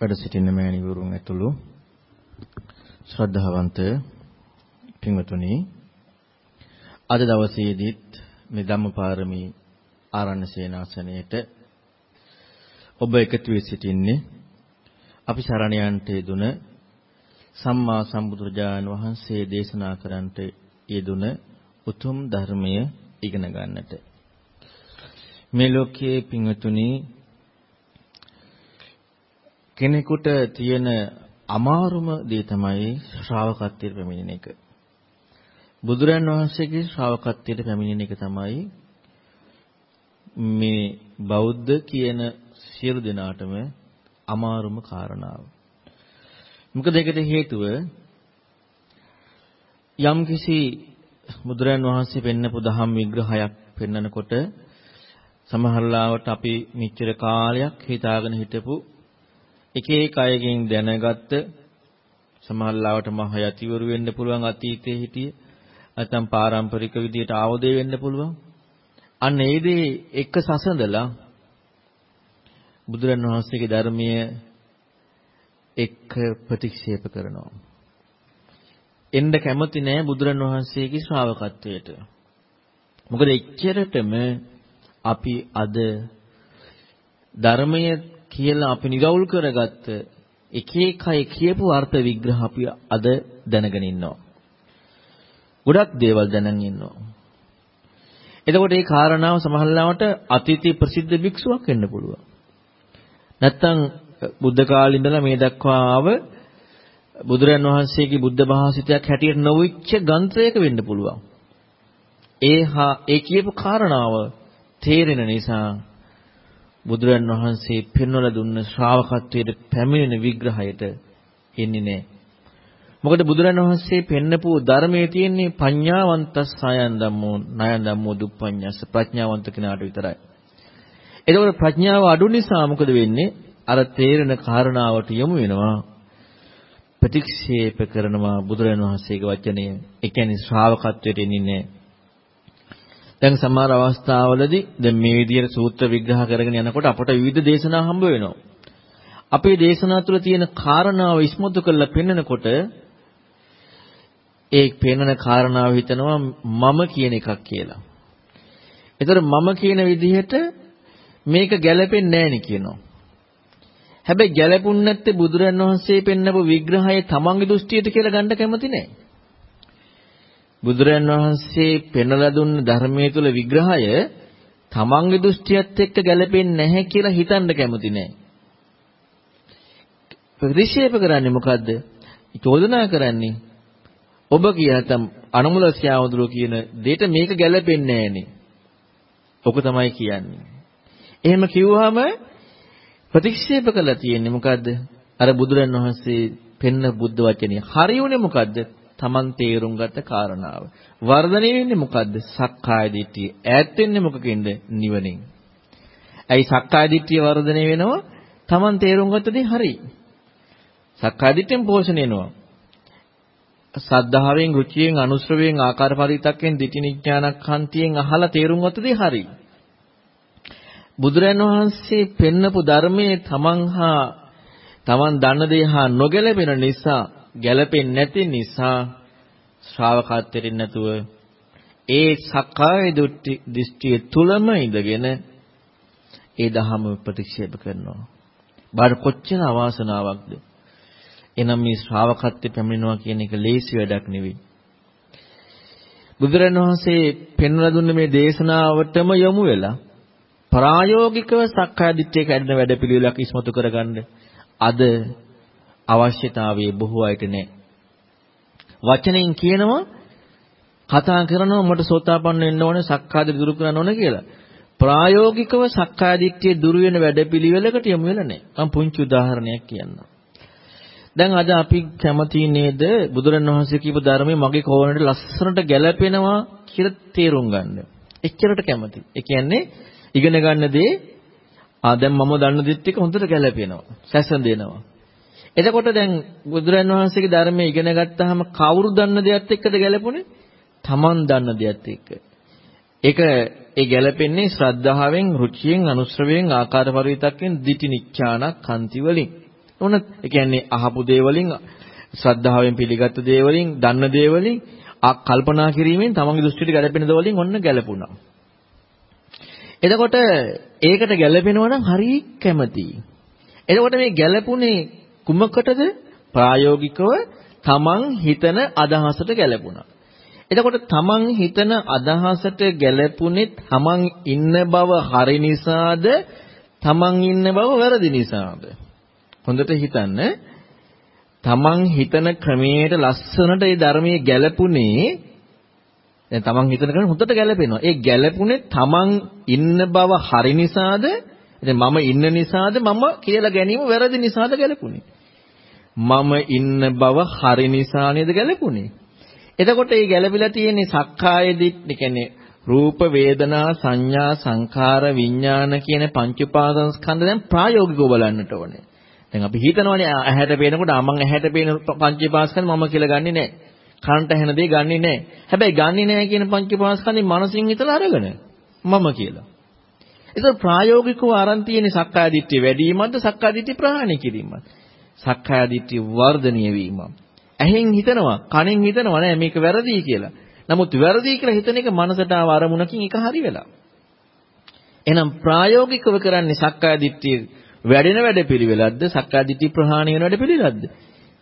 වැඩ සිටින මෑණිවරුන් ඇතුළු ශ්‍රද්ධාවන්ත පින්වතුනි අද දවසේදීත් මේ ධම්මපාරමී ආරණ්‍ය සේනාසනයේට ඔබ එකතු වී සිටින්නේ අපි සරණයන්ට යෙදුන සම්මා සම්බුදුරජාණන් වහන්සේ දේශනා කරන්නට යෙදුන උතුම් ධර්මය ඉගෙන ගන්නට. මේ ලෝකයේ පින්වතුනි කෙනෙකුට තියෙන අමාරුම දේ තමයි ශ්‍රාවකත්වයට පැමිණෙන එක. බුදුරන් වහන්සේගේ ශ්‍රාවකත්වයට පැමිණෙන එක තමයි මේ බෞද්ධ කියන සියලු දෙනාටම අමාරුම කාරණාව. මොකද ඒකට හේතුව යම්කිසි බුදුරන් වහන්සේ පෙන්නපු දහම් විග්‍රහයක් පෙන්නකොට සමහරලාවට අපි මෙච්චර කාලයක් හිතාගෙන හිටපු එක එක අයගෙන් දැනගත්ත සමහරලාවට මහ යතිවරු වෙන්න පුළුවන් අතීතයේ හිටිය. නැත්නම් පාරම්පරික විදියට ආවදේ වෙන්න පුළුවන්. අන්න ඒ දේ එක සසඳලා බුදුරන් වහන්සේගේ ධර්මයේ එක්ක ප්‍රතික්ෂේප කරනවා. එන්න කැමති නෑ බුදුරන් වහන්සේගේ ශ්‍රාවකත්වයට. මොකද එච්චරටම අපි අද ධර්මයේ කියලා අපි නිරවුල් කරගත්ත එක එකයි කියපු අර්ථ විග්‍රහ අපි අද දැනගෙන ඉන්නවා. ගොඩක් දේවල් දැනගෙන ඉන්නවා. එතකොට මේ කාරණාව සමහරවිට අතීතයේ ප්‍රසිද්ධ භික්ෂුවක් වෙන්න පුළුවන්. නැත්තම් බුද්ධ කාලේ ඉඳලා මේ දක්වා ආව බුදුරන් වහන්සේගේ බුද්ධ භාෂිතයක් හැටියට නොවිච්ච ගන්ත්‍රයක වෙන්න පුළුවන්. ඒ හා ඒ කියපු කාරණාව තේරෙන නිසා බුදුරන් වහන්සේ පෙන්වලා දුන්න ශ්‍රාවකත්වයට පැමිණෙන විග්‍රහයට එන්නේ නැහැ. මොකද බුදුරන් වහන්සේ පෙන්නපු ධර්මයේ තියෙන්නේ පඤ්ඤාවන්තස්සයන් ධම්මෝ ණයන් ධම්මෝ දුප්පඤ්ඤස්ස ප්‍රඥාවන්ත කෙනාට විතරයි. එතකොට ප්‍රඥාව අඩු නිසා මොකද වෙන්නේ? අර තේරෙන කාරණාවට යොමු වෙනවා. ප්‍රතික්ෂේප කරනවා බුදුරන් වහන්සේගේ වචනය. ඒ කියන්නේ ශ්‍රාවකත්වයට එන්නේ නැහැ. දැන් සමහර අවස්ථාවලදී දැන් මේ විදිහට සූත්‍ර විග්‍රහ කරගෙන යනකොට අපට විවිධ දේශනා හම්බ වෙනවා. අපේ දේශනා තුළ තියෙන කාරණාව ඉස්මතු කරලා පෙන්නකොට ඒ පෙන්නන කාරණාව හිතනවා මම කියන එකක් කියලා. ඒතර මම කියන විදිහට මේක ගැළපෙන්නේ නැහැ නේ කියනවා. හැබැයි ගැළපුන්නේ නැත්තේ බුදුරන් වහන්සේ පෙන්නපු විග්‍රහය තමන්ගේ දෘෂ්ටියට කියලා ගන්න කැමති නැහැ. බුදුරන් වහන්සේ පෙන්වලා දුන්න ධර්මයේ තුල විග්‍රහය තමන්ගේ දෘෂ්ටියත් එක්ක ගැලපෙන්නේ නැහැ කියලා හිතන්න කැමති නැහැ. ප්‍රතික්ෂේප කරන්නේ මොකද්ද? චෝදනා කරන්නේ ඔබ කියතම් අනුමුල ස්යාවදුර කියන දෙයට මේක ගැලපෙන්නේ නැහනේ. ඔක තමයි කියන්නේ. එහෙම කිව්වහම ප්‍රතික්ෂේප කළා තියෙන්නේ මොකද්ද? අර බුදුරන් වහන්සේ පෙන්න බුද්ධ වචනේ. හරි උනේ මොකද්ද? Taman තේරුම් ගත කාරණාව. වර්ධනය වෙන්නේ මොකද්ද? සක්කාය දිට්ඨිය. ඈත් වෙන්නේ මොකකින්ද? නිවනින්. ඇයි සක්කාය දිට්ඨිය වර්ධනය වෙනවා? Taman තේරුම් ගත්ත දේ හරි. සක්කාය දිට්ඨියෙන් පෝෂණය වෙනවා. සද්ධාවෙන්, රුචියෙන්, අනුශ්‍රවයෙන්, ආකාර පරිවිතක්යෙන්, දිටි නිඥානක්ඛන්තියෙන් අහලා තේරුම් ගත්ත දේ හරි. බුදුරන් වහන්සේ පෙන්නපු ධර්මයේ තමන් හා තමන් දන්න දේ හා නොගැලපෙන නිසා ගැළපෙන්නේ නැති නිසා ශ්‍රාවකත්වෙට නැතුව ඒ සක්කාය දෘෂ්ටිය තුලම ඉඳගෙන ඒ දහම ප්‍රතික්ෂේප කරනවා. බාර කොච්චර අවාසනාවක්ද? එනම් මේ ශ්‍රාවකත්වයේ පැමිණෙනවා කියන එක ලේසි වැඩක් නෙවෙයි. බුදුරණවහන්සේ පෙන්වලා දුන්න මේ දේශනාවටම යොමු වෙලා ප්‍රායෝගිකව සක්කාය දිට්ඨිය කැඩෙන වැඩපිළිවෙලක් ඉස්මතු කරගන්න අද අවශ්‍යතාවයේ බොහෝ අයට නැහැ. වචනෙන් කියනවා කතා කරනවා මට සෝතාපන්න වෙන්න ඕනේ සක්කාදිට්ඨිය දුරු කරන්න ඕනේ කියලා. ප්‍රායෝගිකව සක්කාදිට්ඨිය දුරු වෙන වැඩපිළිවෙලකට යමු වෙලා නැහැ. මම පුංචි උදාහරණයක් කියන්නම්. දැන් අද අපි කැමති නේද බුදුරණවහන්සේ කියපු ධර්මයේ මගේ කෝණයට ලස්සනට ගැලපෙනවා කියලා තේරුම් ගන්න. එච්චරට කැමති. ඒ කියන්නේ ඉගෙන ගන්න දේ ආ දැන් මම දන්න දෙත් එක්ක හොඳට ගැලපෙනවා. සැසඳෙනවා. එතකොට දැන් බුදුරණවහන්සේගේ ධර්මයේ ඉගෙන ගත්තාම කවුරු දන්න දෙයත් එක්කද ගැලපුණේ? Taman දන්න දෙයත් එක්ක. ඒක ඒ ගැලපෙන්නේ ශ්‍රද්ධාවෙන්, රුචියෙන්, අනුශ්‍රවයෙන්, ආකාර පරිවිතක්යෙන්, දිටි නිච්ඡාන කන්ති වලින්. උන ඒ කියන්නේ අහපු දේ වලින් ශ්‍රද්ධාවෙන් පිළිගත්ත දේ වලින් දන්න දේ වලින් කල්පනා කිරීමෙන් තමන්ගේ දෘෂ්ටියට ගැලපෙන දේ වලින් ඔන්න ගැලපුණා. එතකොට ඒකට ගැලපෙනවා නම් හරිය කැමතියි. එතකොට මේ ගැලපුණේ කුමකටද? ප්‍රායෝගිකව තමන් හිතන අදහසට ගැලපුණා. එතකොට තමන් හිතන අදහසට ගැලපුණේ තමන් ඉන්න බව හරි නිසාද? තමන් ඉන්න බව වැරදි නිසාද? හොඳට හිතන්න. තමන් හිතන ක්‍රමයට ලස්සනට ඒ ධර්මයේ ගැලපුණේ දැන් තමන් හිතන ක්‍රමයට හොඳට ගැලපෙනවා. ඒ ගැලපුණේ තමන් ඉන්න බව හරි නිසාද? ඉතින් මම ඉන්න නිසාද මම කියලා ගැනීම වැරදි නිසාද ගැලපුණේ? මම ඉන්න බව හරි නිසා නේද ගැලපුණේ? එතකොට මේ ගැලපිලා තියෙන්නේ සක්කාය දිට්ඨි කියන්නේ රූප වේදනා සංඥා සංඛාර විඥාන කියන පංච උපාදානස්කන්ධ දැන් ප්‍රායෝගිකව බලන්නට ඕනේ. දැන් අපි හිතනවානේ ඇහැට පේනකොට මම ඇහැට පේන පංචේපාස්කන්ධ මම කියලා ගන්නෙ නෑ. කනට ඇහෙන දේ ගන්නෙ නෑ. හැබැයි ගන්නෙ නෑ කියන පංචේපාස්කන්ධේ මනසින් හිතලා අරගෙන මම කියලා. ඒක ප්‍රායෝගිකව අරන් තියෙන සක්කාය දිට්ඨිය වැඩිවීමක්ද සක්කාය දිට්ඨිය ප්‍රහාණය කිරීමක්ද? සක්කාය දිට්ඨිය වර්ධනීය වීමක්. ඇහෙන් හිතනවා, කනෙන් හිතනවා නෑ මේක වැරදි කියලා. නමුත් වැරදි කියලා හිතන එක මනසට ආව අරමුණකින් එක හරි වෙලා. එහෙනම් ප්‍රායෝගිකව කරන්නේ සක්කාය දිට්ඨිය වැඩෙන වැඩපිළිවෙලක්ද සක්කාදිට්ඨි ප්‍රහාණය වෙන වැඩපිළිවෙලක්ද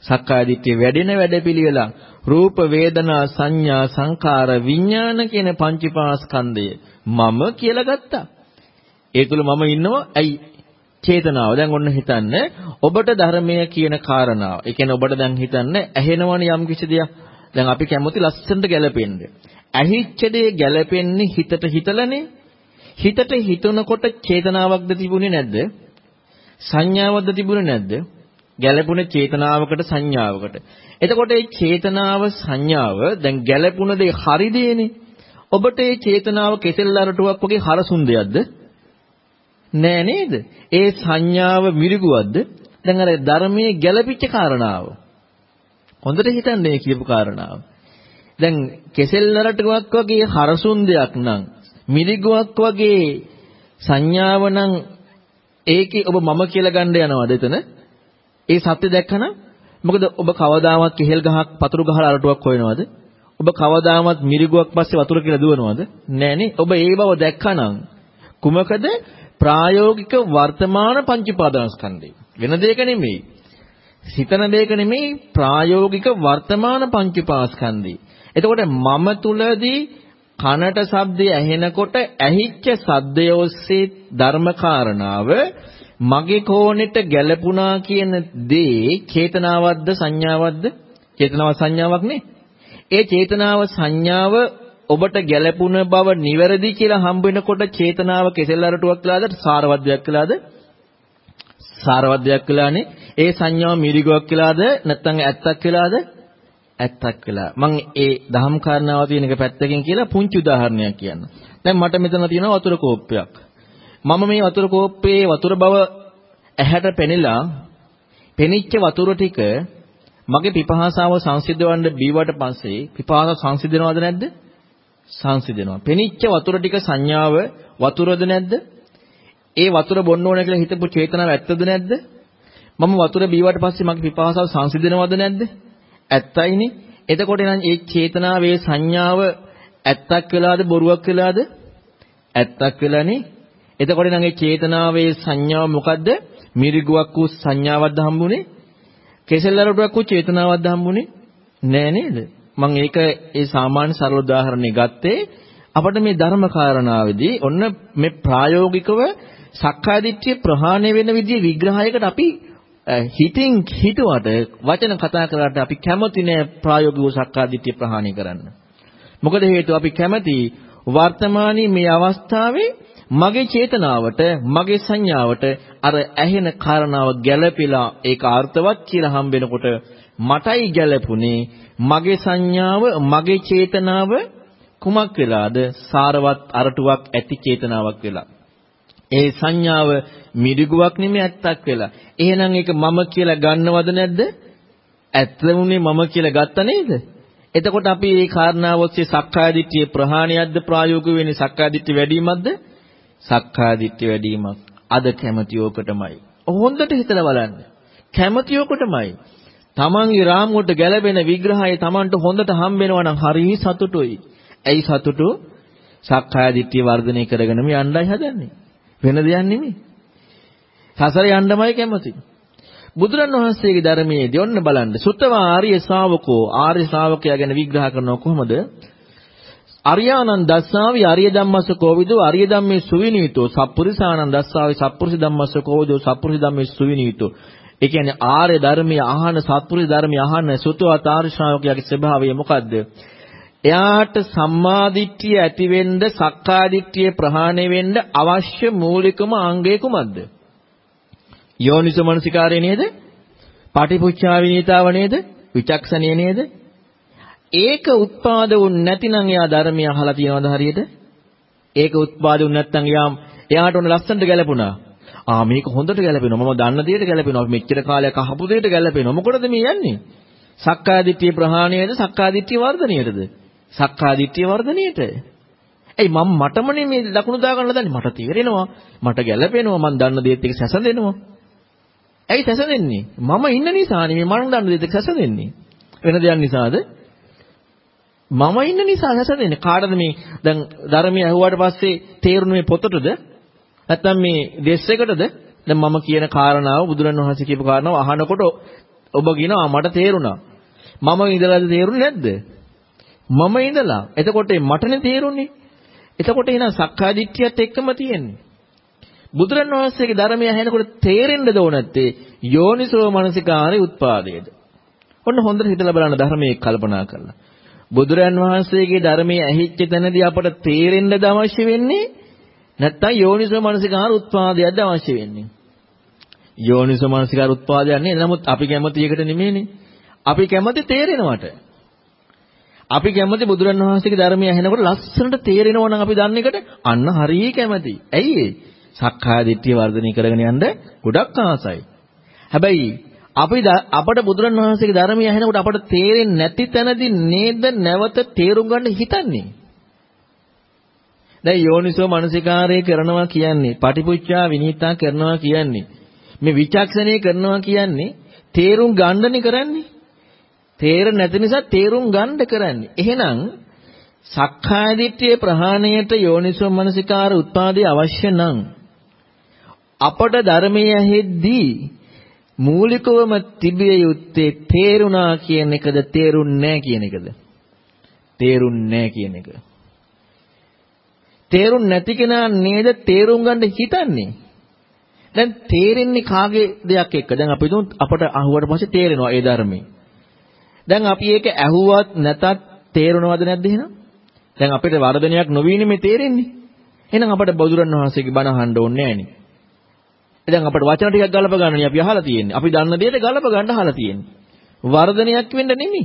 සක්කාදිට්ඨිය වැඩෙන වැඩපිළිවෙලක් රූප වේදනා සංඥා සංකාර විඥාන කියන පංචීපාස්කන්ධය මම කියලා ගත්තා ඒ තුල මම ඉන්නවා. ඇයි? චේතනාව. දැන් ඔන්න හිතන්න. ඔබට ධර්මය කියන කාරණාව. ඒ කියන්නේ ඔබට දැන් හිතන්න ඇහෙනවනේ යම් කිසි දෙයක්. දැන් අපි කැමති ලස්සනට ගැලපෙන්න ඇහිච්ච දේ ගැලපෙන්නේ හිතට හිතලානේ. හිතට හිතනකොට චේතනාවක්ද තිබුණේ නැද්ද? සංඥාවක්ද තිබුණේ නැද්ද? ගැළපුණ චේතනාවකට සංඥාවකට. එතකොට මේ චේතනාව සංඥාව දැන් ගැළපුණ දේ හරි දේනේ. ඔබට මේ චේතනාව කෙසෙල් අරටුවක් වගේ හරසුන් දෙයක්ද? නෑ නේද? ඒ සංඥාව මිරිගුවක්ද? දැන් අර ධර්මයේ ගැළපිච්ච කාරණාව. හොඳට හිතන්න මේ කියපු කාරණාව. දැන් කෙසෙල් අරටුවක් වගේ හරසුන් දෙයක් නම් මිරිගුවක් වගේ සංඥාව නම් ඒකේ ඔබ මම කියලා ගන්න යනවද එතන? ඒ සත්‍ය දැක්කනම් මොකද ඔබ කවදාවත් කෙහෙල් ගහක් පතුරු ගහලා අරටුවක් හොයනවද? ඔබ කවදාවත් මිරිගුවක් පස්සේ වතුර කියලා දුවනවද? නෑනේ. ඔබ ඒ බව දැක්කනම් කුමකද ප්‍රායෝගික වර්තමාන පංචීපාදානස්කන්ධය. වෙන දෙයක නෙමෙයි. හිතන දෙයක නෙමෙයි ප්‍රායෝගික වර්තමාන පංචීපාස්කන්ධය. එතකොට මම තුලදී කනට ශබ්දය ඇහෙනකොට ඇහිච්ච ශබ්දය ඔස්සේ ධර්මකාරණාව මගේ කෝණෙට ගැලපුණා කියන දේ චේතනාවක්ද සංඥාවක්ද චේතනාව සංඥාවක් නේ ඒ චේතනාව සංඥාව ඔබට ගැලපුණ බව නිවැරදි කියලා හම්බ වෙනකොට චේතනාව කෙසෙල් අරටුවක් කියලාද සාරවත්යක් කියලාද සාරවත්යක් කියලානේ ඒ සංඥාව මිරිගුවක් කියලාද නැත්නම් ඇත්තක් කියලාද ඇත්තක් වෙලා. මම ඒ දහම් කාරණාව තියෙන එක පැත්තකින් කියලා පුංචි උදාහරණයක් කියන්න. දැන් මට මෙතන තියෙනවා වතුර කෝප්පයක්. මම මේ වතුර කෝප්පේ වතුර බව ඇහැට පෙනිලා පෙනිච්ච වතුර ටික මගේ පිපාසාව සංසිඳවන්න බීවට පස්සේ පිපාසාව සංසිඳනවද නැද්ද? සංසිඳනවා. පෙනිච්ච වතුර ටික සංඥාව වතුරද නැද්ද? ඒ වතුර බොන්න ඕන කියලා හිතපු චේතනාව ඇත්තද නැද්ද? මම වතුර බීවට පස්සේ මගේ පිපාසාව සංසිඳනවද නැද්ද? ඇත්තයිනේ. එතකොට නම් ඒ චේතනාවේ සංඥාව ඇත්තක් වෙලාද බොරුවක් වෙලාද? ඇත්තක් වෙලානේ. එතකොට නම් ඒ චේතනාවේ සංඥාව මොකද්ද? මිරිගුවක් වූ සංඥාවක්ද හම්බුනේ? කෙසෙල්ලරටුවක් වූ චේතනාවක්ද හම්බුනේ? නෑ නේද? මම ඒක ඒ සාමාන්‍ය සරල උදාහරණේ ගත්තේ අපිට මේ ධර්ම කාරණාවේදී ඔන්න මේ ප්‍රායෝගිකව සක්කාය දිට්ඨිය ප්‍රහාණය වෙන විදිහේ විග්‍රහයකට අපි හිතින් හිතුවට වචන කතා කරාට අපි කැමති නෑ ප්‍රායෝගිකව සක්කාදිට්ඨිය ප්‍රහාණය කරන්න. මොකද හේතුව අපි කැමති වර්තමානයේ මේ අවස්ථාවේ මගේ චේතනාවට මගේ සංඥාවට අර ඇහෙන කාරණාව ගැළපිලා ඒක අර්ථවත් කියලා හම්බෙනකොට මටයි ගැළපුණේ මගේ සංඥාව මගේ චේතනාව කුමක් වෙලාද සාරවත් අරටුවක් ඇති චේතනාවක් වෙලා. ඒ සංඥාව මිරිගුවක් නෙමෙයි ඇත්තක් වෙලා. එහෙනම් ඒක මම කියලා ගන්නවද නැද්ද? ඇත්තමුනේ මම කියලා ගත්ත නේද? එතකොට අපි මේ කාරණාව ඔස්සේ සක්කාය දිට්ඨිය ප්‍රහාණයක්ද ප්‍රායෝගික වෙන්නේ සක්කාය දිට්ඨිය වැඩිවීමක්ද? සක්කාය දිට්ඨිය වැඩිවීමක්. අද කැමැති ඕකටමයි. හොඳට හිතලා බලන්න. කැමැති ඕකටමයි. තමන්ගේ රාමුවට ගැළපෙන විග්‍රහය තමන්ට හොඳට හම්බෙනවා නම් හරි සතුටුයි. ඇයි සතුටු? සක්කාය දිට්ඨිය වර්ධනය කරගෙන මේ යන්නයි හදන්නේ. වෙන දෙයක් නෙමෙයි. සසර යන්නමයි කැමති. බුදුරන් වහන්සේගේ ධර්මයේදී ඔන්න බලන්න සුත්තවා ආර්ය ශාවකෝ ආර්ය ශාවකයා ගැන විග්‍රහ කරනවා කොහොමද? අරියානන් දස්සාවි අරිය ධම්මස්ස කෝවිදෝ අරිය ධම්මේ සුවිනීතෝ සප්පුරිසානන් දස්සාවි සප්පුරිස ධම්මස්ස කෝවිදෝ සප්පුරිස ධම්මේ සුවිනීතෝ ඒ කියන්නේ ආර්ය ධර්මයේ අහන සත්පුරුෂ ධර්මයේ අහන සුතවත් ආර්ය ශ්‍රාවකයාගේ ස්වභාවය මොකද්ද? එයාට සම්මාදිට්ඨිය ඇති වෙන්න සක්කාදිට්ඨිය ප්‍රහාණය වෙන්න අවශ්‍ය මූලිකම අංගය කුමක්ද? යෝනිසමනසිකාරය නේද? පටිපුච්ඡා විනීතාව නේද? විචක්ෂණිය නේද? ඒක උත්පාද වුන් නැතිනම් එයා ධර්මය අහලා තියනවද හරියට? ඒක උත්පාද වුන් නැත්නම් එයා එයාට උන ලස්සනට ගැලපුණා. ආ මේක හොඳට ගැලපෙනවා. මම දන්න දෙයට ගැලපෙනවා. මෙච්චර කාලයක් අහපු දෙයට ගැලපෙනවා. මොකටද මේ යන්නේ? සක්කාදිට්ඨිය ප්‍රහාණයද සක්කාදිට්ඨිය වර්ධනයටද? සක්කාදිට්ඨිය වර්ධනයට. එයි මම මටමනේ මේ ලකුණු දා ගන්න දන්නේ. මට තේරෙනවා. මට ගැලපෙනවා. මම දන්න දේත් එක්ක සැසඳෙනවා. ඇයි සැසඳෙන්නේ? මම ඉන්න නිසානේ මේ මම දන්න දේත් එක්ක සැසඳෙන්නේ. වෙන දෙයක් නිසාද? මම ඉන්න නිසා සැසඳෙන්නේ. කාටද මේ දැන් ධර්මය අහුවාට පස්සේ තේරුනේ පොතටද? නැත්නම් මේ දෙස් එකටද දැන් මම කියන කාරණාව බුදුරණවහන්සේ කියපු කාරණාව අහනකොට ඔබ කියනවා මට තේරුණා. මම ඉඳලාද තේරුනේ නැද්ද? මම ඉඳලා. එතකොට මටනේ තේරුනේ. එතකොට එහෙනම් සක්කාය දිට්ඨියත් එක්කම තියෙන්නේ. බුදුරණවහන්සේගේ ධර්මය ඇහෙනකොට තේරෙන්නද ඕන නැත්තේ යෝනිසෝ මනසිකාරේ උත්පාදයේද. ඔන්න හොඳට හිතලා බලන්න ධර්මයේ කල්පනා කරලා. බුදුරන් වහන්සේගේ ධර්මයේ ඇහිච්ච තැනදී අපට තේරෙන්නද අවශ්‍ය වෙන්නේ නැත්තම් යෝනිසෝ මනසිකාර උත්පාදයක්ද අවශ්‍ය වෙන්නේ. යෝනිසෝ මනසිකාර උත්පාදයක් නේ. නමුත් අපි කැමති එකට නෙමෙයිනේ. අපි කැමති තේරෙනවට. අපි කැමති බුදුරන් වහන්සේගේ ධර්මය ඇහෙනකොට ලස්සනට තේරෙනවා නම් අපි දන්න එකට අන්න හරිය කැමති. ඇයි ඒ? සක්කාය දිට්ඨිය වර්ධනය කරගෙන යන්න ගොඩක් ආසයි. හැබැයි අපි අපට බුදුරන් වහන්සේගේ ධර්මය ඇහෙනකොට අපට තේරෙන්නේ නැති තැනදී නේද නැවත තේරුම් ගන්න හිතන්නේ. දැන් යෝනිසෝ මනසිකාරය කරනවා කියන්නේ පටිපුච්චා විනීතා කරනවා කියන්නේ මේ විචක්ෂණය කරනවා කියන්නේ තේරුම් ගන්නනේ කරන්නේ. තේර නැති නිසා තේරුම් ගන්න කරන්නේ. එහෙනම් සක්කාය දිට්ඨිය ප්‍රහාණයට යෝනිසෝ මනසිකාර උත්පාදේ අවශ්‍ය නම් අපට ධර්මයේ ඇහෙද්දී මූලිකවම තිබිය යුත්තේ තේරුණා කියන එකද තේරුන්නේ නැහැ කියන එකද? තේරුන්නේ නැහැ කියන එක. තේරුම් නැති කෙනා නේද තේරුම් ගන්න හිතන්නේ. දැන් තේරෙන්නේ කාගේ දෙයක් එක්ක? දැන් අපි දුන් අපට අහුවට පස්සේ තේරෙනවා ඒ ධර්මයේ. දැන් අපි ඒක ඇහුවත් නැතත් තේරෙනවද නැද්ද එහෙනම්? දැන් අපිට වර්ධනයක් නොවීනේ මේ තේරෙන්නේ. එහෙනම් අපට බුදුරන් වහන්සේගේ බණ අහන්න ඕනේ නෑනේ. දැන් අපිට වචන ටිකක් ගලප ගන්නනේ අපි අහලා තියෙන්නේ. අපි දන්න දෙයට ගලප ගන්න අහලා තියෙන්නේ. වර්ධනයක් වෙන්න නෙමෙයි.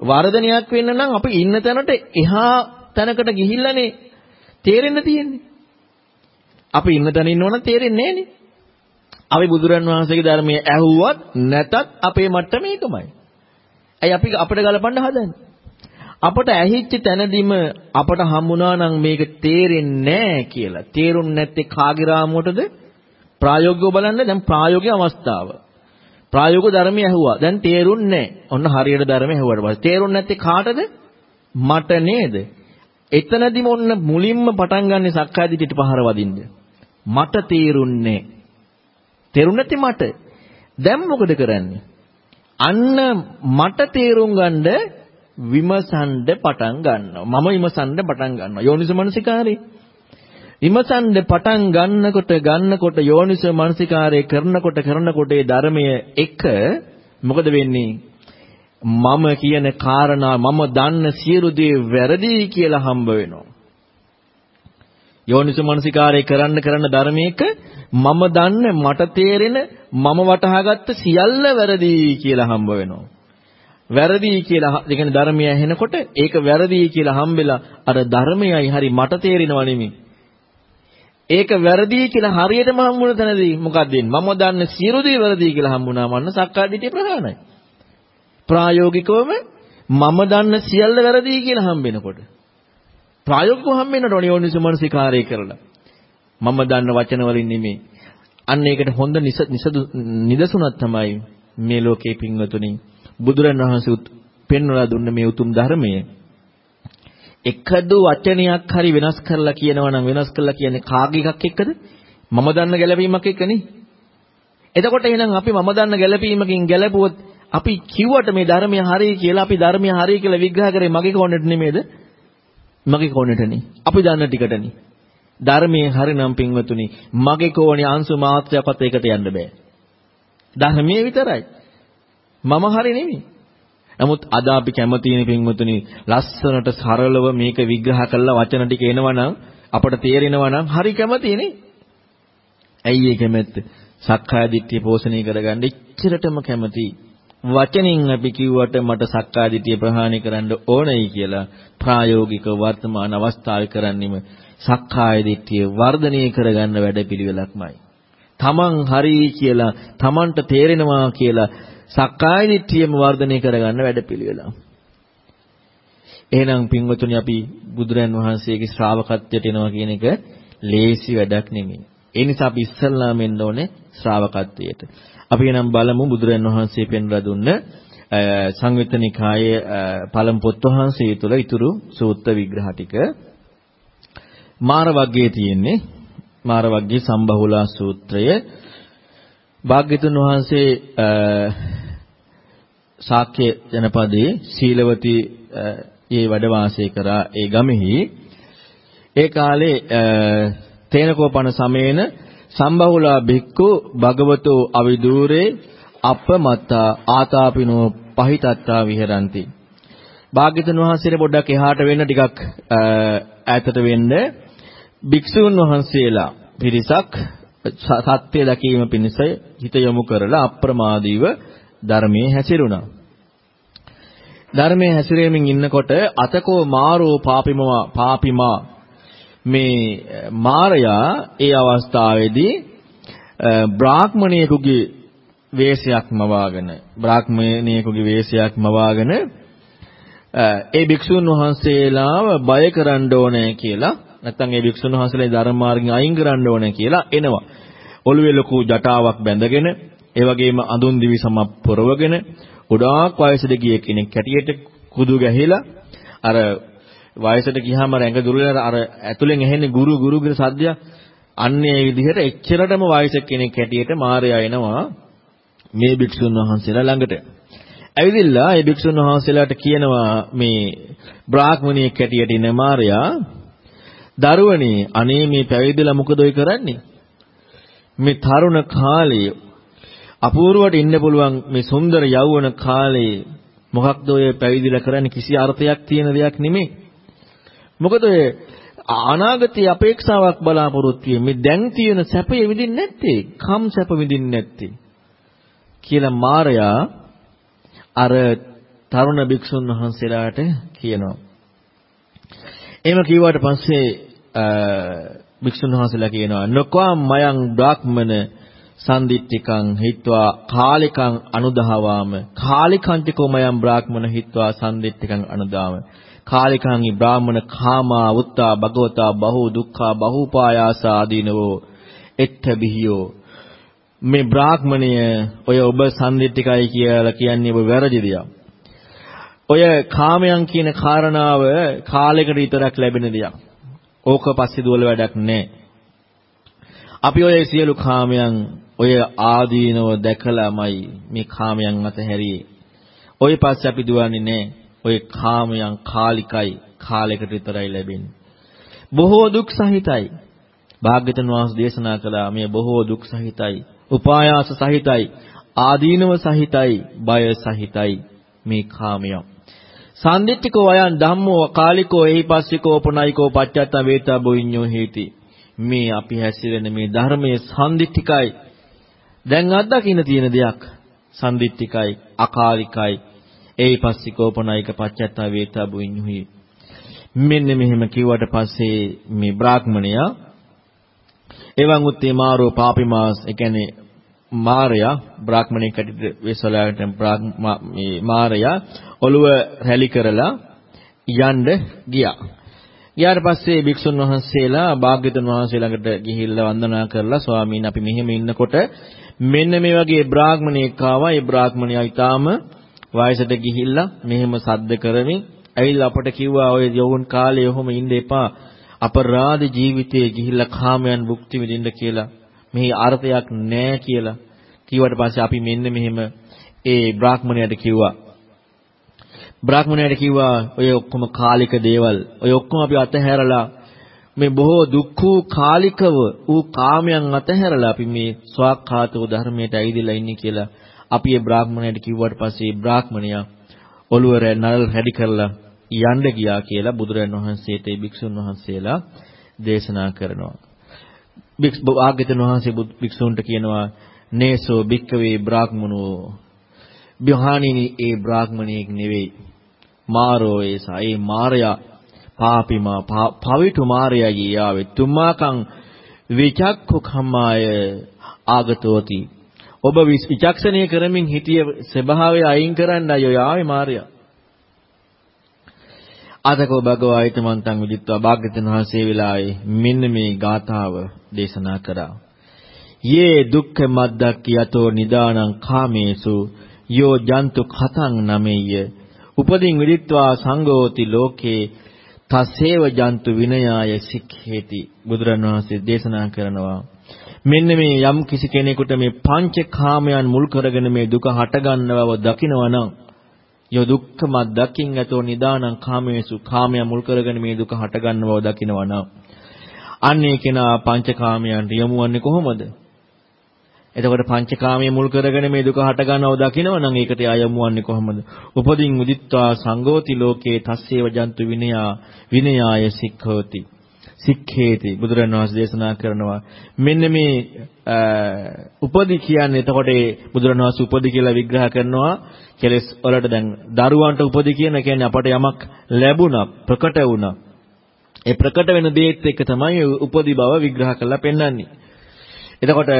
වර්ධනයක් වෙන්න නම් අපි ඉන්න තැනට එහා තැනකට ගිහිල්ලානේ තේරෙන්න තියෙන්නේ. අපි ඉන්න තැන ඉන්නවනම් තේරෙන්නේ නැහනේ. අපි බුදුරන් වහන්සේගේ ධර්මයේ ඇහුවත් නැතත් අපේ මට්ටම ඒකමයි. ඇයි අපි අපිට ගලපන්න හදන්නේ? අපට ඇහිච්ච තැනදීම අපට හම්බුණා නම් මේක තේරෙන්නේ නැහැ කියලා. තේරුම් නැත්තේ කාගේ රාමුවටද? ප්‍රායෝගිකව බලන්න දැන් ප්‍රායෝගික අවස්ථාව. ප්‍රායෝගික ධර්මය ඇහුවා. දැන් තේරුන්නේ නැහැ. ඔන්න හරියට ධර්මය ඇහුවාට පස්සේ තේරුන්නේ නැත්තේ කාටද? මට නේද? එතනදිම ඔන්න මුලින්ම පටන් ගන්න සක්කාය දිටිට පහර වදින්න. මට තේරුන්නේ තේරුන්නේ මට. දැන් මොකද කරන්නේ? අන්න මට තේරුම් ගන්න විමසන්න පටන් ගන්නවා. මම විමසන්න පටන් ගන්නවා. යෝනිසමනසිකාරේ. විමසන්න පටන් ගන්නකොට ගන්නකොට යෝනිසමනසිකාරේ කරනකොට කරනකොට ඒ ධර්මය එක මොකද වෙන්නේ? මම කියන කාරණා මම දන්න සියලු දේ වැරදි කියලා හම්බ වෙනවා. යෝනිසු මනසිකාරය කරන්න කරන්න ධර්මයක මම දන්න මට තේරෙන මම වටහාගත්ත සියල්ල වැරදි කියලා හම්බ වෙනවා. වැරදි කියලා ඒ කියන්නේ ධර්මය ඇහෙනකොට ඒක වැරදි කියලා හම්බෙලා අර ධර්මයයි හරි මට තේරෙනව නෙමෙයි. ඒක වැරදි කියලා හරියටම හම්බුන තැනදී මොකක්ද වෙන්නේ? මම දන්න සියලු දේ වැරදි කියලා හම්බුනාම අන්න සක්කාය දිටිය ප්‍රහාණයි. ප්‍රායෝගිකවම මම දන්න සියල්ල වැරදි කියලා හම්බෙනකොට ප්‍රායෝගිකව හම්බෙන්නට ඕනේ යෝනිසු මනසිකාරය කරලා. මම දන්න වචන වලින් නෙමෙයි. අන්න ඒකට හොඳ නිදසුනක් තමයි මේ ලෝකේ පින්වතුනි බුදුරන් වහන්සේ පෙන්වලා දුන්න මේ උතුම් ධර්මය. එකදු වචනයක් හරි වෙනස් කරලා කියනවා නම් වෙනස් කරලා කියන්නේ කාගේ එකක් එක්කද? මම දන්න ගැළපීමක් එක්කනේ. එතකොට එහෙනම් අපි මම දන්න ගැළපීමකින් ගැළපුවොත් අපි කිව්වට මේ ධර්මය හරියි කියලා අපි ධර්මය හරියි කියලා විග්‍රහ කරේ මගේ කෝණයට නෙමෙයිද? මගේ කෝණයටනේ. අපි දන්න ටිකටනේ. ධර්මයේ හරිනම් පින්වතුනි මගේ කෝණේ අංශු මාත්‍රයක්වත් ඒකට යන්න බෑ. ධර්මයේ විතරයි. මම හරි නෙමෙයි. නමුත් අද අපි කැමතිනේ පින්වතුනි ලස්සනට සරලව මේක විග්‍රහ කරලා වචන ටික එනවනම් අපට තේරෙනවා නම් හරි කැමතිනේ. ඇයි ඒ කැමැත්ත? සක්කාය දිට්ඨිය පෝෂණය කරගන්න ඉච්චරටම කැමතියි. වචනින් අපි කිව්වට මට සක්කාය දිටිය ප්‍රහාණය කරන්න ඕනයි කියලා ප්‍රායෝගික වර්තමාන අවස්ථාවේ කරන්නෙම සක්කාය දිටිය වර්ධනය කරගන්න වැඩපිළිවෙලක්මයි. තමන් හරි කියලා තමන්ට තේරෙනවා කියලා සක්කාය දිටියම වර්ධනය කරගන්න වැඩපිළිවෙල. එහෙනම් පින්වතුනි අපි බුදුරන් වහන්සේගේ ශ්‍රාවකත්වයට එනවා කියන එක ලේසි වැඩක් නෙමෙයි. ඒ නිසා අපි ඉස්සල්ලාම එන්න ඕනේ ශ්‍රාවකත්වයට. අපි එනම් බලමු බුදුරන් වහන්සේ පෙන්වලා දුන්න සංයුත්ත නිකායේ පළමු පොත් වහන්සේ තුළ ඉතුරු සූත්‍ර විග්‍රහ ටික. මාර වග්ගයේ තියෙන්නේ මාර වග්ගයේ සම්බහුලා සූත්‍රය. භාග්‍යතුන් වහන්සේ ශාක්‍ය ජනපදයේ සීලවතී ඒ වැඩ වාසය කරා ඒ ගමෙහි. ඒ කාලේ තේනකෝපන සමේන සම්බහුලා භික්ඛු භගවතෝ අවිදූරේ අපමත්තා ආතාපිනෝ පහිතත්තා විහෙරಂತಿ. භාග්‍යතුන් වහන්සේට පොඩ්ඩක් එහාට වෙන්න ටිකක් ඈතට වෙන්න භික්ෂුන් වහන්සේලා පිරිසක් සත්‍ය දැකීම පිණිස හිත යොමු කරලා අප්‍රමාදීව ධර්මයේ හැසිරුණා. ධර්මයේ හැසිරෙමින් ඉන්නකොට අතකෝ මාරෝ පාපිමා පාපිමා මේ eh, මාරයා ඒ අවස්ථාවේදී eh, බ්‍රාහ්මණයෙකුගේ වේශයක් මවාගෙන බ්‍රාහ්මණයෙකුගේ වේශයක් මවාගෙන eh, ඒ භික්ෂුන් වහන්සේලාව බය කරන්න ඕනේ කියලා නැත්නම් ඒ භික්ෂුන් වහන්සේලා ධර්ම මාර්ගෙන් අයින් කරන්න ඕනේ කියලා එනවා. ඔළුවේ ලොකු ජටාවක් බැඳගෙන ඒ වගේම අඳුන් දිවි සමක් පොරවගෙන ගොඩාක් වයසට ගිය කෙනෙක් කැටියට කුදු ගැහිලා අර වයසට ගියාම රැඟ දුරලා අර ඇතුලෙන් ඇහෙන්නේ ගුරු ගුරු කියන සද්දය අන්නේ ඒ විදිහට එච්චරටම වයසක කෙනෙක් හැටියට මාර්යා එනවා මේ භික්ෂුන් වහන්සේලා ළඟට. ඇවිදිලා ඒ භික්ෂුන් වහන්සේලාට කියනවා මේ බ්‍රාහ්මණියෙක් හැටියට ඉන මාර්යා දරුවනේ අනේ මේ පැවිදිලා මොකද ඔය කරන්නේ? මේ තරුණ කාලයේ අපූර්වට ඉන්න පුළුවන් මේ සුන්දර යෞවන කාලේ මොකක්ද ඔය පැවිදිලා කරන්නේ කිසි අර්ථයක් තියෙන දෙයක් නෙමෙයි. මොකද ඔය අනාගතයේ අපේක්ෂාවක් බලාපොරොත්තු වෙන්නේ දැන් තියෙන සැපය විඳින්නේ නැත්තේ? කම් සැප විඳින්නේ නැත්තේ? කියලා මාරයා අර තරුණ භික්ෂුන් වහන්සේලාට කියනවා. එහෙම කිව්වට පස්සේ භික්ෂුන් වහන්සේලා කියනවා නොකවා මයං බ්‍රාහ්මන සම්දිත්තිකං හිත්වා කාලිකං අනුදහවාම. කාලිකංචකෝ මයං බ්‍රාහ්මන හිත්වා සම්දිත්තිකං අනුදාම කාලිකං බ්‍රාහ්මණ කාමා උත්තා භගවතා බහූ දුක්ඛා බහූපායාස ආදීනවෝ එත්ත බිහියෝ මේ බ්‍රාහ්මණය ඔය ඔබ සම්දිත්තිකයි කියලා කියන්නේ ඔබ වැරදි දෙයක්. ඔය කාමයන් කියන කාරණාව කාලයකට විතරක් ලැබෙන දෙයක්. ඕක පස්සේ දුවල වැඩක් නැහැ. අපි ඔය සියලු කාමයන් ඔය ආදීනව දැකලාමයි මේ කාමයන් අතහැරියේ. ඔය පස්සේ අපි දුවන්නේ නැහැ. ඔය කාමයන් කාලිකයි කාලයකට විතරයි ලැබෙන්නේ. බොහෝ දුක් සහිතයි. භාග්‍යවතුන් වහන්සේ දේශනා කළා මේ බොහෝ දුක් සහිතයි, උපායාස සහිතයි, ආදීනව සහිතයි, බය සහිතයි මේ කාමය. සම්දිත්තිකෝ අයන් ධම්මෝ කාලිකෝ එහිපස්සිකෝ උපනයිකෝ පච්චත්ත වේතා බොයිඤ්ඤෝ හේති. මේ අපි හැසිරෙන මේ ධර්මයේ සම්දිත්තිකයි. දැන් අත්දකින්න තියෙන දෙයක්. සම්දිත්තිකයි, අකාලිකයි, එහිපස්සිකෝ උපනයික පච්චත්ත වේතා බොයිඤ්ඤෝ මෙන්න මෙහෙම කිව්වට පස්සේ මේ බ්‍රාහ්මණයා එවන් උත්තේ මාරෝ පාපිමාස් ඒ කියන්නේ මාරයා බ්‍රාහ්මණයෙක් ඇටියට වෙසලාට මේ මාරයා ඔළුව රැලි කරලා යන්න ගියා. ගියාට පස්සේ භික්ෂුන් වහන්සේලා භාග්‍යතුන් වහන්සේ ළඟට ගිහිල්ලා වන්දනා කරලා ස්වාමීන් අපි මෙහෙම ඉන්නකොට මෙන්න මේ වගේ බ්‍රාහ්මණයෙක් ආවා. ඒ බ්‍රාහ්මණයා ඊටාම වයසට ගිහිල්ලා මෙහෙම සද්ද කරමින් ඇවිල්ලා අපට කිව්වා ඔය යෝන් කාලේ ඔහොම ඉන්න එපා. අපරාධ ජීවිතයේ ගිහිල්ලා කාමයන් භුක්ති විඳින්න කියලා. මෙහි අර්ථයක් නැහැ කියලා කිව්වට පස්සේ අපි මෙන්න මෙහෙම ඒ බ්‍රාහ්මණයට කිව්වා. බ්‍රාහ්මණයට කිව්වා ඔය ඔක්කොම කාලික දේවල් ඔය ඔක්කොම අපි අතහැරලා මේ බොහෝ දුක්ඛ කාලිකව ඌ කාමයන් අතහැරලා අපි මේ ස්වාක්ඛාතෝ ධර්මයට ඇවිදලා ඉන්නේ කියලා අපි ඒ බ්‍රාහ්මණයට කිව්වට පස්සේ බ්‍රාහ්මණයා ඔළුව නරල් රැඩි කරලා යන්න ගියා කියලා බුදුරජාණන් වහන්සේට ඒ භික්ෂුන් වහන්සේලා දේශනා කරනවා. ආග්‍යතන වහන්සේ භික්ෂුන්ට කියනවා නේසෝ භික්කවේ බ්‍රාහ්මනෝ බ්‍රහාණිනි ඒ බ්‍රාහ්මණයෙක් නෙවෙයි. මාරෝ ඒසා. ඒ මාරයා පාපිමා පවිතු මාරයයි යාවේ. තුමාකං විචක්ඛු කම්මාය ආගතෝති. ඔබ විචක්ෂණය කරමින් හිටිය ස්වභාවය අයින් කරන්න අය යාවේ මාරයා. අතකෝ භගවා ඊතමන්තං විදිත්වා භාග්‍යතුන් වහන්සේ වෙලාවේ මෙන්න මේ ගාථාව දේශනා කරා. යේ දුක්ඛ මද්දක් යතෝ නිදානං කාමේසු යෝ ජන්තු කතං නමෙය්‍ය. උපදින් විදිත්වා සංගෝති ලෝකේ තසේව ජන්තු විනයාය සික්ඛේති. බුදුරන් වහන්සේ දේශනා කරනවා මෙන්න මේ යම් කිසි කෙනෙකුට මේ පංච කාමයන් මුල් කරගෙන මේ දුක හටගන්නවව දකිනවා නම් යෝ දුක්ඛ මද්දකින් ඇතෝ නිදානං කාමේසු කාමය මුල් කරගෙන මේ දුක හටගන්න බව දකිනවා නම් අන්නේ කෙනා පංචකාමයන්ට යොමු වන්නේ කොහොමද? එතකොට පංචකාමයේ මුල් කරගෙන මේ දුක හටගන්නව දකිනවා නම් ඒකට ආයමු වන්නේ කොහොමද? උපදින් උදිත්වා සංගෝති ලෝකේ තස්සේව ජන්තු විනයා විනයාය සික්ඛෝති. සික්ඛේති බුදුරණවහන්සේ දේශනා කරනවා. මෙන්න මේ උපදි කියන්නේ එතකොට ඒ බුදුරණවහන්සේ උපදි කියලා විග්‍රහ කරනවා. කෙලස් වලට දැන් දරුවන්ට උපදි කියන කියන්නේ අපට යමක් ලැබුණා ප්‍රකට වුණා. ඒ ප්‍රකට වෙන දේත් එක්ක තමයි උපදි බව විග්‍රහ කරලා පෙන්වන්නේ. එතකොට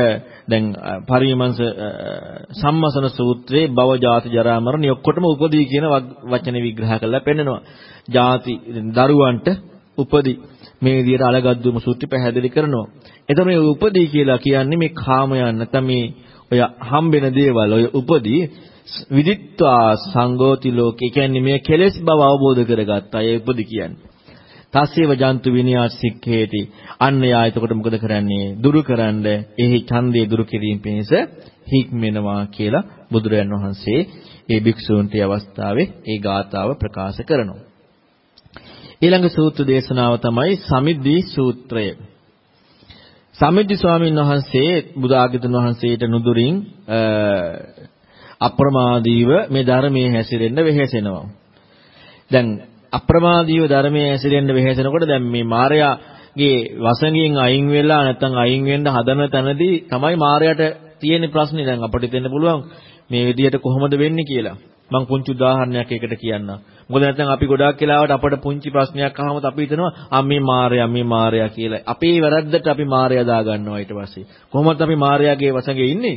දැන් පරිමංශ සම්මසන සූත්‍රයේ භව ජාති ජරා මරණ ඔක්කොටම උපදී කියන වචනේ විග්‍රහ කරලා පෙන්නනවා. ජාති දරුවන්ට උපදී. මේ විදිහට අලගද්දුම සූත්‍රය පැහැදිලි කරනවා. එතකොට මේ උපදී කියලා කියන්නේ මේ කාමයන් නැත්නම් මේ ඔය හම්බෙන දේවල් ඔය උපදී විදිත්වා සංගෝති ලෝකේ කියන්නේ මේ කෙලෙස් බව අවබෝධ කරගත්ත අය උපදී කියන්නේ. තස්සේව ජන්තු විනයාත් සික්ඛේති. අන්න යා එතකොට මොකද කරන්නේ? දුරු කරන්න එහි ඡන්දේ දුරු කිරීම පිණිස හික්මෙනවා කියලා බුදුරයන් වහන්සේ ඒ භික්ෂූන්ට අවස්ථාවේ ඒ ගාථාව ප්‍රකාශ කරනවා. ඊළඟ සූත්‍ර දේශනාව තමයි සමිද්දී සූත්‍රය. සමිද්දී ස්වාමීන් වහන්සේ බුදාගතුන් වහන්සේට නුදුරින් අප්‍රමාදීව මේ ධර්මයේ හැසිරෙන්න වෙහෙසෙනවා. දැන් අප්‍රමාදීව ධර්මයේ හැසිරෙන්න වෙහෙසෙනකොට දැන් මේ මාර්යාගේ වසඟයෙන් අයින් වෙලා නැත්නම් අයින් වෙන්න හදන තැනදී තමයි මාර්යාට තියෙන ප්‍රශ්නේ දැන් අපිට දෙන්න පුළුවන් මේ විදිහට කොහොමද වෙන්නේ කියලා. මම පුංචි උදාහරණයක් ඒකට කියන්නම්. මොකද නැත්නම් අපි ගොඩාක් වෙලාවට අපට පුංචි ප්‍රශ්නයක් අහමත් අපි හිතනවා ආ මේ මායя මේ මායя කියලා. අපේ වැරද්දට අපි මායя දාගන්නවා ඊට පස්සේ. කොහොමද අපි මායяගේ වසඟේ ඉන්නේ?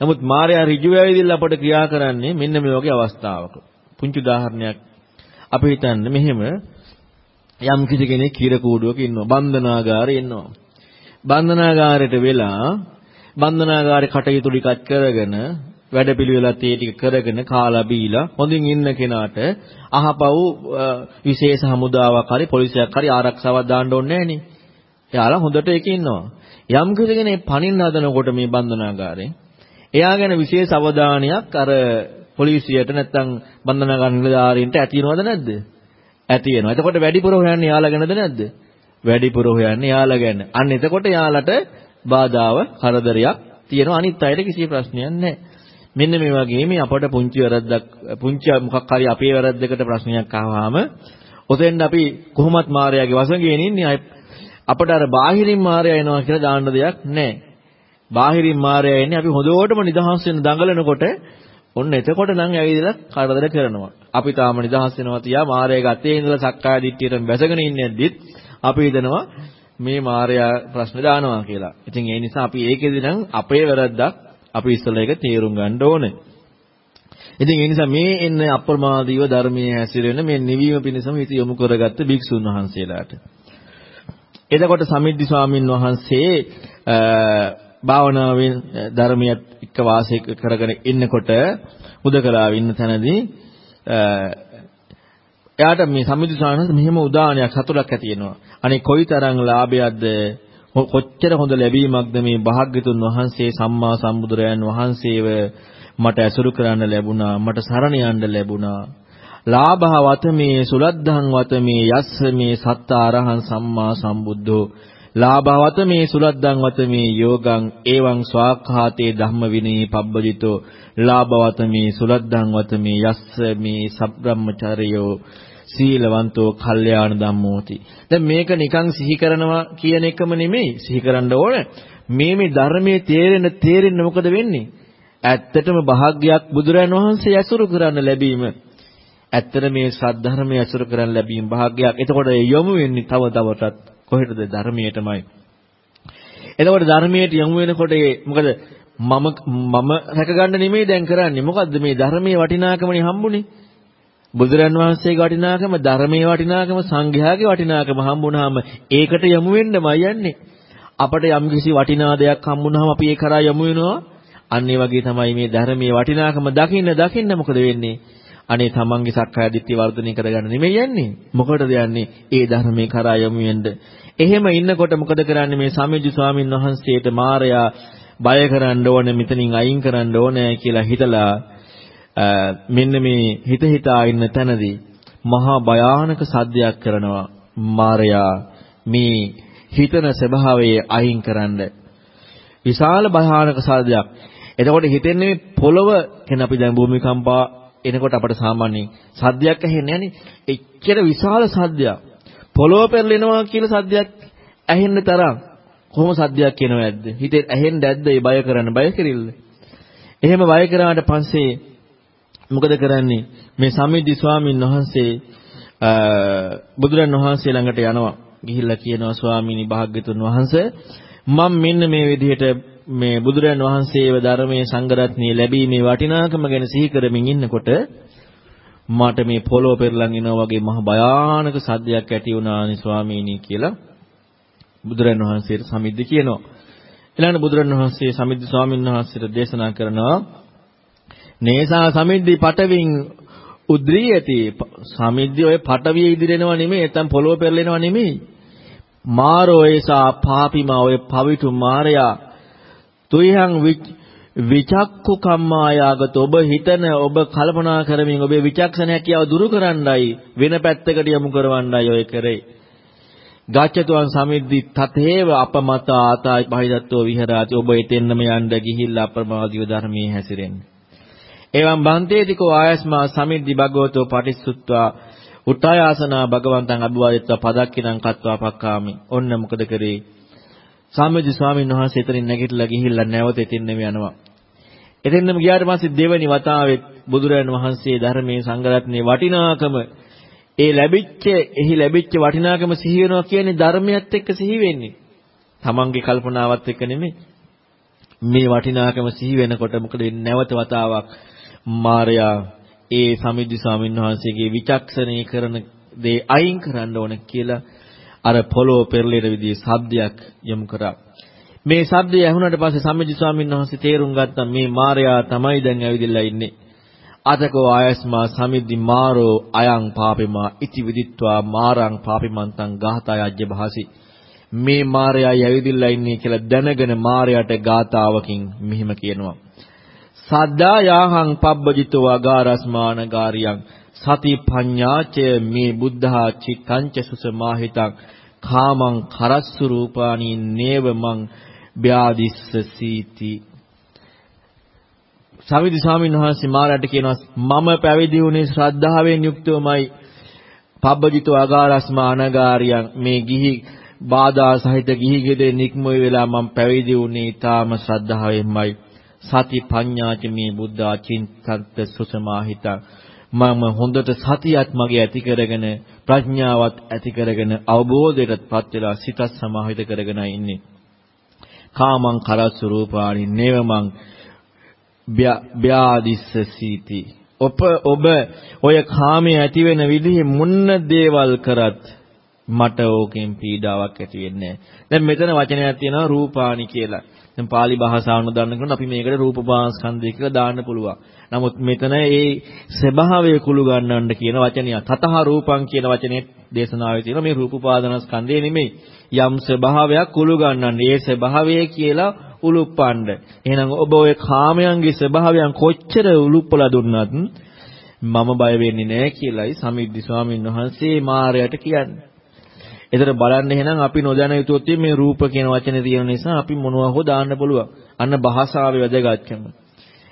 නමුත් මායя ඍජු වෙවිදilla අපට ක්‍රියා කරන්නේ මෙන්න මේ වගේ අවස්ථාවක. පුංචි උදාහරණයක් අපි හිතන්න මෙහෙම යම් කිසි කෙනෙක් කිර කූඩුවක ඉන්නවා. බන්ධනාගාරේ ඉන්නවා. බන්ධනාගාරයට වෙලා බන්ධනාගාරේ කටයුතු ටිකක් කරගෙන වැඩපිළිවෙලත් ඒ ටික කරගෙන කාලා බීලා හොඳින් ඉන්න කෙනාට අහපව් විශේෂ හමුදාවක් හරි පොලිසියක් හරි ආරක්ෂාවක් දාන්න ඕනේ නැහනේ. එයාලා හොඳට ඒකේ ඉන්නවා. යම් කෙනෙක් පණින්න හදනකොට මේ බන්ධනාගාරේ එයා ගැන විශේෂ අවධානයක් අර පොලිසියට නැත්තම් බන්ධනාගාර නිලධාරීන්ට ඇතිවෙනවද නැද්ද? ඇති වෙනවා. එතකොට වැඩිපුර හොයන්නේ යාලා ගැනද නැද්ද? වැඩිපුර හොයන්නේ යාලා ගැන. අන්න එතකොට යාලට බාධාව, කරදරයක් තියෙනවා. අනිත් අයට කිසි ප්‍රශ්නයක් නැහැ. මෙන්න මේ වගේ මේ අපට පුංචි වැරද්දක් පුංචි මොකක් හරි අපේ වැරද්දකට ප්‍රශ්නයක් ආවම ඔතෙන් අපි කොහොමත් මායාවේ වසඟයෙන් ඉන්නේ අපට අර බාහිරින් මායාව එනවා කියලා දාන්න දෙයක් නැහැ. බාහිරින් මායාව එන්නේ අපි හොඳටම නිදහස් වෙන දඟලනකොට ඔන්න එතකොට නම් ඇවිදලා කරදර කරනවා. අපි තාම නිදහස් වෙනවා තියා මායාවේ ගතේ ඉඳලා සක්කාය දිට්ඨියට වැසගෙන ඉන්නේද්දිත් අපි හිතනවා මේ මායාව ප්‍රශ්න දානවා කියලා. ඉතින් ඒ නිසා අපි ඒකෙදි නම් අපේ වැරද්දක් අපි ඉස්සෙල්ලා ඒක තේරුම් ගන්න ඕනේ. ඉතින් ඒ නිසා මේ එන්න අප්‍රමාදීව ධර්මයේ හැසිරෙන මේ නිවීම පිණිසම හිත යොමු කරගත්ත භික්ෂුන් වහන්සේලාට. එතකොට සමිද්දි ස්වාමින් වහන්සේ භාවනාවෙන් ධර්මයට එක්ක වාසය කරගෙන ඉන්නකොට උදකලාව ඉන්න තැනදී එයාට මේ සමිද්දි ස්වාමීන් මෙහෙම උදාහරණයක් සතුටක් ඇති වෙනවා. අනේ කොයිතරම් ලාභයක්ද කොච්චර හොඳ ලැබීමක්ද මේ භාග්‍යතුන් වහන්සේ සම්මා සම්බුදුරයන් වහන්සේව මට ඇසුරු කරන්න ලැබුණා මට සරණ යන්න ලැබුණා. ලාභවත මේ සුලද්ධං වත මේ යස්ස මේ සත්ත අරහං සම්මා සම්බුද්ධෝ. ලාභවත මේ සුලද්ධං වත මේ යෝගං එවං ස්වාඛාතේ ධම්ම විනී පබ්බජිතෝ. ලාභවත මේ සුලද්ධං වත මේ යස්ස මේ සබ්‍රාහ්මචර්යෝ. සීලවන්තෝ කල්යාණ ධම්මෝති. දැන් මේක නිකන් සිහි කරනවා කියන එකම නෙමෙයි සිහි කරන්න ඕන. මේ මේ ධර්මයේ තේරෙන තේරෙන්න මොකද වෙන්නේ? ඇත්තටම භාග්‍යයක් බුදුරන් වහන්සේ ඇසුරු කරන්න ලැබීම. ඇත්තට මේ සද්ධර්මයේ ඇසුරු කරන්න ලැබීම භාග්‍යයක්. එතකොට යොමු වෙන්නේ තව තවටත් කොහෙටද ධර්මයටමයි. එතකොට ධර්මයට යොමු වෙනකොට මොකද මම මම රැකගන්න නෙමෙයි දැන් කරන්නේ. මොකද්ද මේ ධර්මයේ වටිනාකමනේ හම්බුනේ. බුදුරන් වහන්සේගේ වටිනාකම ධර්මයේ වටිනාකම සංඝයාගේ වටිනාකම හම්බුනහම ඒකට යමු වෙන්නමයි යන්නේ. අපට යම්කිසි වටිනා දෙයක් හම්බුනහම අපි ඒ කරා යමු වෙනවා. අන්න ඒ වගේ තමයි මේ ධර්මයේ වටිනාකම දකින්න දකින්න මොකද වෙන්නේ? අනේ තමන්ගේ සක්කාය දිට්ඨිය වර්ධනය කරගන්න නෙමෙයි යන්නේ. මොකටද යන්නේ? ඒ ධර්මයේ කරා යමු වෙන්න. එහෙම ඉන්නකොට මොකද කරන්නේ මේ සමිජු ස්වාමින් වහන්සේට මායя බය කරන්න ඕනේ මෙතනින් අයින් කරන්න ඕනේ කියලා හිතලා මෙන්න මේ හිත හිතා ඉන්න තැනදී මහා භයානක සද්දයක් කරනවා. මාරයා මේ හිතන ස්වභාවයේ අයින් කරන්න. විශාල භයානක සද්දයක්. එතකොට හිතෙන්නේ පොළව කියන අපි දැන් භූමිකම්පා එනකොට අපට සාමාන්‍ය සද්දයක් ඇහෙන්නේ නැහනේ. එච්චර විශාල සද්දයක්. පොළව පෙරලෙනවා කියලා සද්දයක් ඇහෙන්න තරම් කොහොම සද්දයක් කියනව ඇද්ද? හිතේ ඇහෙන්න ඇද්ද ඒ බය කරන්න? බය කිරිල්ල. එහෙම බය කරාට පස්සේ මොකද කරන්නේ මේ සමිද්දි ස්වාමීන් වහන්සේ බුදුරන් වහන්සේ ළඟට යනවා ගිහිල්ලා කියනවා ස්වාමීනි භාග්‍යතුන් වහන්සේ මම මෙන්න මේ විදිහට මේ බුදුරන් වහන්සේව ධර්මයේ සංගරත්නිය ලැබීමේ වටිනාකම ගැන සිහි කරමින් ඉන්නකොට මට මේ පොළොව පෙරලන් එනවා වගේ මහ භයානක සද්දයක් ඇති වුණානි ස්වාමීනි කියලා බුදුරන් වහන්සේට සමිද්දි කියනවා. ඊළඟට බුදුරන් වහන්සේ සමිද්දි ස්වාමීන් වහන්සේට දේශනා කරනවා නේසා සමිද්දි පටවින් උද්‍රියති. සමිද්දි ඔය පටවිය ඉදිරෙනව නෙමෙයි නැත්තම් පොළොව පෙරලෙනව නෙමෙයි. මාරෝ ඒසා පාපිමා ඔය පවිතු මාරයා. තුයහං විචක්කු කම්මායාගත. ඔබ හිතන ඔබ කල්පනා කරමින් ඔබේ විචක්ෂණයක් කියව දුරු කරන්නයි වෙන පැත්තකට යොමු කරවන්නයි ඔය කරේ. ගච්ඡතුන් සමිද්දි තතේව අපමත ආතායි පහිදත්තෝ විහෙරාති. ඔබ එතෙන්නම යන්න ගිහිල්ලා අප්‍රමාදීව ධර්මයේ හැසිරෙන්නේ. එවං බන්තේතිකෝ ආයස්මා සමිද්දි භගවතෝ පටිච්චුත්වා උට්ඨායාසනා භගවන්තං අභිවාදිත්වා පදක්කිනං කତ୍වා පක්කාමි. ඔන්න මොකද කරේ? සාමජි ස්වාමීන් වහන්සේ එතනින් නැගිටලා ගිහිල්ලා නැවත එතින්නෙම යනවා. එතෙන්නම ගියාට පස්සේ දෙවනි වතාවෙත් බුදුරජාණන් වහන්සේ ධර්මයේ සංගරත්නයේ වටිනාකම ඒ ලැබිච්ච එහි ලැබිච්ච වටිනාකම සිහි වෙනවා කියන්නේ ධර්මයත් එක්ක සිහි වෙන්නේ. තමන්ගේ කල්පනාවත් එක්ක නෙමෙයි. මේ වටිනාකම සිහි වෙනකොට මොකද නැවත වතාවක් මාර්යා ඒ සමිද්දි ස්වාමීන් වහන්සේගේ විචක්ෂණී කරන දේ අයින් කරන්න ඕන කියලා අර පොළොව පෙරලෙන විදිහේ ශබ්දයක් යොමු කරා. මේ ශබ්දය ඇහුණාට පස්සේ සම්මිජි ස්වාමීන් වහන්සේ තේරුම් ගත්තා මේ මාර්යා තමයි දැන් ඇවිදලා ඉන්නේ. අතකෝ ආයස්මා සමිද්දි මාරෝ අයං පාපෙමා ඉති විදිත්වා මාරං පාපිමන්තං ගාථා යජ්ජ භාසි. මේ මාර්යා ඇවිදලා ඉන්නේ කියලා දැනගෙන මාර්යාට ගාතාවකින් මෙහිම කියනවා. සද්දා යාහං පබ්බජිතෝ අගාරස්මාන ගාරියං සති පඤ්ඤාචය මේ බුද්ධා චිත්තංච සුසමාහිතං කාමං කරස්සු රූපානි නේව මං ව්‍යාදිස්ස සීති. සමිති ස්වාමීන් වහන්සේ මාරට කියනවා මම පැවිදි වුණේ ශ්‍රද්ධාවෙන් යුක්තවමයි. පබ්බජිතෝ අගාරස්මා අනගාරියන් මේ ගිහි බාධා සහිත ගිහි ගෙදේ නික්මොයි වෙලා මම පැවිදි වුණේ ඊටාම ශ්‍රද්ධාවෙන්මයි. සති පඤ්ඤාච මේ බුද්ධ අචින්තත් සුසමාහිතං මම හොඳට සතියත් මගේ ඇති කරගෙන ප්‍රඥාවත් ඇති කරගෙන අවබෝධයටපත් වෙලා සිතත් සමාහිත කරගෙන ඉන්නේ කාමං කරස්ස රූපාණි නේවමං ව්‍යාදිස්ස සීති ඔබ ඔබ ඔය කාමයේ ඇති වෙන විදිහේ මුන්න දේවල් කරත් මට ඕකෙන් පීඩාවක් ඇති වෙන්නේ නැහැ. දැන් මෙතන වචනයක් තියෙනවා රූපාණි කියලා. දැන් pāli භාෂාව නොදන්න කෙනෙකුට අපි මේකට රූපපාස්කන්ධය කියලා දාන්න පුළුවන්. නමුත් මෙතන ඒ ස්වභාවය කුළු ගන්නන්න කියන වචනය තතහ රූපං කියන වචනේ දේශනාවේ තියෙනවා මේ රූපපාදනස්කන්ධය නෙමෙයි. යම් ස්වභාවයක් කුළු ගන්නන්න. ඒ ස්වභාවය කියලා උලුප්පන්න. එහෙනම් ඔබ ඔය කාමයන්ගේ ස්වභාවයන් කොච්චර උලුප්පලා දුන්නත් මම බය වෙන්නේ නැහැ කියලායි සමිද්දි ස්වාමීන් වහන්සේ මාරයට කියන්නේ. එතන බලන්න එහෙනම් අපි නොදැන යුතුත් මේ රූප කියන වචනේ තියෙන නිසා අපි මොනවා හෝ දාන්න පුළුවන්. අන්න භාෂාවේ වැදගත්කම.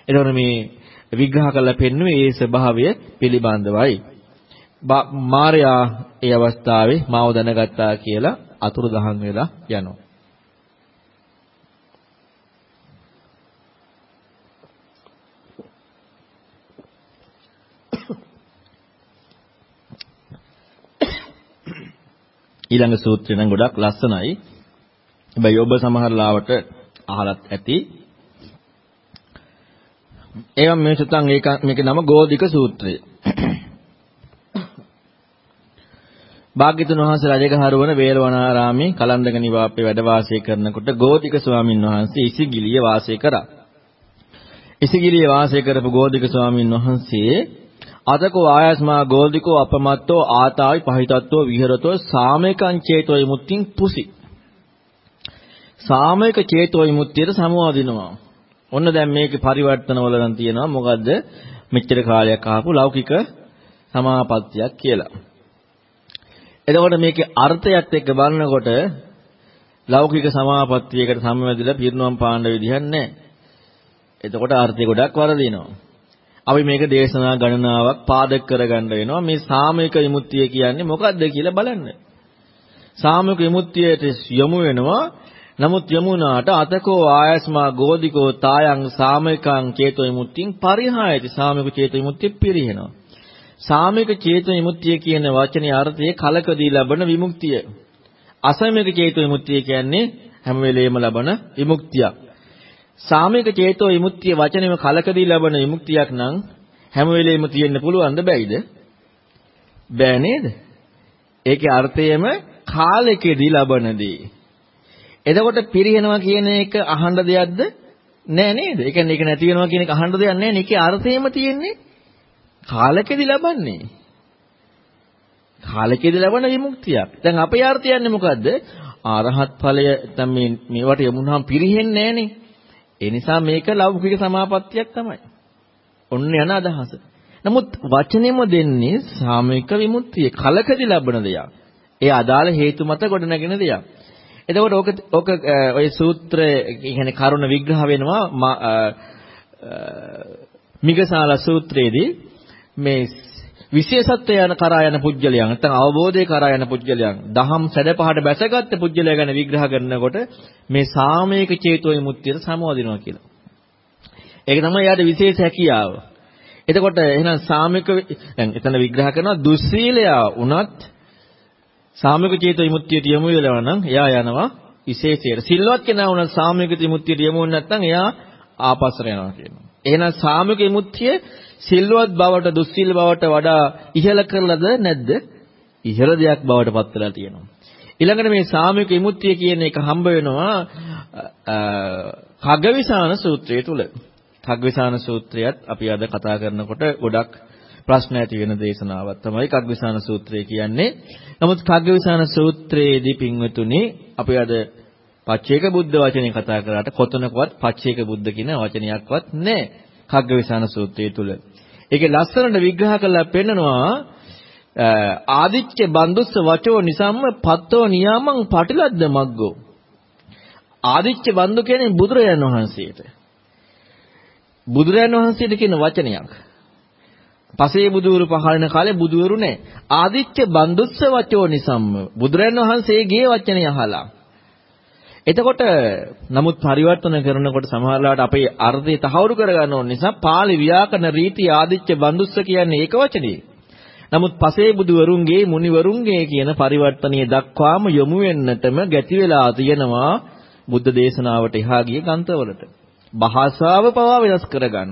එතකොට මේ විග්‍රහ කරලා පෙන්වුවේ ඒ ස්වභාවය පිළිබඳවයි. මාර්යා ඒ අවස්ථාවේ මාව දැනගත්තා කියලා අතුරුදහන් වෙලා යනවා. ඊළඟ සූත්‍රය නම් ගොඩක් ලස්සනයි. හැබැයි ඔබ සමහර ලාවට අහලත් ඇති. ඒවම් මේ සුතං ඒක මේකේ නම ගෝධික සූත්‍රය. භාග්‍යතුන් වහන්සේ රජගහරුවන වේලවනාරාමේ කලන්දක නිවාපේ වැඩ වාසය කරනකොට ගෝධික ස්වාමින් වහන්සේ ඉසිගිලිය වාසය කරා. ඉසිගිලිය වාසය කරපු ගෝධික ස්වාමින් වහන්සේ අතකෝ ආයස්මා ගෝධිකෝ අපමත්තෝ ආතාවි පහිතත්වෝ විහෙරතෝ සාමේකං චේතෝ විමුක්තිං පුසි. සාමේක චේතෝ විමුක්තියට සමවදිනවා. ඔන්න දැන් මේකේ පරිවර්තන වල නම් තියෙනවා මොකද්ද? මෙච්චර කාලයක් ආපු ලෞකික සමාපත්තියක් කියලා. එතකොට මේකේ අර්ථයත් එක්ක බලනකොට ලෞකික සමාපත්තියකට සමවැදිලා පිරිනුවම් පාණ්ඩ විදිහක් නැහැ. එතකොට අර්ථය ගොඩක් වරදිනවා. අපි මේක දේශනා ගණනාවක් පාදක කරගන්න වෙනවා. මේ සාමයක විමුක්තිය කියන්නේ මොකක්ද කියලා බලන්න. සාමයක විමුක්තියට යොමු වෙනවා. නමුත් යමුනාට අතකෝ ආයස්මා ගෝධිකෝ තායන් සාමයකං චේතෝ විමුක්තිං පරිහායති. සාමයක චේතෝ විමුක්තිය පිරිහෙනවා. සාමයක චේතෝ විමුක්තිය කියන වචනේ අර්ථය කලකදී ලබන විමුක්තිය. අසමයක චේතෝ විමුක්තිය කියන්නේ හැම වෙලෙම ලබන විමුක්තියක්. සාමයක චේතෝ විමුක්තිය වචනේම කලකදී ලැබෙන විමුක්තියක් නම් හැම වෙලෙම තියෙන්න පුළුවන්ද බැයිද? බෑ නේද? ඒකේ අර්ථයම කාලෙකදී ලබනදී. එතකොට පිරිහෙනවා කියන එක අහන්න දෙයක්ද? නෑ නේද? ඒ කියන්නේ ඒක නැති වෙනවා කියන එක අහන්න දෙයක් නෑ නේ. ඒකේ අර්ථයම තියෙන්නේ කාලෙකදී ලබන්නේ. කාලෙකදී ලබන විමුක්තියක්. දැන් අපේ අර්ථය යන්නේ මොකද්ද? ආරහත් ඵලය දැන් මේ මේවට යමුනහම පිරිහෙන්නේ නෑනේ. ඒ නිසා මේක ලෞකික සමාපත්තියක් තමයි. ඔන්න යන අදහස. නමුත් වචනෙම දෙන්නේ සාමික විමුක්තිය කලකදී ලැබෙන දෙයක්. ඒ අදාළ හේතු මත ගොඩනගෙන දෙයක්. එතකොට ඕක ඕක ඔය සූත්‍රය කියන්නේ කරුණ විග්‍රහ වෙනවා මිගසාල සූත්‍රයේදී මේ විශේෂත්වය යන කරා යන පුජ්‍යලයන් නැත්නම් අවබෝධය කරා යන පුජ්‍යලයන් දහම් සැඩ පහට බැසගත් පුජ්‍යලය ගැන විග්‍රහ කරනකොට මේ සාමයක චේතෝ විමුක්තියට සමවදිනවා කියලා. ඒක තමයි යාට විශේෂ හැකියාව. එතකොට එහෙනම් සාමයක දැන් එතන විග්‍රහ කරනවා දුස්සීලයා වුණත් සාමයක චේතෝ විමුක්තියට යමු වෙලා නම් එයා යනවා විශේෂයට. සිල්වත් කෙනා වුණත් සාමයක විමුක්තියට යමු නැත්නම් එයා ආපස්සට යනවා කියනවා. එහෙනම් සාමයක විමුක්තිය සිල්වත් බවට දුස්සීල බවට වඩා ඉහළ කරලාද නැද්ද? ඉහළ දෙයක් බවට පත් වෙලා තියෙනවා. ඊළඟට මේ සාමික විමුක්තිය කියන එක හම්බ වෙනවා කග්ගවිසාන සූත්‍රය තුල. කග්ගවිසාන සූත්‍රයත් අපි අද කතා කරනකොට ගොඩක් ප්‍රශ්න ඇති වෙන දේශනාවක් තමයි කග්ගවිසාන සූත්‍රය කියන්නේ. නමුත් කග්ගවිසාන සූත්‍රයේදී පින්වතුනි අපි අද පච්චේක බුද්ධ වචනේ කතා කරාට කොතනකවත් පච්චේක බුද්ධ කියන වචනයක්වත් නැහැ. කග්ගවිසාන සූත්‍රය තුල. ඒකේ ලස්සනට විග්‍රහ කරලා පෙන්නනවා ආදිච්ච බන්දුස්ස වචෝ නිසම්ම පත්තෝ නියාමං පටිලද්ද මග්ගෝ. ආදිච්ච බන්දු කියන්නේ බුදුරජාණන් වහන්සේට. බුදුරයන් වහන්සේට කියන වචනයක්. පසේ බුදුවරු පහළන කාලේ බුදුවරු නැහැ. ආදිච්ච බන්දුස්ස වචෝ නිසම්ම බුදුරයන් වහන්සේගේ වචනය අහලා. එතකොට නමුත් පරිවර්තන කරනකොට සමහරවිට අපේ අර්ථය තහවුරු කරගන්න ඕන නිසා පාලි ව්‍යාකරණ රීති ආදිච්ච බන්දුස්ස කියන්නේ ඒක වචනේ. නමුත් පසේ බුදුවරුන්ගේ මුනිවරුන්ගේ කියන පරිවර්තනීය දක්වාම යොමු වෙන්නටම ගැති වෙලා තියෙනවා බුද්ධ දේශනාවට එහා ගිය ග්‍රන්ථවලට. භාෂාව පවා වෙනස් කරගන්න.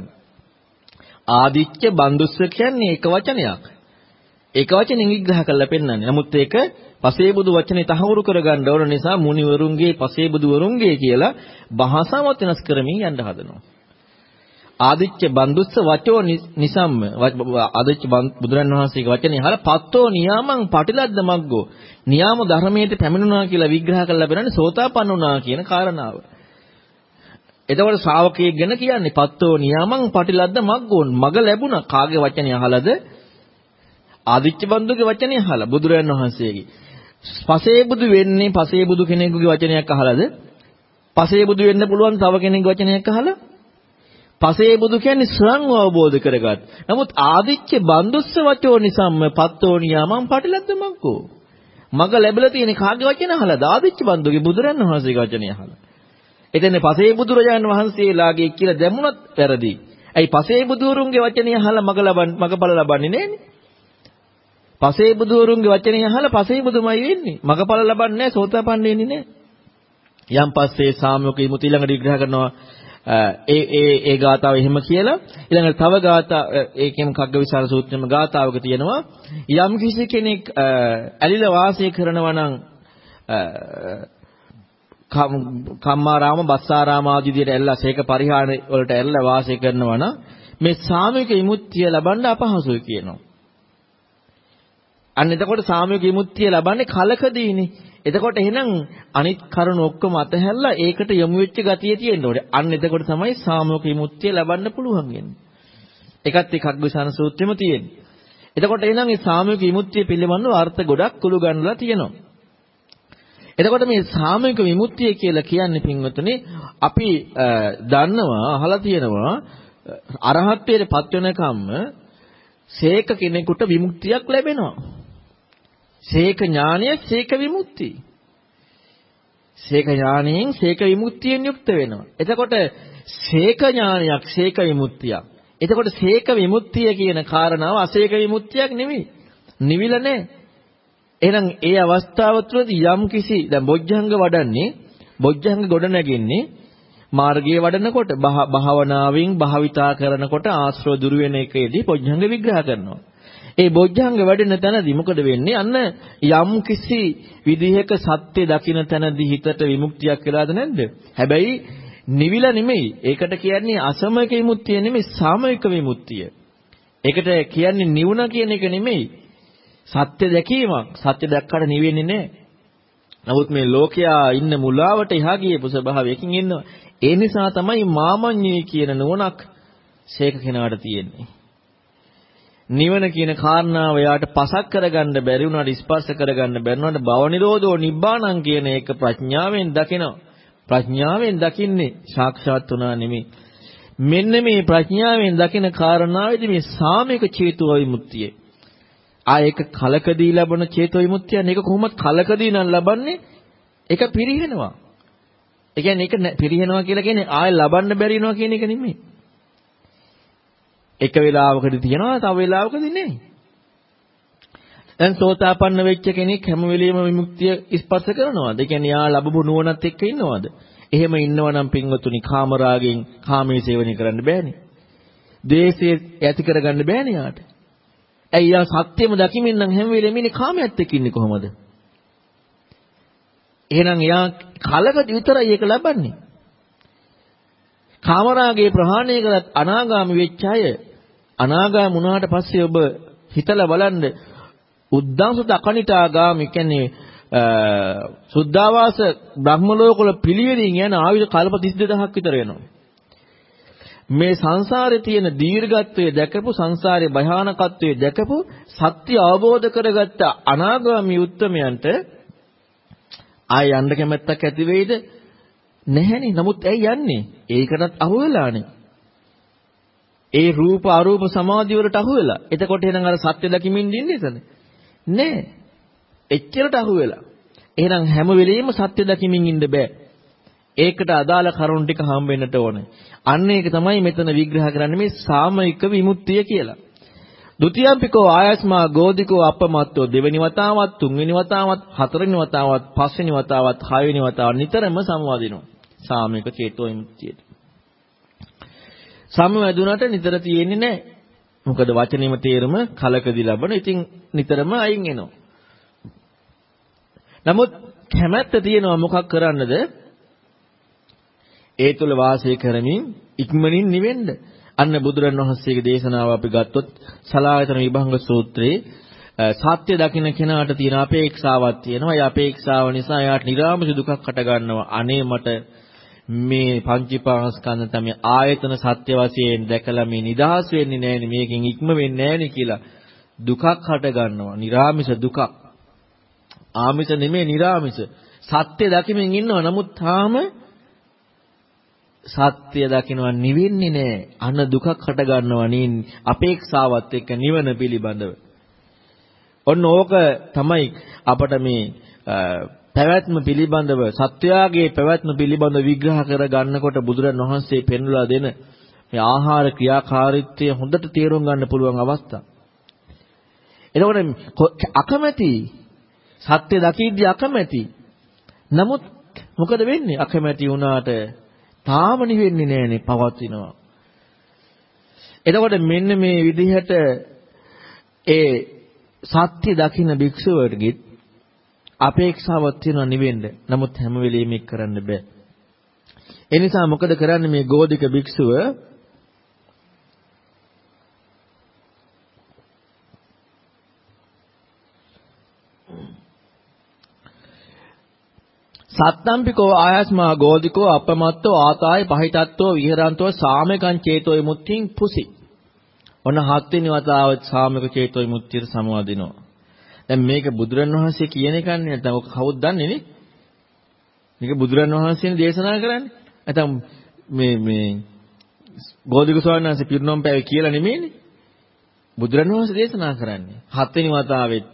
ආදිච්ච බන්දුස්ස කියන්නේ එක වචනයක්. ඒක වචනෙන් විග්‍රහ කරලා පෙන්නන්නේ. නමුත් ඒක පසේබුදු වචනේ තහවුරු කරගන්න ඕන නිසා මුනිවරුන්ගේ පසේබුදුවරුන්ගේ කියලා භාෂාවත් වෙනස් කරමින් යන්න හදනවා. ආදිච්ච බන්දුස්ස වචෝ නිසම්ම ආදිච්ච බුදුරන් වහන්සේගේ වචනේ අහලා පත්තෝ නියාමං පටිලද්ද මග්ගෝ නියාම ධර්මයට පැමිණුණා කියලා විග්‍රහ කරලා බලන්නේ සෝතාපන්න වුණා කියන කාරණාව. එතකොට ශ්‍රාවකයෙක් ගැන කියන්නේ පත්තෝ නියාමං පටිලද්ද මග්ගෝන් මග ලැබුණා කාගේ වචනේ අහලාද ආදිච්ච බන්දුගේ වචනේ අහලා බුදුරන් වහන්සේගේ. පසේබුදු වෙන්නේ පසේබුදු කෙනෙකුගේ වචනයක් අහලාද? පසේබුදු වෙන්න පුළුවන් තව කෙනෙකුගේ වචනයක් අහලා? පසේබුදු කියන්නේ ස්වයං අවබෝධ කරගත්. නමුත් ආදිච්ච බන්දුස්ස වචෝ නිසම්ම පත්තෝ නියාමං පටිලද්ද මග්ගෝ. මග ලැබලා තියෙන කාගේ වචන අහලාද? ආදිච්ච බන්දුගේ බුදුරන් වහන්සේගේ වචනේ අහලා. එතන පසේබුදුරජාණන් වහන්සේලාගේ කියලා දැමුණත් වැරදි. ඇයි පසේබුදුරුන්ගේ වචනේ අහලා මග ලබන් මගපල ලබන්නේ නැන්නේ? පසේබුදුරුන්ගේ වචනේ අහලා පසේබුදුමයි වෙන්නේ. මගපල ලබන්නේ නැහැ, සෝතාපන්න වෙන්නේ නැහැ. යම් පස්සේ සාමයක ඉමුති ළඟට විග්‍රහ කරනවා ඒ ඒ ඒ ගාතාව එහෙම කියලා ඊළඟට තව ගාතා ඒකෙම කග්ගවිසාර සූත්‍රෙම ගාතාවක තියෙනවා යම් කිසි කෙනෙක් ඇලිලා වාසය කරනවා නම් කම්මාරාම බස්සාරාම ආදී විදියට ඇල්ලා සේක පරිහාන වලට ඇල්ලා වාසය කරනවා නම් මේ සාමික විමුක්තිය ලබන්න අපහසුයි කියනවා. අන්න එතකොට සාමික විමුක්තිය ලබන්නේ කලකදීනේ. එතකොට එහෙනම් අනිත් කරුණු ඔක්කොම අතහැරලා ඒකට යොමු වෙච්ච ගතිය තියෙන්න ඕනේ. අන්න එතකොට තමයි සාමික විමුක්තිය ලබන්න පුළුවන් වෙන්නේ. ඒකත් එකක් විසන සූත්‍රෙම තියෙන්නේ. එතකොට එහෙනම් මේ සාමික විමුක්තිය පිළිබඳව අර්ථ ගොඩක් කුළු ගන්නලා තියෙනවා. එතකොට මේ සාමූහික විමුක්තිය කියලා කියන්නේ පින්වතුනි අපි දන්නවා අහලා තියෙනවා අරහත්ත්වයට පත් වෙනකම්ම සේක කෙනෙකුට විමුක්තියක් ලැබෙනවා. සේක ඥානය සේක විමුක්තිය. සේක ඥානයෙන් සේක විමුක්තියෙන් යුක්ත වෙනවා. එතකොට සේක ඥානයක් සේක විමුක්තියක්. එතකොට සේක විමුක්තිය කියන කාරණාව අසේක විමුක්තියක් නෙවෙයි. නිවිල නැහැ. එහෙනම් ඒ අවස්ථාව තුළදී යම් කිසි දැන් බොජ්ජංග වඩන්නේ බොජ්ජංග ගොඩ නැගෙන්නේ මාර්ගයේ වඩනකොට භාවනාවෙන් භාවිතා කරනකොට ආශ්‍රව දුරු වෙන එකේදී බොජ්ජංග විග්‍රහ කරනවා. ඒ බොජ්ජංග වැඩෙන තැනදී මොකද වෙන්නේ? අන්න යම් කිසි විදිහක සත්‍ය දකින්න තැනදී හිතට විමුක්තියක් වෙලාද නැද්ද? හැබැයි නිවිල නෙමෙයි. ඒකට කියන්නේ අසමයක විමුක්තිය නෙමෙයි සාමයක විමුක්තිය. ඒකට කියන්නේ නිවුණ කියන එක නෙමෙයි. සත්‍ය දැකීමක්. සත්‍ය දැක්කට නිවෙන්නේ නැහැ. නමුත් මේ ලෝකයා ඉන්න මුලාවට එහා ගියපු ස්වභාවයකින් ඉන්නවා. ඒ නිසා තමයි මාමඤ්ඤේ කියන නුවණක් ශේක කෙනාට තියෙන්නේ. නිවන කියන කාරණාව යාට පසක් කරගන්න බැරි වුණාට ස්පර්ශ කරගන්න බැරි වුණාට භව නිරෝධෝ නිබ්බාණං කියන එක ප්‍රඥාවෙන් දකිනවා. ප්‍රඥාවෙන් දකින්නේ සාක්ෂාත් වුණා නෙමෙයි. මෙන්න මේ ප්‍රඥාවෙන් දකින කාරණාවේදී මේ සාමික චේතෝ විමුක්තිය ආ ඒක කලකදී ලැබෙන චේතෝ විමුක්තිය නේ ඒක කොහොමද කලකදී නම් ලබන්නේ ඒක පිරිහෙනවා ඒ කියන්නේ ඒක පිරිහෙනවා කියලා කියන්නේ ආය ලබන්න බැරි වෙනවා කියන එක නෙමෙයි එක වෙලාවකදී තියනවා තව වෙලාවකදී නෙමෙයි. දැන් සෝතාපන්න වෙච්ච කෙනෙක් හැම වෙලෙම විමුක්තිය ස්පර්ශ කරනවාද? ඒ කියන්නේ යා ලැබපු නුවණත් එක්ක ඉන්නවද? එහෙම ඉන්නවනම් පින්වතුනි කාමරාගෙන් කාමයේ සේවනය කරන්න බෑනේ. ද්වේෂය ඇති කරගන්න බෑනේ යාට. ඇයි යා සත්‍යෙම දකිමින් නම් හැම වෙලෙම ඉන්නේ කාමයට එක්ක ඉන්නේ කොහොමද? එහෙනම් එයා කලකට විතරයි ඒක ලබන්නේ. කාමරාගේ ප්‍රහාණය කරත් අනාගාමි වෙච්ච අය අනාගාම වුණාට පස්සේ ඔබ හිතලා බලන්න උද්දාසත අකනිටාගාමි කියන්නේ සුද්ධාවාස බ්‍රහ්ම ලෝකවල පිළිවෙලින් යන ආයුධ කල්ප 32000ක් විතර වෙනවා. මේ සංසාරේ තියෙන දීර්ඝත්වයේ දැකපු සංසාරේ භයානකත්වයේ දැකපු සත්‍ය අවබෝධ කරගත්ත අනාගාමී උත්තමයන්ට ආය යන්න කැමැත්තක් ඇති වෙයිද නැහැනේ නමුත් ඇයි යන්නේ ඒකටත් අහු වෙලානේ ඒ රූප අරූප සමාධිය වලට අහු වෙලා. එතකොට එහෙනම් අර සත්‍ය දකිමින් ඉන්නේ එතන. නෑ. එච්චරට අහු වෙලා. එහෙනම් හැම වෙලෙම සත්‍ය දකිමින් ඉන්න බෑ. ඒකට අදාළ කරුණු ටික හම්බෙන්නට ඕනේ. අන්න ඒක තමයි මෙතන විග්‍රහ කරන්නේ මේ සාමයික විමුක්තිය කියලා. ဒုတိ යම්පිකෝ ආයස්මා ගෝධිකෝ අපමත්තෝ දෙවෙනි වතාවත් තුන්වෙනි වතාවත් හතරවෙනි වතාවත් පස්වෙනි වතාවත් හයවෙනි වතාවත් නිතරම සමවදිනවා. සාමයික චේතෝ විමුක්තියට. සමවැදුනට නිතර තියෙන්නේ නැහැ. මොකද වචනේම තේරුම කලකදී ලබන. ඉතින් නිතරම අයින් එනවා. නමුත් කැමැත්ත තියෙනවා මොකක් කරන්නද? ඒ තුල වාසය කරමින් ඉක්මනින් නිවෙන්න. අන්න බුදුරන් වහන්සේගේ දේශනාව අපි ගත්තොත් සලායතන විභංග සූත්‍රයේ සත්‍ය දකින්න කෙනාට තියෙන අපේක්ෂාවක් තියෙනවා. ඒ අපේක්ෂාව නිසා එයාට නිරාමස දුකක් හට ගන්නවා. අනේ මට මේ පංචීපාස්කන්ධ තමයි ආයතන සත්‍ය වශයෙන් දැකලා මේ නිදහස් වෙන්නේ නැහෙනි මේකෙන් ඉක්ම වෙන්නේ නැහෙනි කියලා දුකක් හට ගන්නවා. නිරාමිස දුකක්. ආමිස නෙමෙයි නිරාමිස. සත්‍ය දකිමින් ඉන්නවා. නමුත් තාම සත්‍ය දකින්නවා නිවෙන්නේ නැහැ. අන දුකක් හට ගන්නවා නින් අපේක්ෂාවත් එක්ක නිවන පිළිබඳව. ඔන්න ඕක තමයි අපට මේ පැවැත්ම පිළිබඳව සත්‍යයාගේ පැවැත්ම පිළිබඳව විග්‍රහ කර ගන්නකොට බුදුරන් වහන්සේ පෙන්වලා දෙන මේ ආහාර ක්‍රියාකාරීත්වය හොඳට තේරුම් ගන්න පුළුවන් අවස්ථා. එතකොට අකමැති සත්‍ය දකිද්දී අකමැති. නමුත් මොකද වෙන්නේ? අකමැති වුණාට තාම නිවෙන්නේ නැහනේ පවතිනවා. එතකොට මෙන්න මේ විදිහට ඒ සත්‍ය දකින්න භික්ෂුවටගෙත් අපේක්ෂාවක් තියෙනවා නිවෙන්න. නමුත් හැම වෙලෙම ඒක කරන්න බෑ. ඒ නිසා මොකද කරන්නේ මේ ගෝධික භික්ෂුව සත්තම්පිකෝ ආයස්මා ගෝධිකෝ අපමත්තෝ ආතාය පහිතත්වෝ විහෙරන්තෝ සාමකං චේතෝ විමුක්තිං පුසි. ඔන්න හත්වෙනි වතාව සාමක චේතෝ විමුක්තියට සමවදිනවා. දැන් මේක බුදුරණවහන්සේ කියන එකන්නේ නැත්නම් ඔක කවුද දන්නේ නේ? මේක බුදුරණවහන්සේනේ දේශනා කරන්නේ. නැත්නම් මේ මේ ගෝධික ස්වාමීන් වහන්සේ පිරිනොම් පෑවේ කියලා නෙමෙයිනේ. බුදුරණවහන්සේ දේශනා කරන්නේ. හත්වෙනි වතාවෙත්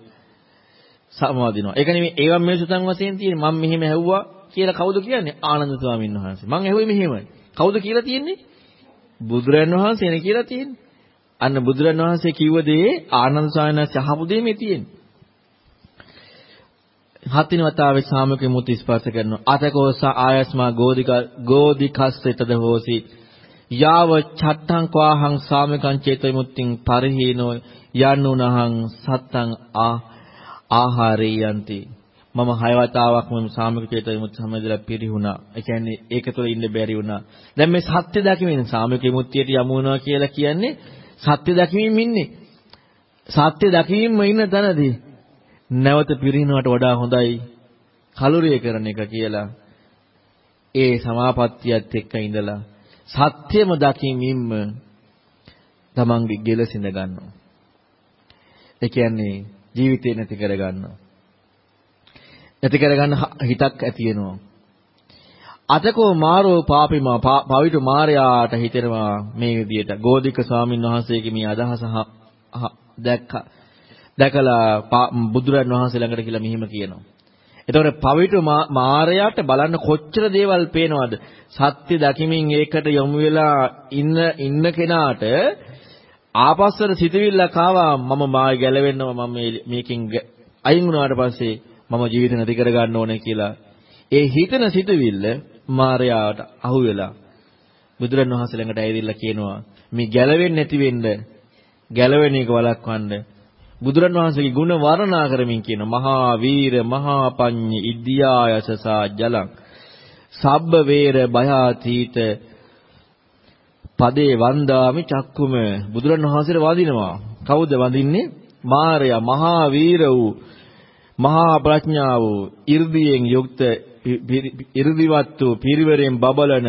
සමාදිනවා. ඒක නෙමෙයි ඒවම් මේ සුතන් වශයෙන් තියෙන මම මෙහෙම ඇහුවා කියලා කවුද කියන්නේ? ආනන්ද ස්වාමීන් වහන්සේ. මං ඇහුවේ මෙහෙමයි. කවුද කියලා තියෙන්නේ? බුදුරන් වහන්සේනේ කියලා තියෙන්නේ. අන්න බුදුරන් වහන්සේ කිව්ව දේ ආනන්ද ස්වාමීන් වහන්සේ අහපු දේ මේ තියෙන්නේ. හත්වෙනි වතාවේ සාමක මුති ස්පර්ශ කරනවා. අතකෝස ආයස්මා ගෝධික ගෝධිකස්සෙතද හෝසි. යාව චත්තං කවාහං සාමකං චේතෝ මුත්තිං පරිහීනෝ යන්නුනහං සත්තං ආ ආහාරේ යන්ති මම හය වතාවක් මම සාමික චේතෝ විමුක්ති සම්බන්ධලා පිරිහුණා. ඒ කියන්නේ ඒක තුළ ඉන්න බැරි වුණා. දැන් මේ සත්‍ය දැකීමෙන් සාමික විමුක්තියට යමු වෙනවා කියලා කියන්නේ සත්‍ය දැකීමෙන් ඉන්නේ. සත්‍ය දැකීමෙන් ඉන්න තැනදී නැවත පිරිනවට වඩා හොඳයි කලුරිය කරන එක කියලා ඒ සමාපත්තියත් එක්ක ඉඳලා සත්‍යම දකිමින්ම තමන්ගේ ගෙලසිඳ ගන්නවා. ඒ කියන්නේ ජීවිතේ නැති කරගන්නවා. නැති කරගන්න හිතක් ඇති වෙනවා. අතකෝ මාරෝ පාපිමා පවිතු මාරයාට හිතෙනවා මේ විදියට ගෝධික ස්වාමින් වහන්සේගේ මේ අදහස දැක්ක දැකලා බුදුරන් වහන්සේ ළඟට කියලා මෙහිම කියනවා. එතකොට පවිතු මාරයාට බලන්න කොච්චර දේවල් පේනවද? සත්‍ය දකිමින් ඒකට යොමු වෙලා ඉන්න ඉන්න කෙනාට ආපස්සට සිතවිල්ලක් ආවා මම මාය ගැලවෙන්නවා මම මේකෙන් අයින් වුණාට පස්සේ මම ජීවිත නැති කර ගන්න ඕනේ කියලා ඒ හිතන සිතවිල්ල මායාවට අහු වෙලා බුදුරණවහන්සේ ළඟට ඇවිදilla කියනවා මේ ගැලවෙන්නේ නැති වෙන්න ගැලවෙන එක වළක්වන්න බුදුරණවහන්සේගේ ගුණ වර්ණනා කරමින් කියන මහා වීර මහා පඤ්ඤ ඉද්ධියායසසා ජලං. සබ්බ වේර භයාතීත පදේ වන්දාමි චක්කුම. බුදුරණවහන්සේට වඳිනවා. කවුද වඳින්නේ? මාරයා මහා වීර වූ මහා ප්‍රඥා වූ 이르දියෙන් යුක්ත 이르දිවත් වූ පිරිවරෙන් බබලන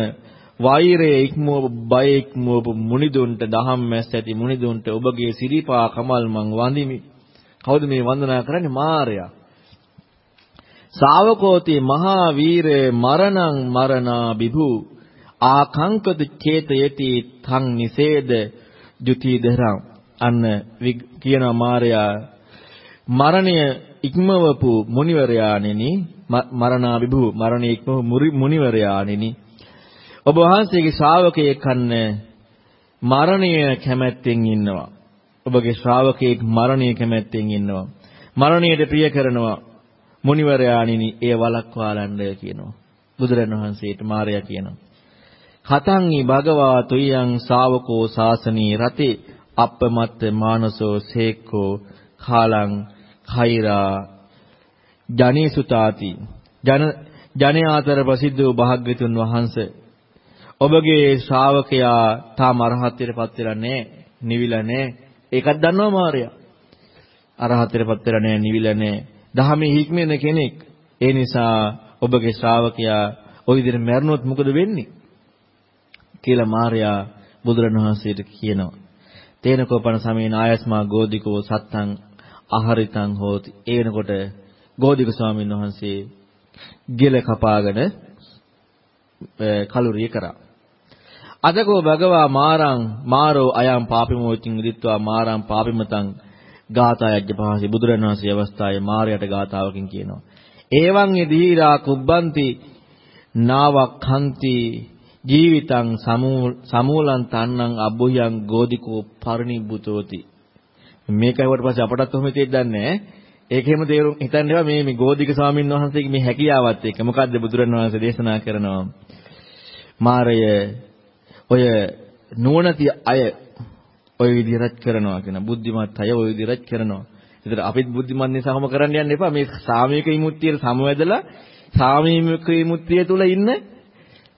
වෛරයේ ඉක්මව බය ඉක්මව මුනිදුන්ට දහම් මැස් ඇති මුනිදුන්ට ඔබගේ සිරිපා කමල් මං වඳිමි. කවුද මේ වන්දනා කරන්නේ? මාරයා. ශාවකෝති මහා වීරේ මරණං මරණා බිභු ආකංකද චේතයති තං නිසේද ජුති දහරම් අන්න කියනවා මාර්යා මරණය ඉක්මවපු මුනිවරයාණෙනි මරණා විභු මරණය ඉක්මවපු මුනිවරයාණෙනි ඔබ වහන්සේගේ ශ්‍රාවකයෙක් කන්න මරණය කැමැත්තෙන් ඉන්නවා. ඔබගේ ශ්‍රාවකයෙක් මරණය කැමැත්තෙන් ඉන්නවා. මරණයට ප්‍රිය කරනවා මුනිවරයාණෙනි එය වළක්වාලන්න කියනවා. බුදුරන් වහන්සේට මාර්යා කියනවා. කතං ඊ භගවා තුයං ශාවකෝ සාසනී රතේ අපමත්ත මානසෝ සේක්කෝ කාලං කෛරා ජනේසුතාති. ජන ජනයා අතර ප්‍රසිද්ධ වූ භාග්‍යතුන් වහන්සේ ඔබගේ ශ්‍රාවකයා තාම අරහත්ත්වයටපත් වෙලා නැහැ නිවිලා නැහැ. ඒකත් දන්නවා මාර්යා. අරහත්ත්වයටපත් වෙලා නැහැ නිවිලා නැහැ. දහමේ හික්මෙන කෙනෙක්. ඒ නිසා ඔබගේ ශ්‍රාවකයා ওই විදිහට මැරුණොත් මොකද වෙන්නේ? කියලා මාර්යා බුදුරණවහන්සේට කියනවා. තේනකෝපන සමේන ආයස්මා ගෝධිකෝ සත්තං අහරිතං හෝති. ඒ වෙනකොට ගෝධික ස්වාමීන් වහන්සේ ගෙල කපාගෙන කලුරිය කරා. අදකෝ භගවා මාරං මාරෝ අයම් පාපිමෝචින් විදිත්වා මාරං පාපිමතං ගාථා යජ්ජ පහසි බුදුරණවහන්සේ අවස්ථාවේ මාරයට ගාථාවකින් කියනවා. එවං යදීරා කුබ්බන්ති නාවක්ඛන්ති ජීවිතං සමූලං තන්නං අබ්බුයං ගෝධිකෝ පරිනිබ්බුතෝති. මේකයි වට පස්සේ අපටත් කොහොමද තේරෙන්නේ ඒකෙම තේරුම් හිතන්න ඒවා මේ මේ ගෝධික ස්වාමීන් වහන්සේගේ මේ හැකියාවත් එක්ක. මොකද්ද බුදුරණවහන්සේ දේශනා කරනවා? මාරය ඔය නුවණති අය ඔය විදිහට කරනවා කියන බුද්ධිමත් අය ඔය විදිහට කරනවා. ඒතර අපිත් බුද්ධිමත් නිසා කොහොම කරන්න යන්න එපා. මේ සාමීක විමුක්තියට සමවැදලා සාමීක විමුක්තිය තුල ඉන්න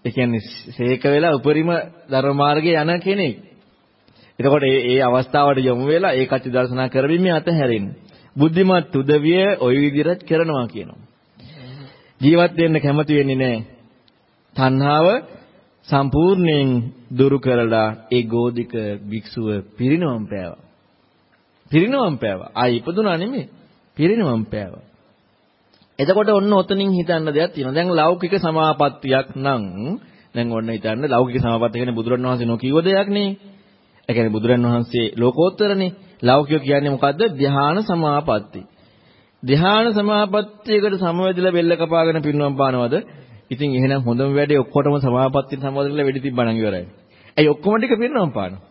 ඒ කියන්නේ සේක වෙලා උපරිම ධර්ම මාර්ගයේ යන කෙනෙක්. එතකොට මේ මේ අවස්ථාවට යොමු වෙලා ඒ කච්චි දර්ශනා කරමින් මේ අතහැරෙන්න. බුද්ධිමත් උදවිය ওই විදිහට කරනවා කියනවා. ජීවත් වෙන්න කැමති වෙන්නේ නැහැ. තණ්හාව සම්පූර්ණයෙන් දුරු කරලා ඒ ගෝධික භික්ෂුව පිරිනවම් පෑවා. පිරිනවම් පෑවා. ආයි ඉපදුනා නෙමෙයි. පිරිනවම් පෑවා. එතකොට ඔන්න ඔතනින් හිතන්න දෙයක් තියෙනවා. දැන් ලෞකික සමාපත්තියක් නම් දැන් ඔන්න හිතන්න ලෞකික සමාපත්තිය කියන්නේ බුදුරණවහන්සේ නොකියව දෙයක් නේ. ඒ කියන්නේ බුදුරණවහන්සේ ලෝකෝත්තරනේ. ලෞකික කියන්නේ මොකද්ද? ධ්‍යාන සමාපatti. ධ්‍යාන සමාපත්තියකට සමවැදිලා බෙල්ල කපාගෙන පින්නම් පානවද? ඉතින් එහෙනම් හොඳම වැඩේ ඔක්කොටම සමාපත්තියට සම්බන්ධ කරලා වෙඩි තිබ්බනම් ඉවරයි. ඇයි ඔක්කොම ටික පින්නම් පානවා?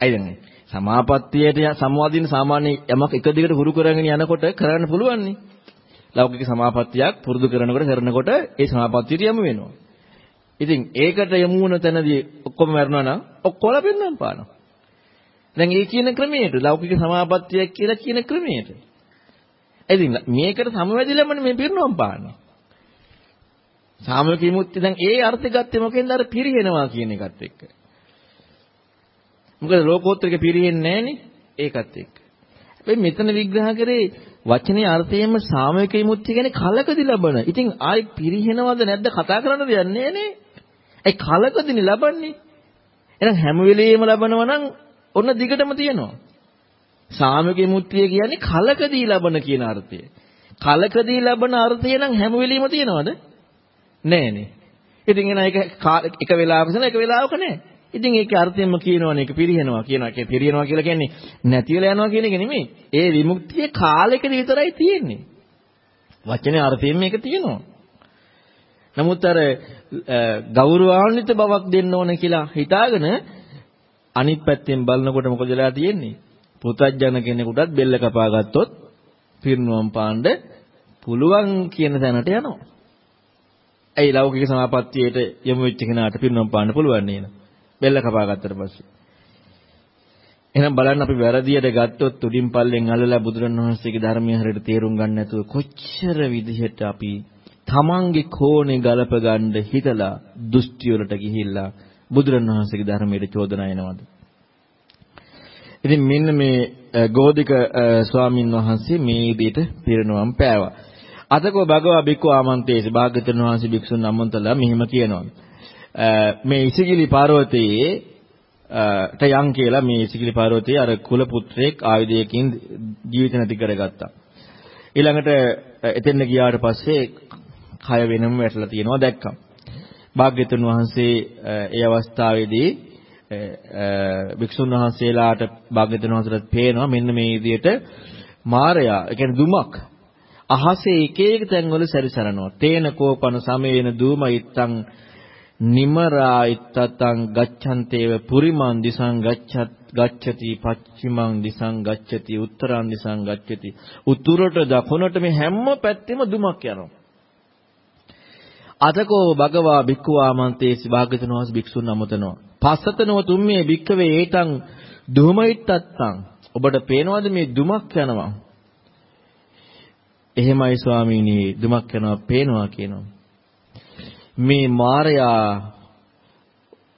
ඇයි දැන් සමාපත්තියට සමවාදීන සාමාන්‍ය යමක් එක දිගට හුරු කරගෙන යනකොට කරන්න පුළුවන් නේ. ලෞකික සමාපත්තියක් පුරුදු කරනකොට කරනකොට ඒ සමාපත්තියට යමු වෙනවා. ඉතින් ඒකට යමු වුණ තැනදී ඔක්කොම මරනවා නම් ඔක්කොම පෙන්වන්න පානවා. දැන් ඒ කියන ක්‍රමයට ලෞකික සමාපත්තියක් කියලා කියන ක්‍රමයට. ඉතින් මේකට සමවැදිලාමනේ මේ පිරිනවම් පාන්නේ. සාමූහික විමුක්ති දැන් ඒ අර්ථය ගත්තේ මොකෙන්ද අර පිරිහෙනවා කියන එකත් එක්ක. මොකද ලෝකෝත්තරික පිරිහෙන්නේ නැහනේ ඒකත් එක්ක. හැබැයි මෙතන විග්‍රහ කරේ වචනේ අර්ථයෙන්ම සාමූහික විමුක්තිය කියන්නේ කලකදී ලබන. ඉතින් ආයි පිරිහෙනවද නැද්ද කතා කරන්න දෙයක් නෑනේ. ඒ කලකදීනේ ලබන්නේ. එහෙනම් හැම වෙලෙම ලබනවා නම් ඔන්න දිගටම තියෙනවා. සාමූහික විමුක්තිය කියන්නේ කලකදී ලබන කියන අර්ථය. කලකදී ලබන අර්ථය නම් හැම වෙලෙම තියෙනවද? නෑනේ. ඉතින් එන එක එක වෙලාවක සන එක වෙලාවක නෑ. ඉතින් ඒකේ අර්ථයෙන්ම කියනවනේ ඒක පිරිහෙනවා කියනවා. ඒක පිරිහෙනවා කියලා කියන්නේ නැතිලා යනවා කියන එක නෙමෙයි. ඒ විමුක්තිය කාලෙකදී විතරයි තියෙන්නේ. වචනේ අර්ථයෙන් මේක තියෙනවා. නමුත් අර ගෞරවාන්විත බවක් දෙන්න ඕන කියලා හිතාගෙන අනිත් පැත්තෙන් බලනකොට මොකද වෙලා තියෙන්නේ? පුතත්ජන කෙනෙකුටත් බෙල්ල කපා ගත්තොත් පිරිනුවම් පාණ්ඩ පුළුවන් කියන තැනට යනවා. ඇයි ලෞකික සමාපත්තියට යොමු වෙච්ච කෙනාට පිරිනුවම් පාණ්ඩ පුළුවන් නේද? බෙල්ල කපා ගත්තට පස්සේ. එහෙනම් බලන්න අපි වැරදියට ගත්තොත් උඩින් පල්ලෙන් අල්ලලා බුදුරණවහන්සේගේ ධර්මය හරියට තේරුම් ගන්න නැතුව කොච්චර විදිහට අපි තමන්ගේ කෝණේ ගලප ගන්න හිතලා දෘෂ්ටි වලට ගිහිල්ලා බුදුරණවහන්සේගේ ධර්මයට චෝදනා එනවද? ඉතින් මෙන්න මේ ගෝධික ස්වාමින් වහන්සේ මේ විදිහට පිරිනවම් පෑවා. අතකෝ භගවා බික්කු ආමන්තේසි භාග්‍යතුන් වහන්සේ භික්ෂුන් අමන්තලා මෙහිම කියනවා. මේ ඉසිගිලි පාර්වතයේ ට යන් කියලා මේ ඉසිගිලි පාර්වතයේ අර කුල පුත්‍රයෙක් ආයුධයකින් ජීවිත නැති කරගත්තා. ඊළඟට එතෙන්න ගියාට පස්සේ කය වෙනම වැටලා තියෙනවා දැක්කා. භාග්‍යතුන් වහන්සේ ඒ අවස්ථාවේදී වික්ෂුන් වහන්සේලාට භාග්‍යවතුන් වහන්සේලාට පේනවා මෙන්න මේ විදිහට මාරයා, ඒ කියන්නේ දුමක් අහසේ එක එක තැන්වල සැරිසරනවා. තේන කෝපන සමේන දූමයිත්තං නිමරා ඉත්තතං ගච්ඡන්තේව පුරිමන් දිසං ගච්ඡත් ගච්ඡති පච්චිමං දිසං ගච්ඡති උත්තරං දිසං ගච්ඡති. උතුරට දකුණට මේ හැම පැත්තෙම දුමක් යනවා. අතකෝ භගවා භික්ඛුවාමන්තේ සිභාග්‍යතුන් වහන්සේ භික්ෂුන් නමතනවා. පස්සතනව තුම්මේ භික්ඛවේ ඒතං දුමයිත්තත්තං. ඔබට පේනවද මේ දුමක් යනවා? එහෙමයි ස්වාමීනි දුමක් යනවා පේනවා කියනවා. මේ මායයා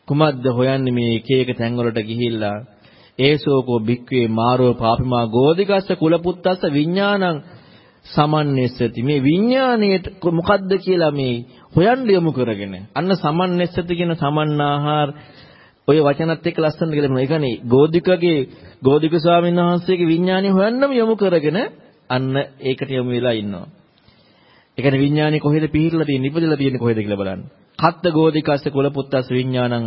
කුමද්ද හොයන්නේ මේ එක එක තැන්වලට ගිහිල්ලා? ඒසෝකෝ භික්ඛවේ මාරෝ පාපිමා ගෝධිකස්ස කුලපුත්තස්ස විඥානං සමන්නේසති මේ විඥාණයට මොකද්ද කියලා මේ හොයන්න යොමු කරගෙන අන්න සමන්නේසති කියන සමන්නාහාර ඔය වචනත් එක්ක ලස්සනට කියලා ඒ කියන්නේ ගෝධිකගේ ගෝධික ස්වාමීන් වහන්සේගේ විඥාණය හොයන්නම යොමු කරගෙන අන්න ඒකට යොමු වෙලා ඉන්නවා ඒ කියන්නේ විඥානේ කොහෙද පිහිටලා තියෙන්නේ ඉපදලා තියෙන්නේ කොහෙද කියලා බලන්න. කත්ත ගෝධිකස්ස කුලපුත්තස් විඥානං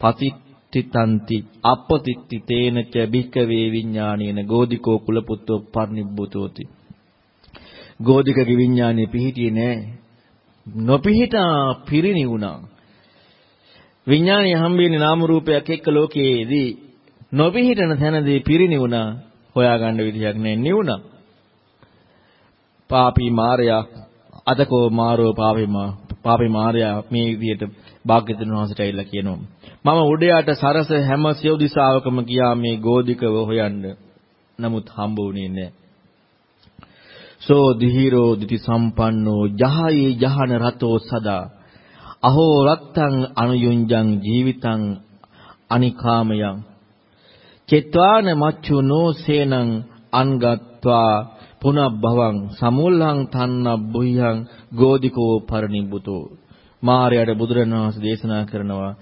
පතිත්තිතಂತಿ අපපතිත්ති තේනච භික්කවේ විඥානේන ගෝධිකෝ කුලපුත්තෝ පරිනිබ්බුතෝති. ගෝධිකගේ විඥානේ පිහිටියේ නෑ. නොපිහිටා පිරිණිවුණා. විඥානය හම්බෙන්නේ නාම රූපයක් එක්ක ලෝකයේදී නොපිහිටන තැනදී පිරිණිවුණා. හොයාගන්න විදිහක් නෑ නිවුණා. පාපී මාරයා අදකෝ මාරෝ පාපිමා පාපි මාර්යා මේ විදිහට භාග්‍යතුන් වහන්සේට ඇවිල්ලා කියනවා. මම උඩයට සරස හැම සියලු දිසාවකම ගියා මේ ගෝධිකව හොයන්න. නමුත් හම්බ වුණේ නැහැ. සෝ දිහිරෝ දිති සම්පන්නෝ ජහයේ ජහන රතෝ සදා. අහෝ රත්තං අනුයුංජං ජීවිතං අනිකාමයං. චෙත්වාන මච්චුනෝ සේනං අන්ගත්වා පුනබ්බවං සමුල්ලං තන්නබ්බුයං ගෝධිකෝ පරිනිබ්බුතෝ. මාරයට බුදුරණවහන්සේ දේශනා කරනවා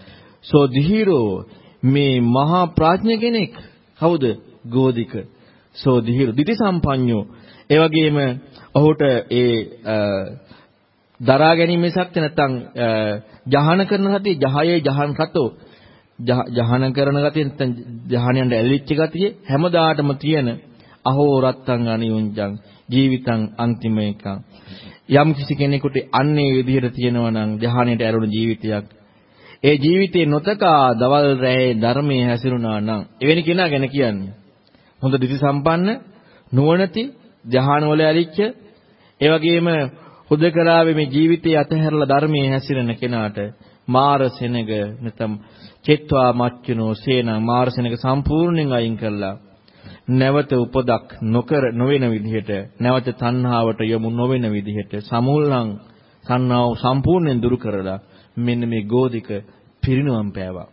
සෝ දිහිරෝ මේ මහා ප්‍රඥ කෙනෙක්. කවුද? ගෝධික. සෝ දිහිරෝ දිති සම්පඤ්ඤෝ. ඒ වගේම ඔහුට ඒ දරා ගැනීම සත්‍ය නැත්තම් ජහන කරන සතිය ජහයේ ජහන් රතෝ. ජහන කරන ගතිය නැත්තම් ජහනයන්ට ඇලිච්ච ගතිය හැමදාටම තියෙන අහෝ රත්තං අනියුංජං ජීවිතං අන්තිම එකං යම් කිසි කෙනෙකුට අන්නේ විදිහට තියෙනවා නම් ධානයට ඇරුණු ජීවිතයක්. ඒ ජීවිතේ නොතකා දවල් රැයේ ධර්මයේ හැසිරුණා නම් එවැනි කෙනා ගැන කියන්නේ. හොඳ දිසි සම්පන්න නුවණති ධාන වල ඇලිච්ච ඒ වගේම හුදකලාවේ මේ ජීවිතයේ අතහැරලා ධර්මයේ හැසිරෙන කෙනාට මාර සෙනග නැත්නම් චෙත්වා මච්චුනෝ සේන මාර සෙනග සම්පූර්ණයෙන් අයින් කළා නැවත උපදක් නොකර නොවන විදිහට නැවත තණ්හාවට යොමු නොවන විදිහට සමුල්ලං තණ්හාව සම්පූර්ණයෙන් දුරු කරලා මෙන්න මේ ගෝධික පිරිනුවම් පෑවා.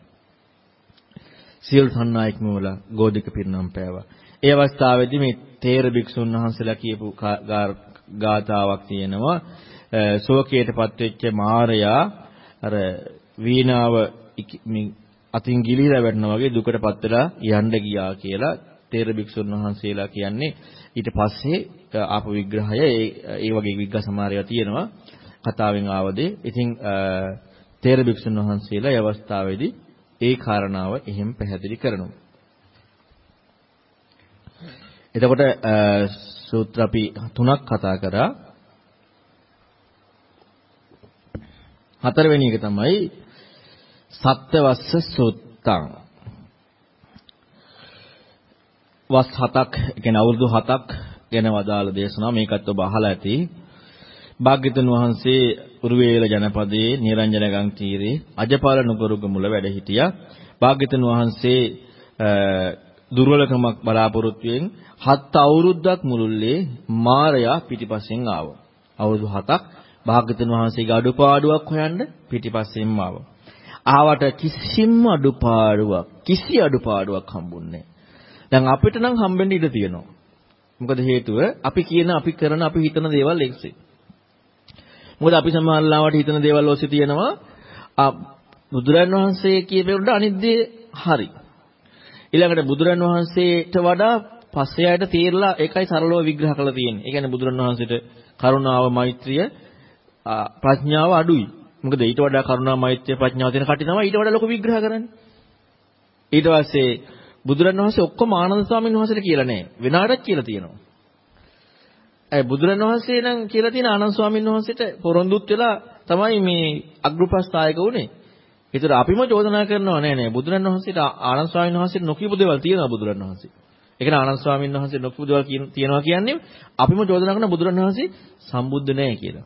සියලු තණ්හා ඉක්මවලා ගෝධික පිරිනුවම් පෑවා. ඒ අවස්ථාවේදී මේ තේර භික්ෂුන් වහන්සේලා කියපු ගාතාවක් තියෙනවා. ශෝකයටපත් වෙච්ච මාරයා අර වීණාව අතින් ගිලිහිලා වැටෙනා වගේ දුකටපත් වෙලා යන්න ගියා කියලා තේර භික්ෂුන් වහන්සේලා කියන්නේ ඊට පස්සේ ආපු විග්‍රහය ඒ ඒ වගේ විග්‍රහ සමාරයව තියෙනවා කතාවෙන් ආවදේ. ඉතින් තේර භික්ෂුන් වහන්සේලා ඒ අවස්ථාවේදී ඒ කාරණාව එහෙම පැහැදිලි කරනවා. එතකොට සූත්‍ර අපි තුනක් කතා කරා. හතරවෙනි එක තමයි සත්‍යවස්ස සූත්තං වස් 7ක් කියන්නේ අවුරුදු 7ක් ගැන වදාළ දේශනාව මේකත් ඔබ අහලා ඇති. භාග්‍යතුන් වහන්සේ උරුවේල ජනපදයේ නිරංජනගම් තීරේ අජපාල නුගරුග මුල වැඩ සිටියා. භාග්‍යතුන් වහන්සේ දුර්වලකමක් බලාපොරොත්තුෙන් හත් අවුරුද්දක් මුළුල්ලේ මාරයා පිටිපස්සෙන් ආවා. අවුරුදු 7ක් භාග්‍යතුන් වහන්සේගේ අඩුපාඩුවක් හොයන්න පිටිපස්සෙන්ම ආවා. ආවට කිසිම අඩුපාඩුවක් කිසි අඩුපාඩුවක් හම්බුන්නේ දැන් අපිට නම් හම්බෙන්න ඉඩ තියෙනවා. මොකද හේතුව අපි කියන අපි කරන අපි හිතන දේවල් එක්සේ. මොකද අපි සමහරවිට හිතන දේවල් ඔස්සේ තියෙනවා බුදුරන් වහන්සේ කියපේකට අනිත් දේ හරි. ඊළඟට බුදුරන් වහන්සේට වඩා පස්සේ ආයත තීරලා ඒකයි සරලව විග්‍රහ කරලා තියෙන්නේ. ඒ කියන්නේ බුදුරන් වහන්සේට කරුණාව මෛත්‍රිය ප්‍රඥාව අඩුයි. මොකද ඊට වඩා කරුණා මෛත්‍රිය ප්‍රඥාව තියෙන කටි තමයි ඊට වඩා ලොකු විග්‍රහ කරන්නේ. ඊට පස්සේ බුදුරණවහන්සේ ඔක්කොම ආනන්ද ස්වාමීන් වහන්සේට කියලා නැහැ. වෙනාටත් කියලා තියෙනවා. ඒ බුදුරණවහන්සේ නම් කියලා තියෙන ආනන්ද ස්වාමීන් වහන්සේට පොරොන්දුත් වෙලා තමයි මේ අග්‍රපස්ථායක උනේ. ඒතර අපිම චෝදනා කරනවා නෑ නෑ බුදුරණවහන්සේට ආනන්ද ස්වාමීන් වහන්සේට නොකියපු දේවල් තියෙනවා බුදුරණවහන්සේ. ඒ කියන්නේ ආනන්ද ස්වාමීන් වහන්සේ නොකියපු දේවල් තියෙනවා කියන්නේ අපිම චෝදනා කරන බුදුරණවහන්සේ සම්බුද්ධ නෑ කියලා.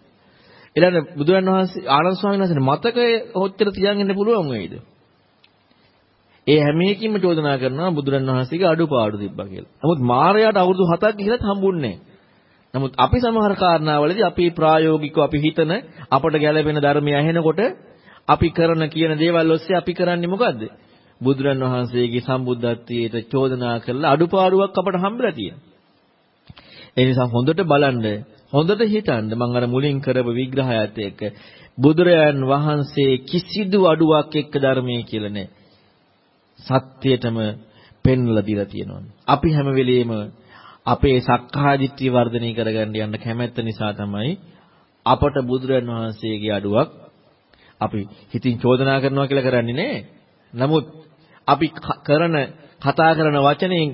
ඊළඟ බුදුරණවහන්සේ ආනන්ද ස්වාමීන් වහන්සේට මතකය හොච්චර තියන් ඉන්න පුළුවන් වෙයිද? ඒ හැම එකකින්ම චෝදනා කරනවා බුදුරණවහන්සේගේ අඩුපාඩු තිබ්බා කියලා. නමුත් මාරයාට අවුරුදු 7ක් ගිහිලත් හම්බුන්නේ නමුත් අපි සමහර කාරණාවලදී අපි ප්‍රායෝගිකව අපි හිතන අපට ගැළපෙන ධර්මය ඇහෙනකොට අපි කරන කියන දේවල් ඔස්සේ අපි කරන්නේ මොකද්ද? බුදුරන් වහන්සේගේ සම්බුද්ධත්වයට චෝදනා කරලා අඩුපාඩුවක් අපට හම්බෙලා තියෙනවා. ඒ නිසා හොඳට බලන්න හොඳට හිතන්න මම අර මුලින් කරපු විග්‍රහයත් එක්ක බුදුරයන් වහන්සේ කිසිදු අඩුවක් එක්ක ධර්මයේ කියලා නෑ. සත්‍යයටම පෙන්වලා දීලා තියෙනවා. අපි හැම වෙලෙම අපේ සක්කාය දිට්ඨිය වර්ධනය කරගන්න යන්න කැමැත්ත නිසා තමයි අපට බුදුරන් වහන්සේගේ අඩුවක් අපි හිතින් චෝදනා කරනවා කියලා කරන්නේ නෑ. නමුත් අපි කරන කතා කරන වචනෙන්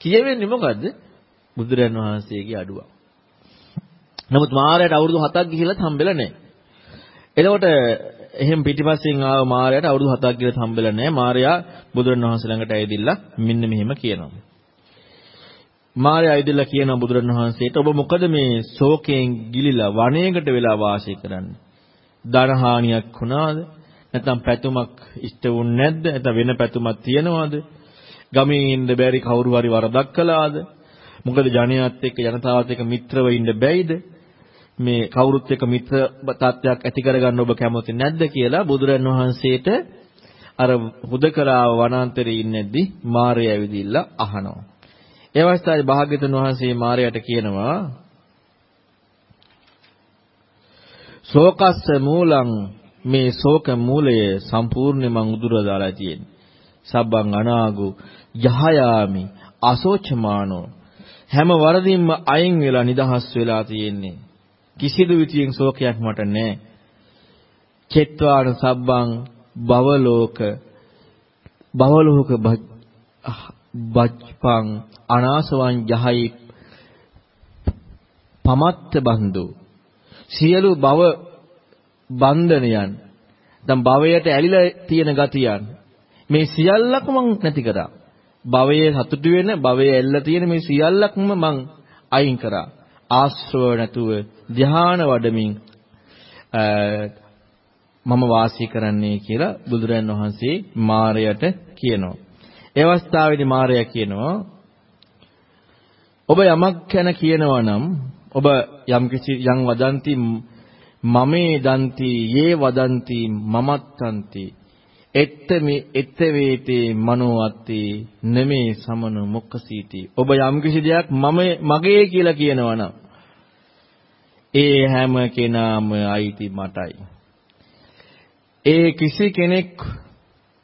කියවෙන්නේ මොකද්ද? බුදුරන් වහන්සේගේ අඩුවක්. නමුත් මාරයට අවුරුදු 7ක් ගිහිල්ලත් හම්බෙලා නැහැ. එතකොට එහෙම පිටිපස්සෙන් ආව මාරයට අවුරුදු 7ක් ගිහලා හම්බෙලා නැහැ. මාරයා බුදුරණවහන්සේ ළඟට ඇවිදilla මෙන්න මෙහෙම කියනවා. මාරයා ඇවිදilla කියනවා බුදුරණවහන්සේට ඔබ මොකද මේ ශෝකයෙන් ගිලිලා වනයේකට වෙලා වාසය කරන්නේ? ධනහානියක් වුණාද? නැත්නම් පැතුමක් ඉෂ්ට වුනේ නැද්ද? නැත්නම් වෙන පැතුමක් තියනවාද? ගමේ ඉන්න බැරි කවුරු හරි වරදක් කළාද? මොකද ජනයාත් එක්ක ජනතාවත් එක්ක මිත්‍රව ඉන්න බැයිද? මේ කවුරුත් එක්ක මිත්‍ර තත්ත්වයක් ඇති කරගන්න ඔබ කැමති නැද්ද කියලා බුදුරන් වහන්සේට අර හුදකලා වනාන්තරයේ ඉන්නේද්දි මාරය ඇවිදිලා අහනවා. ඒ අවස්ථාවේ භාග්‍යතුන් වහන්සේ මාරයට කියනවා ශෝකස්ස මූලං මේ ශෝක මූලය සම්පූර්ණයෙන් මං උදුරලා දාලා තියෙන්නේ. සබ්බං අනාගු යහයාමි අසෝචමානෝ හැම වරදින්ම අයින් වෙලා නිදහස් වෙලා තියෙන්නේ. කිසිදු විදියෙන් ශෝකයක් මට නැහැ. චෙත්වාන සබ්බං බවලෝක බවලෝක බච්පං අනාසවං යහයි පමත්ත බන්දු සියලු භව බන්ධනයන් දැන් භවයට ඇලිලා තියෙන ගතියන් මේ සියල්ලක්ම මං නැති කරා භවයේ සතුටු වෙන භවයේ ඇල්ල තියෙන මේ සියල්ලක්ම මං අයින් කරා. ආශ්‍රව නැතුව ධ්‍යාන වඩමින් මම වාසය කරන්නේ කියලා බුදුරයන් වහන්සේ මාරයට කියනවා. ඒ අවස්ථාවේදී මාරයා කියනවා ඔබ යමක් ගැන කියනවා නම් ඔබ යම් කිසි යම් වදන්ති මමේ දන්ති යේ වදන්ති මමත්තන්ති එත්තමි එත්ත වේතේ මනෝවත්තේ නෙමේ සමන මොක්කසීති ඔබ යම් කිසි දෙයක් මම මගේ කියලා කියනවනම් ඒ හැම කෙනාම අයිති මටයි. ඒ කිසි කෙනෙක්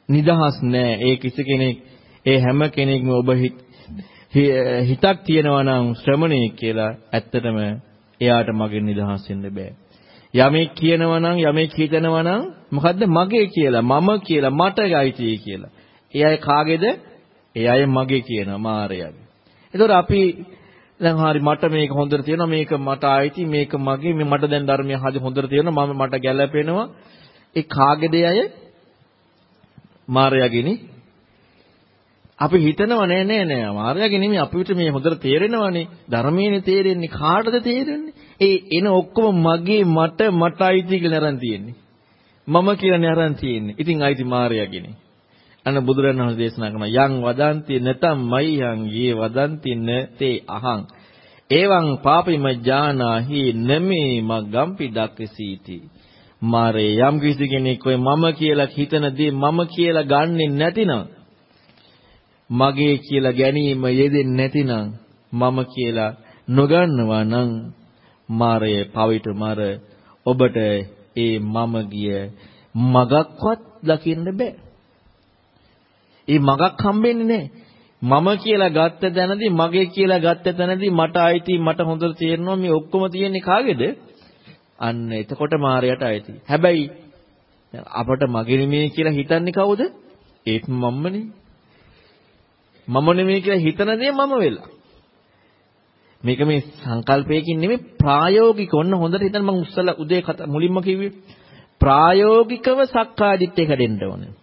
නිදහස් නෑ. ඒ කිසි කෙනෙක් ඒ හැම කෙනෙක්ම ඔබ හිතක් තියනවා නම් ශ්‍රමණේ කියලා ඇත්තටම එයාට මගෙන් නිදහස් වෙන්න බෑ. යමෙක් කියනවා නම් යමෙක් හිතනවා නම් මොකද්ද මගේ කියලා මම කියලා මට අයිතියි කියලා. ඒ අය කාගේද? ඒ අය මගේ කියනවා මායාවේ. ඒතකොට අපි දැන් හරි මට මේක හොඳට තියෙනවා මේක මට අයිති මේක මගේ මේ මට දැන් ධර්මය හරි හොඳට තියෙනවා මම මට ගැළපෙනවා. ඒ කාගේද අය? මායාවේනේ. අපි හිතනව නෑ නෑ නෑ මායාවගේ නෙමෙයි අපිට මේ හොඳට තේරෙනවනේ ධර්මයේනේ තේරෙන්නේ කාටද තේරෙන්නේ? ඒ එන ඔක්කොම මගේ මට මට අයිති කියලා නරන් තියෙන්නේ. මම කියලානේ අරන් තියෙන්නේ. ඉතින් අයිති මාර්යාගේනේ අන්න බුදුරණවහන්සේ දේශනා කරන යං වදන්ති නතම් මයියං යේ වදන්ති නතේ අහං. එවං පාපිම ජානාහි නමේ මග්ගම්පි දක්කසීති. මාරේ යම් කිසි කෙනෙක් ඔය මම කියලා හිතන දේ මම කියලා ගන්නෙ නැතිනම් මගේ කියලා ගැනීම යෙදෙන්නේ නැතිනම් මම කියලා නොගන්නවා නම් මාරය පවිට මර ඔබට ඒ මම ගිය මගක්වත් දකින්න බෑ. ඒ මගක් හම්බෙන්නේ නැහැ. මම කියලා ගත්ත තැනදී මගේ කියලා ගත්ත තැනදී මට ආйти මට හොඳට තේරෙනවා මේ ඔක්කොම තියෙන්නේ කාගේද? අන්න එතකොට මාරයට ආйти. හැබැයි අපට මගේ නෙමෙයි කියලා හිතන්නේ කවුද? ඒත් මම්මනේ. මම නෙමෙයි කියලා හිතන දේ මම වෙලා. මේක මේ සංකල්පයකින් නෙමෙයි ප්‍රායෝගික ඔන්න හොඳට හිතන්න මම උස්සලා උදේ මුලින්ම කිව්වේ ප්‍රායෝගිකව සක්කාදිට්ඨිය කැඩෙන්න ඕනේ.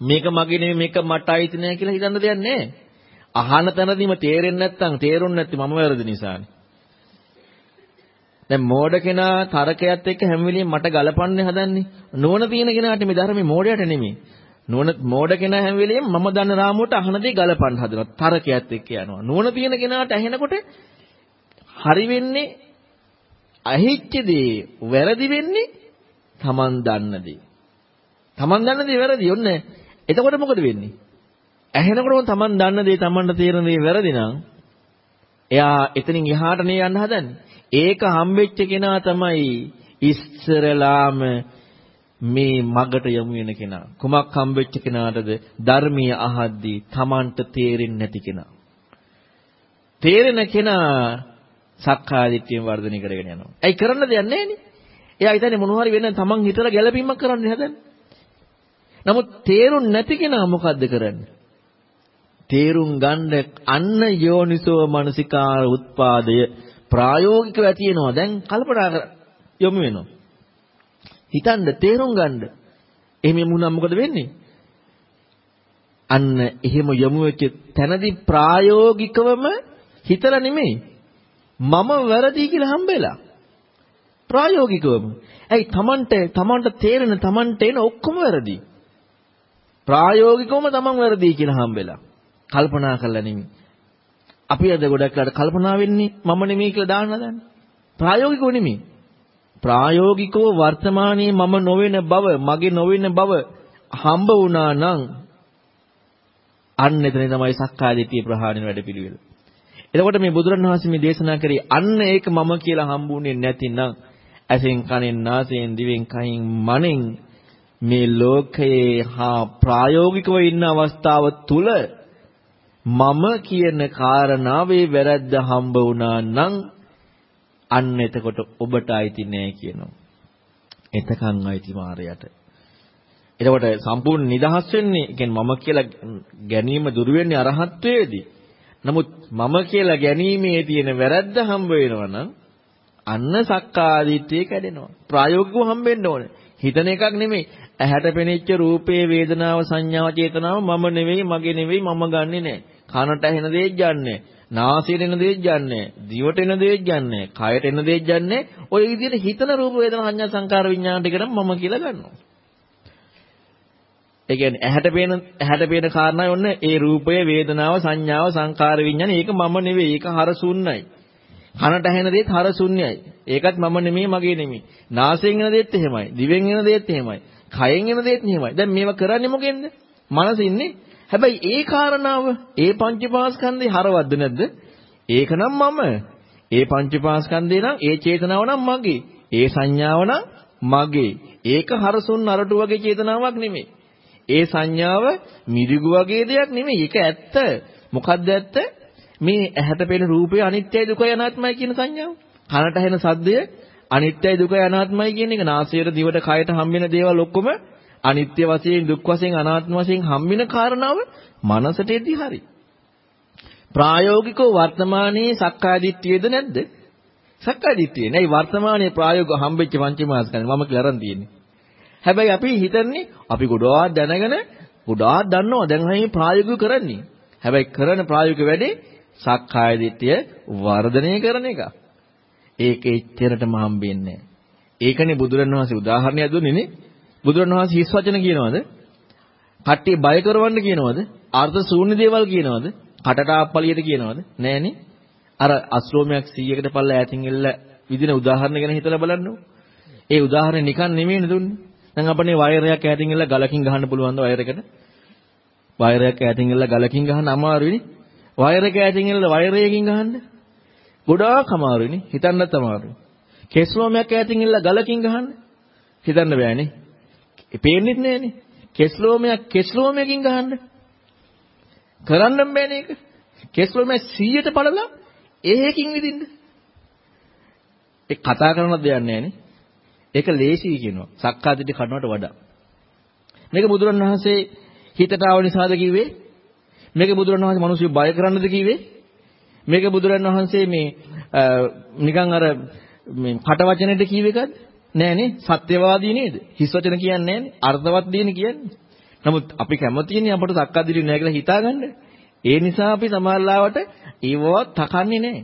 මේක මගේ නෙමෙයි මේක මට අයිති නෑ කියලා හිතන්න දෙයක් නෑ. අහන තැනදීම තේරෙන්නේ නැත්නම් තේරුන්නේ නැත්නම් මම වැරදි නිසානේ. දැන් මෝඩ කෙනා තරකයත් එක්ක හැම වෙලෙම මට ගලපන්නේ හදන්නේ. නෝන තියෙන කෙනාට මේ ධර්මයේ මෝඩයට නෙමෙයි. නෝන මෝඩ කෙනා හැම වෙලෙම මම දන්න රාමුවට අහන දේ ගලපන්න හදනවා. තරකයත් එක්ක යනවා. නෝන තියෙන කෙනාට ඇහෙනකොට හරි වෙන්නේ අහිච්ච දේ වැරදි වෙන්නේ Taman දන්න දේ. Taman දන්න දේ වැරදි. ඔන්න එතකොට මොකද වෙන්නේ? ඇහෙනකොටම Taman දන්න දේ Tamanට තේරෙන දේ වැරදි නම් එයා එතනින් එහාට නේ යන්න හදන්නේ. ඒක හම්බෙච්ච කෙනා තමයි ඉස්සරලාම මේ මගට යමු වෙන කෙනා. කුමක් හම්බෙච්ච කෙනාටද ධර්මීය අහද්දී Tamanට තේරෙන්නේ නැති කෙනා. තේරෙන කෙනා සක්කාය දිට්ඨියෙන් වර්ධනය කරගෙන යනවා. ඇයි කරන්න දෙයක් නැහැනේ. එයා හිතන්නේ මොනවා හරි වෙන තමන් හිතලා ගැළපීමක් කරන්න හදන්නේ. නමුත් තේරුම් නැති කෙනා මොකද්ද කරන්නේ? තේරුම් ගන්න අන්න යෝනිසෝ මනසිකාර උත්පාදය ප්‍රායෝගිකව ඇතිවෙනවා. දැන් කල්පනා කර යොමු වෙනවා. හිතන්න තේරුම් ගන්න. එහෙම යමුනම් මොකද වෙන්නේ? අන්න එහෙම යොමු වෙච්ච තැනදී ප්‍රායෝගිකවම හිතලා නෙමෙයි මම වැරදි කියලා හම්බෙලා. ප්‍රායෝගිකවම. ඇයි Tamanට Tamanට තේරෙන Tamanට එන ඔක්කොම වැරදි. ප්‍රායෝගිකවම Taman වැරදි කියලා හම්බෙලා. කල්පනා කරලා නෙමෙයි. අපි අද ගොඩක් අර කල්පනා වෙන්නේ මම නෙමෙයි කියලා දාන්න හදන්නේ. ප්‍රායෝගිකව නෙමෙයි. ප්‍රායෝගිකව වර්තමානයේ මම නොවන බව, මගේ නොවන බව හම්බ වුණා නම් අන්න එතන තමයි සක්කාය දිට්ඨිය ප්‍රහාණය වැඩ පිළිවෙල. එතකොට මේ බුදුරණවහන්සේ මේ දේශනා කරේ අන්න ඒක මම කියලා හම්බුනේ නැතිනම් ඇසෙන් කනෙන් නාසයෙන් දිවෙන් කයින් මනෙන් මේ ලෝකයේ හා ප්‍රායෝගිකව ඉන්න අවස්ථාව තුල මම කියන කාරණාවේ වැරද්ද හම්බ වුණා නම් අන්න එතකොට ඔබට අයිති නෑ කියනවා. එතකන් අයිති මාරයට. එතකොට සම්පූර්ණ නිදහස් වෙන්නේ කියන්නේ මම කියලා ගැනීම දුරු වෙන්නේ අරහත්ත්වයේදී. නමුත් මම කියලා ගැනීමේ තියෙන වැරද්ද හම්බ වෙනවා නම් අන්න සක්කාදිට්ඨිය කැඩෙනවා. ප්‍රායෝගිකව හම්බෙන්න ඕනේ. හිතන එකක් නෙමෙයි. ඇහැට පෙනෙච්ච රූපේ වේදනාව සංඥාව චේතනාව මම නෙවෙයි මගේ නෙවෙයි මම ගන්නෙ නෑ. කනට ඇහෙන දේත් යන්නේ නාසයට එන දේත් යන්නේ දිවට එන දේත් යන්නේ කයට එන දේත් යන්නේ ඔය විදිහට හිතන රූප වේදනා සංඥා සංකාර විඥාන ටිකනම් මම කියලා ගන්නවා. ඒ කියන්නේ ඇහැට පේන ඇහැට පේන කාරණායි ඔන්න ඒ රූපය වේදනාව සංඥාව සංකාර විඥාන. ඒක මම නෙවෙයි. ඒක හරසුන්නයි කනට ඇහෙන දේත් හරසුන්නයි ඒකත් මම නෙමෙයි මගේ නෙමෙයි. නාසයෙන් එන දේත් එහෙමයි. දිවෙන් එන දේත් එහෙමයි. කයෙන් එන දේත් එහෙමයි. දැන් මේවා කරන්නේ මොකෙන්ද? මනසින්නේ හැබැයි ඒ කාරණාව ඒ පංචපාස්කන්ධේ හරවද්ද නැද්ද ඒකනම් මම ඒ පංචපාස්කන්ධේ නම් ඒ චේතනාව නම් මගේ ඒ සංඥාව නම් මගේ ඒක හරසුන් නරටු වගේ චේතනාවක් නෙමෙයි ඒ සංඥාව මිරිගු වගේ දෙයක් නෙමෙයි. ඒක ඇත්ත. මොකද්ද ඇත්ත? මේ ඇහැට පෙනෙන රූපය අනිත්‍යයි දුකයි අනාත්මයි කියන සංඥාව. කනට ඇහෙන සද්දය අනිත්‍යයි දුකයි අනාත්මයි කියන එක. නාසයට දිවට කයට හම්බෙන දේවල් ඔක්කොම අනිත්‍ය වශයෙන් දුක් වශයෙන් අනාත්ම වශයෙන් හම්බෙන කාරණාව මනසට එද්දි හරි. ප්‍රායෝගිකව වර්තමානයේ සක්කාය දිට්ඨියද නැද්ද? සක්කාය දිට්ඨිය නෑ වර්තමානයේ ප්‍රායෝගිකව හම්බෙච්ච පංචමාස්කන්ධ මම කියලා අරන් තියෙන්නේ. හැබැයි අපි හිතන්නේ අපි ගොඩාක් දැනගෙන ගොඩාක් දන්නවා දැන් මේ ප්‍රායෝගිකව කරන්නේ. හැබැයි කරන ප්‍රායෝගික වැඩේ සක්කාය දිට්ඨිය වර්ධනය කරන එක. ඒක එච්චරටම හම්බෙන්නේ ඒකනේ බුදුරණවහන්සේ උදාහරණයක් දුන්නේ නේ. බුදුරණවහන්සේ හිස් වචන කියනවද? කට්ටිය බය කරවන්න කියනවද? අර්ථ ශූන්‍ය දේවල් කියනවද? කටට ආප්පලියට කියනවද? නෑනේ. අර අශ්‍රෝමයක් 100කට පල්ල ඈතින් එල්ල විදින උදාහරණ ගැන හිතලා බලන්නකො. ඒ උදාහරණ නිකන් නෙමෙයිනේ දුන්නේ. දැන් අපනේ වයරයක් ඈතින් ඉල්ල ගලකින් ගහන්න පුළුවන් ද වයරයකට? වයරයක් ඈතින් ඉල්ල ගලකින් ගහන්න අමාරුයිනේ. වයරයක ඈතින් ඉල්ල වයරයකින් ගහන්න ගොඩාක් අමාරුයිනේ. හිතන්නත් අමාරුයි. කෙස්ලෝමයක් ඈතින් ඉල්ල ගලකින් ගහන්න හිතන්න බෑනේ. පේන්නෙත් නෑනේ. කෙස්ලෝමයක් කෙස්ලෝමයකින් ගහන්න කරන්නම් බෑනේ ඒක. කෙස්ලෝමයක් 100ට බලලා ඒකකින් විදින්න. ඒ කතා කරන දෙයක් නෑනේ. ඒක ලේසි කියනවා. සක්කාදිට්ඨි කඩනවට වඩා. මේක බුදුරණවහන්සේ හිතට ආව නිසාද කිව්වේ? මේක බුදුරණවහන්සේ මිනිස්සු බය කරන්නද කිව්වේ? මේක බුදුරණවහන්සේ මේ නිකන් අර මේ කට වචනෙට කිව්ව එකද? නෑනේ සත්‍යවාදී නේද? හිස් වචන කියන්නේ නෑනේ. අර්ථවත් දෙන්නේ කියන්නේ. නමුත් අපි කැමතිනේ අපට සක්කාදිරි නෑ කියලා හිතාගන්න. ඒ නිසා අපි සමාල්ලාවට ඒව තකන්නේ නෑ.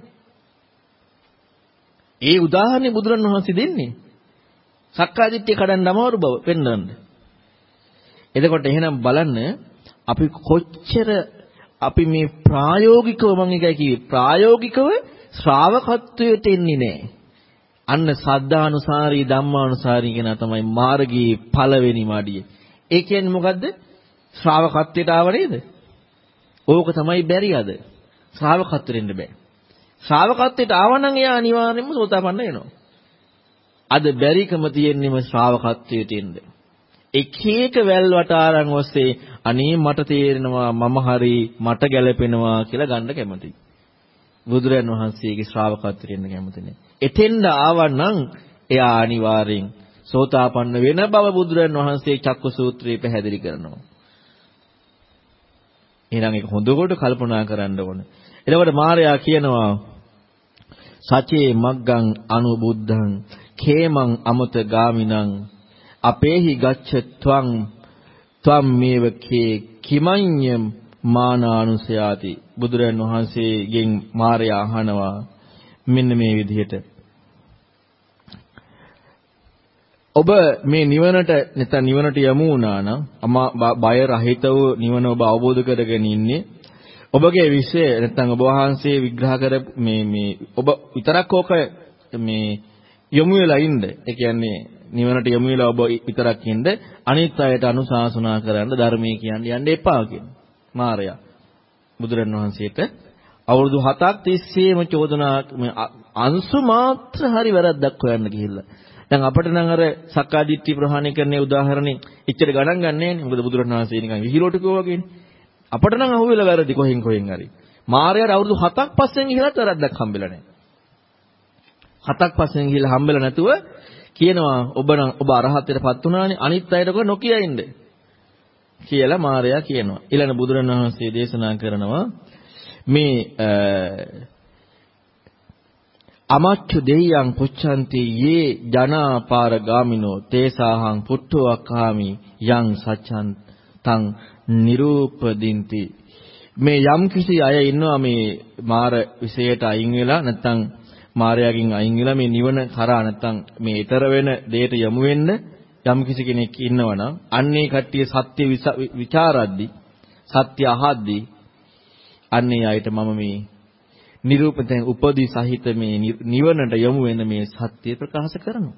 ඒ උදාහරණේ බුදුරණවහන්සේ දෙන්නේ. සක්කාදිට්ඨිය කඩන්න අමාරු බව පෙන්වන්න. එතකොට එහෙනම් බලන්න අපි කොච්චර අපි මේ ප්‍රායෝගිකව මම එකයි කිව්වේ ප්‍රායෝගිකව ශ්‍රාවකත්වයට එන්නේ නැහැ. අන්න සද්ධානුසාරී ධම්මානුසාරී කියන තමයි මාර්ගයේ පළවෙනි මාඩිය. ඒ කියන්නේ මොකද්ද? ශ්‍රාවකත්වයට ආව නේද? ඕක තමයි බැරි අද. ශ්‍රාවකත්වෙට එන්න බෑ. ශ්‍රාවකත්වයට ආවනම් එයා අනිවාර්යයෙන්ම සෝතාපන්න වෙනවා. අද බැරිකම තියෙන්නේම ශ්‍රාවකත්වයට එන්න. එක එක වැල් වටාරන් ඔස්සේ අනේ මට තේරෙනවා මම හරි මට ගැළපෙනවා කියලා ගන්න කැමතියි. බුදුරන් වහන්සේගේ ශ්‍රාවකත්වයට එන්න කැමති නෑ. එතෙන්ද ආවනම් එයා අනිවාර්යෙන් සෝතාපන්න වෙන බව බුදුරන් වහන්සේ චක්ක සූත්‍රයේ පැහැදිලි කරනවා. එහෙනම් ඒක හොඳකොට කල්පනා කරන්න ඕන. එතකොට මාර්යා කියනවා සචේ මග්ගං අනුබුද්ධං කේමං අමත ගාමිනං අපේහි ගච්ඡ ත්වං ත්වම් මේවකේ කිමඤ්ඤ මානානුසයාති බුදුරන් වහන්සේගෙන් මාර්යා අහනවා මෙන්න මේ විදිහට ඔබ මේ නිවනට නැත්නම් නිවනට යමු වුණා නම් බය රහිතව නිවන ඔබ අවබෝධ කරගෙන ඉන්නේ ඔබගේ විශ්ය නැත්නම් ඔබ වහන්සේ විග්‍රහ කර මේ මේ ඔබ විතරක් ඕක මේ යොමු වෙලා ඉන්න. ඒ කියන්නේ නිවනට යොමු වෙලා ඔබ විතරක් ඉන්න අනිත් අයට අනුශාසනා කරන්න ධර්මයේ කියන්නේ යන්න එපා කියන. මාරයා බුදුරන් වහන්සේට අවුරුදු 7ක් තිස්සේම චෝදනා අංශු මාත්‍ර හරි වැරද්දක් හොයන්න ගිහිල්ලා. දැන් අපිට නම් අර සක්කාදිට්ඨි ප්‍රහාණය කරන්නේ උදාහරණේ ඉච්චර ගණන් ගන්නෑ නේ. මොකද බුදුරණවහන්සේ නිකන් විහිළුවට කිව්වා වගේනේ. අපිට නම් අහුවෙලා වැරදි කොහෙන් කොහෙන් හරි. මාර්යාට අවුරුදු 7ක් පස්සෙන් ගිහලත් වැරද්දක් හම්බෙලා නැහැ. හතක් පස්සෙන් ගිහලා හම්බෙලා නැතුව කියනවා ඔබ නම් ඔබ අරහත්ත්වයටපත් වුණානේ අනිත් අයට කො නොකිය ඉන්න කියලා මාර්යා කියනවා. ඊළඟ බුදුරණවහන්සේ දේශනා කරනවා මේ අමච්චු දෙයයන් පුච්ඡanti යේ ජනාපාර ගාමිනෝ තේසාහං පුට්ඨෝ අක්ඛාමි යං සච්ඡන් තං නිරූපදින්ති. මේ යම් කිසි අය ඉන්නවා මේ මාර විශේෂයට අයින් වෙලා නැත්නම් මායාවෙන් අයින් වෙලා මේ නිවන කරා නැත්නම් මේ ඊතර වෙන දෙයට යමු වෙන්න යම් කිසි කෙනෙක් ඉන්නවනම් අන්නේ කට්ටිය සත්‍ය විචාරද්දි සත්‍ය අහද්දි අන්නේ අයට මම මේ නිරූපතෙන් උපදී සහිත මේ නිවනට යමු වෙන මේ සත්‍ය ප්‍රකාශ කරනවා.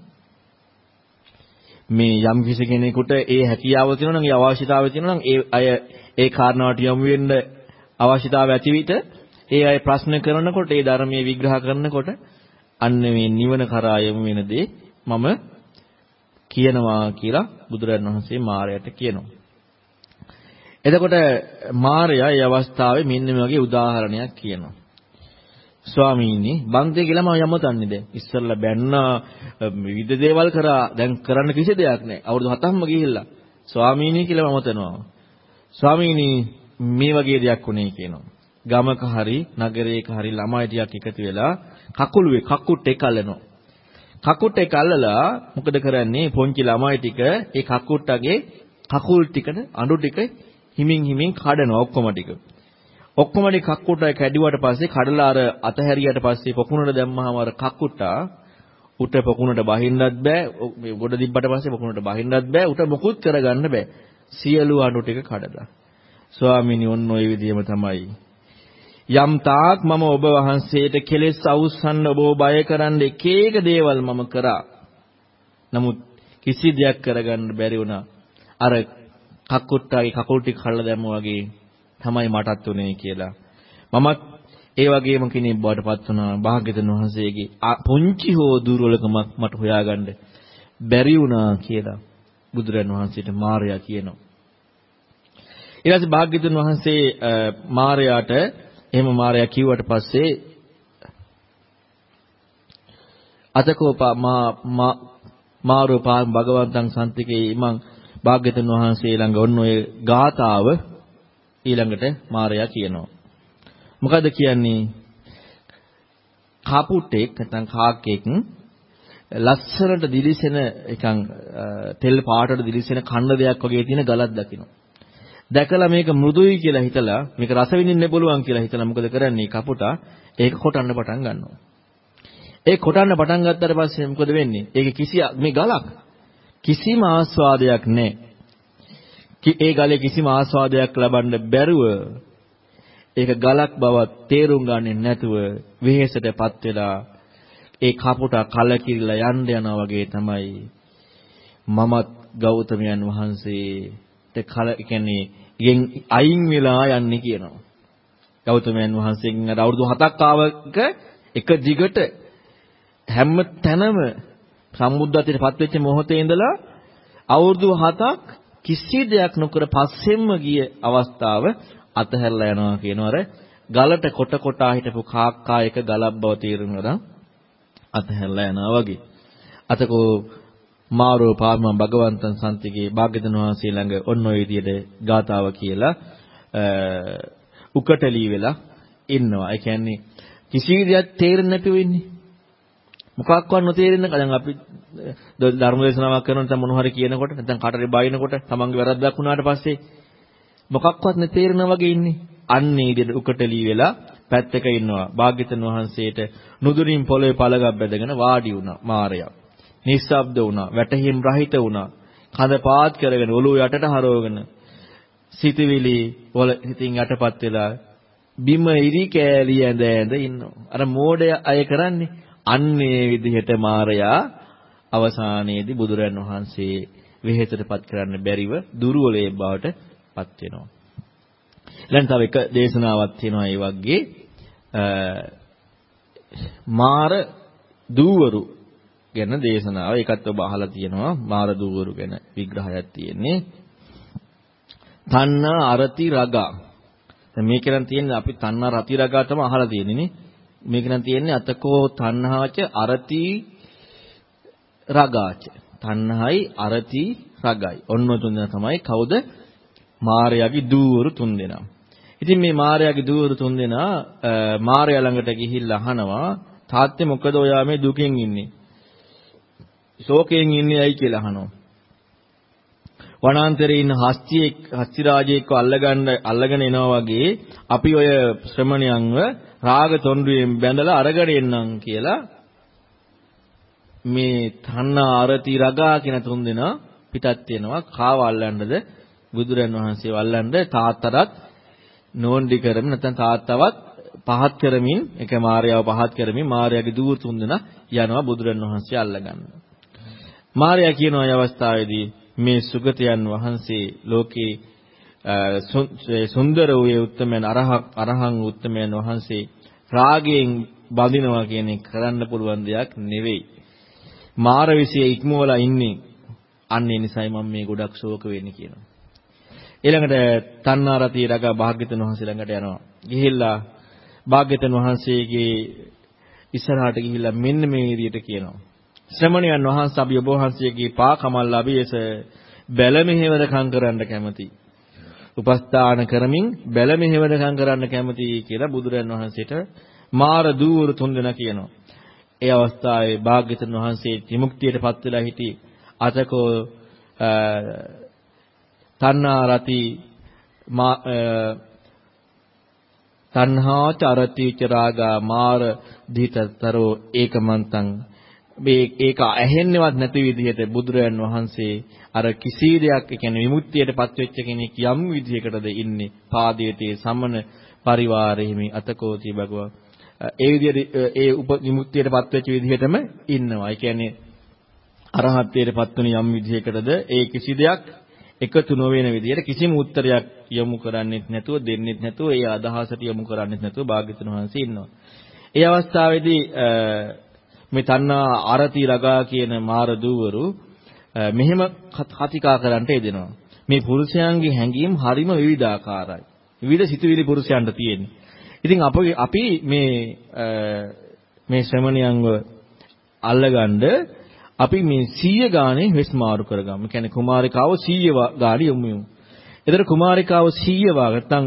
මේ යම් කිසි කෙනෙකුට ඒ හැකියාව තියෙනවා නම් ඒ අවශ්‍යතාවය තියෙනවා නම් ඒ අය ඒ කාරණාවට යමු වෙන්න අවශ්‍යතාවය ඇති විට ඒ අය ප්‍රශ්න කරනකොට ඒ ධර්මයේ විග්‍රහ කරනකොට අන්න මේ නිවන කරා යමු වෙන දේ මම කියනවා කියලා බුදුරජාණන් වහන්සේ මාරයට කියනවා. එතකොට මාරයා මේ අවස්ථාවේ මෙන්න මේ වගේ උදාහරණයක් කියනවා. ස්වාමීනි බන්තේ කියලා මම යමතන්නේ දැන් ඉස්සල්ලා බැන්නා විවිධ දේවල් කරා දැන් කරන්න කිසි දෙයක් නැහැ අවුරුදු 7ක්ම ගිහිල්ලා ස්වාමීනි කියලා මම තනවා ස්වාමීනි මේ වගේ දෙයක් උනේ කියනවා ගමක හරි නගරයක හරි ළමයි ටිකක් එකතු වෙලා කකුළුවේ කකුට්ටේ කල්ලනවා. කකුට්ටේ කල්ලලා මොකද කරන්නේ? පොන්චි ළමයි ටික ඒ කකුට්ටගේ කකුල් ටිකට අඬු ටික හිමින් හිමින් කඩනවා ඔක්කොම ටික. ඔක්කොම ටික කකුට්ටය කැඩුවට පස්සේ කඩලා අර අතහැරියට පස්සේ පොකුණට දැම්මහම අර කකුට්ටා උට පොකුණට බහින්නත් බෑ. මේ ගොඩ දිබ්බට පස්සේ පොකුණට බහින්නත් බෑ. උට මොකුත් කරගන්න බෑ. සියලු අඬු ටික කඩලා. ස්වාමීනි ඔන්න ඔය විදිහම තමයි. යම් තාක් මම ඔබ වහන්සේට කෙලෙස් අවුස්සන්න ඔබව බය කරන්න එක එක දේවල් මම කරා. නමුත් කිසි දෙයක් කරගන්න බැරි වුණා. අර කක්කුට්ටාගේ කකුල් ටික කල්ලා දැම්මා වගේ තමයි මටත් උනේ කියලා. මමත් ඒ වගේම කෙනෙක් බවට පත් වුණා. භාග්‍යවතුන් වහන්සේගේ පුංචි හෝ දුර්වලකමක් මට හොයාගන්න බැරි වුණා කියලා බුදුරන් වහන්සේට මාර්යා කියනවා. ඊට පස්සේ භාග්‍යවතුන් වහන්සේ මාර්යාට එහෙම මාරයා කිව්වට පස්සේ අතකෝපා මා ඊළඟට මාරයා කියනවා. මොකද කියන්නේ? කපුටෙක් නැත්නම් කාකෙක් ලස්සනට දිලිසෙන එකන් තෙල් පාටට දිලිසෙන කන්න දෙයක් වගේ තියෙන ගලක් දකිනවා. දැකලා මේක මෘදුයි කියලා හිතලා මේක රස විඳින්න පුළුවන් කියලා හිතලා මොකද කරන්නේ කපුටා ඒක කොටන්න පටන් ගන්නවා. ඒ කොටන්න පටන් ගත්තට පස්සේ මොකද වෙන්නේ? ඒක කිසි මේ ගලක් කිසිම ආස්වාදයක් නැහැ. ඒ ගලේ කිසිම ආස්වාදයක් ලබන්න බැරුව ඒක ගලක් බව තේරුම් ගන්නේ නැතුව වෙහෙසටපත් වෙලා ඒ කපුටා කලකිරිලා යන්න යනවා වගේ තමයි මමත් ගෞතමයන් වහන්සේට කල කියන්නේ යෙන් අයින් වෙලා යන්නේ කියනවා. ගෞතමයන් වහන්සේගෙන් අර අවුරුදු 7ක් ආවක එක දිගට හැම තැනම සම්බුද්ධත්වයට පත් වෙච්ච මොහොතේ ඉඳලා අවුරුදු 7ක් කිසි දෙයක් නොකර පස්සෙන්ම ගිය අවස්ථාව අතහැරලා යනවා කියනවර ගලට කොට කොටා හිටපු කාක්කා එක ගලක් බව තීරණ ගන්න අතහැරලා යනවා වගේ. අතකෝ මාරෝ පාම භගවන්තං සන්තිගේ භාග්‍යවතුන් වහන්සේ ළඟ ඔන්න ඔය විදිහට ගාතාව කියලා උකටලී වෙලා ඉන්නවා. ඒ කියන්නේ කිසි දෙයක් තේරෙන්නේ නැතුව ඉන්නේ. මොකක්වත් නොතේරෙන්න දැන් අපි ධර්ම දේශනාවක් කරනකොට නැත්නම් මොන හරි කියනකොට නැත්නම් කාටරි බයිනකොට තමන්ගේ වැරද්දක් වුණාට පස්සේ මොකක්වත් නැතේරෙනා වගේ ඉන්නේ. අන්නේ විදිහට උකටලී වෙලා පැත්තක ඉන්නවා. භාග්‍යතුන් වහන්සේට නුදුරින් පොළවේ පළගක් බැඳගෙන වාඩි වුණා මාරයා. නිස්සබ්ද වුණා. වැටහිම් රහිත වුණා. කඳ පාත් කරගෙන ඔළුව යටට හරවගෙන සිතවිලි වල හිතින් යටපත් වෙලා බිම ඉරි කෑලි ඇඳ ඇඳ ඉන්නවා. අර මෝඩය අය කරන්නේ අන්නේ විදිහට මාරයා අවසානයේදී බුදුරන් වහන්සේ වෙහෙසටපත් කරන්න බැරිව දුර්වලයේ බවට පත් වෙනවා. ඊළඟ තව එක දේශනාවක් තියෙනවා ඒ වගේ මාර දූවරු ගැන දේශනාව. ඒකත් ඔබ අහලා තියෙනවා. මාර දූවරු ගැන විග්‍රහයක් තියෙන්නේ. තණ්හා අරති රගා. දැන් මේක නම් තියෙන්නේ අපි තණ්හා රති රගා තමයි අහලා තියෙන්නේ නේ. මේක නම් තියෙන්නේ අතකෝ තණ්හාච අරති රගාච. තණ්හයි අරති රගයි. ඔන්න තුන් දෙනා තමයි කවුද? මාර්යාගේ දූවරු තුන් දෙනා. ඉතින් මේ මාර්යාගේ දූවරු තුන් දෙනා මාර්යා ළඟට ගිහිල්ලා අහනවා තාත්තේ මොකද ඔයා මේ දුකෙන් ඉන්නේ? ශෝකයෙන් ඉන්නේ ඇයි කියලා අහනවා. වනාන්තරයේ ඉන්න හස්තියෙක් හස්ති රාජයෙක්ව අල්ලගන්න අල්ලගෙන එනවා වගේ අපි ඔය ශ්‍රමණයන්ව රාග තොණ්ඩුවෙන් බැඳලා අරගෙන එන්නම් කියලා මේ තණ්හා අරති රගා කියන තුන් දෙනා පිටත් වෙනවා කාව අල්ලන්නද බුදුරන් වහන්සේ වල්ලන්න තාත්තටත් නෝන්ඩි කරමින් නැත්නම් තාත්තවත් පහත් කරමින් එක මාර්යාව පහත් කරමින් මාර්යාගේ දූ තුන් දෙනා යනවා බුදුරන් වහන්සේ අල්ලගන්න. මාර්යා කියන අය අවස්ථාවේදී මේ සුගතයන් වහන්සේ ලෝකේ සුන්දර වූ උත්තමයන් අරහක් අරහං උත්තමයන් වහන්සේ රාගයෙන් බඳිනවා කියන එක කරන්න පුළුවන් දෙයක් නෙවෙයි. මාර විසිය ඉක්මවලා ඉන්නේ. අන්න ඒ නිසයි මම මේ ගොඩක් ශෝක වෙන්නේ කියනවා. ඊළඟට තණ්හාරති රගා භාග්‍යතුන් වහන්සේ ළඟට යනවා. ගිහිල්ලා භාග්‍යතුන් වහන්සේගේ ඉස්සරහට ගිහිල්ලා මෙන්න මේ විදිහට කියනවා. ශ්‍රමණයන් වහන්සේ අපි ඔබ වහන්සේගේ පා කමල් අභියස බැල මෙහෙවරකම් කරන්න කැමති. උපස්ථාන කරමින් බැල මෙහෙවරකම් කරන්න කැමති කියලා බුදුරන් වහන්සේට මාර දූවරු තුන්දෙනා කියනවා. ඒ අවස්ථාවේ භාග්‍යතුන් වහන්සේ විමුක්තියටපත් වෙලා සිටි අතකෝ තණ්හා රති තණ්හා චරති ච රාගා මාර දීතරෝ ඒකමන්තං මේ ඒක ඇහෙන්නවත් නැති විදිහට බුදුරයන් වහන්සේ අර කිසි දෙයක් ඒ කියන්නේ විමුක්තියටපත් වෙච්ච කෙනෙක් යම් විදිහකටද ඉන්නේ පාදයේතේ සමන පරිවාරෙහිමි අතකෝති භගවා ඒ විදිහට ඒ උප විමුක්තියටපත් වෙච්ච විදිහටම ඉන්නවා. ඒ කියන්නේ අරහත්ත්වයටපත් වෙන යම් විදිහකටද ඒ කිසි දෙයක් එකතු නොවන විදිහට කිසිම උත්තරයක් යොමු කරන්නෙත් නැතුව දෙන්නෙත් නැතුව ඒ අදහසට යොමු කරන්නෙත් නැතුව භාග්‍යතුන් වහන්සේ ඉන්නවා. ඒ අවස්ථාවේදී මේ තණ්හා ආරති රගා කියන මාර දූවරු මෙහෙම කතිකා කරන්නට යෙදෙනවා. මේ පුරුෂයන්ගේ හැඟීම් හරිම විවිධාකාරයි. විවිධ සිතුවිලි පුරුෂයන්ට තියෙන්නේ. ඉතින් අපි අපි මේ මේ ශ්‍රමණයන්ව අල්ලගන්න අපි මේ 100 ගානේ වෙස් මාරු කරගමු. කියන්නේ කුමාරිකාව 100 ගානේ යමු. එතන කුමාරිකාව 100 වා නැත්තම්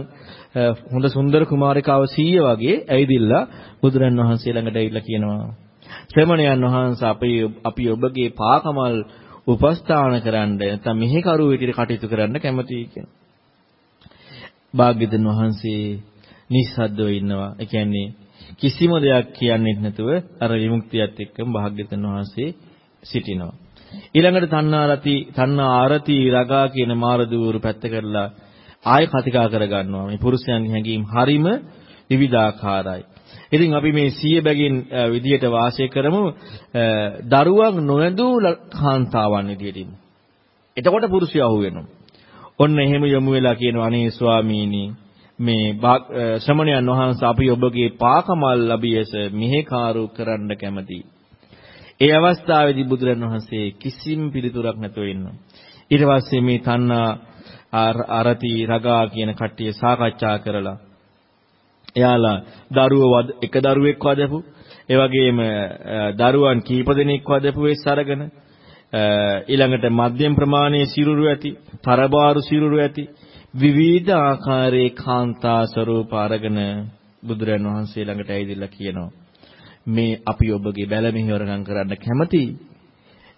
හොඳ සුන්දර කුමාරිකාව 100 වගේ ඇවිදිලා බුදුරන් වහන්සේ ළඟට ඇවිල්ලා කියනවා ශ්‍රමණයන් වහන්සේ අපි අපි ඔබගේ පාකමල් උපස්ථාන කරන්න නැත්නම් මෙහි කරුව විදිහට කටයුතු කරන්න කැමතියි කියන. භාග්‍යවතුන් වහන්සේ නිස්සද්දව ඉන්නවා. ඒ කියන්නේ කිසිම දෙයක් කියන්නේ නැතුව අර විමුක්තියත් එක්කම භාග්‍යවතුන් වහන්සේ සිටිනවා. ඊළඟට තණ්හාරති තණ්හා ආරති රගා කියන මාරදූරු පැත්ත කරලා ආය කතිකා කරගන්නවා. මේ පුරුෂයන්ගේ හැඟීම් හරිම විවිධාකාරයි. ඉතින් අපි මේ සිය බැගින් විදියට වාසය කරමු දරුවන් නොනැදූ කාන්තාවන් විදියට. එතකොට පුරුෂය අහු වෙනවා. ඔන්න එහෙම යමු වෙලා කියනවා අනේ ස්වාමීනි මේ ශ්‍රමණයන් වහන්සේ අපි ඔබගේ පාකමල් ලැබියස මෙහෙකාරු කරන්න කැමතියි. ඒ අවස්ථාවේදී බුදුරන් වහන්සේ කිසිම පිළිතුරක් නැතුව ඉන්නවා. ඊට පස්සේ මේ තණ්හා අරති රගා කියන කට්ටිය සාකච්ඡා කරලා එයාලා දරුවව එක දරුවෙක් වදපු ඒ වගේම දරුවන් කීප දෙනෙක් වදපු වෙස් අරගෙන ඊළඟට මධ්‍යම ප්‍රමාණයේ සිරුරු ඇති තරබාරු සිරුරු ඇති විවිධ ආකාරයේ කාන්තා ස්වරූප අරගෙන බුදුරන් වහන්සේ ළඟට ඇවිදලා කියනවා මේ අපි ඔබගේ බැල මෙහෙවරකම් කරන්න කැමතියි.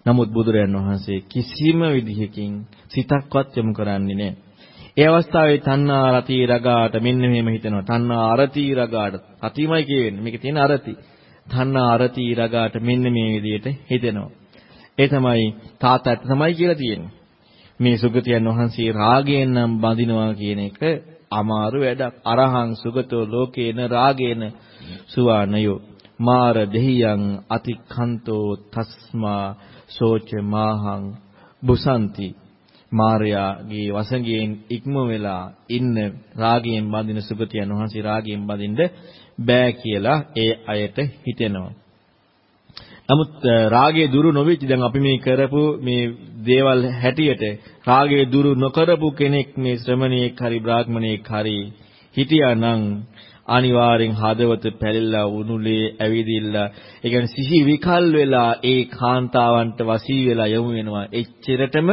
නමුත් බුදුරයන් වහන්සේ කිසිම විදිහකින් සිතක්වත් යොමු කරන්නේ නැහැ. ඒ අවස්ථාවේ තණ්හා රති රගාට මෙන්න මෙහෙම හිතෙනවා. තණ්හා අරති රගාට රතිමයි කියන්නේ. මේකේ තියෙන අරති. තණ්හා අරති රගාට මෙන්න මේ විදිහට හිතෙනවා. ඒ තමයි තාතත් තමයි කියලා තියෙන්නේ. මේ සුගතියන් වහන්සේ රාගයෙන් නම් බඳිනවා කියන එක අමාරු වැඩක්. අරහං සුගතෝ ලෝකේන රාගේන සුවානයෝ මාර දෙහියන් අතික්ඛන්තෝ තස්මා සෝච මාහං බුසන්ති මාර්යාගේ වසඟයෙන් ඉක්ම වෙලා ඉන්න රාගයෙන් බඳින සුගතියන් වහන්සේ රාගයෙන් බඳින්න බෑ කියලා ඒ අයට හිතෙනවා. නමුත් රාගයේ දුරු නොවිච්ච දැන් අපි මේ කරපු මේ දේවල් හැටියට රාගයේ දුරු නොකරපු කෙනෙක් මේ ශ්‍රමණේක් හරි බ්‍රාහ්මණේක් හරි හිටියානම් අනිවාර්යෙන් හදවත පැලෙලා උණුලේ ඇවිදිලා ඒ කියන්නේ සිහි විකල් වෙලා ඒ කාන්තාවන්ට වසී වෙලා යමු වෙනවා එච්චරටම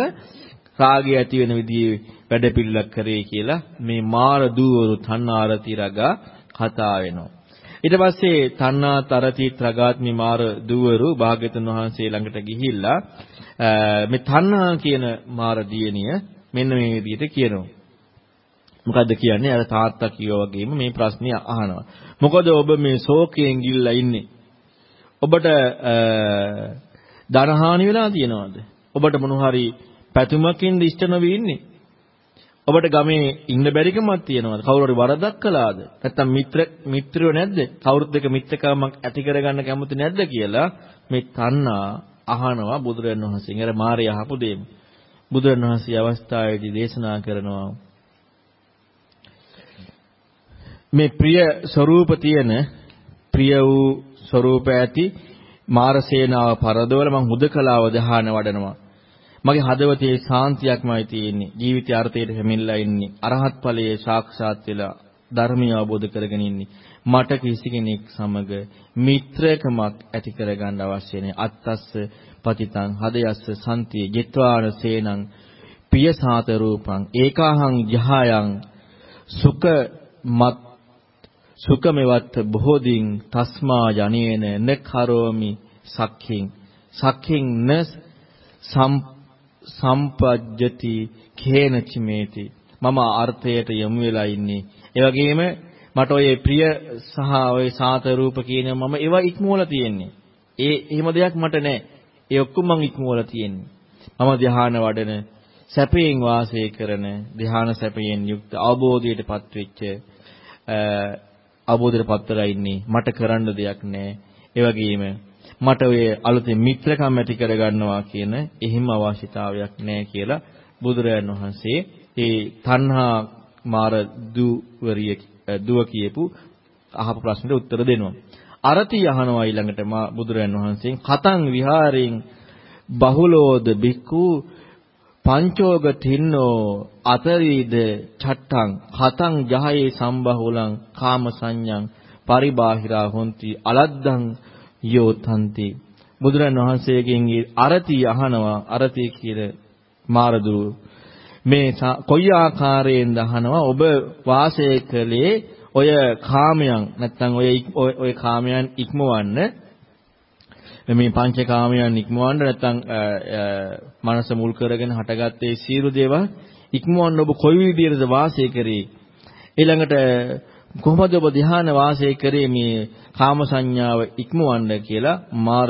රාගය ඇති වෙන විදිහේ වැඩපිළිවෙලක් කරේ කියලා මේ මාර දූවරු තණ්හාරති රගා කතා වෙනවා ඊට පස්සේ තණ්හා තරති ත්‍රාගාත්මි මාර දූවරු භාග්‍යතුන් වහන්සේ ළඟට ගිහිල්ලා මේ තණ්හා කියන මාර දියණිය මෙන්න මේ විදිහට කියනවා මොකද්ද කියන්නේ? අර තාත්තා කියෝ වගේම මේ ප්‍රශ්නේ අහනවා. මොකද ඔබ මේ ශෝකයෙන් ගිල්ලා ඉන්නේ? ඔබට ධනහානි වෙලා තියෙනවද? ඔබට මොන හරි පැතුමකින්ද ඉෂ්ට නොවි ඉන්නේ? ඔබට ගමේ ඉන්න බැරිකමක් තියෙනවද? කවුරු හරි වරදක් කළාද? නැත්තම් මිත්‍ර මිත්‍රයෝ නැද්ද? කවුරුත් එක්ක මිත්‍රකමක් ඇති කරගන්න කැමති නැද්ද කියලා මේ තණ්හා අහනවා බුදුරජාණන් වහන්සේගෙන්. අර මාර්ය අහපු දෙයක්. බුදුරජාණන් වහන්සේ අවස්ථාවේදී දේශනා කරනවා මේ ප්‍රිය ස්වરૂප තියෙන ප්‍රිය වූ ස්වરૂප ඇති මාරසේනාව පරදවල මං හුදකලාව දහාන වඩනවා. මගේ හදවතේ සාන්තියක්මයි තියෙන්නේ. ජීවිතය අර්ථයට හැමිලා ඉන්නේ. අරහත් ඵලයේ සාක්ෂාත් වෙලා ධර්මය අවබෝධ කරගෙන ඉන්නේ. මට කිසි කෙනෙක් සමග මිත්‍රකමක් ඇති කරගන්න අවශ්‍ය නැහැ. අත්තස්ස පතිතං හදයස්ස සන්තිය ජෙත්වාන සේනං පිය සාත රූපං ඒකාහං ජහයන් සුඛ මත් සුකමෙවත් බොහෝදින් තස්මා යනේන න කරෝමි සක්ඛින් සක්ඛින් න සම්පජ්ජති කේනචිමේති මම අර්ථයට යොමු වෙලා ඉන්නේ. ඒ වගේම මට ඔය ප්‍රිය සහ ඔය සාත රූප කියන මම ඒවා ඉක්මවලා තියෙන්නේ. ඒ එහෙම දෙයක් මට නැහැ. ඒ ඔක්කොම මං ඉක්මවලා තියෙන්නේ. මම ධ්‍යාන වඩන සැපයෙන් වාසය කරන ධ්‍යාන සැපයෙන් යුක්ත අවබෝධයටපත් වෙච්ච අවබෝධයටපත් වෙලා ඉන්නේ. මට කරන්න දෙයක් නැහැ. ඒ වගේම මට ඔය අලුතෙන් මිත්‍රකම් ඇති කරගන්නවා කියන එහෙම අවශ්‍යතාවයක් නැහැ කියලා බුදුරජාණන් වහන්සේ ඒ තණ්හා මාර දුවරිය දුව කියපු අහපු ප්‍රශ්නෙට උත්තර දෙනවා. අරති අහනවා ඊළඟට මා බුදුරජාණන් වහන්සේෙන් කතං විහාරෙන් බහුලෝද බික්කු පංචෝග තින්නෝ අතරීද චට්ටං හතං ජහයේ සම්බහුලං කාම සංඥං පරිබාහිරා හොಂತಿ අලද්දං යෝතන්ති. බුදුරන් වහන්සේගෙන් අරති අහනවා අරති කියන මාරදුරු. මේ කොයි ආකාරයෙන්ද අහනවා? ඔබ වාසය කළේ ඔය කාමයන් නැත්නම් ඔය ඔය කාමයන් ඉක්මවන්න. මේ පංචකාමයන් ඉක්මවන්න නැත්නම් මනස මුල් කරගෙන හටගත්තේ සියලු දේවල් ඉක්මවන්න ඔබ කොයි විදිහටද වාසය කරේ? ඊළඟට කොහොමද ඔබ ධ්‍යාන වාසය කරේ මේ කාම සංඥාව ඉක්මවන්න කියලා මාර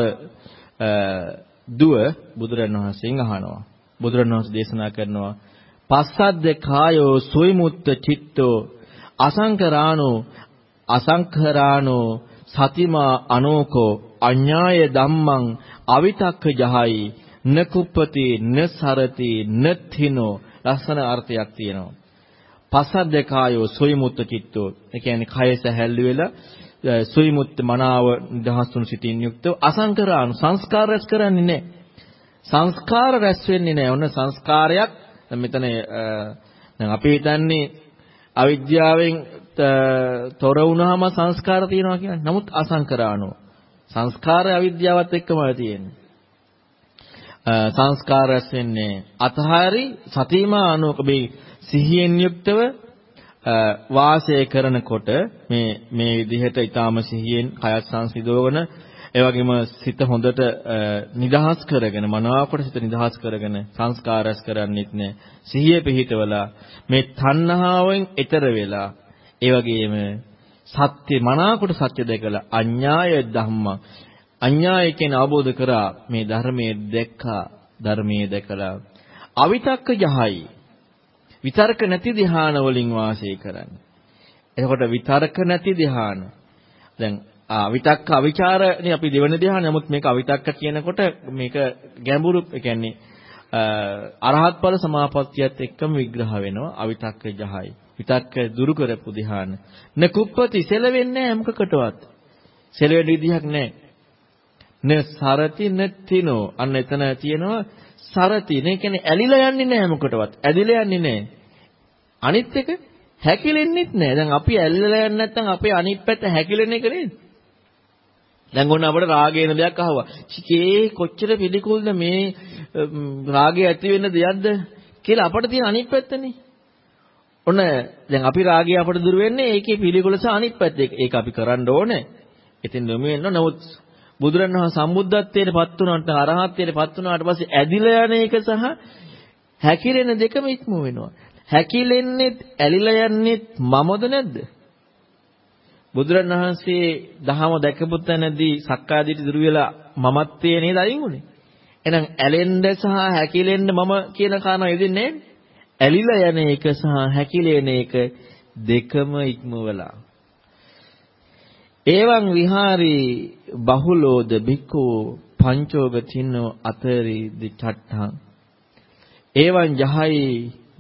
දුව බුදුරණවහන්සේගෙන් අහනවා. බුදුරණවහන්සේ දේශනා කරනවා පස්සද්ද කායෝ සොයිමුත්ත චිත්තෝ අසංකරාණෝ අසංකරාණෝ සතිමා අනෝකෝ අඤ්ඤාය ධම්මං අවිතක්ක ජහයි නකුප්පති නසරති නත්ථිනෝ. ලස්සන අර්ථයක් තියෙනවා. පස්සද්ද කායෝ සොයිමුත්ත චිත්තෝ ඒ කියන්නේ කය සැහැල්ලු වෙලා සොයිමුත්ත මනාව දහස්තුන් සිතින් යුක්තව අසංකරාණු සංස්කාර රැස් කරන්නේ නැහැ සංස්කාර රැස් වෙන්නේ නැහැ ඔන්න සංස්කාරයක් දැන් මෙතන දැන් අපි හිතන්නේ අවිද්‍යාවෙන් තොර වුණාම සංස්කාර තියෙනවා කියන්නේ. නමුත් අසංකරාණෝ. සංස්කාරය අවිද්‍යාවත් එක්කම තියෙන්නේ. සංස්කාර රැස් වෙන්නේ අතහරි සතිමා අනෝක මේ සිහියෙන් යුක්තව වාසය කරනකොට මේ මේ විදිහට ඊටාම සිහියෙන් කයත් සංසිදවන ඒ වගේම සිත හොඳට නිදහස් කරගෙන මනාවකට සිත නිදහස් කරගෙන සංස්කාරස් කරන්නෙත් නෑ. සිහිය පිහිටවලා මේ තණ්හාවෙන් එතර වෙලා ඒ වගේම සත්‍ය මනාවකට සත්‍ය දැකලා අඥාය ධම්මා. අඥාය කියන අවබෝධ කරා මේ ධර්මයේ දැක්කා ධර්මයේ දැකලා. අවිතක්ක යහයි. විතර්ක නැති ධ්‍යාන වලින් වාසය කරන්නේ. එතකොට විතර්ක නැති ධ්‍යාන. දැන් අවිතක්ක අවිචාරනේ අපි දෙවන ධ්‍යාන. නමුත් මේක අවිතක්ක කියනකොට මේක ගැඹුරු ඒ කියන්නේ අරහත් ඵල සමාපත්තියත් එක්කම විග්‍රහ වෙනවා අවිතක්ක ජහයි. විතක්ක දුරු කරපු ධ්‍යාන. නකුප්පති සෙලවෙන්නේ නැහැ මොකකටවත්. සෙලවෙන්න විදිහක් නැහැ. න සරති නත්තිනෝ අන්න එතන තියෙනවා සරති. මේ කියන්නේ ඇලිලා යන්නේ නැහැ මොකටවත්. ඇදිලා යන්නේ නැහැ. අනිත් එක හැකිලෙන්නෙත් නැහැ. දැන් අපි ඇල්ලලා යන්නේ නැත්නම් අපේ අනිත් පැත්ත හැකිලෙන එක නේද? දැන් ඔන්න අපිට රාගේන දෙයක් අහුවා. චිකේ කොච්චර පිළිකුල්ද මේ රාගය ඇති වෙන්න දෙයක්ද කියලා අපිට තියෙන අනිත් පැත්තනේ. ඔන්න දැන් අපි රාගය අපිට දුර වෙන්නේ ඒකේ පිළිකුල සහ අනිත් පැත්ත. ඒක අපි කරන්න ඕනේ. ඉතින් නොමු වෙන්න නමුත් බුදුරණවහන්සේ සම්බුද්ධත්වයට පත් වුණාට අරහත්ත්වයට පත් වුණාට පස්සේ ඇදිලා යන එක සහ හැකිලෙන දෙකම ඉක්ම වෙනවා. හැකිලෙන්නේ ඇලිලා යන්නේ මමද නැද්ද? බුදුරණවහන්සේ දහම දැකපු තැනදී සක්කාදිට දුර වෙලා මමත්වයේ නේද අයින් උනේ. එහෙනම් ඇලෙන්න සහ හැකිලෙන්න මම කියන කාරණා යෙදෙන්නේ ඇලිලා යන එක සහ හැකිලෙන එක දෙකම ඉක්මවලා. එවං විහාරී බහුලෝද බික්කෝ පංචෝග චින්නෝ අතරි දිඨට්ඨං එවං ජහයි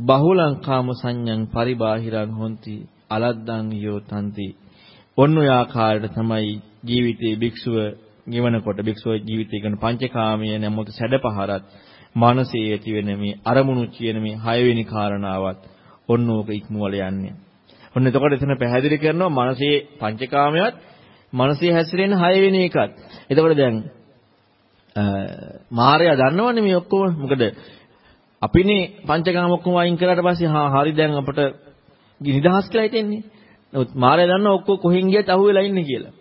බහුලං කාම සංඤං පරිබාහිරං හොಂತಿ අලද්දං යෝ තන්ති ඔන්න ඔය ආකාරයට තමයි ජීවිතයේ භික්ෂුව ගෙවනකොට භික්ෂුව ජීවිතය කරන පංචකාමයේ නැමොත සැඩපහරත් මානසයේ ඇති වෙන මේ අරමුණු කියන මේ හයවෙනි කාරණාවත් ඔන්න ඕක ඉක්මවල යන්නේ. ඔන්න එතකොට එතන පැහැදිලි කරනවා මානසයේ පංචකාමයට මානසයේ හැසිරෙන හයවෙනි එකත්. එතකොට දැන් මාර්යා දන්නවනේ මේ ඔක්කොම මොකද අපිනේ පංචකාම ඔක්කොම අයින් කරාට පස්සේ හා හරි දැන් අපට නිදහස් කියලා හිතෙන්නේ. නමුත් මාරය දන්නා ඔක්කොම කොහෙන් ගියත් අහුවෙලා ඉන්නේ කියලා.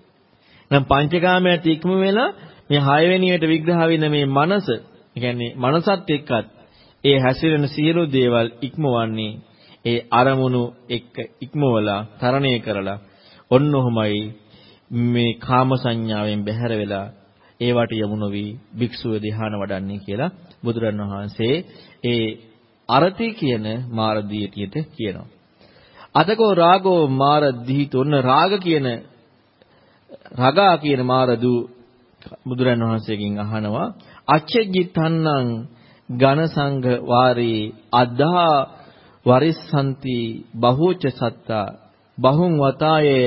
නම් පංචකාමයට ඉක්ම වෙලා මේ හයවෙනියට විග්‍රහ වෙන මේ මනස, ඒ කියන්නේ මනසත් එක්කත් ඒ හැසිරෙන සියලු දේවල් ඉක්මවන්නේ ඒ අරමුණු එක්ක ඉක්මවලා තරණය කරලා ඔන්න ඔහමයි මේ කාම සංඥාවෙන් බැහැර වෙලා ඒවට යමු නොවි භික්ෂුව ධ්‍යාන වඩන්නේ කියලා බුදුරන් වහන්සේ ඒ අරති කියන මාර්ගීයතියට කියනවා. අතකෝ රාගෝ මාර දිහිතොන්න රාග කියන රගා කියන මාරදු බුදුරන් වහන්සේගෙන් අහනවා අච්චජිතන්නං ඝන සංඝ වාරේ අදා වරිස්සanti බහෝච සත්තා බහුං වතායේ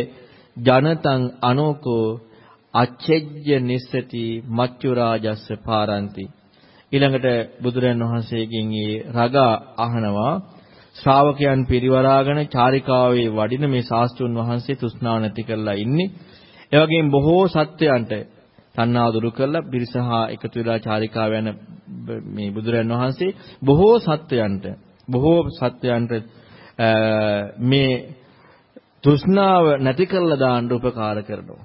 ජනතං අනෝකෝ අච්චෙජ්ජ නිස්සති මච්චු රාජස්ස පාරಂತಿ ඊළඟට බුදුරන් වහන්සේගෙන් මේ රගා අහනවා ශ්‍රාවකයන් පිරිවරාගෙන චාරිකාවේ වඩින මේ ශාස්ත්‍රුන් වහන්සේ තෘෂ්ණාව නැති කරලා ඉන්නේ. ඒ වගේම බොහෝ සත්වයන්ට තණ්හාව දුරු කරලා පිරිසහා එකතු වෙලා චාරිකාව යන මේ බුදුරන් වහන්සේ බොහෝ සත්වයන්ට බොහෝ සත්‍යයන්ට මේ තෘෂ්ණාව නැති කරලා දාන්න උපකාර කරනවා.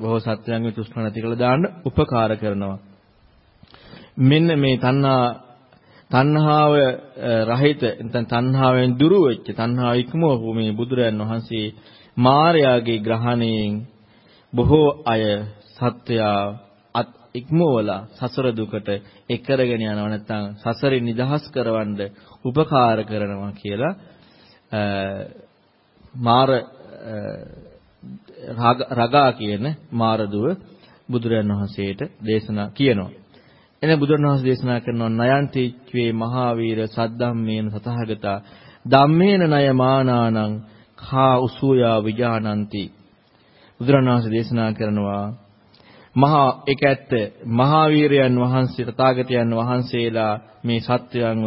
බොහෝ සත්‍යයන්ගේ තෘෂ්ණාව නැති කරලා දාන්න උපකාර කරනවා. මෙන්න මේ තණ්හා තණ්හාව රහිත නැත්නම් තණ්හාවෙන් දුරු වෙච්ච තණ්හාව ඉක්මවපු මේ බුදුරයන් වහන්සේ මායාගේ ග්‍රහණයෙන් බොහෝ අය සත්‍යයා ඉක්මවලා සසර දුකට එක් කරගෙන යනවා නැත්නම් සසරින් නිදහස් කරවන්න උපකාර කරනවා කියලා මාර රගා කියන මාරදුව බුදුරයන් වහන්සේට දේශනා කියනවා. එන බුදුරන් වහන්සේ දේශනා කරනවා නයන්ති ච්වේ මහාවීර සද්දම්මේන සතහගතා ධම්මේන ණය මානානං කා උසූයා විජානಂತಿ බුදුරන් වහන්සේ දේශනා කරනවා මහා ඒක ඇත්ත මහාවීරයන් වහන්සේ තථාගතයන් වහන්සේලා මේ සත්‍යයන්ව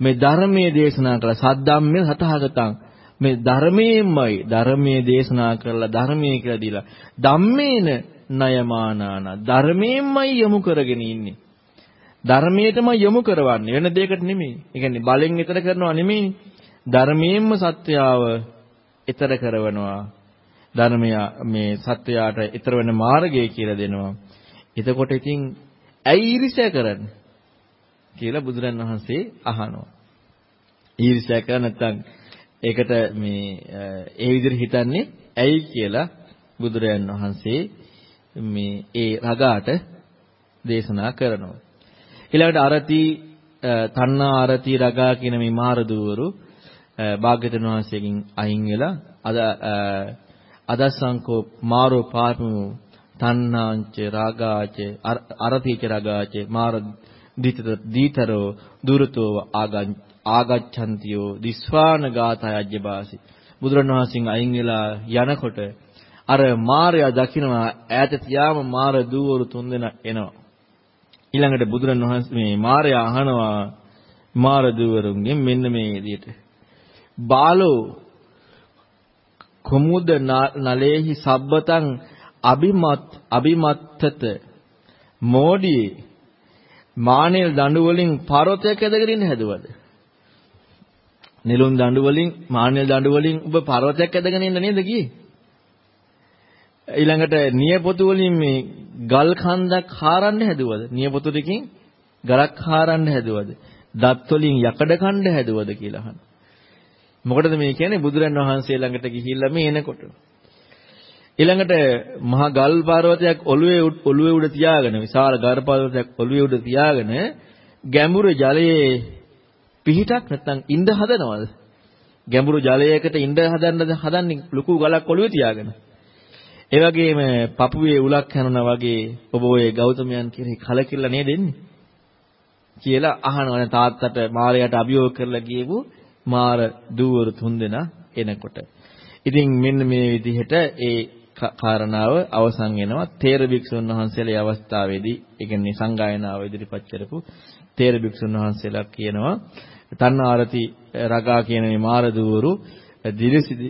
මේ ධර්මයේ දේශනා කළ සද්දම්මේ හතහගතං මේ ධර්මයෙන්මයි ධර්මයේ දේශනා කරලා ධර්මයේ කියලා දීලා ධම්මේන නයමානාන ධර්මයෙන්මයි යොමු කරගෙන ඉන්නේ ධර්මයටමයි යොමු කරවන්නේ වෙන දෙයකට නෙමෙයි. ඒ කියන්නේ බලෙන් ඈතර කරනවා නෙමෙයි. ධර්මයෙන්ම සත්‍යාව ඈතර කරවනවා. ධර්මය මේ සත්‍යයට ඈතර වෙන මාර්ගය කියලා දෙනවා. එතකොට ඉතින් ඇයි ඊර්ෂ්‍යා කරන්නේ? කියලා බුදුරන් වහන්සේ අහනවා. ඊර්ෂ්‍යා කර නැත්නම් ඒකට මේ ඒ විදිහට හිතන්නේ ඇයි කියලා බුදුරයන් වහන්සේ මේ ඒ රගාට දේශනා කරනවා. ඊළඟට අරති තණ්හා අරති රගා කියන මේ මාරදුවරු භාග්‍යවතුන් වහන්සේගෙන් අයින් වෙලා අද අදස්සංකෝ මාරෝ පාපමු තණ්හාංච රාගාච අරතිච රාගාච මාර දීතරෝ දුරතෝ ආගච්ඡන්තියෝ දිස්වාන ගාතය අජ්ජබාසි බුදුරණවහන්සේගෙන් අයින් වෙලා යනකොට අර මාරයා දකිනවා ඈත තියාම මාර දූවරු තුන්දෙනා එනවා. ඊළඟට බුදුරණවහන්සේ මේ මාරයා අහනවා මාර දූවරුන්ගෙන් මෙන්න මේ විදිහට බාලෝ කුමුද නලේහි සබ්බතං අபிමත් අபிමත්තත මෝඩියේ මානෙල් දඬු වලින් පර්වතයක් ඇදගෙන ඉන්න හැදුවද? නිලුම් දඬු වලින් මානෙල් දඬු වලින් ඔබ පර්වතයක් ඇදගෙන ඉන්න නේද ගියේ? ඊළඟට නියපොතු වලින් මේ ගල් කන්දක් හාරන්න හැදුවද? නියපොතු ටිකකින් ගලක් හාරන්න හැදුවද? දත් වලින් යකඩ කණ්ඩ හැදුවද කියලා අහනවා. මොකටද මේ කියන්නේ බුදුරන් වහන්සේ ළඟට ගිහිල්ලා මේ එනකොට ඊළඟට මහා ගල් පර්වතයක් ඔළුවේ ඔළුවේ උඩ තියාගෙන විශාල ගල් පර්වතයක් ඔළුවේ උඩ තියාගෙන ගැඹුරු ජලයේ පිහිටක් නැත්නම් ඉඳ හදනවද? ගැඹුරු ජලයකට ඉඳ හදන්නද හදන්නේ ලুকু ගලක් ඔළුවේ තියාගෙන. ඒ වගේම පපුවේ උලක් හැනුණා වගේ ඔබ ඔය ගෞතමයන් කෙරෙහි කලකිරලා නේද එන්නේ? කියලා අහනවා. තාත්තට මාරයට අභියෝග කරලා ගියපු මාර දූවරු තුන්දෙනා එනකොට. ඉතින් මෙන්න මේ විදිහට ඒ කාරණාව අවසන් වෙනවා. තේර භික්ෂුන් වහන්සේලා අවස්ථාවේදී ඒ කියන්නේ සංගායනාව ඉදිරිපත් කරපු තේර භික්ෂුන් වහන්සේලා කියනවා තණ්හාරති රගා කියන මේ මාරදූවරු දිලිසිදි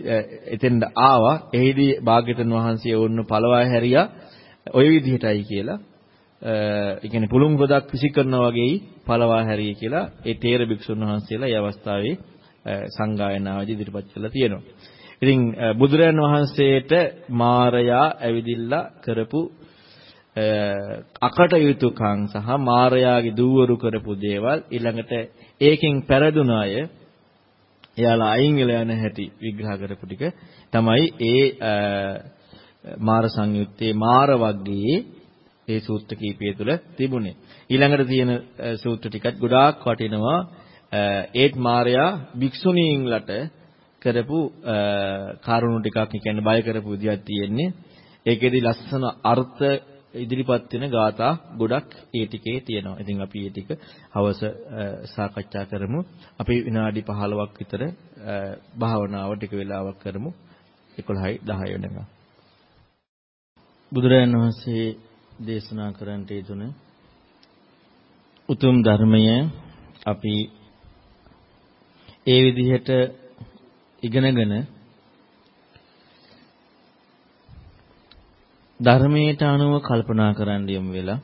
එතෙන්ද ආවා. එහිදී භාග්‍යතුන් වහන්සේ වුණ පළවා හැරියා. ওই විදිහටයි කියලා ඒ කියන්නේ පුළුන් ගොඩක් විසි කරනවා වගේයි පළවා හැරිය කියලා ඒ තේර භික්ෂුන් වහන්සේලා ඒ අවස්ථාවේ සංගායනාවේදී ඉදිරිපත් කළා තියෙනවා. ඉතින් බුදුරයන් වහන්සේට මාරයා ඇවිදිලා කරපු අකටයුතුකම් සහ මාරයාගේ දූවරු කරපු දේවල් ඊළඟට ඒකෙන් පෙරදුන අය එයාලා අයින් වෙලා යන හැටි විග්‍රහ කරපු ටික තමයි ඒ මාර සංයුත්තේ මාර වර්ගයේ ඒ සූත්‍ර කීපය තුළ තිබුණේ. ඊළඟට තියෙන සූත්‍ර ටිකත් ගොඩාක් වටිනවා. ඒත් මාරයා භික්ෂුණීන්ලට කරපු කාරුණු ටිකක් කියන්නේ බය කරපු විදියක් තියෙන්නේ. ඒකෙදි ලස්සන අර්ථ ඉදිරිපත් වෙන ગાථා ගොඩක් ඒ ටිකේ තියෙනවා. ඉතින් අපි ඒ ටික හවස සාකච්ඡා කරමු. අපි විනාඩි 15ක් විතර භාවනාව ටික වෙලාවක් කරමු. 11යි 10 වෙනකම්. බුදුරජාණන් වහන්සේ දේශනා කරන්නට යෙදුන උතුම් ධර්මය අපි ඒ විදිහට ඉගෙනගෙන ධර්මයට අනුව කල්පනා කරන්න යමු වෙලා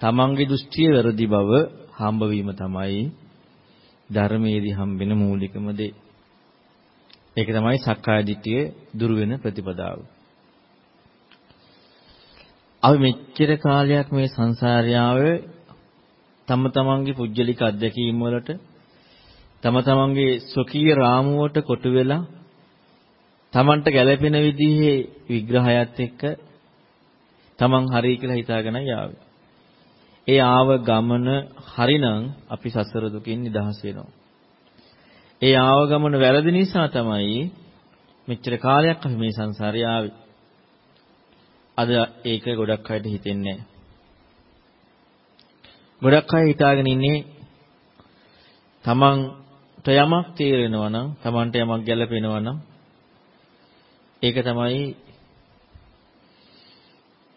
තමන්ගේ දෘෂ්ටිය වැරදි බව හම්බ වීම තමයි ධර්මයේදී හම්බෙන මූලිකම දේ. ඒක තමයි සක්කාය දිට්ඨිය දුරු වෙන ප්‍රතිපදාව. අපි මෙච්චර කාලයක් මේ සංසාරයාවේ තම තමන්ගේ පුජ්‍යලික අත්දැකීම් වලට තම තමන්ගේ ස්වකීය රාමුවට කොටු වෙලා තමන්ට ගැළපෙන විදිහේ විග්‍රහයත් එක්ක තමන් හරි කියලා හිතාගෙන යාවේ. ඒ ආව ගමන හරිනම් අපි සසර දුකින් නිදහස් වෙනවා. ඒ ආව ගමන වැරදි නිසා තමයි මෙච්චර කාලයක් අපි මේ සංසාරේ ආවේ. අද ඒක ගොඩක් අයට හිතෙන්නේ නැහැ. ගොඩක් අය හිතාගෙන ඉන්නේ තමන්ට යමක් තේරෙනවා නම් තමන්ට යමක් ගැළපෙනවා නම් ඒක තමයි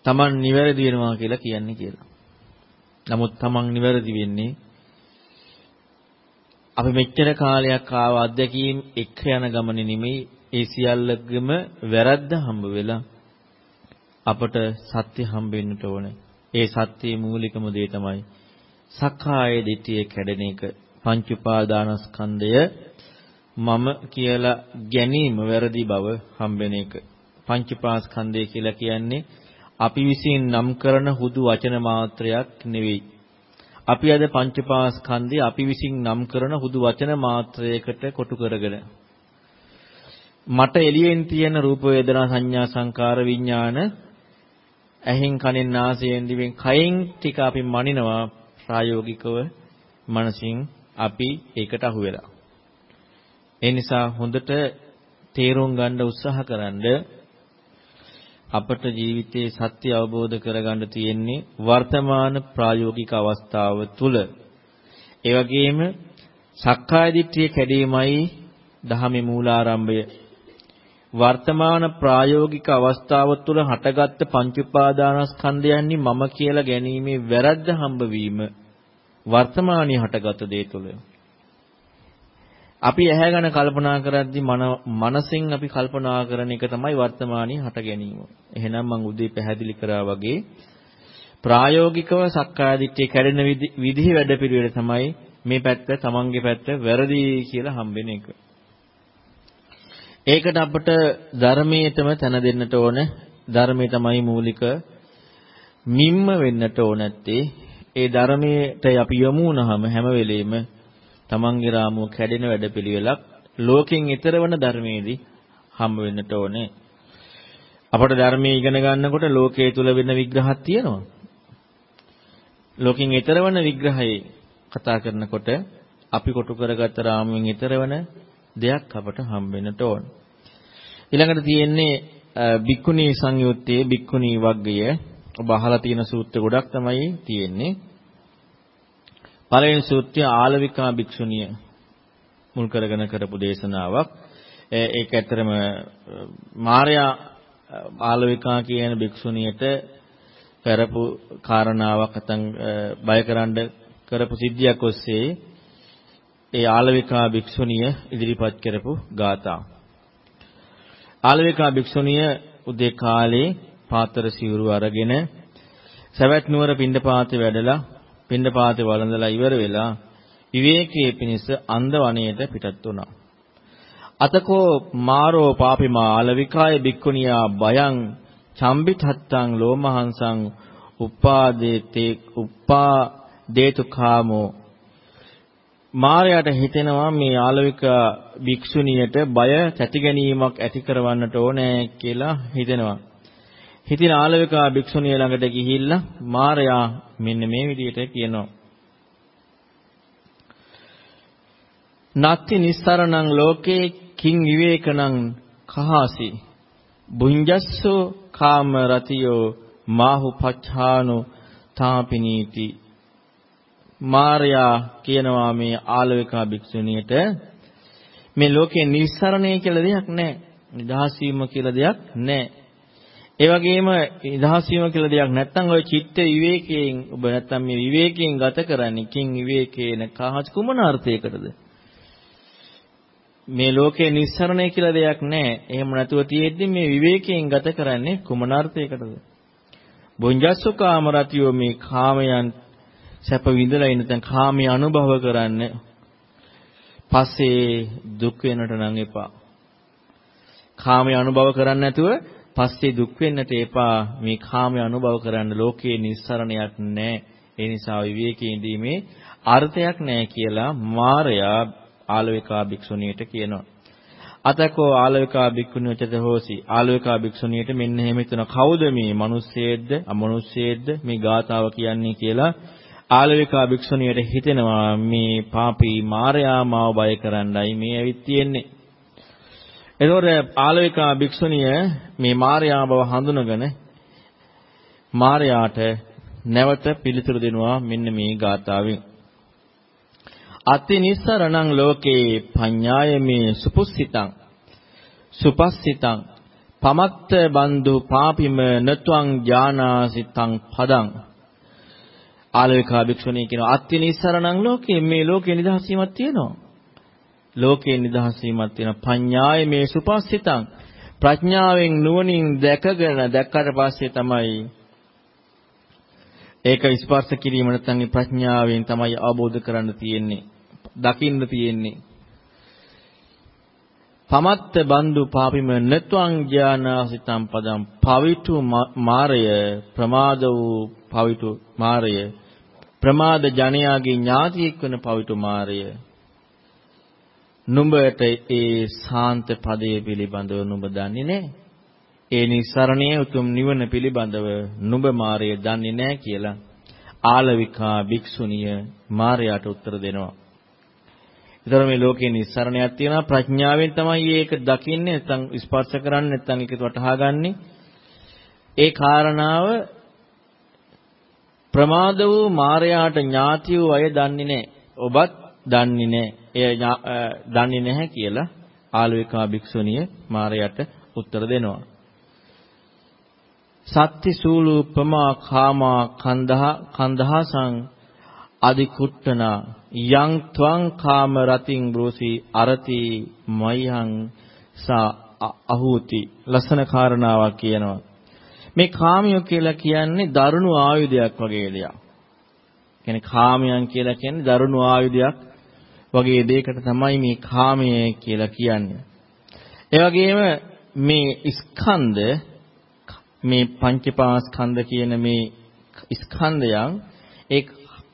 තමන් නිවැරදි වෙනවා කියලා කියන්නේ කියලා. නමුත් තමන් නිවැරදි වෙන්නේ අපි මෙච්චර කාලයක් ආව අත්දැකීම් එක්ක යන ගමනේ නෙමෙයි ඒ සියල්ලගම වැරද්ද හම්බ වෙලා අපට සත්‍ය හම්බෙන්නට ඕනේ. ඒ සත්‍යයේ මූලිකම දේ තමයි සක්කාය දිට්ඨිය කැඩෙන එක. පංච උපාදානස්කන්ධය මම කියලා ගැනීම වැරදි බව හම්බෙන එක. පංච උපාස්කන්ධය කියලා කියන්නේ අපි විසින් නම් කරන හුදු වචන මාත්‍රයක් නෙවෙයි. අපි අද පංච උපාස්කන්ධය අපි විසින් නම් කරන හුදු වචන මාත්‍රයකට කොටු කරගෙන මට එළියෙන් තියෙන රූප වේදනා සංඥා සංකාර විඥාන ඇහෙන් කනෙන් නාසයෙන් දිවෙන් කයෙන් ටික අපි මනිනවා ප්‍රායෝගිකව මනසින් අපි ඒකට අහු වෙලා. ඒ නිසා හොඳට තේරුම් ගන්න උත්සාහ කරන්ඩ අපට ජීවිතයේ සත්‍ය අවබෝධ කරගන්න තියෙන්නේ වර්තමාන ප්‍රායෝගික අවස්ථාව තුල. ඒ වගේම සක්කාය දිට්ඨිය කැඩීමයි දහමේ මූලාරම්භය. වර්තමාන ප්‍රායෝගික අවස්ථාව තුළ හටගත්ත පංච උපාදානස්කන්ධයන්හි මම කියලා ගැනීමේ වැරද්ද හම්බවීම වර්තමානයේ හටගත් දේ තුළ අපි ඇහැ ගැන කල්පනා කරද්දී මන මනසෙන් අපි කල්පනා කරන එක තමයි වර්තමානයේ හට ගැනීම. එහෙනම් මම උදේ පැහැදිලි කරා වගේ ප්‍රායෝගිකව සක්කාය දිට්ඨිය කැඩෙන විදිහේ වැඩපිළිවෙල තමයි මේ පැත්ත තමන්ගේ පැත්ත වැරදි කියලා හම්බෙන එක. ඒකට අපට ධර්මයේතම තන දෙන්නට ඕන. ධර්මයේ තමයි මූලික මිම්ම වෙන්නට ඕන නැත්තේ. ඒ ධර්මයට අපි යමු වුණාම හැම වෙලෙම තමන්ගේ රාමුව කැඩෙන වැඩපිළිවෙලක් ලෝකෙන් ඈතර වන ධර්මයේදී හම්බ වෙන්නට ඕනේ. අපට ධර්මයේ ඉගෙන ගන්නකොට ලෝකයේ තුල වෙන විග්‍රහක් තියෙනවා. ලෝකෙන් ඈතර වන විග්‍රහයේ කතා කරනකොට අපි කොටු කරගත්ත රාමුවෙන් ඈතර වන දෙයක් අපට හම්බ වෙන්නට ඕන. ඊළඟට තියෙන්නේ බික්කුණී සංයුත්තේ බික්කුණී වග්ගය ඔබ අහලා තියෙන සූත්‍ර ගොඩක් තමයි තියෙන්නේ. පළවෙනි සූත්‍රය ආලවිකා භික්ෂුණිය මුල් කරගෙන කරපු දේශනාවක්. ඒක ඇත්තරම මාර්යා ආලවිකා කියන භික්ෂුණියට කරපු කාරණාවක් නැත්නම් බයකරන්න කරපු සිද්ධියක් ඔස්සේ ඒ ආලවිකා භික්ෂුණිය ඉදිරිපත් කරපු ගාථා. ආලවිකා භික්ෂුණිය උදේ කාලේ පාතර සිවුරු අරගෙන සවැත් නුවර පිණ්ඩපාතේ වැඩලා පින්ඩපාතේ වළඳලා ඉවර වෙලා විවේකයේ පිණිස අන්ද වනයේට පිටත් වුණා. අතකෝ මාරෝ පාපිමා ආලවිකාය බික්කුණියා බයං චම්බිතත්තං ලෝමහංසං උපාදේතේ උපා දේතු කාමෝ මාරයාට හිතෙනවා මේ ආලවික භික්ෂුණියට බය තැති ගැනීමක් ඇති කරවන්නට ඕනේ කියලා හිතෙනවා. හිතින ආලවිකා භික්ෂුණිය ළඟට ගිහිල්ලා මාරයා මෙන්න මේ විදිහට කියනවා. නත්ති නිස්සරණං ලෝකේ කිං විවේකනං කහාසි බුඤ්ජස්සෝ කාම රතියෝ මාහු පච්ඡානෝ තාපිනීති මාර්යා කියනවා මේ ආලවිකා භික්ෂුණියට මේ ලෝකේ නිස්සරණය කියලා දෙයක් නැහැ. නිදහස් වීම කියලා දෙයක් නැහැ. ඒ වගේම නිදහස් වීම කියලා දෙයක් නැත්නම් ওই චිත්ත විවේකයෙන් ඔබ නැත්නම් මේ විවේකයෙන් ගත කරන්නේ කිං විවේකේන කහස් කුමන අර්ථයකටද? මේ ලෝකේ නිස්සරණය කියලා දෙයක් නැහැ. එහෙම නැතුව තියෙද්දි මේ විවේකයෙන් ගත කරන්නේ කුමන අර්ථයකටද? බොංජස්සු කාමරතියෝ මේ කාමයන් සැප විඳලා ඉන්න දැන් කාමයේ අනුභව කරන්නේ පස්සේ දුක් වෙනට නම් එපා. කාමයේ අනුභව කරන්නේ නැතුව පස්සේ දුක් වෙන්නට එපා. මේ කාමයේ අනුභව කරන්න ලෝකේ නිස්සරණයක් නැහැ. ඒ නිසා විවේකී ඉඳීමේ අර්ථයක් නැහැ කියලා මාරයා ආලවිකා භික්ෂුණියට කියනවා. අතකෝ ආලවිකා භික්ඛුණිය චත හෝසි ආලවිකා භික්ෂුණියට මෙන්න එහෙම හිතන කවුද මේ මිනිස්සෙද්ද අමනුස්සයෙක්ද මේ ගාතාව කියන්නේ කියලා ආලවිකා භික්ෂුණියට හිතෙනවා මේ පාපී මාරයා මාව බය කරන්නයි මේ ඇවිත් තියෙන්නේ එතකොට ආලවිකා භික්ෂුණිය මේ මාරයා බව හඳුනගෙන මාරයාට නැවත පිළිතුරු දෙනවා මෙන්න මේ ගාතාවෙන් අතිනිස්සරණං ලෝකේ පඤ්ඤායමේ සුපුස්සිතං සුපස්සිතං පමත්ත බන්දු පාපිම නත්වං ඥානාසිතං පදං. ආලවිකා භික්ෂුණී කියන අතිනිස්සරණං ලෝකේ මේ ලෝකේ නිදහස් වීමක් තියෙනවා. ලෝකේ නිදහස් වීමක් තියෙනවා පඤ්ඤායමේ සුපස්සිතං ප්‍රඥාවෙන් නුවණින් දැකගෙන දැක්කට පස්සේ තමයි ඒක ස්පර්ශ කිරීම නැත්නම් ප්‍රඥාවෙන් තමයි අවබෝධ කරන්න තියෙන්නේ දකින්න තියෙන්නේ. පමත්ත බන්දු පාපිම නත්වං ඥානාසිතම් පදම් පවිතු මාරය ප්‍රමාද වූ පවිතු මාරය ප්‍රමාද ජනයාගේ ඥාතියෙක් වන පවිතු මාරය නුඹට ඒ සාන්ත පදයේ පිළිබඳව නුඹ දන්නේ නැහැ. ඒ නිස්සරණයේ උතුම් නිවන පිළිබඳව නුඹ මාරය දන්නේ නැහැ කියලා ආලවිකා භික්ෂුණිය මාරයාට උත්තර දෙනවා. ඒතර මේ ලෝකේ නිස්සරණයක් තියෙනවා ප්‍රඥාවෙන් තමයි ඒක දකින්නේ නැත්නම් ස්පර්ශ කරන්නේ නැත්නම් ඒක වටහාගන්නේ. ඒ කාරණාව ප්‍රමාද වූ මායයාට ඥාති වූ අය දන්නේ නැහැ. ඔබත් දන්නේ නැහැ. එය දන්නේ නැහැ කියලා ආලවිකා භික්ෂුණිය මායයට උත්තර දෙනවා. සත්‍ති සූලූපමා කාමා කන්දහ කන්දහසං අදිකුට්ටනා යං ත්වං කාම රතින් බ්‍රෝසි අරති මයං සා අහූති ලස්සන කාරණාවක් කියනවා මේ කාමියෝ කියලා කියන්නේ දරුණු ආයුධයක් වගේ දෙයක්. කියන්නේ කාමයන් කියලා කියන්නේ දරුණු ආයුධයක් වගේ දෙයකට තමයි මේ කාමය කියලා කියන්නේ. ඒ වගේම මේ ස්කන්ධ මේ පංචපාස්කන්ධ කියන මේ ස්කන්ධයන් ඒ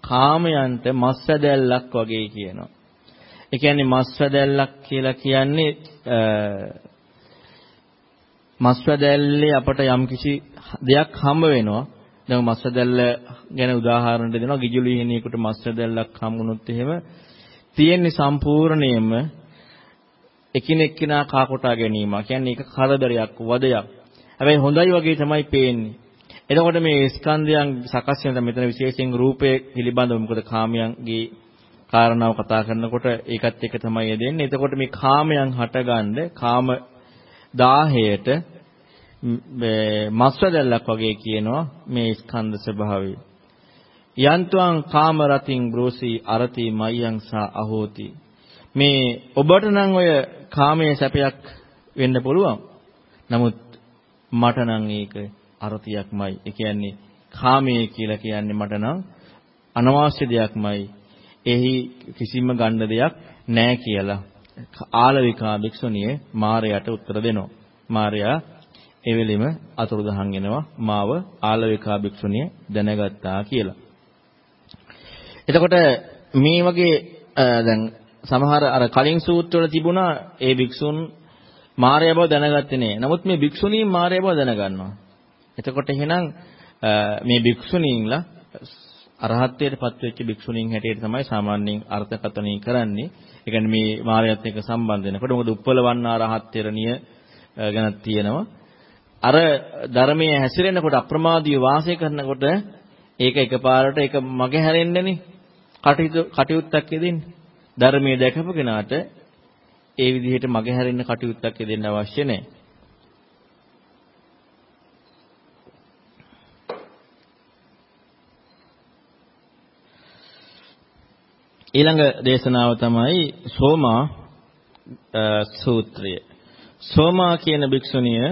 කාමයන්ට මස්සදැල්ලක් වගේ කියනවා. ඒ කියන්නේ මස්සදැල්ලක් කියලා කියන්නේ මස්සදැල්ලේ අපට යම්කිසි දෙයක් හම්බ වෙනවා. දැන් මස්සදැල්ල ගැන උදාහරණ දෙනවා. ගිජුලි හිණියෙකුට මස්සදැල්ලක් හම්බුනොත් එහෙම තියෙන්නේ සම්පූර්ණයෙන්ම එකිනෙක කෙනා කා කොටා ගැනීම. කියන්නේ ඒක කරදරයක්, වදයක්. හැබැයි හොඳයි වගේ තමයි පේන්නේ. එතකොට මේ ස්කන්ධයන් සකස් වෙන මෙතන විශේෂයෙන් රූපය පිළිබඳව මොකද කාමයන්ගේ කාරණාව කතා කරනකොට ඒකත් එක තමයි යෙදෙන්නේ. එතකොට මේ කාමයන් හටගන්න කාම දාහයට මස්වැදල්ලක් වගේ කියනවා මේ ස්කන්ධ ස්වභාවය. යන්තුං කාම රතින් බ්‍රෝසි අරති මයං සා අහෝති. මේ ඔබට නම් ඔය කාමයේ සැපයක් වෙන්න පුළුවන්. නමුත් මට නම් ඒක අරතියක්මයි. ඒ කියන්නේ කාමයේ කියලා කියන්නේ මට නම් අනවශ්‍ය දෙයක්මයි. එහි කිසිම ගන්න දෙයක් නැහැ කියලා ආලවිකා භික්ෂුණිය මාරයට උත්තර දෙනවා. මාරයා ඒ වෙලෙම අතුරුදහන් වෙනවා මාව ආලවිකා භික්ෂුණිය දැනගත්තා කියලා. එතකොට මේ වගේ දැන් සමහර අර කලින් සූත්‍රවල තිබුණා ඒ භික්ෂුන් මාරය බව දැනගත්තේ නෑ. නමුත් මේ භික්ෂුණීන් මාරය බව දැනගන්නවා. එතකොට එහෙනම් මේ භික්ෂුණීන්ලා අරහත්ත්වයට පත්වෙච්ච භික්ෂුණීන් හැටියට තමයි සාමාන්‍යයෙන් අර්ථකථනය කරන්නේ. ඒ කියන්නේ මේ මායයත් එක්ක සම්බන්ධ වෙනකොට මොකද උප්පලවන්න අරහත්ත්වරණිය ගැන තියෙනවා. අර ධර්මයේ හැසිරෙනකොට අප්‍රමාදීව වාසය කරනකොට ඒක එකපාරට ඒක මගේ හැරෙන්නනේ කටයුතු කටයුත්තක් යෙදෙන්නේ. ධර්මයේ දැකපු කෙනාට ඒ විදිහට මගේ හැරෙන්න කටයුත්තක් යෙදෙන්න අවශ්‍ය නැහැ. ඊළඟ දේශනාව තමයි සෝමා සූත්‍රය. සෝමා කියන භික්ෂුණිය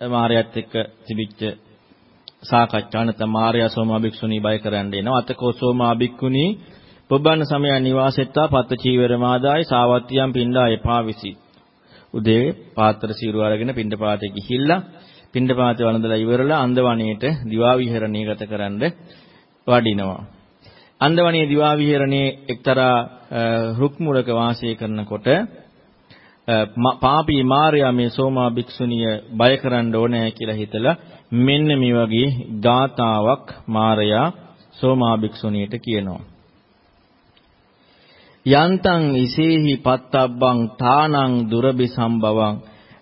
මාර්යත් එක්ක තිබිච්ච සාකච්ඡා නැත්නම් මාර්යා සෝමා භික්ෂුණී බය කරන්න එනවා. අතකෝ සෝමා භික්ඛුණී පොබ්බන්න සමයන් නිවාසෙත්තා පත්ත චීවර මාදායි සාවත්තියම් පින්ඩා එපා විසි. උදේ පාත්‍ර සීරුව අරගෙන පින්ඩ පාතේ ගිහිල්ලා පින්ඩ පාතේ වළඳලා ඉවරලා අන්දවණේට දිවා විහරණය ගත කරන්න වඩිනවා. අන්දවණේ දිවා විහරණේ එක්තරා රුක් මුලක වාසය කරනකොට පාපී මාර්යා මේ සෝමා භික්ෂුණිය බය කරන්න ඕනේ කියලා හිතලා මෙන්න මේ වගේ ගාතාවක් මාර්යා සෝමා භික්ෂුණියට කියනවා. යන්තං ඉසේහි පත්තබ්බං තානං දුරබි සම්භවං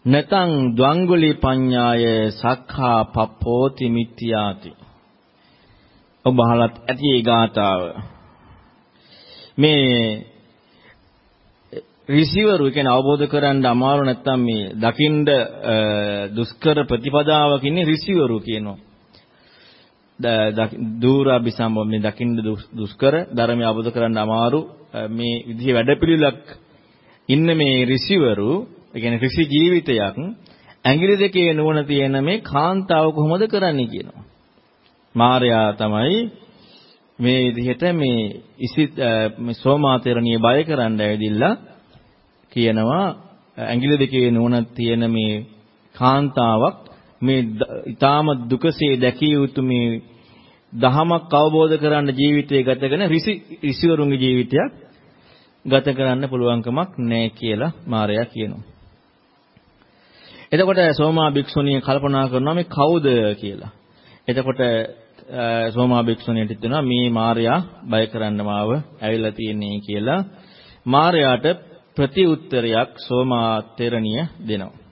නතං ද්වංගුලි පඤ්ඤාය සක්ඛා පප්පෝති මිත්‍යාති ඔබ අහලත් ඇති ඒ ගාතාව මේ රිසීවරු කියන්නේ අවබෝධ කරගන්න අමාරු නැත්තම් මේ දකින්න දුෂ්කර ප්‍රතිපදාවක ඉන්නේ රිසීවරු කියනවා දූරාභිසම්බ මේ දකින්න දුෂ්කර ධර්මය අවබෝධ කරගන්න අමාරු මේ විදිහේ වැඩපිළිවෙලක් ඉන්න මේ රිසිවරු ඒ කියන්නේ ඍෂි ජීවිතයක් ඇඟිලි දෙකේ නුවණ තියෙන මේ කාන්තාව කොහොමද කරන්නේ කියනවා. මාර්යා තමයි මේ විදිහට මේ ඉසි මේ සෝමාතේරණිය බය කරන්න ඇවිදිලා කියනවා ඇඟිලි දෙකේ නුවණ තියෙන මේ කාන්තාවක් මේ ඊටාම දුකසේ දැකිය යුතු මේ දහමක් අවබෝධ කරන්න ජීවිතය ගත කරන ඍෂි ඍෂිවරුන්ගේ ජීවිතයක් ගත කරන්න පුළුවන්කමක් නැහැ කියලා මාරයා කියනවා. එතකොට සෝමා භික්ෂුණිය කල්පනා කරනවා මේ කවුද කියලා. එතකොට සෝමා භික්ෂුණියට හිතෙනවා මේ මාරයා බය කරන්න මාව ඇවිල්ලා තියෙන්නේ කියලා මාරයාට ප්‍රතිඋත්තරයක් සෝමා තෙරණිය දෙනවා.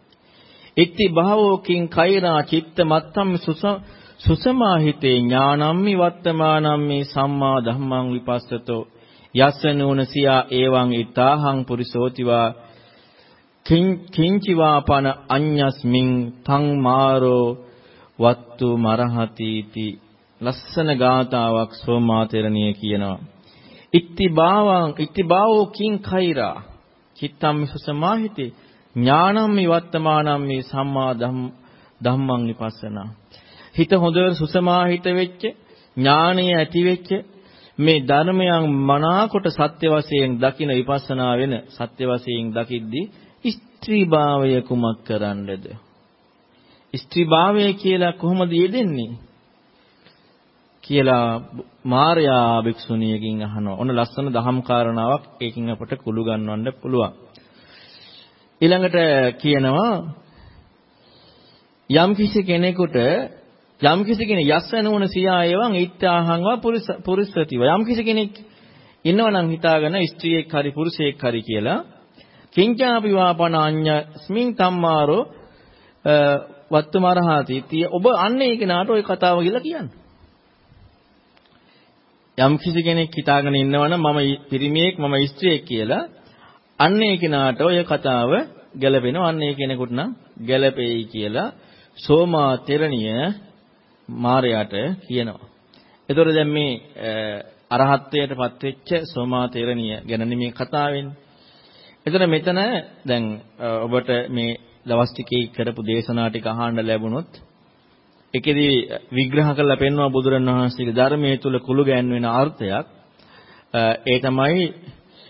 ඉක්ති භාවෝකින් කෛරා චිත්ත මත්තම් සුසමාහිතේ ඥානම්මි වත්තමානම්මි සම්මා ධම්මං විපස්සතෝ. යස්ස නූනසියා ඒවං ඊතාහං පුරිසෝතිවා. කිංචිවාපන අඤ්ඤස්මින් තං මාරෝ වත්තු මරහතිති. ලස්සන ගාතාවක් සෝමාතෙරණිය කියනවා. ඉත්තිභාවං ඉත්තිභාවෝ කිං khairaa චිත්තම් සුසමාහිතේ ඥානම් විවත්තමානම් මේ සම්මා ධම්මං විපස්සනා හිත හොඳට සුසමාහිත වෙච්ච ඥානය ඇති වෙච්ච මේ ධර්මයන් මනාකොට සත්‍ය වශයෙන් දකින විපස්සනා වෙන සත්‍ය වශයෙන් දකිද්දී ස්ත්‍රීභාවය කුමක් කරන්නද? ස්ත්‍රීභාවය කියලා කොහොමද යෙදෙන්නේ? කියලා මාර්යා භික්ෂුණියකින් අහනවා. ඔන්න ලස්සන දහම් කාරණාවක් ඒකින් අපට කුළු ගන්නවන්න පුළුවන්. ඊළඟට කියනවා යම් කිසි කෙනෙකුට යම් කිසි කෙනෙක් යස් වෙනුන සියා එවං ඊත්‍යාහංවා පුරිස්සතිව යම් කිසි කෙනෙක් ඉන්නවනම් හිතාගෙන ස්ත්‍රියෙක් හරි පුරුෂයෙක් හරි කියලා කිංචාපි වාපන අඤ්ඤස්මින් තම්මාරෝ වත්තුමරහාති තිය ඔබ අන්නේ ඒ කෙනාට ওই කතාව කියලා කියන්න. යම් කිසි කෙනෙක් හිතාගෙන ඉන්නවනම් මම පිරිමියෙක් මම ස්ත්‍රියෙක් කියලා අන්නේ කෙනාට ඔය කතාව ගැළපෙනවා අන්නේ කෙනෙකුට නම් ගැළපෙයි කියලා සෝමා තෙරණිය මාරයාට කියනවා. එතකොට දැන් මේ අරහත්ත්වයටපත් වෙච්ච සෝමා තෙරණිය ගැන මේ කතා වෙන්නේ. එතන මෙතන දැන් ඔබට මේ දවස් ටිකේ කරපු දේශනා ටික අහන්න ලැබුණොත් ඒකෙදී විග්‍රහ කරලා පෙන්වනවා බුදුරණවහන්සේගේ ධර්මයේ තුල කුළු ගැන්වෙන අර්ථයක්. ඒ තමයි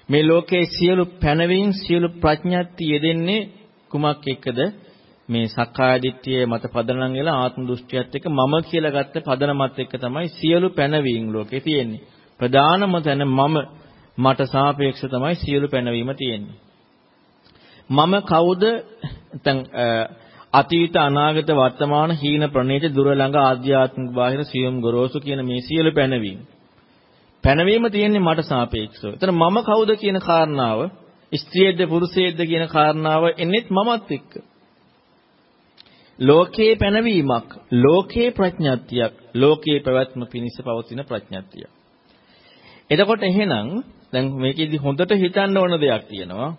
මේ ලෝකයේ සියලු පැනවීම් සියලු ප්‍රඥාත්ති යෙදෙන්නේ කුමක් එක්කද? මේ සක්කාය දිට්ඨිය මත පදනම් වෙලා ආත්ම දෘෂ්ටියත් එක්ක මම කියලා ගත්ත පදනමත් එක්ක තමයි සියලු පැනවීම් ලෝකේ තියෙන්නේ. ප්‍රධානම තැන මම මට සාපේක්ෂ තමයි සියලු පැනවීම තියෙන්නේ. මම කවුද? නැත්නම් අතීත අනාගත වර්තමාන හීන ප්‍රණීත දුර ළඟ ආධ්‍යාත්මික බාහිර සියුම් ගොරෝසු කියන මේ සියලු පැනවීම් පැනවීම තියෙන්නේ මට සාපේක්ෂව. එතන මම කවුද කියන කාරණාව, ස්ත්‍රියේද පුරුෂයේද කියන කාරණාව එන්නේත් මමත් එක්ක. ලෝකේ පැනවීමක්, ලෝකේ ප්‍රඥාත්තියක්, ලෝකේ පැවැත්ම පිණිස පවතින ප්‍රඥාත්තියක්. එතකොට එහෙනම් දැන් මේකෙදි හොඳට හිතන්න ඕන දෙයක් තියෙනවා.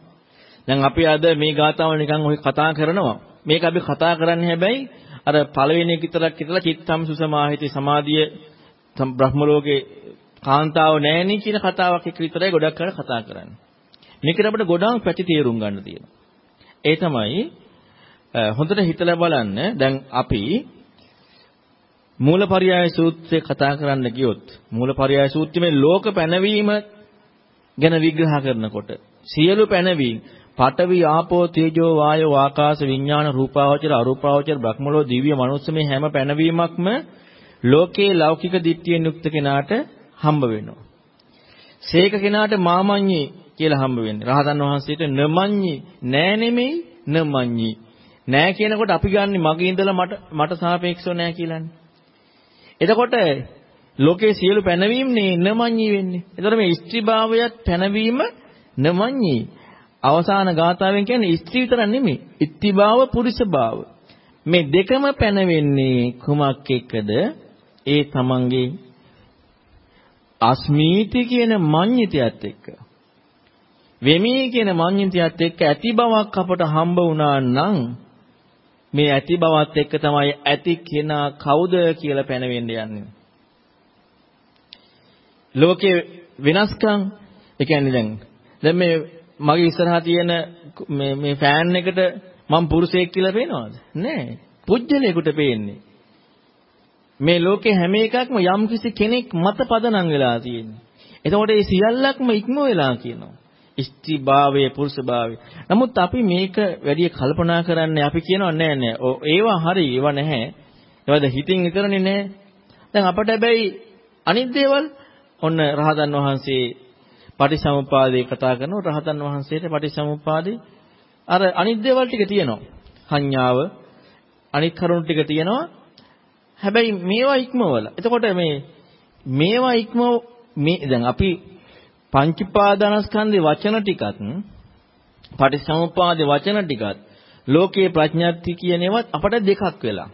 දැන් අපි අද මේ ගාතාව නිකන් ඔය කතා කරනවා. මේක අපි කතා කරන්නේ හැබැයි අර පළවෙනි එක විතරක් හිතලා චිත්තම් සුසමාහිතේ සමාධිය බ්‍රහ්ම ලෝකේ කාන්තාව නැහෙනි කියන කතාවක් එක විතරයි ගොඩක් අය කතා කරන්නේ. මේකට අපිට ගොඩාක් පැති තේරුම් ගන්න තියෙනවා. ඒ තමයි හොඳට හිතලා බලන්න දැන් අපි මූලපරියාය සූත්‍රය කතා කරන්න ගියොත් මූලපරියාය සූත්‍රයේ ලෝක පැනවීම ගැන විග්‍රහ කරනකොට සියලු පැනවීම් පඨවි ආපෝ තේජෝ වායෝ ආකාශ විඥාන රූපාවචර අරූපාවචර බ්‍රහ්මලෝ දිව්‍ය මනුස්ස මේ හැම පැනවීමක්ම ලෝකේ ලෞකික දිට්ඨියෙන් යුක්ත කෙනාට හම්බ වෙනවා. සේක කෙනාට මාමඤ්ඤි කියලා හම්බ වෙන්නේ. රහතන් වහන්සේට නමඤ්ඤි නෑ නෙමෙයි නමඤ්ඤි. නෑ කියනකොට අපි ගන්නේ මගේ ඉඳලා මට මට සාපේක්ෂව නෑ කියලානේ. එතකොට ලෝකේ සියලු පැනවීම නේ නමඤ්ඤි වෙන්නේ. එතකොට මේ ස්ත්‍රීභාවයත් පැනවීම නමඤ්ඤි. අවසාන ගාථාවෙන් කියන්නේ ස්ත්‍රී විතර නෙමෙයි. ඉත්තිභාව පුරුෂභාව. මේ දෙකම පැනවෙන්නේ කුමක් එක්කද? ඒ තමන්ගේ අස්මීති කියන මඤ්ඤිතයත් එක්ක. වෙමි කියන මඤ්ඤිතයත් එක්ක ඇති බවක් අපට හම්බ වුණා නම් මේ ඇති බවත් එක්ක තමයි ඇති කෙනා කවුද කියලා පැනවෙන්න යන්නේ. ලෝකේ වෙනස්කම් ඒ කියන්නේ දැන් දැන් මේ මගේ ඉස්සරහා තියෙන මේ මේ ෆෑන් එකට මම පුරුෂයෙක් කියලා පේනවද? නෑ. පුජ්‍යලයකට පේන්නේ. මේ ලෝකේ හැම එකක්ම යම්කිසි කෙනෙක් මත පදනම් වෙලා තියෙන්නේ. එතකොට මේ සියල්ලක්ම ඉක්ම වෙලා කියනවා. ස්ත්‍රී භාවය පුරුෂ භාවය. නමුත් අපි මේක වැඩි කල්පනා කරන්නේ අපි කියනවා නෑ නෑ. ඒවා හරි ඒවා නැහැ. ඒවාද හිතින් විතරනේ නෑ. දැන් අපට හැබැයි අනිත් දේවල් ඔන්න රහතන් වහන්සේ පටිසමුපාදේ කතා කරනකොට රහතන් වහන්සේට පටිසමුපාදේ අර අනිත් දේවල් ටික තියෙනවා. සංඥාව අනිත් කරුණු ටික තියෙනවා. හැබැයි මේවා ඉක්මවල. එතකොට මේ මේවා ඉක්මව මේ දැන් අපි පංචපාදානස්කන්ධේ වචන ටිකත් පටිසමුපාදේ වචන ටිකත් ලෝකයේ ප්‍රඥාත්ති කියන ඒවත් අපට දෙකක් වෙලා.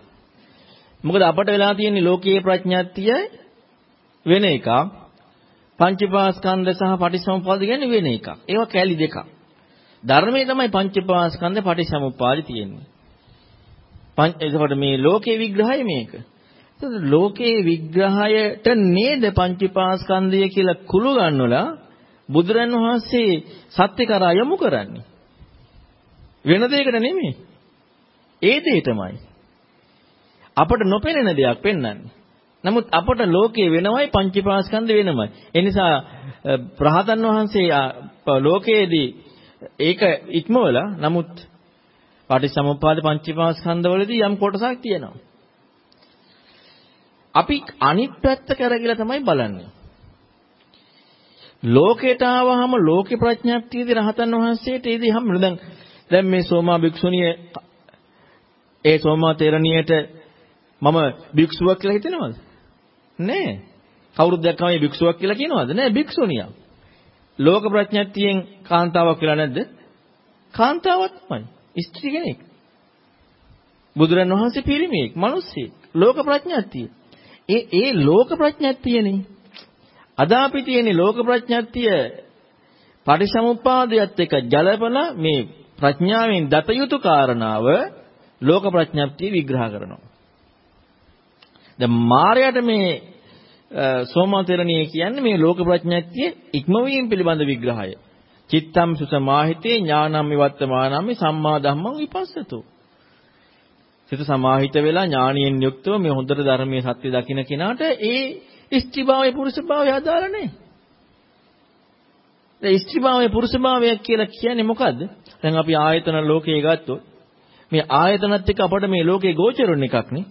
මොකද අපට වෙලා තියෙන්නේ ලෝකයේ ප්‍රඥාත්තිය වෙන එකක් පංචපාස්කන්ධ සහ පටිසමුපාද කියන්නේ වෙන එකක්. ඒවා කැලි දෙකක්. ධර්මයේ තමයි පංචපාස්කන්ධ පටිසමුපාද තියෙන්නේ. පංච එතකොට මේ ලෝකේ විග්‍රහය මේක. එතකොට ලෝකේ විග්‍රහයට නේද පංචපාස්කන්ධය කියලා කුළු ගන්නවලා බුදුරන් වහන්සේ සත්‍ය කරා යොමු කරන්නේ. වෙන දෙයකට නෙමෙයි. ඒ දේ තමයි. අපට නොපෙනෙන දෙයක් පෙන්වන්නේ. නමුත් අපට ලෝකයේ වෙනවයි පංචපාස්කන්ධ වෙනමයි. ඒ නිසා ප්‍රහතන් වහන්සේ ලෝකයේදී ඒක ඉක්මවලා නමුත් පටිච්චසමුප්පාද පංචපාස්කන්ධවලදී යම් කොටසක් තියෙනවා. අපි අනිත් පැත්ත කරගිලා තමයි බලන්නේ. ලෝකයට ආවහම ලෝකේ ප්‍රඥාප්තියදී රහතන් වහන්සේට ඒදී හම්බුනේ. දැන් දැන් මේ සෝමා භික්ෂුණිය ඒ සෝමා තේරණියට මම භික්ෂුවක් කියලා හිතනවද? නෑ. කවුරුත් දැක්කම මේ භික්ෂුවක් කියලා කියනවද? නෑ භික්ෂුණියක්. ලෝක ප්‍රඥාප්තියෙන් කාන්තාවක් කියලා නැද්ද? කාන්තාවක් තමයි. ස්ත්‍රී කෙනෙක්. බුදුරන් වහන්සේ පිරිමියෙක්, මිනිස්සෙක්. ලෝක ප්‍රඥාප්තිය. ඒ ඒ ලෝක ප්‍රඥාප්තියනේ අද අපි තියෙන්නේ ලෝක ප්‍රඥාත්තිය පටිසමුප්පාදයට එක ජලපලා මේ ප්‍රඥාවෙන් දත යුතු කාරණාව ලෝක ප්‍රඥාප්තිය විග්‍රහ කරනවා. දැන් මායයට මේ සෝමතරණිය කියන්නේ මේ ලෝක ප්‍රඥාත්තිය ඉක්මවීම පිළිබඳ විග්‍රහය. චිත්තම් සුසමාහිතේ ඥානම් විවත්තමානම්මි සම්මා ධම්මං විපස්සතෝ. සිත සමාහිත වෙලා ඥානියෙන් යුක්තව මේ හොඳට ධර්මයේ සත්‍ය දකින්න කෙනාට ඒ ස්ත්‍රීභාවය පුරුෂභාවය අදාළ නැහැ. දැන් ස්ත්‍රීභාවය පුරුෂභාවය කියලා කියන්නේ මොකද්ද? දැන් අපි ආයතන ලෝකයේ ගත්තොත් මේ ආයතනත් එක්ක අපට මේ ලෝකේ ගෝචරුන් එකක් නේ.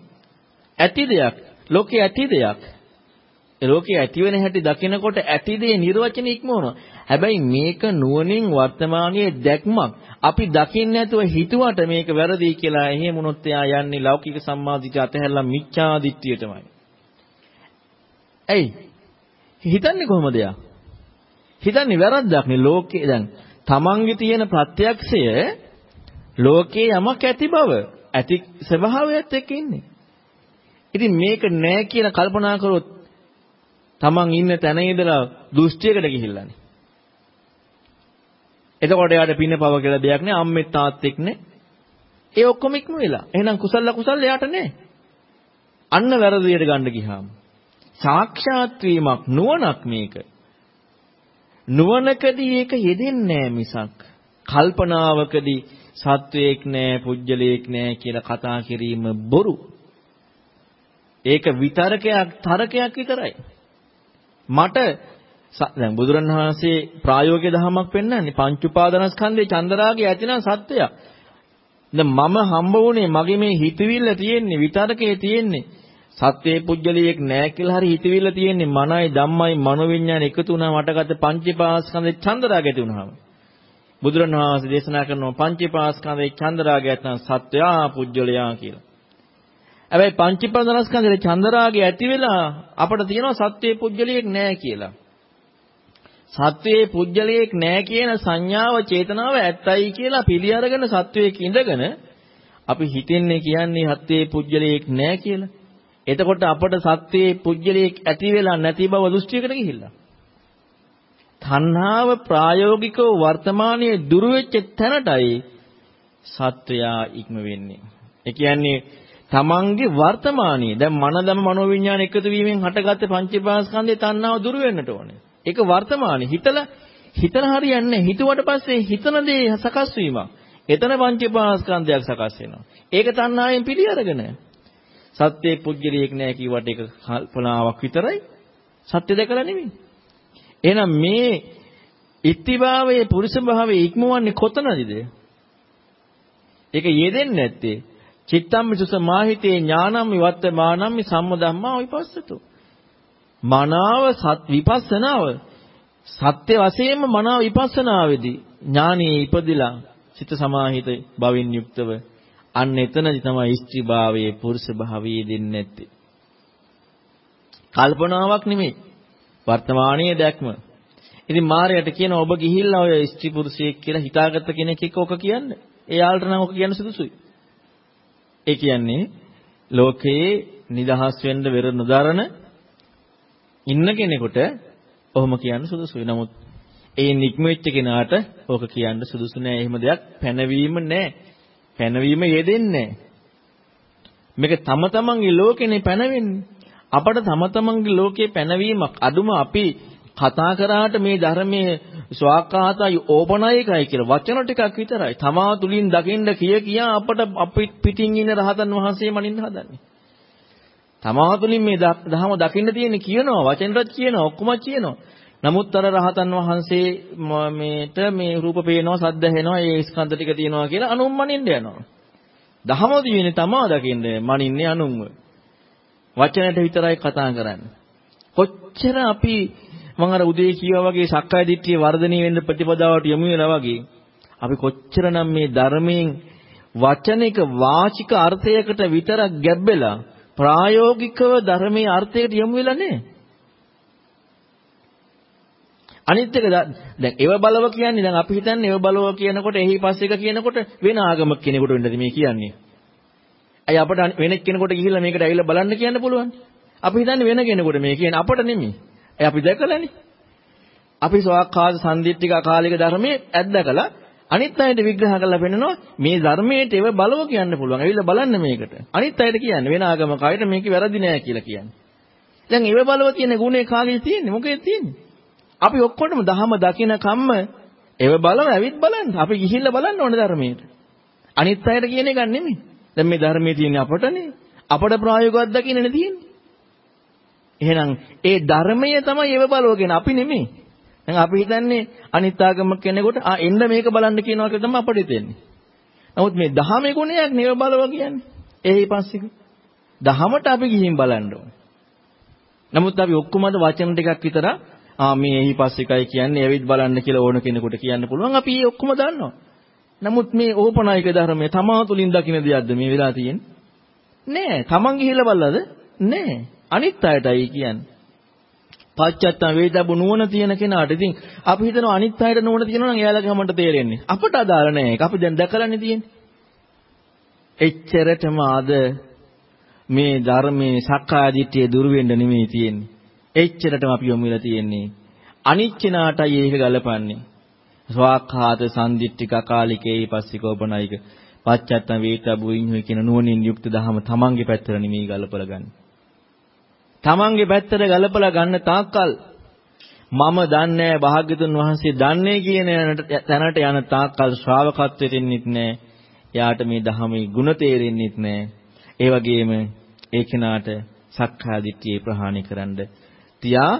ඇති දෙයක්. ලෝකේ ඇති දෙයක්. ඒ ලෝකේ ඇති වෙන හැටි දකිනකොට ඇති දේ නිර්වචන ඉක්මවනවා. හැබැයි මේක නුවණින් වර්තමානයේ දැක්මක්. අපි දකින්න නැතුව හිතුවට මේක වැරදි කියලා එහෙම වුණොත් එයා යන්නේ ලෞකික සම්මාදිට අතහැරලා මිච්ඡා දිට්ඨියටමයි. ඇයි? හිතන්නේ කොහොමද යා? හිතන්නේ වැරද්දක් නේ ලෝකේ දැන් තමන්ගේ තියෙන ප්‍රත්‍යක්ෂය ලෝකේ යමක් ඇති බව ඇති ස්වභාවයත් එක්ක ඉන්නේ. ඉතින් මේක නෑ කියන කල්පනා කරොත් තමන් ඉන්න තැන ඉඳලා දෘෂ්ටියකට ගිහිල්ලානේ. එතකොට යාට පින්න පව කියලා දෙයක් නෑ අම්මෙත් තාත්තෙක් නෑ. ඒ ඔක්කොම ඉක්ම වෙලා. එහෙනම් කුසල කුසල එයාට නෑ. අන්න වැරදියට ගන්න ගියාම. සාක්ෂාත් වීමක් නුවණක් මේක. නුවණකදී ඒක යෙදෙන්නේ මිසක් කල්පනාවකදී සත්වයක් නෑ පුජ්‍යලයක් නෑ කියලා කතා කිරීම බොරු. ඒක විතරකයක් තරකයක් විතරයි. මට දැන් බුදුරණවහන්සේ ප්‍රායෝගික ධර්මයක් පෙන්වන්නේ පංච උපාදානස්කන්ධේ චන්දරාගය ඇතිනම් සත්‍යය. දැන් මම හම්බ වුණේ මගේ මේ හිතවිල්ල තියෙන්නේ විතරකේ තියෙන්නේ සත්වේ පුජ්‍යලියෙක් නෑ කියලා හරි හිතවිල්ල තියෙන්නේ මනයි ධම්මයි මනෝවිඤ්ඤාණ එකතු වුණා මටගත පංචේපාස්කන්ධේ චන්දරාගය ඇති වුණාම බුදුරණවහන්සේ දේශනා කරනවා පංචේපාස්කන්ධේ චන්දරාගය නැත්නම් සත්වයා පුජ්‍යලයා කියලා. හැබැයි පංචේපාස්කන්ධේ චන්දරාගය ඇති වෙලා අපිට තියෙනවා සත්වේ පුජ්‍යලියෙක් නෑ කියලා. සත්වයේ පුජ්‍යලයක් නෑ කියන සංඥාව චේතනාව ඇත්තයි කියලා පිළි අරගෙන සත්වයේ ඉඳගෙන අපි හිතන්නේ කියන්නේ සත්වයේ පුජ්‍යලයක් නෑ කියලා. එතකොට අපට සත්වයේ පුජ්‍යලයක් ඇති වෙලා නැති බව දෘෂ්ටියකට ගිහිල්ලා. තණ්හාව ප්‍රායෝගිකව වර්තමානයේ දුරු වෙච්ච තැනටයි සත්වයා ඉක්ම වෙන්නේ. ඒ කියන්නේ තමන්ගේ වර්තමානයේ දැන් මනදම මනෝවිඤ්ඤාණ එකතු වීමෙන් හටගත්ත පංචේපාස්කන්ධේ තණ්හාව දුරු වෙන්නට ඕනේ. ඒක වර්තමානයේ හිතලා හිතන හරියන්නේ හිතුවට පස්සේ හිතන දේ සකස් වීමක්. එතන පංචේපාස්කන්ධයක් සකස් වෙනවා. ඒක තණ්හාවෙන් පිළි අරගෙන. සත්‍යයේ පුජ්‍යලියෙක් නෑ කිව්වට ඒක කල්පනාවක් විතරයි. සත්‍ය දැකලා නෙමෙයි. එහෙනම් මේ ඉත්තිභාවයේ පුරුෂ භාවයේ ඉක්මවන්නේ කොතනදද? ඒක යෙදෙන්නේ නැත්තේ චිත්තම්මි සුස මාහිතේ ඥානම්මි වත්තමානම්මි සම්මදම්මා විපස්සතෝ මනාව සත් විපස්සනාව සත්‍ය වශයෙන්ම මනාව විපස්සනාවේදී ඥානීය ඉපදිලා සිත සමාහිත බවින් යුක්තව අන්න එතනදි තමයි ස්ත්‍රී භාවයේ පුරුෂ භාවයේ දෙන්නේ නැත්තේ. කල්පනාවක් නෙමෙයි. වර්තමානයේ දැක්ම. ඉතින් මාරයට කියන ඔබ ගිහිල්ලා ඔය ස්ත්‍රී පුරුෂයෙක් කියලා හිතාගත්ත කෙනෙක් එක්ක ඔක කියන්න. ඒ යාළට නම් ඔක කියන්න සුදුසුයි. ඒ කියන්නේ ලෝකයේ නිදහස් වෙන්න වෙර නොදරන ඉන්න කෙනෙකුට ඔහොම කියන්න සුදුසුයි. නමුත් ඒ නික්මෙච්ච කෙනාට ඕක කියන්න සුදුසු නෑ. එහෙම දෙයක් පැනවීම නෑ. පැනවීම යෙදෙන්නේ නෑ. මේක තම තමන්ගේ ලෝකෙනේ පැනවෙන්නේ. අපට තම තමන්ගේ ලෝකේ පැනවීමක් අදුම අපි කතා කරාට මේ ධර්මයේ ස්වාක්කාතයි ඕපනයිකයි කියලා වචන ටිකක් විතරයි. තමා තුලින් දකින්න කිය කියා අපට අපි පිටින් ඉන්න රහතන් වහන්සේ මනින්න හදන්නේ. තමා තුළින් මේ දහම දකින්න තියෙන්නේ කියනවා වචෙන්වත් කියනවා ඔක්කොම කියනවා. නමුත් අර රහතන් වහන්සේ මේට මේ රූප පේනවා සද්ද ඇහෙනවා ඒ ස්කන්ධ ටික තියෙනවා කියලා අනුම්මනින්න යනවා. දහම දිනේ තමා දකින්නේ මනින්නේ අනුන්ව. වචනයට විතරයි කතා කරන්නේ. කොච්චර අපි මම අර උදේ කියවා වගේ සක්කාය දිට්ඨිය වර්ධනය වෙන්න ප්‍රතිපදාවට යමු වෙලා වගේ අපි කොච්චරනම් මේ ධර්මයෙන් වචනික වාචික අර්ථයකට විතරක් ගැබ්බෙලා ප්‍රායෝගිකව ධර්මයේ අර්ථයකට යොමු වෙලා නැහැ. අනිත් එක දැන් ඒව බලව කියන්නේ දැන් අපි හිතන්නේ ඒව බලව කියනකොට එහි පස්සෙක කියනකොට වෙන ආගමක් කෙනෙකුට වෙන්නද මේ කියන්නේ. අය අපට වෙන කෙනෙකුට ගිහිල්ලා මේකට ඇවිල්ලා බලන්න කියන්න පුළුවන්. අපි හිතන්නේ වෙන කෙනෙකුට මේ කියන්නේ අපට නෙමෙයි. අය අපි දැකලානේ. අපි සෝවාක්ඛාද සම්දිත්තික අකාලික ධර්මයේ ඇද්දකලා අනිත් අයට විග්‍රහ කරලා පෙන්නනවා මේ ධර්මයට ඒව බලව කියන්න පුළුවන්. ඇවිල්ලා බලන්න මේකට. අනිත් අයට කියන්නේ වෙන ආගමක අයට මේක වැරදි නෑ කියලා කියන්නේ. දැන් ඒව බලව තියෙන ගුණේ කාගේ තියෙන්නේ? මොකේද තියෙන්නේ? අපි ඔක්කොටම දහම දකින කම්ම ඒව බලව ඇවිත් බලන්න. අපි ගිහිල්ලා බලන්න ඕනේ ධර්මයට. අනිත් අයට කියන එක නෙමෙයි. දැන් මේ ධර්මයේ තියෙන්නේ අපටනේ. අපට ප්‍රායෝගිකව දකින්නනේ තියෙන්නේ. එහෙනම් ඒ ධර්මය තමයි ඒව බලවගෙන අපි නෙමෙයි. දැන් අපි හිතන්නේ අනිත් ආගමක කෙනෙකුට ආ එන්න මේක බලන්න කියනවා කියලා තමයි අපිට හිතෙන්නේ. නමුත් මේ දහමේ ගුණයක් නෙව බලව කියන්නේ. එහි පස්සෙක. දහමට අපි ගිහින් බලන්න ඕනේ. නමුත් අපි ඔක්කොම අද වචන ටිකක් විතර ආ මේ එහි පස්සෙකයි කියන්නේ ඇවිත් බලන්න කියලා ඕන කෙනෙකුට කියන්න පුළුවන්. අපි ඒ ඔක්කොම දන්නවා. නමුත් මේ ඕපනායක ධර්මයේ තමා තුලින් දකින්න දෙයක්ද මේ වෙලා තියෙන්නේ? නෑ. තමන් ගිහිල්ලා බලලාද? නෑ. අනිත් අයටයි කියන්නේ. පච්චත්තම් වේදබු නුවණ තියෙන කෙනාට ඉතින් අපි හිතනවා අනිත් අයට නුවණ තියෙනවා නම් එයාලගේ හැමෝට තේරෙන්නේ. අපට අදාළ නැහැ ඒක. අපි දැන් දැකලානේ තියෙන්නේ. එච්චරටම අද මේ ධර්මයේ සක්කාදිට්ඨිය දුරු වෙන්න නෙමෙයි තියෙන්නේ. එච්චරටම අපි යොමු වෙලා තියෙන්නේ. අනිච්චනාටයි ඒක ගලපන්නේ. ස්වාඛාත සම්දිට්ඨික කාලිකේ පස්සිකෝපනයික පච්චත්තම් වේතබු ඉන්හුයි කියන නුවණින් යුක්ත දහම තමන්ගේ පැත්තට නෙමෙයි ගලපලා ගන්න. තමන්ගේ පැත්තට ගලපලා ගන්න තාක්කල් මම දන්නේ භාග්‍යතුන් වහන්සේ දන්නේ කියන තැනට යන තාක්කල් ශ්‍රාවකත්වෙට එන්නෙත් නැහැ. යාට මේ ධහමේ ಗುಣ තේරෙන්නෙත් නැහැ. ඒ වගේම ඒ කෙනාට සක්කාදිට්ඨිය ප්‍රහාණය කරන්න තියා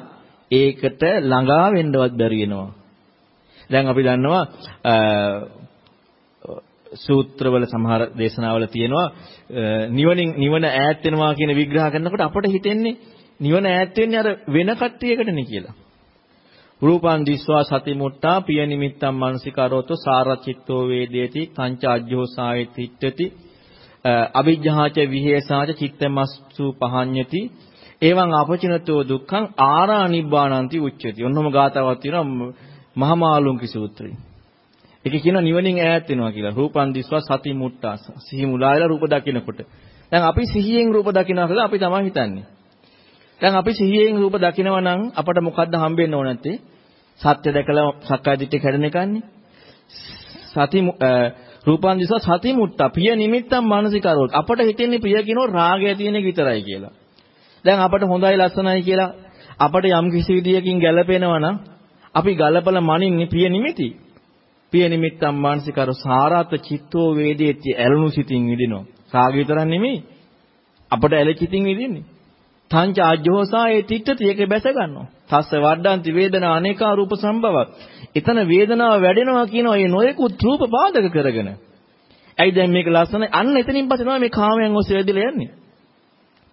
ඒකට ළඟා වෙන්නවත් බැරි වෙනවා. දැන් අපි දන්නවා සූත්‍රවල සමහර දේශනාවල තියෙනවා නිවනින් නිවන ඈත් වෙනවා කියන විග්‍රහ කරනකොට අපට හිතෙන්නේ නිවන ඈත් වෙන්නේ අර වෙන කට්ටියකටනේ කියලා. රූපං දිස්වා සතිමුට්ටා පිය නිමිත්තං මානසිකාරෝතෝ සාරචිත්තෝ වේදේති කංච අජ්ජෝසාය තිට්ඨති අවිජ්ජහාච විහෙසාච චිත්තමස්සු පහඤ්ඤති එවං අපචිනතෝ දුක්ඛං ආරා නිබ්බානಂತಿ උච්චති. ඔන්නම ගාතාවක් තියෙනවා මහමාලුන්කි සූත්‍රය. ඒකේ කියනවා නිවනින් ඈත් වෙනවා කියලා. රූපං දිස්වා සති මුට්ටා. සිහි මුලායලා රූප දකිනකොට. දැන් අපි සිහියෙන් රූප දකිනවා කියලා අපි තමයි හිතන්නේ. දැන් අපි සිහියෙන් රූප දකිනවා නම් අපට මොකද්ද හම්බෙන්න ඕන නැත්තේ? සත්‍ය දැකලා සක්කාය දිට්ඨිය කැඩෙන එකන්නේ. සති රූපං දිස්වා සති මුට්ටා. පිය නිමිත්තම් මානසිකාරෝත්. අපට හිතෙන්නේ පිය කියනෝ රාගය තියෙන එක විතරයි කියලා. දැන් අපට හොඳයි ලස්සනයි කියලා අපට යම් කිසි විදියකින් ගැළපෙනවා නම් අපි ගලපල මනින්නේ ප්‍රිය නිමිති. ප්‍රිය නිමිත්තම් මානසිකර සාරාත චිත්තෝ වේදේති ඇලුණු සිතින් විදිනවා. සාග විතරක් නෙමෙයි. අපට ඇලචිතින් විදින්නේ. තංච අජ්ජෝසායේ තිට්ඨති ඒක බැස ගන්නවා. තස්ස වඩ්ඩන්ති වේදනා අනේකා රූප සම්භවක්. එතන වේදනාව වැඩෙනවා කියනවා මේ නොයෙකුත් රූප පාදක කරගෙන. ඇයි දැන් මේක ලස්සනයි? අන්න එතනින් පස්සේ තමයි මේ කාමයන් ඔස්සේ වැදිලා යන්නේ.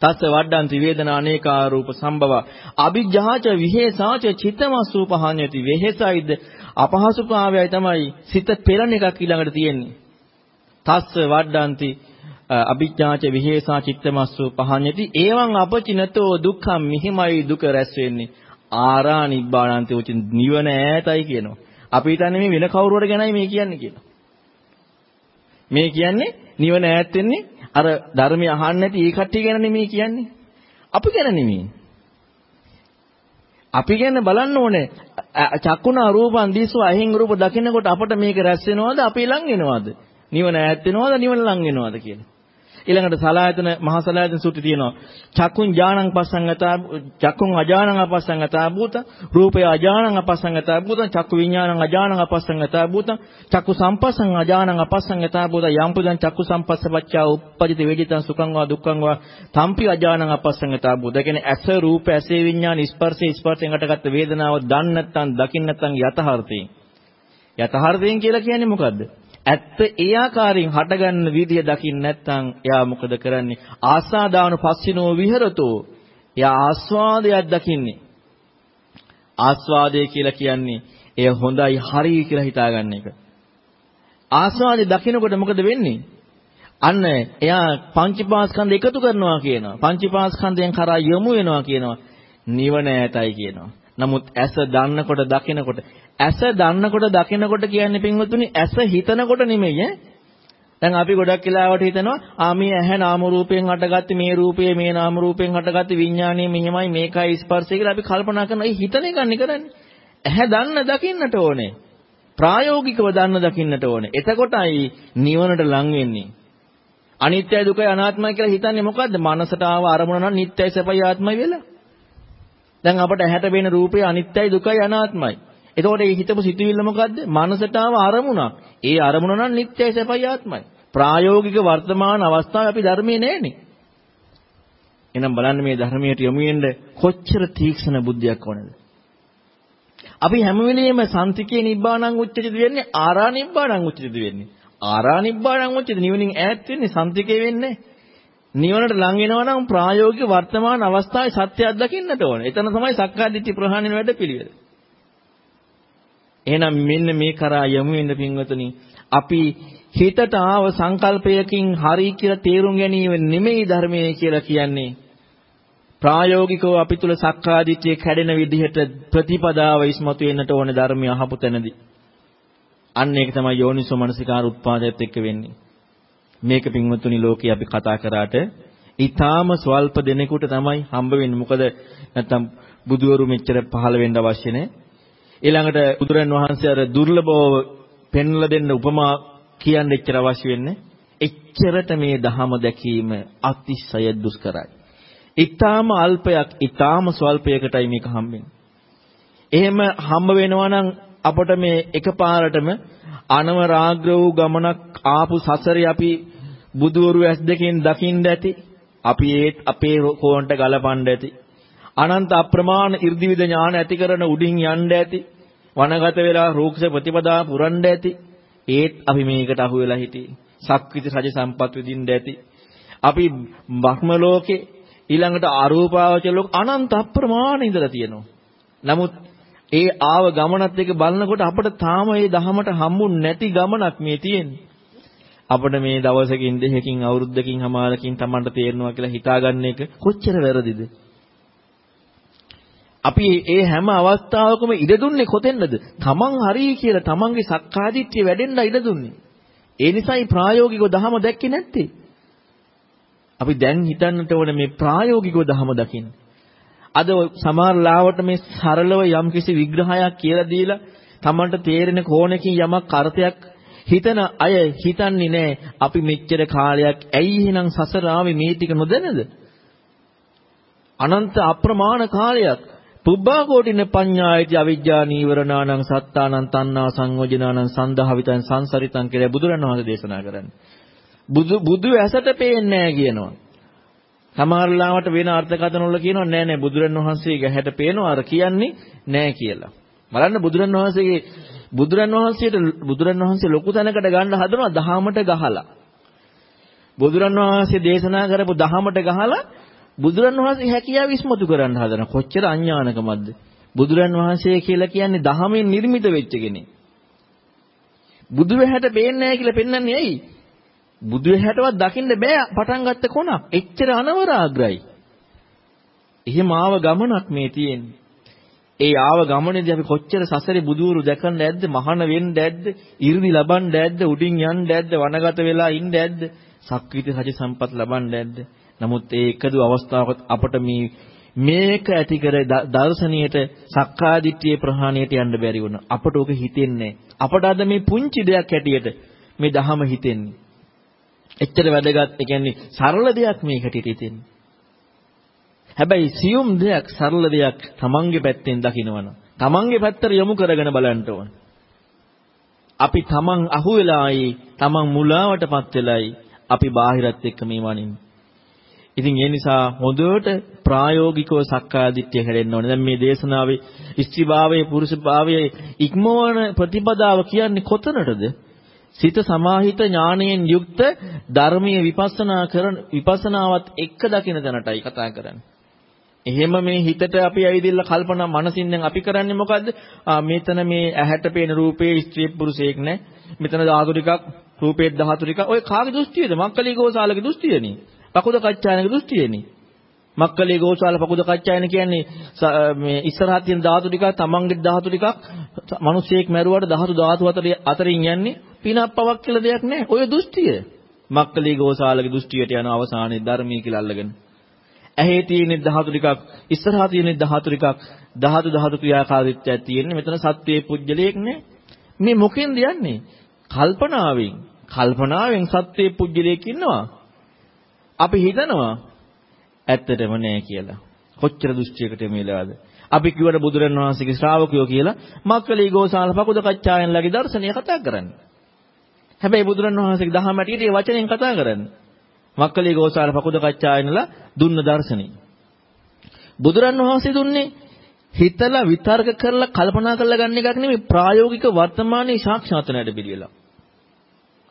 තස්ස වඩ්ඩන්ති වේදනා අනේකා රූප සම්භව අභිජ්ජාච විහෙසාච චිත්තමස්සු පහඤ්ඤති වෙහෙසයිද අපහසුතාවයයි තමයි සිත පෙරණ එකක් ඊළඟට තියෙන්නේ. තස්ස වඩ්ඩන්ති අභිජ්ජාච විහෙසා චිත්තමස්සු පහඤ්ඤති. ඒවං අපචිනතෝ දුක්ඛම් මිහිමයි දුක රැස් වෙන්නේ. ආරා නිබ්බාණන්ති උච නිවන ඈතයි කියනවා. අපි හිතන්නේ මේ වෙන කවුරුවර ගැනයි මේ කියන්නේ කියලා. මේ කියන්නේ නිවන ඈත් වෙන්නේ අර ධර්මය අහන්න නැති ඒ කට්ටිය ගැන නෙමෙයි කියන්නේ. අපි ගැන නෙමෙයි. අපි ගැන බලන්න ඕනේ. චක්කුණා රූපං දිස්ව අහිං රූප දකිනකොට අපට මේක රැස් වෙනවද අපි ලං වෙනවද? නිවන ඈත් වෙනවද නිවන ලං වෙනවද කියලා. ඊළඟට සලායතන මහා සලායතන සූත්‍රය තියෙනවා. චක්කුං ඥානං පස්සංගතා චක්කුං අජානං අපස්සංගතා භූත රූපය අජානං අපස්සංගතා භූත චක්කු විඥානං අජානං අපස්සංගතා භූත චක්කු සම්පස්සං අජානං අපස්සංගතා භූත යම් පුදං චක්කු සම්පස්සපච්චා උප්පජිත වේදිතං සුඛං වා දුක්ඛං වා තම්පි අජානං අපස්සංගතා භූත. කියන්නේ ඇස රූප ඇසේ විඥාන ස්පර්ශේ ස්පර්ශයෙන් හටගත්ත වේදනාව දන්නේ නැත්නම් දකින්න නැත්නම් යතහර්ථයෙන්. යතහර්ථයෙන් කියලා කියන්නේ මොකද්ද? ඇත්ත ඒ ආකාරයෙන් හටගන්න විදිය දකින්න නැත්නම් එයා මොකද කරන්නේ? ආසාදාන පස්සිනෝ විහෙරතෝ. එයා ආස්වාදයක් දකින්නේ. ආස්වාදය කියලා කියන්නේ එය හොඳයි හරි කියලා හිතාගන්න එක. ආස්වාදේ දකිනකොට මොකද වෙන්නේ? අන්න එයා පංචපාස්කන්ධ එකතු කරනවා කියනවා. පංචපාස්කන්ධයෙන් කරා යොමු වෙනවා කියනවා. නිවන ඈතයි කියනවා. නමුත් ඇස දන්නකොට දකිනකොට ඇස දන්නකොට දකිනකොට කියන්නේ පින්වතුනි ඇස හිතනකොට නෙමෙයි ඈ. දැන් අපි ගොඩක් වෙලාවට හිතනවා ආ මේ ඇහැ නාම රූපයෙන් හටගත්තේ මේ රූපය මේ නාම රූපයෙන් හටගත්තේ විඥානීය මෙහිමයි මේකයි ස්පර්ශය කියලා අපි කල්පනා කරනවා. ඒ හිතන එක නේ කරන්නේ. ඇහැ දන්න දකින්නට ඕනේ. ප්‍රායෝගිකව දන්න දකින්නට ඕනේ. එතකොටයි නිවනට ලං වෙන්නේ. අනිත්‍යයි දුකයි අනාත්මයි කියලා හිතන්නේ මොකද්ද? මනසට ආව අරමුණ නම් නිට්ටයයි සැපයි ආත්මයි වෙලා. දැන් අපට ඇහැට පේන රූපය අනිත්‍යයි දුකයි අනාත්මයි. එතකොට මේ හිතපු සිතුවිල්ල මොකද්ද? මනසට ආව අරමුණක්. ඒ අරමුණ නම් නිට්ටයයි සැපයි ආත්මයි. ප්‍රායෝගික වර්තමාන අවස්ථාවේ අපි ධර්මයේ නැහැනේ. එහෙනම් බලන්න මේ ධර්මයට යොමු වෙන්න කොච්චර තීක්ෂණ බුද්ධියක් ඕනද? අපි හැම වෙලෙම සම්තිකේ නිබ්බාණං උච්චිත වෙන්නේ ආරා නිබ්බාණං උච්චිත වෙන්නේ. ආරා නිබ්බාණං උච්චිත නිවනින් ඈත් වෙන්නේ සම්තිකේ වෙන්නේ. නිවනට ලං වෙනවා නම් ප්‍රායෝගික වර්තමාන අවස්ථාවේ සත්‍යයක් දකින්නට ඕනේ. එතන තමයි සක්කාදිට්ඨි ප්‍රහාණය වැඩ පිළිවෙල. එහෙනම් මෙන්න මේ කරා යමු වෙන පින්වතුනි අපි හිතට ආව සංකල්පයකින් හරි කියලා තේරුම් ගැනීම නෙමෙයි ධර්මයේ කියලා කියන්නේ. ප්‍රායෝගිකව අපි තුල සක්කාදිට්ඨිය කැඩෙන විදිහට ප්‍රතිපදාව ඉස්මතු වෙන්නට ඕනේ ධර්මය අහපු තැනදී. අන්න ඒක තමයි යෝනිසෝ මනසිකාර උත්පාදයට එක්ක වෙන්නේ. මේක පින්වත්තුනි ලෝකේ අපි කතා කරාට ඊටාම ස්වල්ප දෙනෙකුට තමයි හම්බ වෙන්නේ. මොකද නැත්තම් බුදුවරු මෙච්චර පහළ වෙන්න අවශ්‍ය නැහැ. ඊළඟට බුදුරන් වහන්සේ අර දුර්ලභව පෙන්වලා දෙන්න උපමා කියන්න එච්චර අවශ්‍ය වෙන්නේ. එච්චරට මේ ධහම දැකීම අතිශය දුෂ්කරයි. ඊටාම අල්පයක්, ඊටාම ස්වල්පයකටයි මේක හම්බෙන්නේ. එහෙම හම්බ වෙනවා නම් අපට මේ එකපාරටම අනවරාග්‍ර වූ ගමනක් ආපු සසරේ අපි බුදුවරු ඇස් දෙකෙන් දකින්න ඇති. අපි ඒත් අපේ කෝණට ගලපන්න ඇති. අනන්ත අප්‍රමාණ 이르දිවිද ඥාන ඇති කරන උඩින් යන්න ඇති. වනගත වෙලා රූක්ෂ ප්‍රතිපදා පුරන්න ඇති. ඒත් අපි මේකට අහු වෙලා හිටියේ. සක්විති රජ සම්පත් විඳින්න ඇති. අපි බ්‍රහ්ම ලෝකේ ඊළඟට අරූපාවචර ලෝක අනන්ත අප්‍රමාණ ඉඳලා තියෙනවා. නමුත් ඒ ආව ගමනත් එක බලනකොට අපිට තාම මේ දහමට හම්බුනේ නැති ගමනක් මේ තියෙන්නේ. අපිට මේ දවසකින් දෙකකින් අවුරුද්දකින් හමාරකින් Tamanට තේරෙනවා කියලා හිතාගන්න එක කොච්චර වැරදිද? අපි ඒ හැම අවස්ථාවකම ඉඩ දුන්නේ කොතෙන්ද? Taman හරි කියලා Tamanගේ සක්කාදිට්ඨිය වැඩෙන්න ඉඩ දුන්නේ. ඒ නිසායි ප්‍රායෝගිකව දහම දැක්කේ නැත්තේ. අපි දැන් හිතන්නට ඕනේ මේ ප්‍රායෝගිකව දහම දකින්න. අද සමහර ලාවට මේ සරලව යම්කිසි විග්‍රහයක් කියලා දීලා Tamanට තේරෙන කෝණකින් යමක් අර්ථයක් හිතන අය හිතන්නේ නැහැ අපි මෙච්චර කාලයක් ඇයි එහෙනම් සසර ආවේ මේ ටික නොදැනද? අනන්ත අප්‍රමාණ කාලයක් පුබ්බා කෝටින පඤ්ඤායති අවිජ්ජා නීවරණානං සත්තානං තණ්හා සංයෝජනානං සන්දහවිතං සංසරිතං කියලා බුදුරණවහන්සේ දේශනා කරන්නේ. බුදු බුදු ඇසට පේන්නේ නැහැ කියනවා. සමහර ලාවට වෙන අර්ථකථන වල කියනවා නෑ නෑ බුදුරණවහන්සේගේ හැට පේනවා අර කියන්නේ නෑ කියලා. බලන්න බුදුරණවහන්සේගේ බුදුරණවහන්සේට බුදුරණවහන්සේ ලොකු තැනකට ගන්න හදනවා දහමට ගහලා. බුදුරණවහන්සේ දේශනා කරපු දහමට ගහලා බුදුරන් වහන්සේ හැකියාව ඉස්මතු කරන්න හදන කොච්චර අඥානකමක්ද? බුදුරන් වහන්සේ කියලා කියන්නේ දහමෙන් නිර්මිත වෙච්ච කෙනෙක්. බුදු වැහැට පේන්නේ නැහැ කියලා පෙන්වන්නේ ඇයි? බුදු වැහැටවත් දකින්න බෑ පටන් ගත්ත කොනක්. එච්චර අනවරාග්‍රයි. එහෙම ආව ගමනක් මේ තියෙන්නේ. ඒ ආව ගමනේදී අපි කොච්චර සසරේ බුදුරු දැකන්න ඇද්ද මහාන වෙන්න ඇද්ද 이르දි ලබන්න ඇද්ද උඩින් යන්න ඇද්ද වනගත වෙලා ඉන්න ඇද්ද සක්විති රජ සම්පත් ලබන්න ඇද්ද? නමුත් ඒ එකදු අවස්ථාවක අපට මේ මේක ඇති කර දර්ශනීයට සක්කාදිට්ඨියේ ප්‍රහාණයට යන්න බැරි වුණා. අපට ඕක හිතෙන්නේ අපට අද මේ පුංචි දෙයක් හැටියට මේ දහම හිතෙන්නේ. එච්චර වැදගත් ඒ කියන්නේ සරල දෙයක් මේක හැටියට හිතෙන්නේ. හැබැයි සියුම් දෙයක් සරල දෙයක් තමන්ගේ පැත්තෙන් දකිනවනම් තමන්ගේ පැත්තට යොමු කරගෙන බලන්න ඕන. අපි තමන් අහුවෙලායි තමන් මුලාවටපත් වෙලායි අපි බාහිරත් එක්ක මේ වනින්නේ. ඉතින් ඒ නිසා හොඳට ප්‍රායෝගිකව සක්කාදිට්ඨිය හැදෙන්න ඕනේ. දැන් මේ දේශනාවේ ස්ත්‍රීභාවයේ පුරුෂභාවයේ ඉක්මවන ප්‍රතිපදාව කියන්නේ කොතනටද? සිත සමාහිත ඥාණයෙන් යුක්ත ධර්මීය විපස්සනා කරන විපස්සනාවත් එක්ක දකින තැනටයි කතා කරන්නේ. එහෙම මේ හිතට අපි ඇවිදilla කල්පනා මනසින් දැන් අපි කරන්නේ මොකද්ද? ආ මෙතන මේ ඇහැට පේන රූපේ ස්ත්‍රී පුරුෂයෙක් නෑ. මෙතන ධාතු ටිකක් රූපේ ධාතු ටිකක්. ඔය කාගේ දෘෂ්ටියද? මක්කලී ගෝසාලගේ දෘෂ්ටියනේ. පකුද කච්චායනක දෘෂ්ටියනේ. මක්කලේ ගෝසාල පකුද කච්චායන කියන්නේ මේ ඉස්සරහා තියෙන ධාතු ටිකක් තමන්ගේ ධාතු ටිකක් මිනිස්සෙක් මැරුවාට ධාතු ධාතු අතරින් යන්නේ පිනක් පවක් කියලා දෙයක් නැහැ. ඔය දෘෂ්ටිය. මක්කලේ ගෝසාලගේ දෘෂ්ටියට යන අවසානයේ ධර්මී කියලා අල්ලගෙන. ඇහි තියෙන ධාතු ටිකක් ඉස්සරහා තියෙන ධාතු ටිකක් ධාතු ධාතු ක්‍රියාකාරීත්වයක් තියෙන්නේ. මෙතන සත්වයේ පුජ්‍යලයක් නේ. මේ මොකෙන්ද යන්නේ? කල්පනාවෙන්. කල්පනාවෙන් සත්වයේ පුජ්‍යලයක් ඉන්නවා. අපි හිතනවා ඇත්තටම නෑ කියලා. කොච්චර දෘෂ්ටියකට මේලාද? අපි කිව්වට බුදුරන් වහන්සේගේ ශ්‍රාවකයෝ කියලා මක්කලී ගෝසාල පකුද කච්චායන්ලගේ දර්ශනය කතා කරන්නේ. හැබැයි බුදුරන් වහන්සේගේ දහම ඇටියට මේ වචනෙන් කතා කරන්නේ. මක්කලී ගෝසාල පකුද කච්චායන්ලා දුන්න දර්ශනය. බුදුරන් වහන්සේ දුන්නේ හිතලා විතර්ක කරලා කල්පනා කරලා ගන්න එකක් නෙමෙයි ප්‍රායෝගික වර්තමානයේ සාක්ෂාත් වෙනට පිළිවෙලා.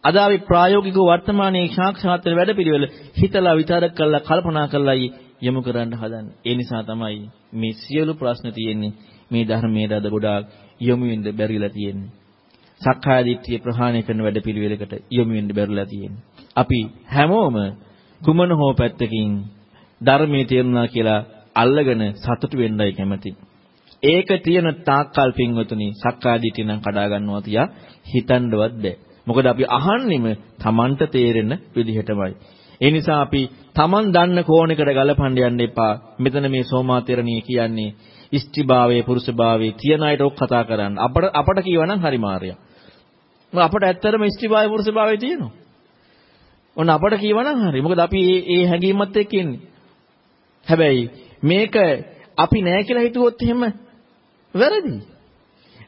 අද අපි ප්‍රායෝගිකව වර්තමානයේ සාක්ෂාත් වෙන වැඩපිළිවෙල හිතලා විචාරක කරලා කල්පනා කරලායි යොමු කරන්න හදන්නේ. ඒ නිසා තමයි මේ සියලු ප්‍රශ්න තියෙන්නේ මේ ධර්මයේ අද ගොඩාක් යොමු වෙන්න බැරිලා තියෙන්නේ. සක්කාය දිට්ඨිය ප්‍රහාණය කරන වැඩපිළිවෙලකට යොමු වෙන්න බැරිලා තියෙන්නේ. අපි හැමෝම කුමන හෝ පැත්තකින් ධර්මයේ තේරුණා කියලා අල්ලගෙන සතුටු වෙන්නයි කැමති. ඒක තියෙන තාක්කල් පින්වතුනි සක්කාය දිට්ඨිය නම් කඩා ගන්නවා තියා හිතන්නවත් බෑ. මොකද අපි අහන්නෙම Tamanට තේරෙන විදිහටමයි. ඒ නිසා අපි Taman දන්න කෝණයකට ගලපන්න යන්න එපා. මෙතන මේ සෝමාතේරණිය කියන්නේ ඉෂ්ටිභාවයේ පුරුෂභාවයේ තියන අයට ඔක් කතා කරන්න. අපට අපට කියවනම් හරි මාර්යා. අපට ඇත්තටම ඉෂ්ටිභාවයේ පුරුෂභාවයේ තියෙනවා. ඔන්න අපට කියවනම් හරි. මොකද අපි මේ මේ හැඟීමත් එක්ක ඉන්නේ. හැබැයි මේක අපි නෑ කියලා හිතුවොත් එහෙම වැරදි.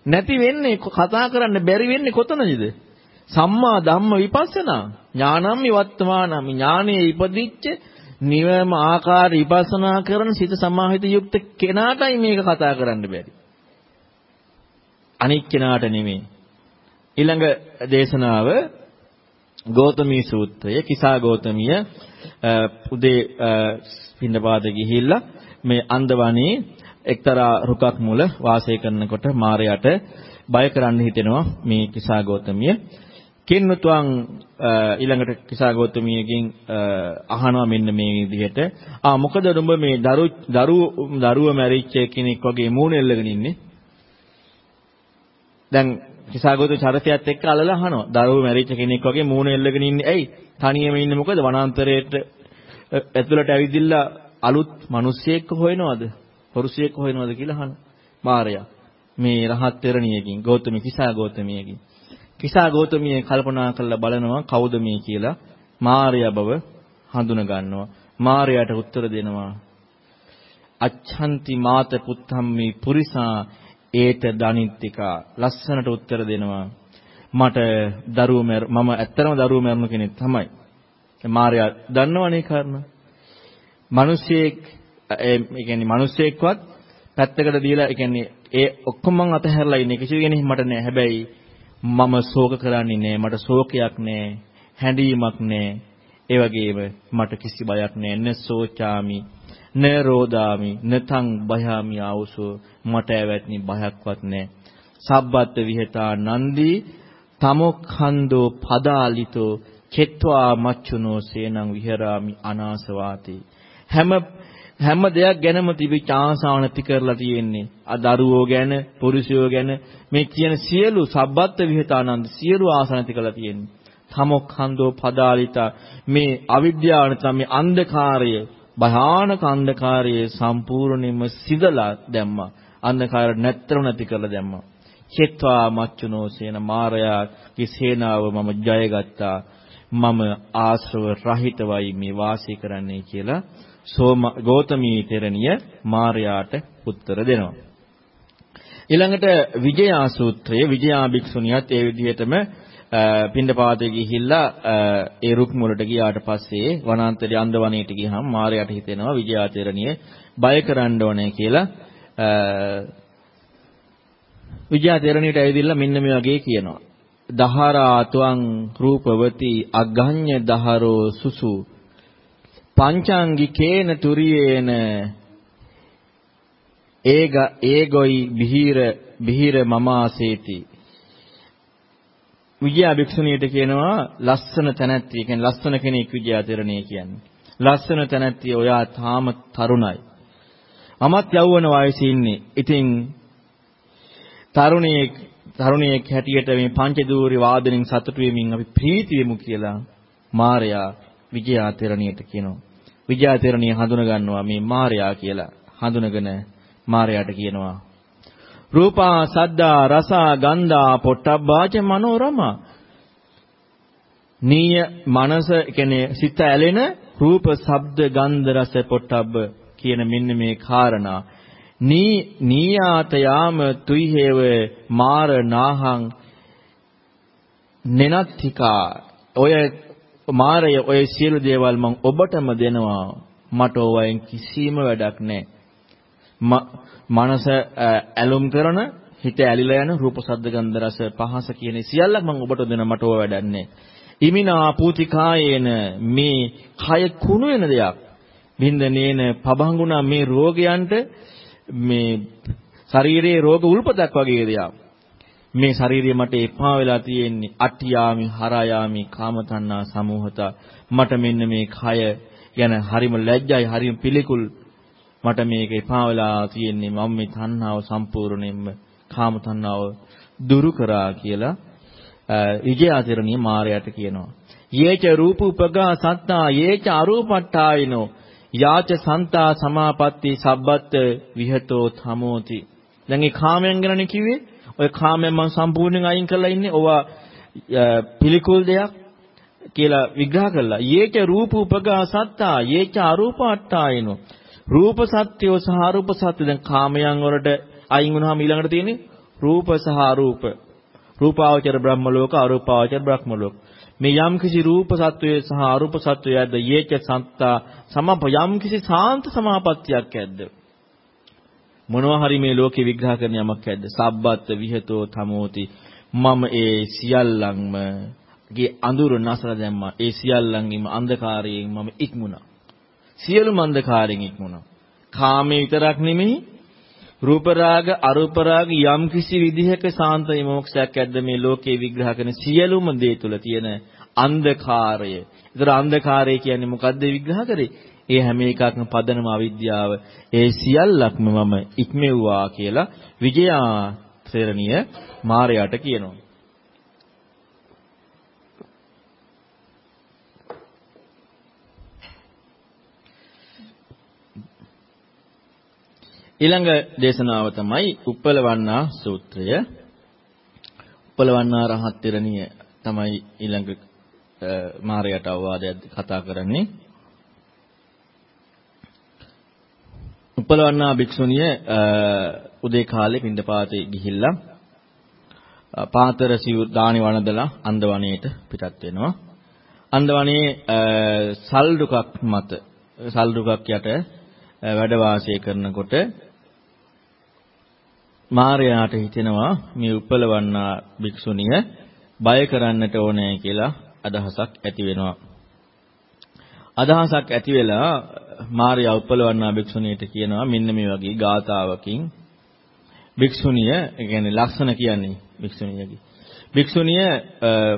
නැති වෙන්නේ කතා කරන්න බැරි වෙන්නේ කොතනද? සම්මා ධම්ම විපස්සනා ඥානම්මි වත්තමානම්මි ඥානයේ ඉපදිච්ච නිවම ආකාර විපස්සනා කරන සිත සමාහිත යුක්ත කෙනාටයි මේක කතා කරන්න බැරි. අනික් කෙනාට නෙමෙයි. ඊළඟ දේශනාව ගෞතමී සූත්‍රය කිසා ගෞතමිය උදේ පින්නපාත ගිහිල්ලා මේ අන්දවනේ එක්තරා රුකක් මුල වාසය කරනකොට මාරයට බය කරන්න හිතෙනවා මේ කිසා ගෞතමිය කින්නුතුන් ඊළඟට කිසා ගෞතමියගෙන් අහනවා මෙන්න මේ විදිහට. ආ මොකද උඹ මේ දරු දරු දරුව මැරිච්ච කෙනෙක් වගේ මූණ එල්ලගෙන ඉන්නේ? දැන් කිසා ගෞතම චරිතයත් එක්ක අල්ලලා අහනවා. දරුව මැරිච්ච කෙනෙක් වගේ මූණ එල්ලගෙන ඉන්නේ. ඇයි? තනියම ඉන්නේ මොකද? වනාන්තරයේට ඇතුළට ඇවිදිලා අලුත් මිනිස්සෙක් හොයනවද? පුරුෂයෙක් හොයනවද කියලා අහන මාරයා. මේ රහත් තෙරණියකින් ගෞතම කිසා ගෞතමියකින්. කිසා ගෞතමිය කල්පනා කරලා බලනවා කවුද මේ කියලා මාර්යා බව හඳුන ගන්නවා. මාර්යාට උත්තර දෙනවා. අච්ඡන්ති මාත පුත්තම්මි පුරිසා ඒත දනිත්තිකා ලස්සනට උත්තර දෙනවා. මට දරුව මම ඇත්තටම දරුව මරන කෙනෙක් තමයි. මාර්යා දන්නවනේ කාරණා. මිනිස්සෙක් ඒ කියන්නේ මිනිස්සෙක්වත් පැත්තකට දීලා ඒ කියන්නේ ඒ ඔක්කොම මං අතහැරලා ඉන්නේ කිසි කෙනෙක් මට නෑ. හැබැයි මම ශෝක කරන්නේ නෑ මට ශෝකයක් නෑ හැඬීමක් නෑ. ඒ වගේම මට කිසි බයක් නෑ. නසෝචාමි නරෝදාමි නතං භයාමි ආවසෝ. මට ඇවැත්නි බයක්වත් නෑ. සබ්බත් විහෙතා නන්දී තමොක්ඛන්தோ පදාලිතෝ චෙත්වා මච්චුනෝ සේනං විහෙරාමි අනාසවාති. හැම හැම දෙයක් ගැනම තිබිච්ච ආසාව නැති කරලා තියෙන්නේ. ආ දරුවෝ ගැන, පුරුෂයෝ ගැන මේ කියන සියලු සබ්බත් විහෙතානන්ද සියලු ආසාව නැති කරලා තියෙන්නේ. තමොක්ඛන්தோ පදාලිතා මේ අවිද්‍යාව නැත්නම් මේ අන්ධකාරය භයානක අන්ධකාරයේ සම්පූර්ණයෙන්ම සිදලා දැම්මා. අන්ධකාරය නැත්තර නැති කරලා දැම්මා. චෙත්වා මච්චුනෝ සේන මාරයාගේ සේනාව මම ජයගත්තා. මම ආශ්‍රව රහිතවයි මේ වාසය කරන්නේ කියලා සෝම ගෞතමී තෙරණිය මාර්යාට උත්තර දෙනවා. ඊළඟට විජයා සූත්‍රය විජයා භික්ෂුණියත් ඒ විදිහටම පින්ඩපාතේ ගිහිල්ලා ඒ රුක් මුලට ගියාට පස්සේ වනාන්තරයේ අන්දවණේට ගියහම මාර්යාට හිතෙනවා විජයා තෙරණිය බය කරන්න ඕනේ කියලා විජයා තෙරණියට ඇවිදilla මෙන්න මේ වගේ කියනවා. දහරා තුං රූපවති අග්ගඤ්ඤ දහරෝ සුසු පංචාංගිකේන තුරියේන ඒග ඒගොයි බිහිර බිහිර මමාසේති විජයා භික්ෂුණියට කියනවා ලස්සන තැනැත්තිය කියන්නේ ලස්සන කෙනෙක් විජයා තෙරණිය කියන්නේ. ලස්සන තැනැත්තිය ඔයා තාම තරුණයි. මමත් යෞවන වයසේ ඉන්නේ. ඉතින් තරුණියෙක් තරුණියෙක් හැටියට මේ පංචදූරි වාදනෙන් සතුටු වෙමින් අපි ප්‍රීති වෙමු කියලා මාර්යා විජයා තෙරණියට කියනවා. විජයා තෙරණිය හඳුන ගන්නවා මේ මාර්යා කියලා. හඳුනගෙන මාර්යාට කියනවා රූපා සද්දා රසා ගන්ධා පොට්ටබ්බාච මනෝරමා නීය මනස කියන්නේ සිත ඇලෙන රූප ශබ්ද ගන්ධ රස පොට්ටබ්බ කියන මෙන්න මේ කාරණා නී නීයාත යාම තුයිහෙව මාර නාහං නෙනත්තිකා ඔය මාරය ඔය සියලු දේවල් මම ඔබටම දෙනවා. මට ඕවයින් කිසිම වැඩක් නැහැ. මනස ඇලුම් කරන හිත ඇලිලා යන රූප ශබ්ද ගන්ධ රස පහස කියන සියල්ලක් මම ඔබට දෙන මට ඕව වැඩක් නැහැ. ඉමිනා පූතිකායේන මේ කය කුණු වෙන දෙයක්. බින්දනේන පබංගුණා මේ රෝගයන්ට මේ ශරීරයේ රෝග උල්පතක් වගේ දෙයක්. මේ ශාරීරිය මට එපා වෙලා තියෙන්නේ අට්ඨියාමි හරායාමි කාමතණ්හා සමෝහත මට මෙන්න මේ කය ගැන හරිම ලැජ්ජයි හරිම පිළිකුල් මට මේක එපා වෙලා තියෙන්නේ මම මේ තණ්හාව සම්පූර්ණයෙන්ම කාම තණ්හාව දුරු කරා කියලා විජයාතිරණිය මාරයට කියනවා යේච රූප උපගා සත්තා යේච අරූපට්ඨායිනෝ යාච සන්තා සමාපatti සබ්බත් විහෙතෝ තමෝති දැන් මේ කාමයන් ගැනනේ කිව්වේ ඔය කාමයෙන් මම සම්පූර්ණයෙන් අයින් කරලා ඉන්නේ. ඕවා පිළිකුල් දෙයක් කියලා විග්‍රහ කළා. යේච රූප උපගා සත්තා යේච අරූපාට්ඨායනෝ. රූප සත්‍යෝ සහ අරූප සත්‍ය දැන් කාමයන් වලට අයින් වුණාම ඊළඟට තියෙන්නේ රූප සහ අරූප. රූපාවචර බ්‍රහ්ම ලෝක අරූපාවචර බ්‍රහ්ම ලෝක. මේ යම්කිසි රූප සත්වයේ සහ අරූප සත්වයේ ඇද්ද? යේච සත්තා සමප යම්කිසි සාන්ත සමාපත්තියක් ඇද්ද? මොනවා හරි මේ ලෝකේ විග්‍රහ කරන යමක් ඇද්ද? සබ්බත් විහෙතෝ තමෝති. මම ඒ සියල්ලන්ම ගේ අඳුර නසල දැම්මා. ඒ සියල්ලන්ගේම අන්ධකාරයෙන් මම ඉක්මුණා. සියලුම අන්ධකාරයෙන් ඉක්මුණා කාමයේ විතරක් නෙමෙයි රූප රාග අරූප රාග යම් කිසි විදිහක සාන්ත විමුක්ෂයක් ඇද්ද මේ ලෝකේ විග්‍රහ කරන සියලුම දේ තුල තියෙන අන්ධකාරය. ඒතර අන්ධකාරය කියන්නේ මොකද්ද විග්‍රහ කරේ? ඒ හැම එකක්ම පදනම අවිද්‍යාව. ඒ සියල්ලක්ම මම ඉක්මෙව්වා කියලා විජයා තෙරණිය මාරයාට කියනවා. ඊළඟ දේශනාව තමයි උප්පලවන්නා සූත්‍රය. උප්පලවන්නා රහත් තෙරණිය තමයි ඊළඟ මාරයට අවවාදයක් කතා කරන්නේ. උප්පලවන්නා භික්ෂුණිය උදේ කාලේ පින්දපාතේ ගිහිල්ලා පාතර සිව් දානි වනදලා අන්දවණේට පිටත් වෙනවා. අන්දවණේ සල් දුකක් මත සල් දුකක් යට වැඩ වාසය කරනකොට මාර්යාට හිතෙනවා මේ උපලවන්නා භික්ෂුණිය බය කරන්නට ඕනේ කියලා අදහසක් ඇති වෙනවා. අදහසක් ඇති වෙලා මාර්යා උපලවන්නා භික්ෂුණියට කියනවා මෙන්න මේ වගේ ගාතාවකින් භික්ෂුණිය, ඒ කියන්නේ ලක්ෂණ කියන්නේ භික්ෂුණියගේ. භික්ෂුණිය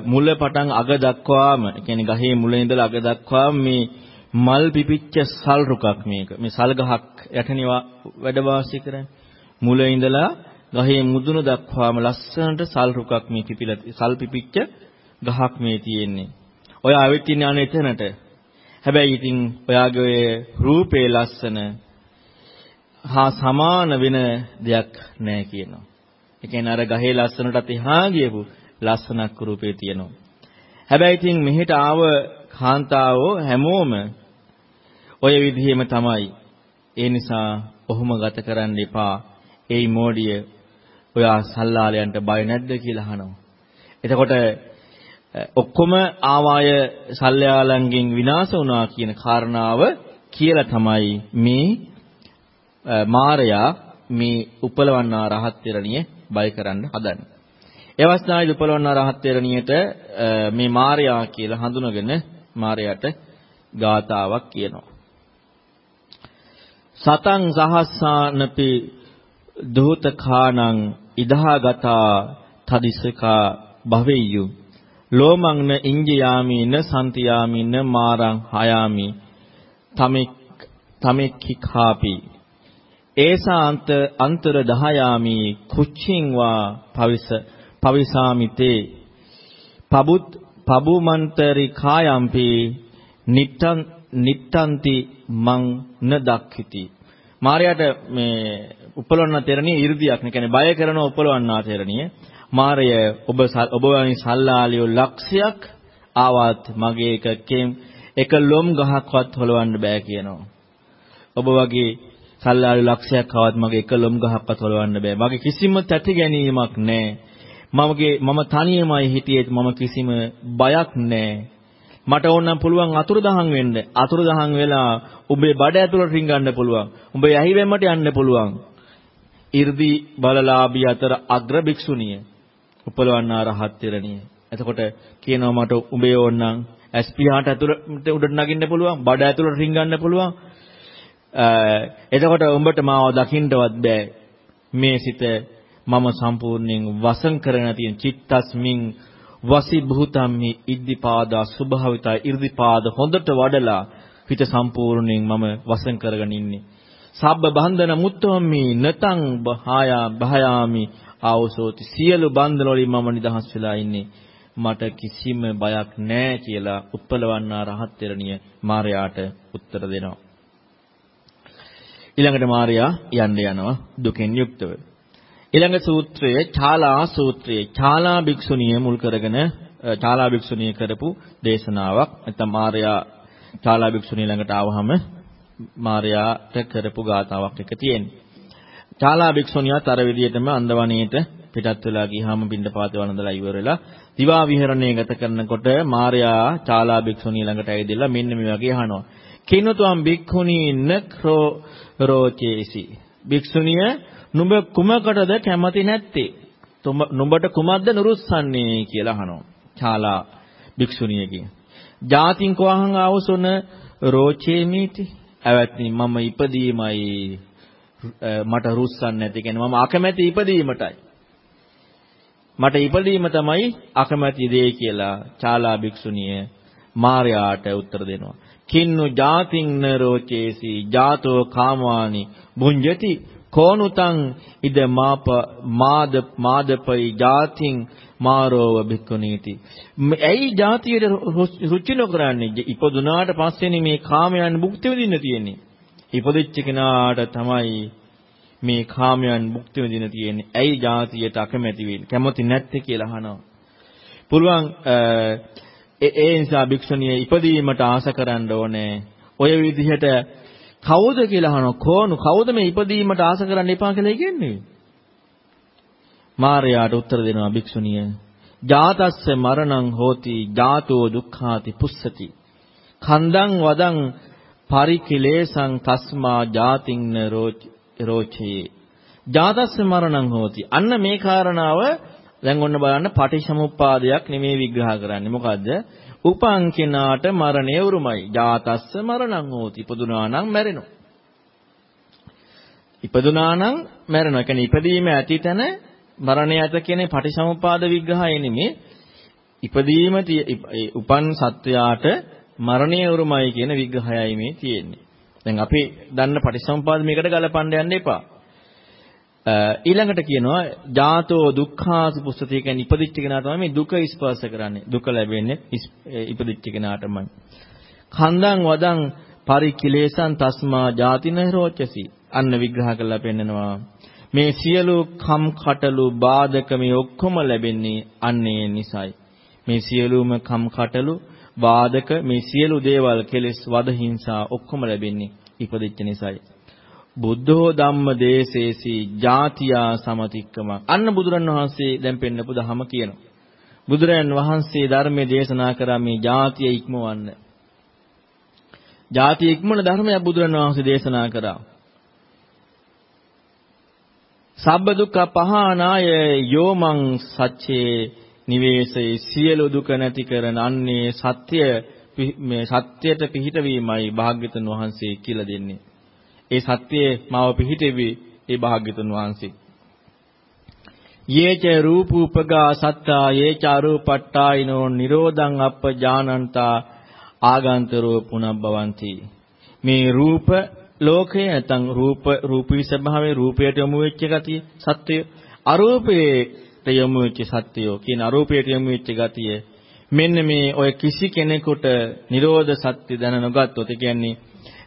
මුල පටන් අග දක්වාම, ඒ කියන්නේ ගහේ මුල ඉඳලා අග දක්වාම මේ මල් පිපිච්ච සල් රුකක් මේක. මේ සල් ගහක් යටනිවා වැඩ වාසය කරන්නේ. මුල ඉඳලා ගහේ මුදුන දක්වාම ලස්සනට සල් රුකක් මේ පිපිලා සල් පිපිච්ච ගහක් මේ තියෙන්නේ. ඔය ආවෙත් ඉන්නේ අනේ එතනට. හැබැයි ඉතින් ඔයාගේ ඔය රූපේ ලස්සන හා සමාන වෙන දෙයක් නැහැ කියනවා. ඒ කියන්නේ අර ගහේ ලස්සනටත් එහා ගියපු ලස්සනක් රූපේ තියෙනවා. හැබැයි ඉතින් මෙහෙට ආව කාන්තාවෝ හැමෝම ඔය විදිහෙම තමයි. ඒ නිසා ඔහොම ගත කරන්න එපා. ඒයි මෝඩිය ඔයා සල්ලාලයන්ට බය නැද්ද කියලා අහනවා. එතකොට ඔක්කොම ආවාය සල්යාලන්ගෙන් විනාශ වුණා කියන කාරණාව කියලා තමයි මේ මාරයා මේ උපලවන්නා රහත් තෙරණිය බය කරන්න හදන්නේ. ඒ අවස්ථාවේදී උපලවන්නා රහත් තෙරණියට මේ මාරයා කියලා හඳුනගෙන මාරයාට ගාතාවක් කියනවා. සතං සහස්සානපි දූතඛානං ඉදහාගතා තදිසකා භවෙය්‍යු. ලෝමංන ඉංජයාමි න සන්තියාමි න මාරං හයාමි. තමෙක් තමෙක්ඛාපි ඒසාන්ත අන්තර දහයාමි කුච්චින් වා පවිස පවිසාමිතේ. පබුත් පබුමන්තරි කායම්පි නිට්ටන් නිට්ටන්ති මං න දක්ඛිති. මාරයාට මේ උපලවන්න තෙරණිය 이르දියක් නේ කියන්නේ බය කරන උපලවන්නා තෙරණිය. මාරය ඔබ ඔබ වැනි සල්ලාලියෝ ලක්ෂයක් ආවත් මගේ එකකෙන් එක ලොම් ගහක්වත් හොලවන්න බෑ කියනවා. ඔබ වගේ සල්ලාලියෝ ලක්ෂයක් ආවත් මගේ එක ලොම් ගහක්වත් හොලවන්න බෑ. මගේ කිසිම තැති ගැනීමක් නැහැ මමගේ මම තනියමයි හිටියේ මම කිසිම බයක් නැහැ මට ඕනම් පුළුවන් අතුරුදහන් වෙන්න. අතුරුදහන් වෙලා උඹේ බඩ ඇතුළට රිංගන්න පුළුවන්. උඹේ ඇහි වෙම්මට යන්න පුළුවන්. 이르දි බලලාභී අතර අග්‍ර භික්ෂුණිය. උපලවන්නා රහත් තෙරණිය. එතකොට කියනවා මට උඹේ ඕන්නම් ඇස්පිහාට ඇතුළට උඩට නගින්න පුළුවන්. බඩ ඇතුළට රිංගන්න පුළුවන්. එතකොට උඹට මාව දකින්නවත් බෑ. මේ සිත මම සම්පූර්ණයෙන් වසන් කරගෙන තියෙන චිත්තස්මින් වසි භූතම්හි ඉද්ධිපාදා ස්වභාවිතා 이르දිපාද හොඳට වඩලා හිත සම්පූර්ණයෙන් මම වසන් කරගෙන ඉන්නේ. සබ්බ බන්ධන මුත්තමි නතං බහායා බහයාමි ආවසෝති සියලු බන්ධන වලින් මම නිදහස් වෙලා ඉන්නේ. මට කිසිම බයක් නැහැ කියලා උත්පලවන්නා රහත් තෙරණිය මාර්යාට උත්තර දෙනවා. ඊළඟට මාර්යා යන්න යනවා දුකෙන් යුක්තව. ඊළඟ සූත්‍රය චාලා සූත්‍රය. චාලා භික්ෂුණිය මුල් කරගෙන චාලා භික්ෂුණිය කරපු දේශනාවක්. නැත්නම් මාර්යා චාලා භික්ෂුණිය ළඟට ආවහම මාර්යාට කරපු ගාතාවක් එක තියෙන්නේ. චාලා භික්ෂුණියත් අර විදිහටම අන්දවණේට පිටත් වෙලා ගියාම පින්ඩපාත වළඳලා ඉවර වෙලා දිවා විහරණය ගත කරනකොට මාර්යා චාලා භික්ෂුණිය ළඟට ඇවිදලා මෙන්න මේ වගේ අහනවා. කිනුතුම් භික්ඛුණී නක්‍රෝ රෝචේසි. භික්ෂුණිය නුඹ කුමකටද කැමති නැත්තේ? නුඹට කුමක්ද නුරුස්සන්නේ කියලා අහනවා. චාලා භික්ෂුණියගෙන්. ජාතින් කෝහං ආවසොන රෝචේමීති. ඇවැත්නි මම ඉපදීමයි මට රුස්සන්නේ නැති කියන්නේ මම අකමැති ඉපදීමටයි. මට ඉපදීම තමයි අකමැති දේ කියලා චාලා භික්ෂුණිය මාර්යාට උත්තර දෙනවා. කින්නු ජාතින් නරෝචේසි ජාතෝ කාමානි බුඤ්ජති කෝනුතං ඉද මාප මාද මාදපයි ජාතින් මාරෝව භික්ඛුනීති. ඇයි ජාතියට රුචි නොකරන්නේ? ඉපදුනාට පස්සේනේ මේ කාමයන් භුක්ති විඳින්න තියෙන්නේ. ඉපදිච්ච කෙනාට තමයි මේ කාමයන් භුක්ති විඳින්න තියෙන්නේ. ඇයි ජාතියට අකමැති වෙන්නේ? කැමති නැත්තේ කියලා අහනවා. පුළුවන් ඒ නිසා භික්ෂුණිය ඉපදීමට ආස කරන්න ඕනේ. ඔය විදිහට කවුද කියලා අහනවා. කෝණු කවුද මේ ඉපදීමට ආස කරන්න එපා කියලා කියන්නේ? මාර්යාට උත්තර දෙනවා භික්ෂුණිය. ජාතස්ස මරණං හෝති ජාතෝ දුක්ඛාති පුස්සති. කන්දං වදං පරිකිලේසං තස්මා ජාතින්න රෝචේ. ජාතස්ස මරණං හෝති. අන්න මේ කාරණාව දැන් ඔන්න බලන්න පටිච්චසමුප්පාදයක් නෙමෙයි විග්‍රහ කරන්නේ. මොකද්ද? උපං කෙනාට මරණය උරුමයි. ජාතස්ස මරණං හෝති. ඉපදුනා නම් මැරෙනවා. ඉපදුනා නම් මැරෙනවා. කියන්නේ ඉපදීම ඇති තැන මරණය ඇත කියන පටිච්චසමුප්පාද විග්‍රහය නෙමෙයි. ඉපදීම උපන් සත්වයාට මරණය උරුමයි කියන විග්‍රහයයි මේ තියෙන්නේ. දැන් අපි දන්න පටිච්චසමුපාද මේකට ගලපන්න යන්න එපා. ඊළඟට කියනවා ජාතෝ දුක්ඛාසු පුස්සති කියන්නේ ඉපදිච්ච කෙනා තමයි මේ දුක ස්පර්ශ කරන්නේ. දුක ලැබෙන්නේ ඉපදිච්ච කෙනාටමයි. කන්දං වදං පරිකිලේසං තස්මා ජාතින රෝචසි. අන්න විග්‍රහ කරලා පෙන්නනවා. මේ සියලු කම් කටලු බාධක මේ ඔක්කොම ලැබෙන්නේ අන්නේ නිසයි. මේ සියලුම කම් කටලු වාදක මේ සියලු දේවල් කෙලෙස් වද හිංසා ඔක්කොම ලැබෙන්නේ ඉපදෙච්ච නිසායි. බුද්ධෝ ධම්ම දේශේසි ජාතියා සමතික්කම. අන්න බුදුරන් වහන්සේ දැන් පෙන්නපු දහම කියනවා. බුදුරන් වහන්සේ ධර්මයේ දේශනා කරා මේ ජාතිය ඉක්මවන්න. ජාතිය ඉක්මන ධර්මයක් බුදුරන් වහන්සේ දේශනා කරා. සබ්බ දුක්ඛ පහනාය යෝමං සච්චේ නිවේසයේ සියලු දුක නැති කරන අන්නේ සත්‍ය මේ සත්‍යයට පිහිටවීමයි භාග්‍යතුන් වහන්සේ කියලා දෙන්නේ. ඒ සත්‍යයේ මාව පිහිටෙවි ඒ භාග්‍යතුන් වහන්සේ. යේච රූපූපගා සත්තා යේච අරූපට්ටායිනෝ නිරෝධං අප්පජානන්තා ආගන්තරෝ පුනබ්බවಂತಿ. මේ රූප ලෝකය නැත්නම් රූප රූපී ස්වභාවයේ රූපයට යොමු වෙච්ච ගතිය සත්‍යය. අරූපයේ යොමු වෙච්ච සත්‍යය කියන අරූපයට යොමු වෙච්ච ගතිය. මෙන්න මේ ඔය කිසි කෙනෙකුට Nirodha සත්‍ය දැන නොගත්තොත් ඒ කියන්නේ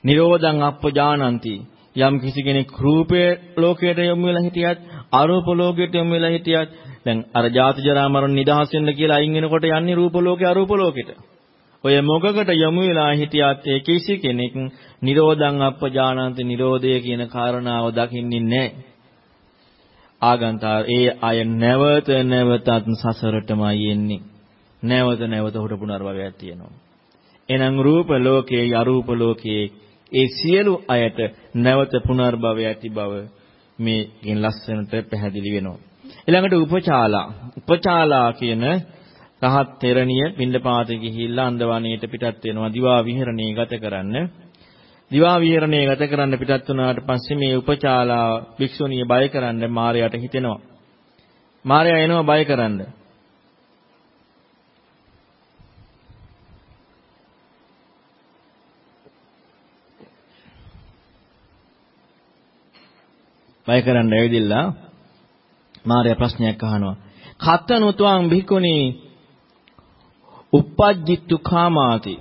Nirodhan අප්පජානಂತಿ යම් කිසි කෙනෙක් රූපයේ ලෝකයට යොමු වෙලා හිටියත් අරූප ලෝකයට යොමු වෙලා හිටියත් දැන් අර ජාති ජරා මරණ නිදහස් වෙන්න කියලා අයින් වෙනකොට යන්නේ රූප ලෝකේ අරූප ලෝකෙට. ඔය මොකකට යොමු වෙලා හිටියත් ඒ කිසි කෙනෙක් Nirodhan අප්පජානಂತಿ Nirodha කියන කාරණාව දකින්නේ නැහැ. ආගන්තාර ඒ අය නැවත නැවතත් සසරටමයි එන්නේ. නැවත නැවත උඩ පුනර්භවයක් තියෙනවා. එනං රූප ලෝකයේ අරූප ලෝකයේ ඒ සියලු අයට නැවත පුනර්භවය ඇති බව මේකෙන් ලස්සනට පැහැදිලි වෙනවා. ඊළඟට උපචාලා. උපචාලා කියන රහත් තෙරණිය පින්ඩපාතේ ගිහිල්ලා අන්දවණේට පිටත් වෙනවා දිවා විහරණේ ගත කරන්න. දිවා විහරණය ගත කරන්න පිටත් වුණාට පස්සේ මේ උපචාලා භික්ෂුණිය බය කරන්න මාරයාට හිතෙනවා. මාරයා එනවා බය කරන්න. බය කරන්න ඇවිදිලා මාර්යා ප්‍රශ්නයක් අහනවා. කත්තනුතුං භික්ඛුනි uppajjittu කාමාති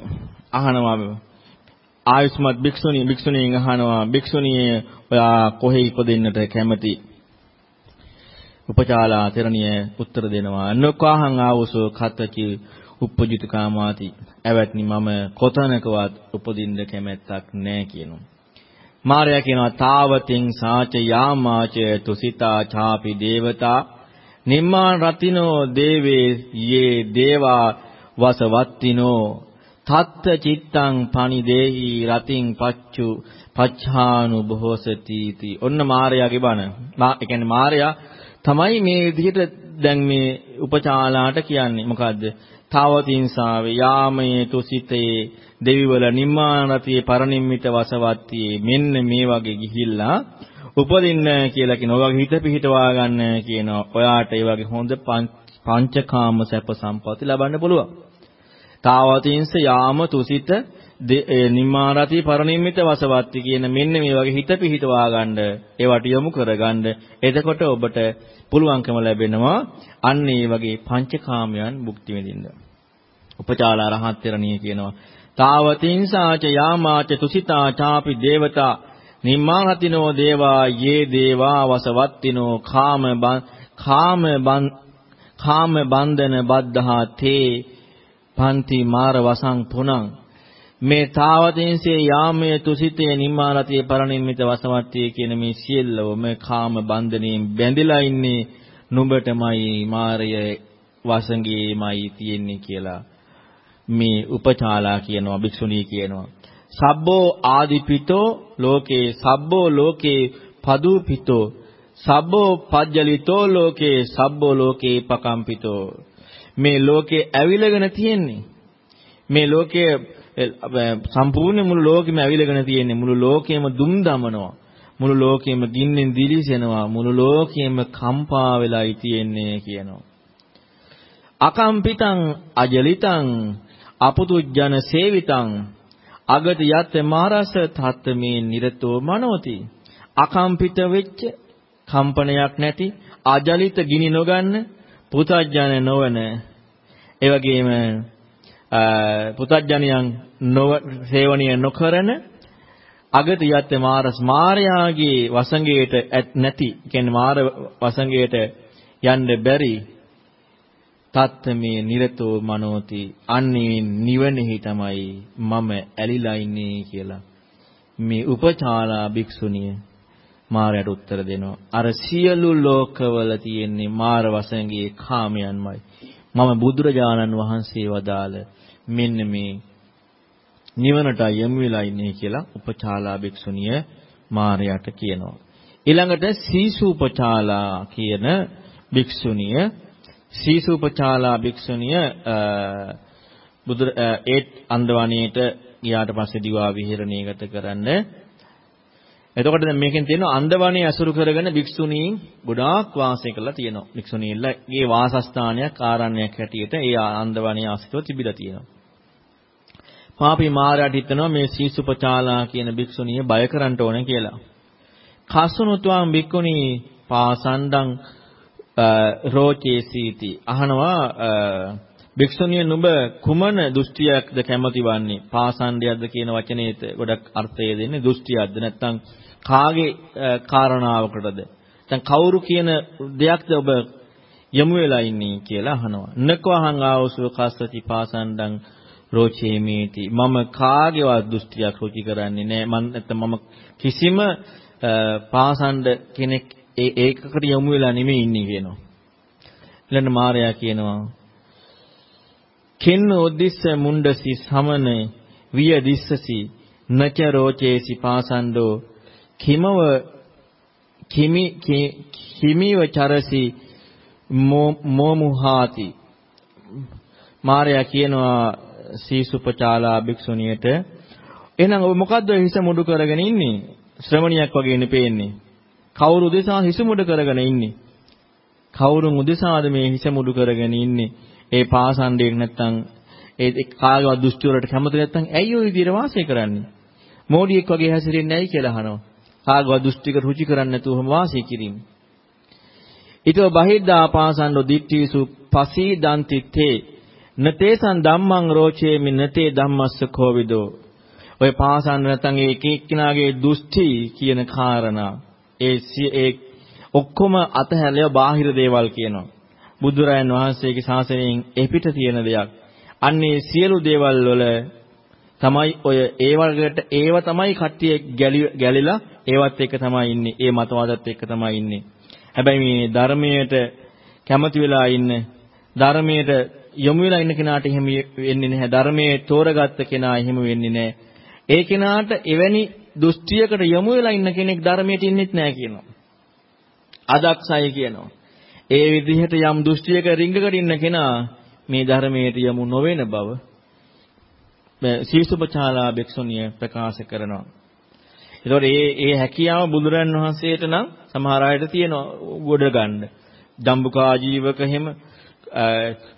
අහනවා ආයුෂ්මත් භික්ෂුණී භික්ෂුණීන් අහනවා භික්ෂුණිය ඔයා කොහේ ඉපදෙන්නට කැමති? උපචාලා තෙරණිය උත්තර දෙනවා නොකාහං ආවසෝ කතකි උපජිත කාමාති. ඇවැත්නි මම කොතනකවත් උපදින්න කැමැත්තක් නැහැ කියනවා. මාර්යා කියනවා තාවතින් සාච යාමාච තුසිතා ചാපි දේවතා නිම්මාන රතිනෝ දේවේ යේ දේවා වසවත්තිනෝ තත්ත චිත්තං පනිදේහි රතින් පච්චු පච්ඡානු බොහෝසති ඔන්න මාර්යාගේ බණ. ඒ කියන්නේ මාර්යා තමයි මේ විදිහට දැන් මේ උපචාලාට කියන්නේ. මොකද්ද? තාවතින්සාවේ යාමයේ තුසිතේ දෙවිවල නිම්මානතියේ පරිනිම්මිත වසවත්තියේ මෙන්න මේ වගේ ගිහිල්ලා උපදින්න කියලා කියන ඔය වගේ හිත පිහිටවා ගන්න කියනවා. ඔයාට ඒ වගේ හොඳ පංචකාම සැප සම්පatti ලබන්න පුළුවන්. තාවතින්ස යාම තුසිත නිම්මාරති පරිනිම්මිත වසවත්ති කියන මෙන්න මේ වගේ හිත පිහිටවා ගන්න ඒවට යොමු කරගන්න එතකොට ඔබට පුළුවන්කම ලැබෙනවා අන්න ඒ වගේ පංචකාමයන් භුක්ති විඳින්න. උපචාලා රහත් තරණිය කියනවා. තාවතින්සාච යාමාච තුසිතා ചാපි දේවතා නිම්මානතිනෝ දේවා යේ දේවා වසවත්තිනෝ කාම කාම කාම බන්ධන බද්ධහා තේ පන්ති මාර වසං පුනං. මේ තාවතින්සේ යාමයේ තුසිතේ නිම්මානතියේ පරිනිම්මිත වසවත්තිය කියන මේ සියල්ලම කාම බන්ධණයෙන් බැඳිලා ඉන්නේ නුඹටමයි මාරය වසඟේමයි තියෙන්නේ කියලා. මේ උපචාලා කියනවා භික්ෂුණී කියනවා. සබ්බෝ ආදිපිතෝ ලෝකේ සබ්බෝ ලෝකේ පදුපිතෝ සබ්බෝ පජ්ජලිතෝ ලෝකේ සබ්බෝ ලෝකේ පකම්පිතෝ. මේ ලෝකේ ඇවිලගෙන තියෙන්නේ. මේ ලෝකයේ සම්පූර්ණ මුළු ලෝකෙම ඇවිලගෙන තියෙන්නේ. මුළු ලෝකෙම දුම් දමනවා. මුළු ලෝකෙම ගින්නෙන් දිලිසෙනවා. මුළු ලෝකෙම කම්පා වෙලායි තියෙන්නේ කියනවා. අකම්පිතං අජලිතං අපුතුජන සේවිතං අගත යත් මාරස තත්මේ නිරතෝ මනෝති. අකම්පිත වෙච්ච කම්පනයක් නැති අජලිත ගිනි නොගන්න පුතඥ නොවන. ඒ වගේම පුතඥයන් නොව සේවනීය නොකරන අගත යත් මාරස් මාර්යාගේ වසඟයට නැති කියන්නේ මාර වසඟයට යන්න බැරි තත්ත්මේ නිරතෝ මනෝති. අන්නේ නිවනෙහි තමයි මම ඇලිලා ඉන්නේ කියලා. මේ උපචාලා භික්ෂුණිය මාරයට උත්තර දෙනවා. අර සියලු ලෝකවල තියෙන්නේ මාර වසඟේ කාමයන්මයි. මම බුදුරජාණන් වහන්සේ වදාළ මෙන්න මේ නිවනට යමු වෙලා ඉන්නේ කියලා උපචාලා භික්ෂුණිය මාරයට කියනවා. ඊළඟට සීසුපචාලා කියන භික්ෂුණිය සීසූපචාලා භික්ෂුණිය බුදු ඒ අන්දවණේට ගියාට පස්සේ දිවා විහෙරණය ගත කරන්න. එතකොට දැන් මේකෙන් තියෙනවා අන්දවණේ අසුරු කරගෙන භික්ෂුණීන් ගොඩාක් වාසය කරලා තියෙනවා. භික්ෂුණීන්ලගේ වාසස්ථානයක් ආරණ්‍යයක් හැටියට ඒ අන්දවණේ ආශ්‍රිතව තිබිලා තියෙනවා. පාපී මාරයට හිතනවා මේ සීසුපචාලා කියන භික්ෂුණිය බය කරන්න ඕනේ කියලා. කසුනුත්වං භික්ඛුණී පාසණ්ඩං රෝචේසීති. අහනවා භික්ෂුණිය නුඹ කුමන දෘෂ්ටියක්ද කැමති වන්නේ? පාසණ්ඩයක්ද කියන වචනේට ගොඩක් අර්ථය දෙන්නේ දෘෂ්ටියක්ද? නැත්නම් කාගේ කාරණාවකටද? දැන් කවුරු කියන දෙයක්ද ඔබ යමු වෙලා ඉන්නේ කියලා අහනවා. නකවහං ආවසු කස්සති පාසණ්ඩං රෝචේමේති. මම කාගේවත් දෘෂ්ටියක් රුචි කරන්නේ නැහැ මම නැත්නම් මම කිසිම පාසණ්ඩ කෙනෙක් ඒ ඒකකට යොමු වෙලා නෙමෙයි ඉන්නේ කියනවා. ඊළඟ මාර්යා කියනවා කෙන්න ඔද්දිස්ස මුණ්ඩසි සමන විය දිස්සසි නච රෝචේසි පාසන්ඩෝ කිමව කිමි කිමිව චරසි මොමුහාති. මාර්යා කියනවා සීසුපචාලා භික්ෂුණියට එහෙනම් ඔබ මොකද්ද හිස මුඩු කරගෙන ඉන්නේ? ශ්‍රමණියක් වගේ නේ පේන්නේ කවුරු උදෙසා හිස මුඩ කරගෙන ඉන්නේ? කවුරුන් උදෙසාද මේ හිස මුඩු කරගෙන ඉන්නේ? ඒ පාසණ්ඩේ නැත්තම් ඒ කාගේවත් දෘෂ්ටි වලට කැමති නැත්තම් ඇයි ওই විදිහට වාසය කරන්නේ? මෝඩියෙක් වගේ හැසිරෙන්නේ ඇයි කියලා අහනවා. කාගේවත් දෘෂ්ටික රුචි කරන්නේ නැතුවම වාසය කිරීම. ඊටව බහිද්දා පාසණ්ඩෝ දිට්ඨිසු පසී දන්ති තේ නතේසං ධම්මං රෝචේ මින් නතේ ධම්මස්ස කෝවිදෝ ඔය පාසන්න නැත්නම් ඒ එක එක්කිනාගේ දෘෂ්ටි කියන කාරණා ඒ ඒ ඔක්කොම අතහැරලා බාහිර දේවල් කියනවා. බුදුරයන් වහන්සේගේ ශාසනයෙන් එපිට තියෙන දෙයක්. අන්නේ සියලු දේවල් වල තමයි ඔය ඒ වලට ඒව තමයි කට්ටිය ගැලිලා ඒවත් එක තමයි ඉන්නේ. ඒ මතවාදත් එක්ක තමයි ඉන්නේ. හැබැයි මේ ධර්මයට කැමති වෙලා ඉන්න ධර්මයට යොමු වෙලා ඉන්න කෙනාට එහෙම වෙන්නේ නැහැ. ධර්මයේ තෝරගත්ත කෙනා එහෙම වෙන්නේ නැහැ. ඒ කෙනාට එවැනි දෘෂ්ටියකට යොමු වෙලා ඉන්න කෙනෙක් ධර්මයට ඉන්නෙත් නැහැ කියනවා. අදක්ෂයි කියනවා. ඒ විදිහට යම් දෘෂ්ටියක රිංගකට ඉන්න කෙනා මේ ධර්මයට යොමු නොවන බව සීසුපචාලා භික්ෂුණිය ප්‍රකාශ කරනවා. ඒතකොට මේ මේ හැකියාව බුදුරන් වහන්සේට නම් සමහර අයට තියෙනවා ගොඩ ගන්න. ජම්බුකා ජීවක හැම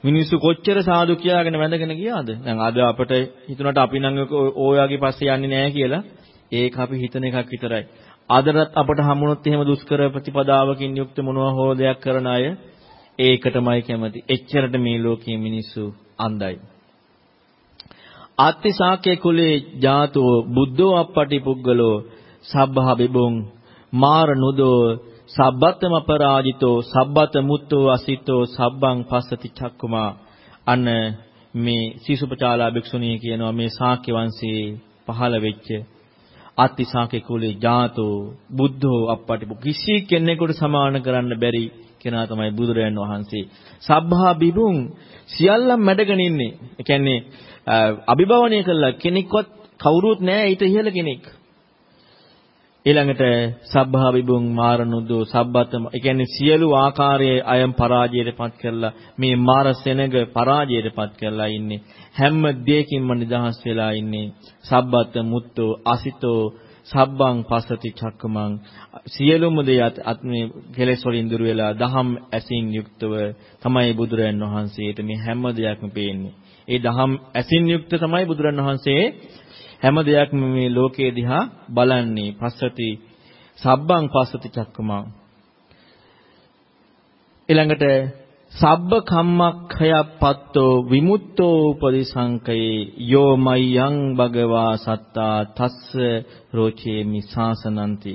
මිනිස්සු කොච්චර සාදු කියාගෙන වැඳගෙන ගියාද? දැන් අද අපිට හිතුණාට අපි නම් ඕයාගේ පස්සේ යන්නේ නැහැ කියලා. ඒක අපි හිතන එකක් විතරයි. අදටත් අපට හමුනොත් එහෙම දුෂ්කර ප්‍රතිපදාවකින් යුක්ත මොනවා හෝ දෙයක් කරන අය ඒකටමයි කැමති. එච්චරට මේ ලෝකයේ මිනිස්සු අන්ධයි. ආත්ති ශාක්‍ය කුලේ ජාතෝ බුද්ධෝ අප්පටි පුද්ගලෝ සබ්බහ බිබුං මාර නුදෝ සබ්බතම පරාජිතෝ සබ්බත මුත්තෝ අසිතෝ සබ්බං පස්සති චක්කුමා අන්න මේ සීසුපචාලා භික්ෂුණිය කියනවා මේ ශාක්‍ය වංශයේ පහළ වෙච්ච අත්ති ශාක්‍ය කුලේ ජාතෝ බුද්ධෝ අප්පටි කිසි කෙනෙකුට සමාන කරන්න බැරි කෙනා තමයි බුදුරයන් වහන්සේ. සබ්බා බිබුං සියල්ලම මැඩගෙන ඉන්නේ. ඒ කියන්නේ අභිභවනය කළා කෙනෙක්වත් කවුරුත් නැහැ ඊට ඉහළ කෙනෙක්. ඊළඟට සබ්බා විබුන් මාරනුදු සබ්බතම. ඒ කියන්නේ සියලු ආකාරයේ අයම් පරාජයටපත් කරලා මේ මාර සෙනග පරාජයටපත් කරලා ඉන්නේ. හැම දෙයකින්ම නිදහස් වෙලා ඉන්නේ. සබ්බත මුත්තෝ අසිතෝ සබ්බං පස්සති චක්කමං. සියලුම දේ අත්මේ කෙලෙස් වලින් දුර වෙලා දහම් ඇසින් යුක්තව තමයි බුදුරයන් වහන්සේට මේ හැම දෙයක්ම පේන්නේ. ඒ දහම් ඇසින් යුක්ත තමයි බුදුරන් වහන්සේ හැම දෙයක්ම මේ ලෝකයේ දිහා බලන්නේ පස්සති සබ්බං පස්සති චක්කමං. ඊළඟට සබ්බ කම්මක්ඛයප්පත්තෝ විමුක්තෝ උපදිසංකේ යෝ මයං භගවා සත්තා තස්ස රෝචේමි සාසනಂತಿ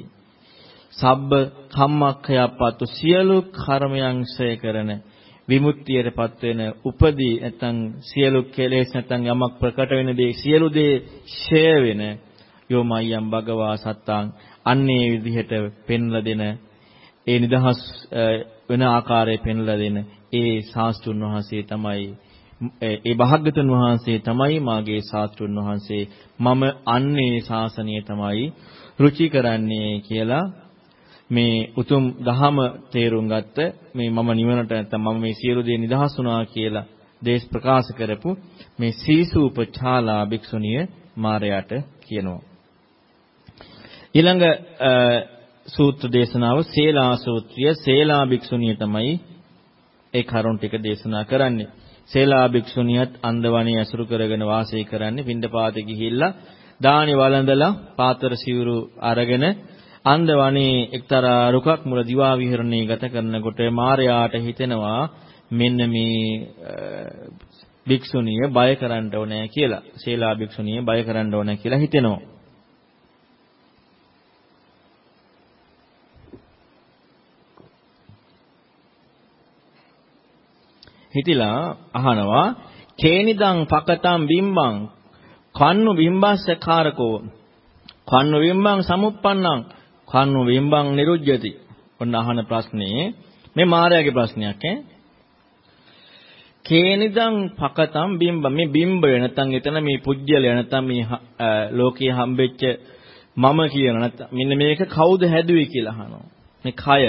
සබ්බ කම්මක්ඛයප්පත්තෝ සියලු කර්මයන් ක්ෂය කරන විමුක්තියටපත් වෙන උපදී නැත්නම් සියලු කෙලෙස් නැත්නම් යමක් ප්‍රකට වෙන දේ සියලු දේ ෂය වෙන යෝමයම් භගවා සත්තං. අන්නේ විදිහට පෙන්ලා දෙන ඒ නිදහස් වෙන ආකාරය පෙන්ලා දෙන ඒ ශාස්ත්‍රුන් වහන්සේ තමයි ඒ භාග්‍යතුන් වහන්සේ තමයි මාගේ ශාස්ත්‍රුන් වහන්සේ. මම අන්නේ ශාසනය තමයි රුචි කරන්නේ කියලා මේ උතුම් දහම තේරුම් ගත්ත මේ මම නිවනට නැත්නම් මම මේ සියලු දේ නිදහස් වුණා කියලා දේශ ප්‍රකාශ කරපු මේ සීසූපචාලා භික්ෂුණිය මාරයාට කියනවා. ඊළඟ සූත්‍ර දේශනාව සේලා සූත්‍රය සේලා භික්ෂුණිය තමයි ඒ කරුණ ටික දේශනා කරන්නේ. සේලා භික්ෂුණියත් අන්දවණේ ඇසුරු කරගෙන වාසය කරන්නේ පින්දපාතේ ගිහිල්ලා දානි වළඳලා පාතර සිවුරු අරගෙන අන්ද වනේ එක්තරා රුකක් මුල දිවා විහරණේ ගත කරනකොට මාර්යාට හිතෙනවා මෙන්න මේ භික්ෂුණිය බය කරන්න ඕනේ කියලා. ශීලා භික්ෂුණිය බය කරන්න ඕනේ කියලා හිතෙනවා. හිතිලා අහනවා කේනිදං පකතම් බිම්බං කන්නු බිම්බස්ස කාරකෝ කන්නු බිම්බං සමුප්පන්නං කන්නු විම්බං නිරුජ්‍යති. ඔන්න අහන ප්‍රශ්නේ මේ මායාවේ ප්‍රශ්නයක් ඈ. කේනිදං පකතම් බිම්බ මේ බිම්බය නැත්නම් එතන මේ පුජ්‍යලය නැත්නම් මේ ලෝකයේ හම්බෙච්ච මම කියන නැත්නම් මෙන්න මේක කවුද හැදුවේ කියලා අහනවා. මේ කය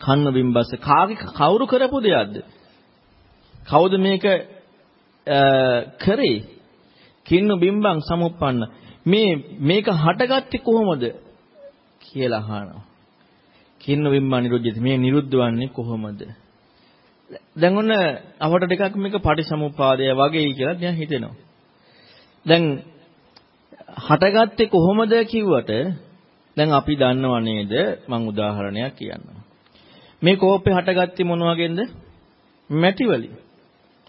කන්න බිම්බස්ස කාගේ කවුරු කරපු දෙයක්ද? කවුද මේක කරේ? කින්නු බිම්බං සමුප්පන්න මේ මේක හටගත්තේ කොහොමද? කියලා අහනවා. කින්න විම්මා නිරුද්ධිත මේ නිරුද්ධ වන්නේ කොහොමද? දැන් ඔන්න අපට ටිකක් මේක පටිසමුපාදය වගේ කියලා දැන් හිතෙනවා. දැන් හටගත්තේ කොහොමද කිව්වට දැන් අපි දන්නව නේද මම උදාහරණයක් කියන්නම්. මේ කෝපේ හටගත්තේ මොන වගේන්ද? මැටි වලින්.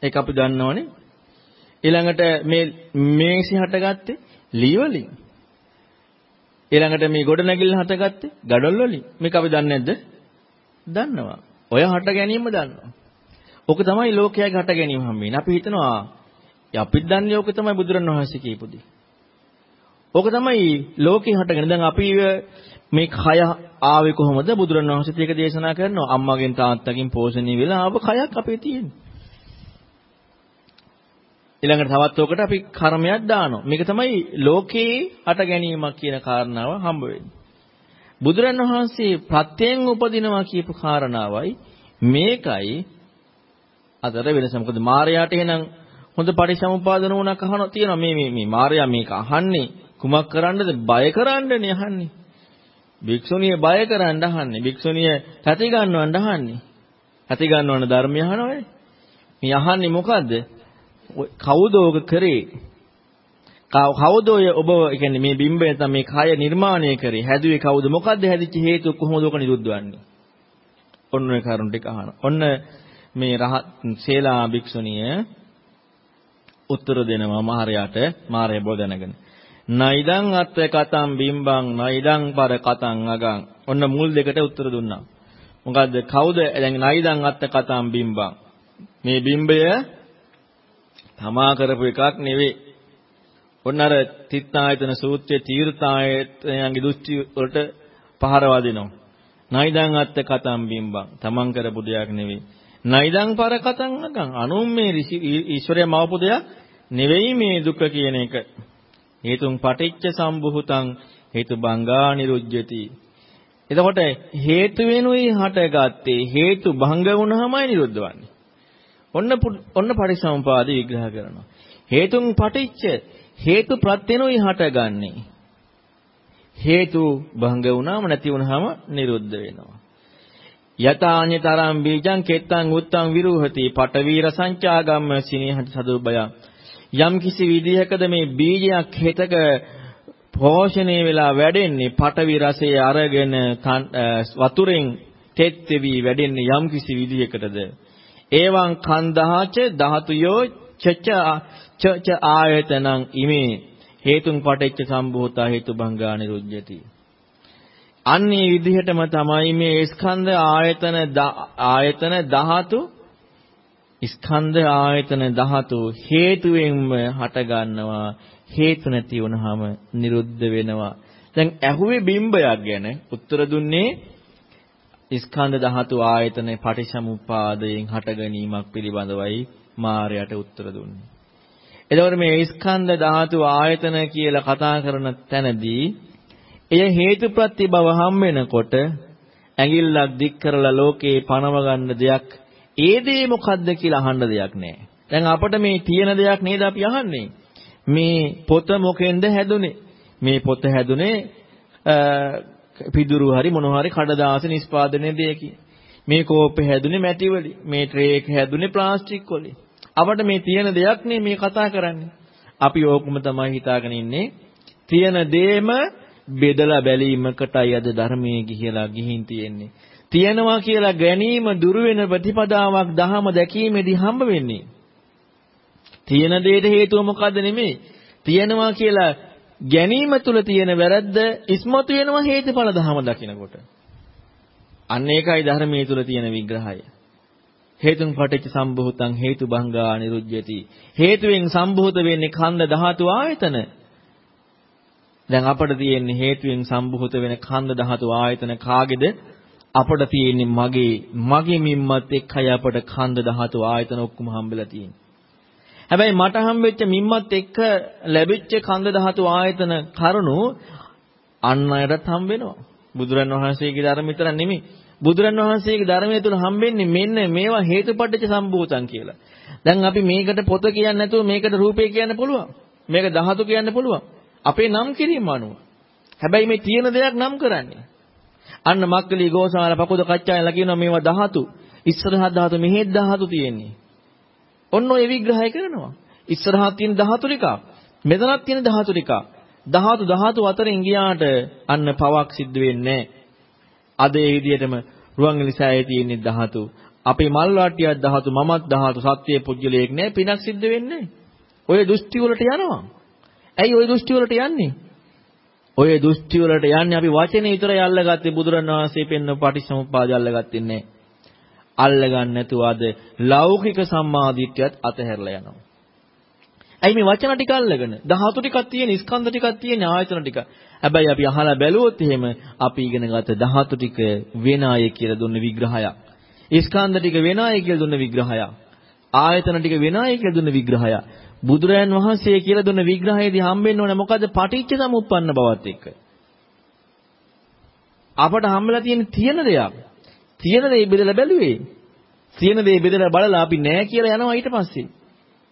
ඒක අපි දන්නවනේ. ඊළඟට මේ මේසි හටගත්තේ ලී වලින්. ඊළඟට මේ ගොඩනැගිල්ල හටගත්තේ gadol වලින්. මේක අපි දන්නේ නැද්ද? දන්නවා. ඔය හට ගැනීම දන්නවා. ඕක තමයි ලෝකයාගේ හට ගැනීම හම්බෙන්නේ. අපි හිතනවා අපිත් දන්නේ ඕක තමයි බුදුරණවහන්සේ කියපු දේ. ඕක තමයි ලෝකේ හටගෙන. දැන් අපි මේ කය ආවේ කොහොමද? බුදුරණවහන්සේත් ඒක දේශනා කරනවා. අම්මගෙන් තාත්තගෙන් පෝෂණය වෙලා ආව කයක් අපේ තියෙන්නේ. ඊළඟට තවත් ඔකට අපි කර්මයක් දානවා. මේක තමයි ලෝකේ හට ගැනීමක් කියන කාරණාව හම්බ වෙන්නේ. බුදුරණවහන්සේ ප්‍රත්‍යයෙන් උපදිනවා කියපු කාරණාවයි මේකයි අතර වෙනස. මොකද මාර්යාට එහෙනම් හොඳ පරිසම්පාදන වුණක් අහනවා තියෙනවා මේ මේ මේ මාර්යා මේක අහන්නේ කුමක් කරන්නද බය කරන්නනේ අහන්නේ. භික්ෂුණිය බය කරන්න අහන්නේ. භික්ෂුණිය තති ගන්නවන්න අහන්නේ. තති ගන්නවන ධර්මය අහනවනේ. මේ අහන්නේ මොකද්ද? කවුද ඕක කරේ? කවුද ඔය ඔබ කියන්නේ මේ බිම්බය නැත්නම් මේ කය නිර්මාණය කරේ? හැදුවේ කවුද? මොකද්ද හැදිච්ච හේතුව කොහොමද ඕක නිරුද්ධ වන්නේ? ඔන්න ඔය කරුණ ටික අහනවා. ඔන්න මේ රහත් සේලා භික්ෂුණිය උත්තර දෙනවා මහරයාට මාරය බෝ දැනගෙන. නයිදං අත්ත කතම් බිම්බං නයිදං පර කතං අගං. ඔන්න මුල් දෙකට උත්තර දුන්නා. මොකද්ද? කවුද දැන් නයිදං අත්ත කතම් බිම්බං. මේ බිම්බය තමා කරපු එකක් නෙවෙයි. ඔන්න අර තිත්තායතන සූත්‍රයේ තීර්ථායතනයන්ගේ දෘෂ්ටි වලට පහර වදිනවා. නයිදං අත්ත කතම් බිම්බං. තමන් කරපු දෙයක් නෙවෙයි. නයිදං පර කතං අගං. අනුන් මේ ඊශ්වරය මවපු දෙයක් නෙවෙයි මේ දුක කියන එක. හේතුන් පටිච්ච සම්භූතං හේතු බංගා නිරුජ්ජති. එතකොට හේතු වෙනුයි හටගත්තේ හේතු භංග වුණාමයි නිරුද්ධ වන්නේ. ඔන්න ඔන්න පරිසම්පාද විග්‍රහ කරනවා. හේතුන් පටිච්ච හේතු ප්‍රත්‍යනොයි හටගන්නේ. හේතු භංග වුණාම නැති වුණාම නිරුද්ධ වෙනවා. යතාඤ්‍යතරම් බීජං කෙත්තං උත්තං විරුහති පටවීර සංචාගම්ම සිනේහට සදුබය යම් කිසි විදිහකද මේ බීජයක් හෙතක පෝෂණය වෙලා වැඩෙන්නේ පටවි රසය අරගෙන වතුරෙන් තෙත් වෙවි වැඩෙන්නේ යම් කිසි විදිහකටද එවං කන්දහච ධාතුයෝ චච චච ආයතනං ඉමේ. හේතුන් පටිච්ච සම්භූතා හේතුභංගා නිරුද්ධති අන්නේ විදිහටම තමයි මේ ස්කන්ධ ආයතන ආයතන ධාතු ස්කන්ධ ආයතන ධාතු හේතුවෙන්ම හට ගන්නවා හේතු නැති වුනහම නිරුද්ධ වෙනවා. දැන් ඇහුවේ බිම්බයක් ගැන උත්තර දුන්නේ ස්කන්ධ ධාතු ආයතන පටිච්චසමුප්පාදයෙන් හට ගැනීමක් පිළිබඳවයි මායයට උත්තර දුන්නේ එතකොට මේ ස්කන්ධ ධාතු ආයතන කියලා කතා කරන තැනදී එය හේතුප්‍රත්‍ය බව හම් වෙනකොට ඇඟිල්ලක් දික් කරලා ලෝකේ පණව ගන්න දෙයක් ඒ දේ මොකද්ද කියලා අහන්න දෙයක් නැහැ. දැන් අපිට මේ තියෙන දෙයක් නේද අපි අහන්නේ. මේ පොත මොකෙන්ද හැදුනේ? මේ පොත හැදුනේ පිදුරු හරි මොනවා හරි කඩදාස නිෂ්පාදනයේ දෙයකින්. මේ කෝප්පේ හැදුනේ මැටි වලින්. මේ ට්‍රේ එක හැදුනේ ප්ලාස්ටික් වලින්. අපිට මේ තියෙන දෙයක් නේ මේ කතා කරන්නේ. අපි ඕකම තමයි හිතාගෙන ඉන්නේ. තියෙන දේම බෙදලා බැලීමකටයි අද ධර්මයේ ගිහිලා ගිහින් තියෙන්නේ. තියනවා කියලා ගැනීම දුර වෙන ප්‍රතිපදාවක් දහම දැකීමේදී හම්බ වෙන්නේ. තියෙන දෙයට හේතුව මොකද්ද නෙමෙයි. තියනවා කියලා ගැනීම තුල තියෙන වැරද්ද ඉස්මතු වෙනවා හේතුඵල දහම දකිනකොට. අන්න ඒකයි ධර්මයේ තුල තියෙන විග්‍රහය. හේතුන් පටිච්ච සම්භූතං හේතු බංගා නිරුජ්‍යති. හේතුවෙන් සම්භූත වෙන්නේ කන්ද ධාතු ආයතන. දැන් අපට තියෙන්නේ හේතුවෙන් සම්භූත වෙන කන්ද ධාතු ආයතන කාගේද? අපට තියෙන්නේ මගේ මගේ මිම්මත් එක්කයි අපට කන්ද ධාතු ආයතන ඔක්කොම හම්බෙලා තියෙන්නේ. හැබැයි මට හම්බෙච්ච මිම්මත් එක්ක ලැබිච්ච කන්ද ධාතු ආයතන කරුණු අන් අයටත් හම්බ වෙනවා. බුදුරන් වහන්සේගේ ධර්ම විතර නෙමෙයි. බුදුරන් වහන්සේගේ ධර්මයේ තුල හම්බෙන්නේ මෙන්න මේවා හේතුපට්ඨ සම්භූතං කියලා. දැන් අපි මේකට පොත කියන්නේ නැතුව මේකට රූපේ කියන්න පුළුවන්. මේක ධාතු කියන්න පුළුවන්. අපේ නම් කිරීම අනුව. හැබැයි මේ තියෙන දෙයක් නම් කරන්නේ. අන්න මක්කලි ගෝසාල පකුද කච්චායලා කියනවා මේවා ධාතු. ඉස්සරහා ධාතු මෙහෙත් ධාතු තියෙන්නේ. ඔන්න ඔය විග්‍රහය කරනවා. ඉස්සරහා තියෙන ධාතු ටික. මෙතනක් තියෙන ධාතු ටික. ධාතු ධාතු අතරින් ගියාට අන්න පවක් සිද්ධ වෙන්නේ අද ඒ විදිහටම රුවන්වැලිසෑයේ තියෙන ධාතු. අපේ මල් වාටියක් ධාතු මමත් ධාතු සත්‍යයේ පුජ්‍යලයක් නෑ පිනක් සිද්ධ වෙන්නේ. ඔය දෘෂ්ටි වලට යනවා. ඇයි ওই දෘෂ්ටි වලට යන්නේ? ඔය දෘෂ්ටි වලට යන්නේ අපි වචනේ විතරයි අල්ලගත්තේ බුදුරණවහන්සේ පෙන්න පටිච්චසමුප්පාදය අල්ලගත්තේ නැහැ. අල්ලගන්න නැතුව අද ලෞකික සම්මාදිට්ඨියත් අතහැරලා යනවා. ඇයි මේ වචන ටික අල්ලගෙන? ධාතු ටිකක් තියෙන, ස්කන්ධ ටිකක් තියෙන, ආයතන ටික. හැබැයි අපි අහලා බැලුවොත් එහෙම අපි ඉගෙන ගත ධාතු ටික වෙන අය කියලා දුන්න විග්‍රහයක්. ස්කන්ධ ටික වෙන අය කියලා දුන්න විග්‍රහයක්. ආයතන ටික වෙන අය කියලා දුන්න විග්‍රහයක්. බුදුරයන් වහන්සේ කියලා දුන්න විග්‍රහයේදී හම්බෙන්න ඕනේ මොකද්ද? පටිච්ච සමුප්පන්න බවත් එක්ක. අපට හම්බලා තියෙන තියෙන දෙයක්. තියෙන දේ බෙදලා බැලුවේ. තියෙන දේ බෙදලා බලලා අපි නෑ කියලා යනවා ඊට පස්සේ.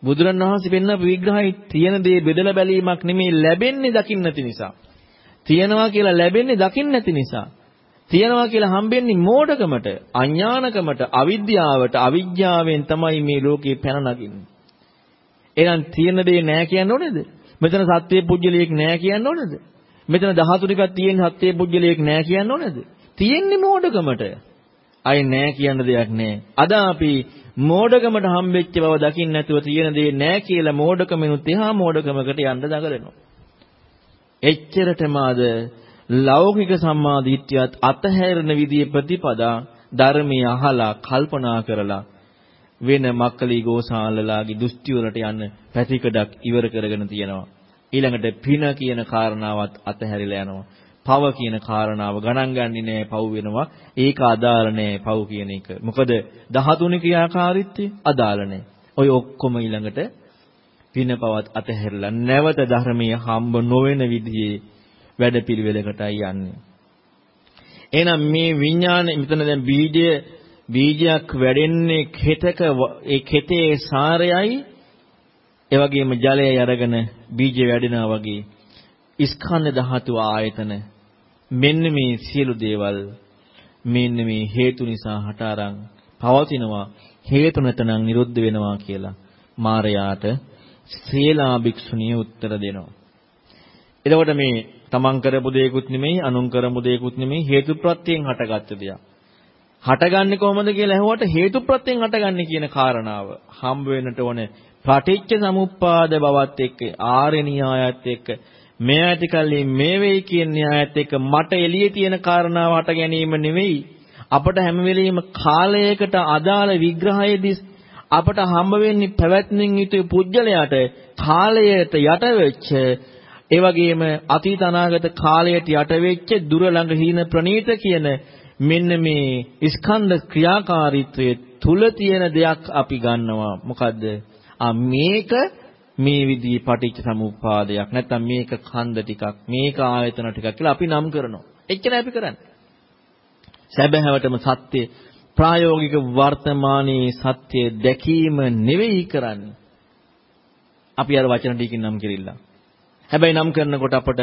බුදුරන් වහන්සේ පෙන්නපු විග්‍රහයි තියෙන දේ බෙදලා බැලීමක් නෙමෙයි ලැබෙන්නේ දකින්න නැති නිසා. තියනවා කියලා ලැබෙන්නේ දකින්න නැති නිසා. තියනවා කියලා හම්බෙන්නේ මෝඩකමට, අඥානකමට, අවිද්‍යාවට, අවිජ්ජාවෙන් තමයි මේ ලෝකේ පැන නගින්නේ. එහෙනම් තියෙන දේ නෑ කියන්න ඕනේද? මෙතන සත්‍ය පුජ්‍යලියක් නෑ කියන්න ඕනේද? මෙතන ධාතු ටිකක් තියෙන සත්‍ය පුජ්‍යලියක් නෑ කියන්න ඕනේද? තියෙන්නේ මෝඩකමට. අය නෑ කියන දෙයක් නෑ. අද අපි මෝඩකමට හම්බෙච්ච බව දකින්න නැතුව තියෙන දේ නෑ කියලා මෝඩකමිනුත් එහා මෝඩකමකට යන්න දඟලනවා. එච්චරටම අද ලෞකික සම්මාදිට්ඨියත් අතහැරන විදියේ ප්‍රතිපදා ධර්මයේ අහලා කල්පනා කරලා වෙන මක්කලි ගෝසාලලාගේ දෘෂ්ටි වලට යන පැතිකඩක් ඉවර කරගෙන තියෙනවා. ඊළඟට පින කියන කාරණාවත් අතහැරිලා යනවා. පව කියන කාරණාව ගණන් ගන්නේ නෑ පව් වෙනවා. ඒක අදාළ නෑ පව් කියන එක. මොකද 13 ක්‍රියාකාරීත්වය අදාළ නෑ. ඔය ඔක්කොම ඊළඟට පින පවත් අතහැරලා නැවත ධර්මයේ හම්බ නොවන විදිහේ වැඩපිළිවෙලකටයි යන්නේ. එහෙනම් මේ විඥාන මෙතන දැන් බීජය බීජයක් වැඩෙන්නේ කෙතක ඒ කෙතේ සාරයයි ඒ වගේම ජලයයි අරගෙන බීජය වැඩෙනවා වගේ ස්කන්ධ ධාතු ආයතන මෙන්න මේ සියලු දේවල් මෙන්න මේ හේතු නිසා හට අරන් පවතිනවා හේතු නැතනම් නිරුද්ධ වෙනවා කියලා මාරයාට සීලා භික්ෂුණිය උත්තර දෙනවා. එතකොට මේ තමන් කරපු දෙයක්ුත් නෙමෙයි අනුන් කරපු දෙයක්ුත් නෙමෙයි හේතුප්‍රත්‍යයෙන් හටගත්ත දෙයක්. හටගන්නේ කොහොමද කියලා ඇහුවට හේතුප්‍රත්‍යයෙන් හටගන්නේ කියන කාරණාව හම්බ වෙන්නට ඕනේ පටිච්ච සමුප්පාද බවත් එක්ක ආර්ය න්‍යායත් එක්ක මේ ඇතිකල්ලි මේ වෙයි කියන න්‍යායත් එක්ක මට එළියේ තියෙන කාරණාව හට ගැනීම නෙවෙයි. අපට හැම වෙලෙම කාලයකට අදාළ විග්‍රහයේදී අපට හම්බ වෙන්නේ පැවැත්මෙන් යුතු පුජ්‍යලයට කාලයට යට වෙච්ච ඒ වගේම අතීත අනාගත කාලයට යට වෙච්ච දුර ළඟ හීන ප්‍රනීත කියන මෙන්න මේ ස්කන්ධ ක්‍රියාකාරීත්වයේ තුල තියෙන දෙයක් අපි ගන්නවා. මොකද්ද? ආ මේක මේ විදිහේ පටිච්ච සමුප්පාදයක් නැත්නම් මේක කන්ද ටිකක් මේක ආයතන ටිකක් කියලා අපි නම් කරනවා එච්චරයි අපි කරන්නේ සැබෑවටම සත්‍ය ප්‍රායෝගික වර්තමානයේ සත්‍ය දැකීම නෙවෙයි කරන්නේ අපි අර වචන ටිකකින් නම් කිරිල්ලා හැබැයි නම් කරනකොට අපට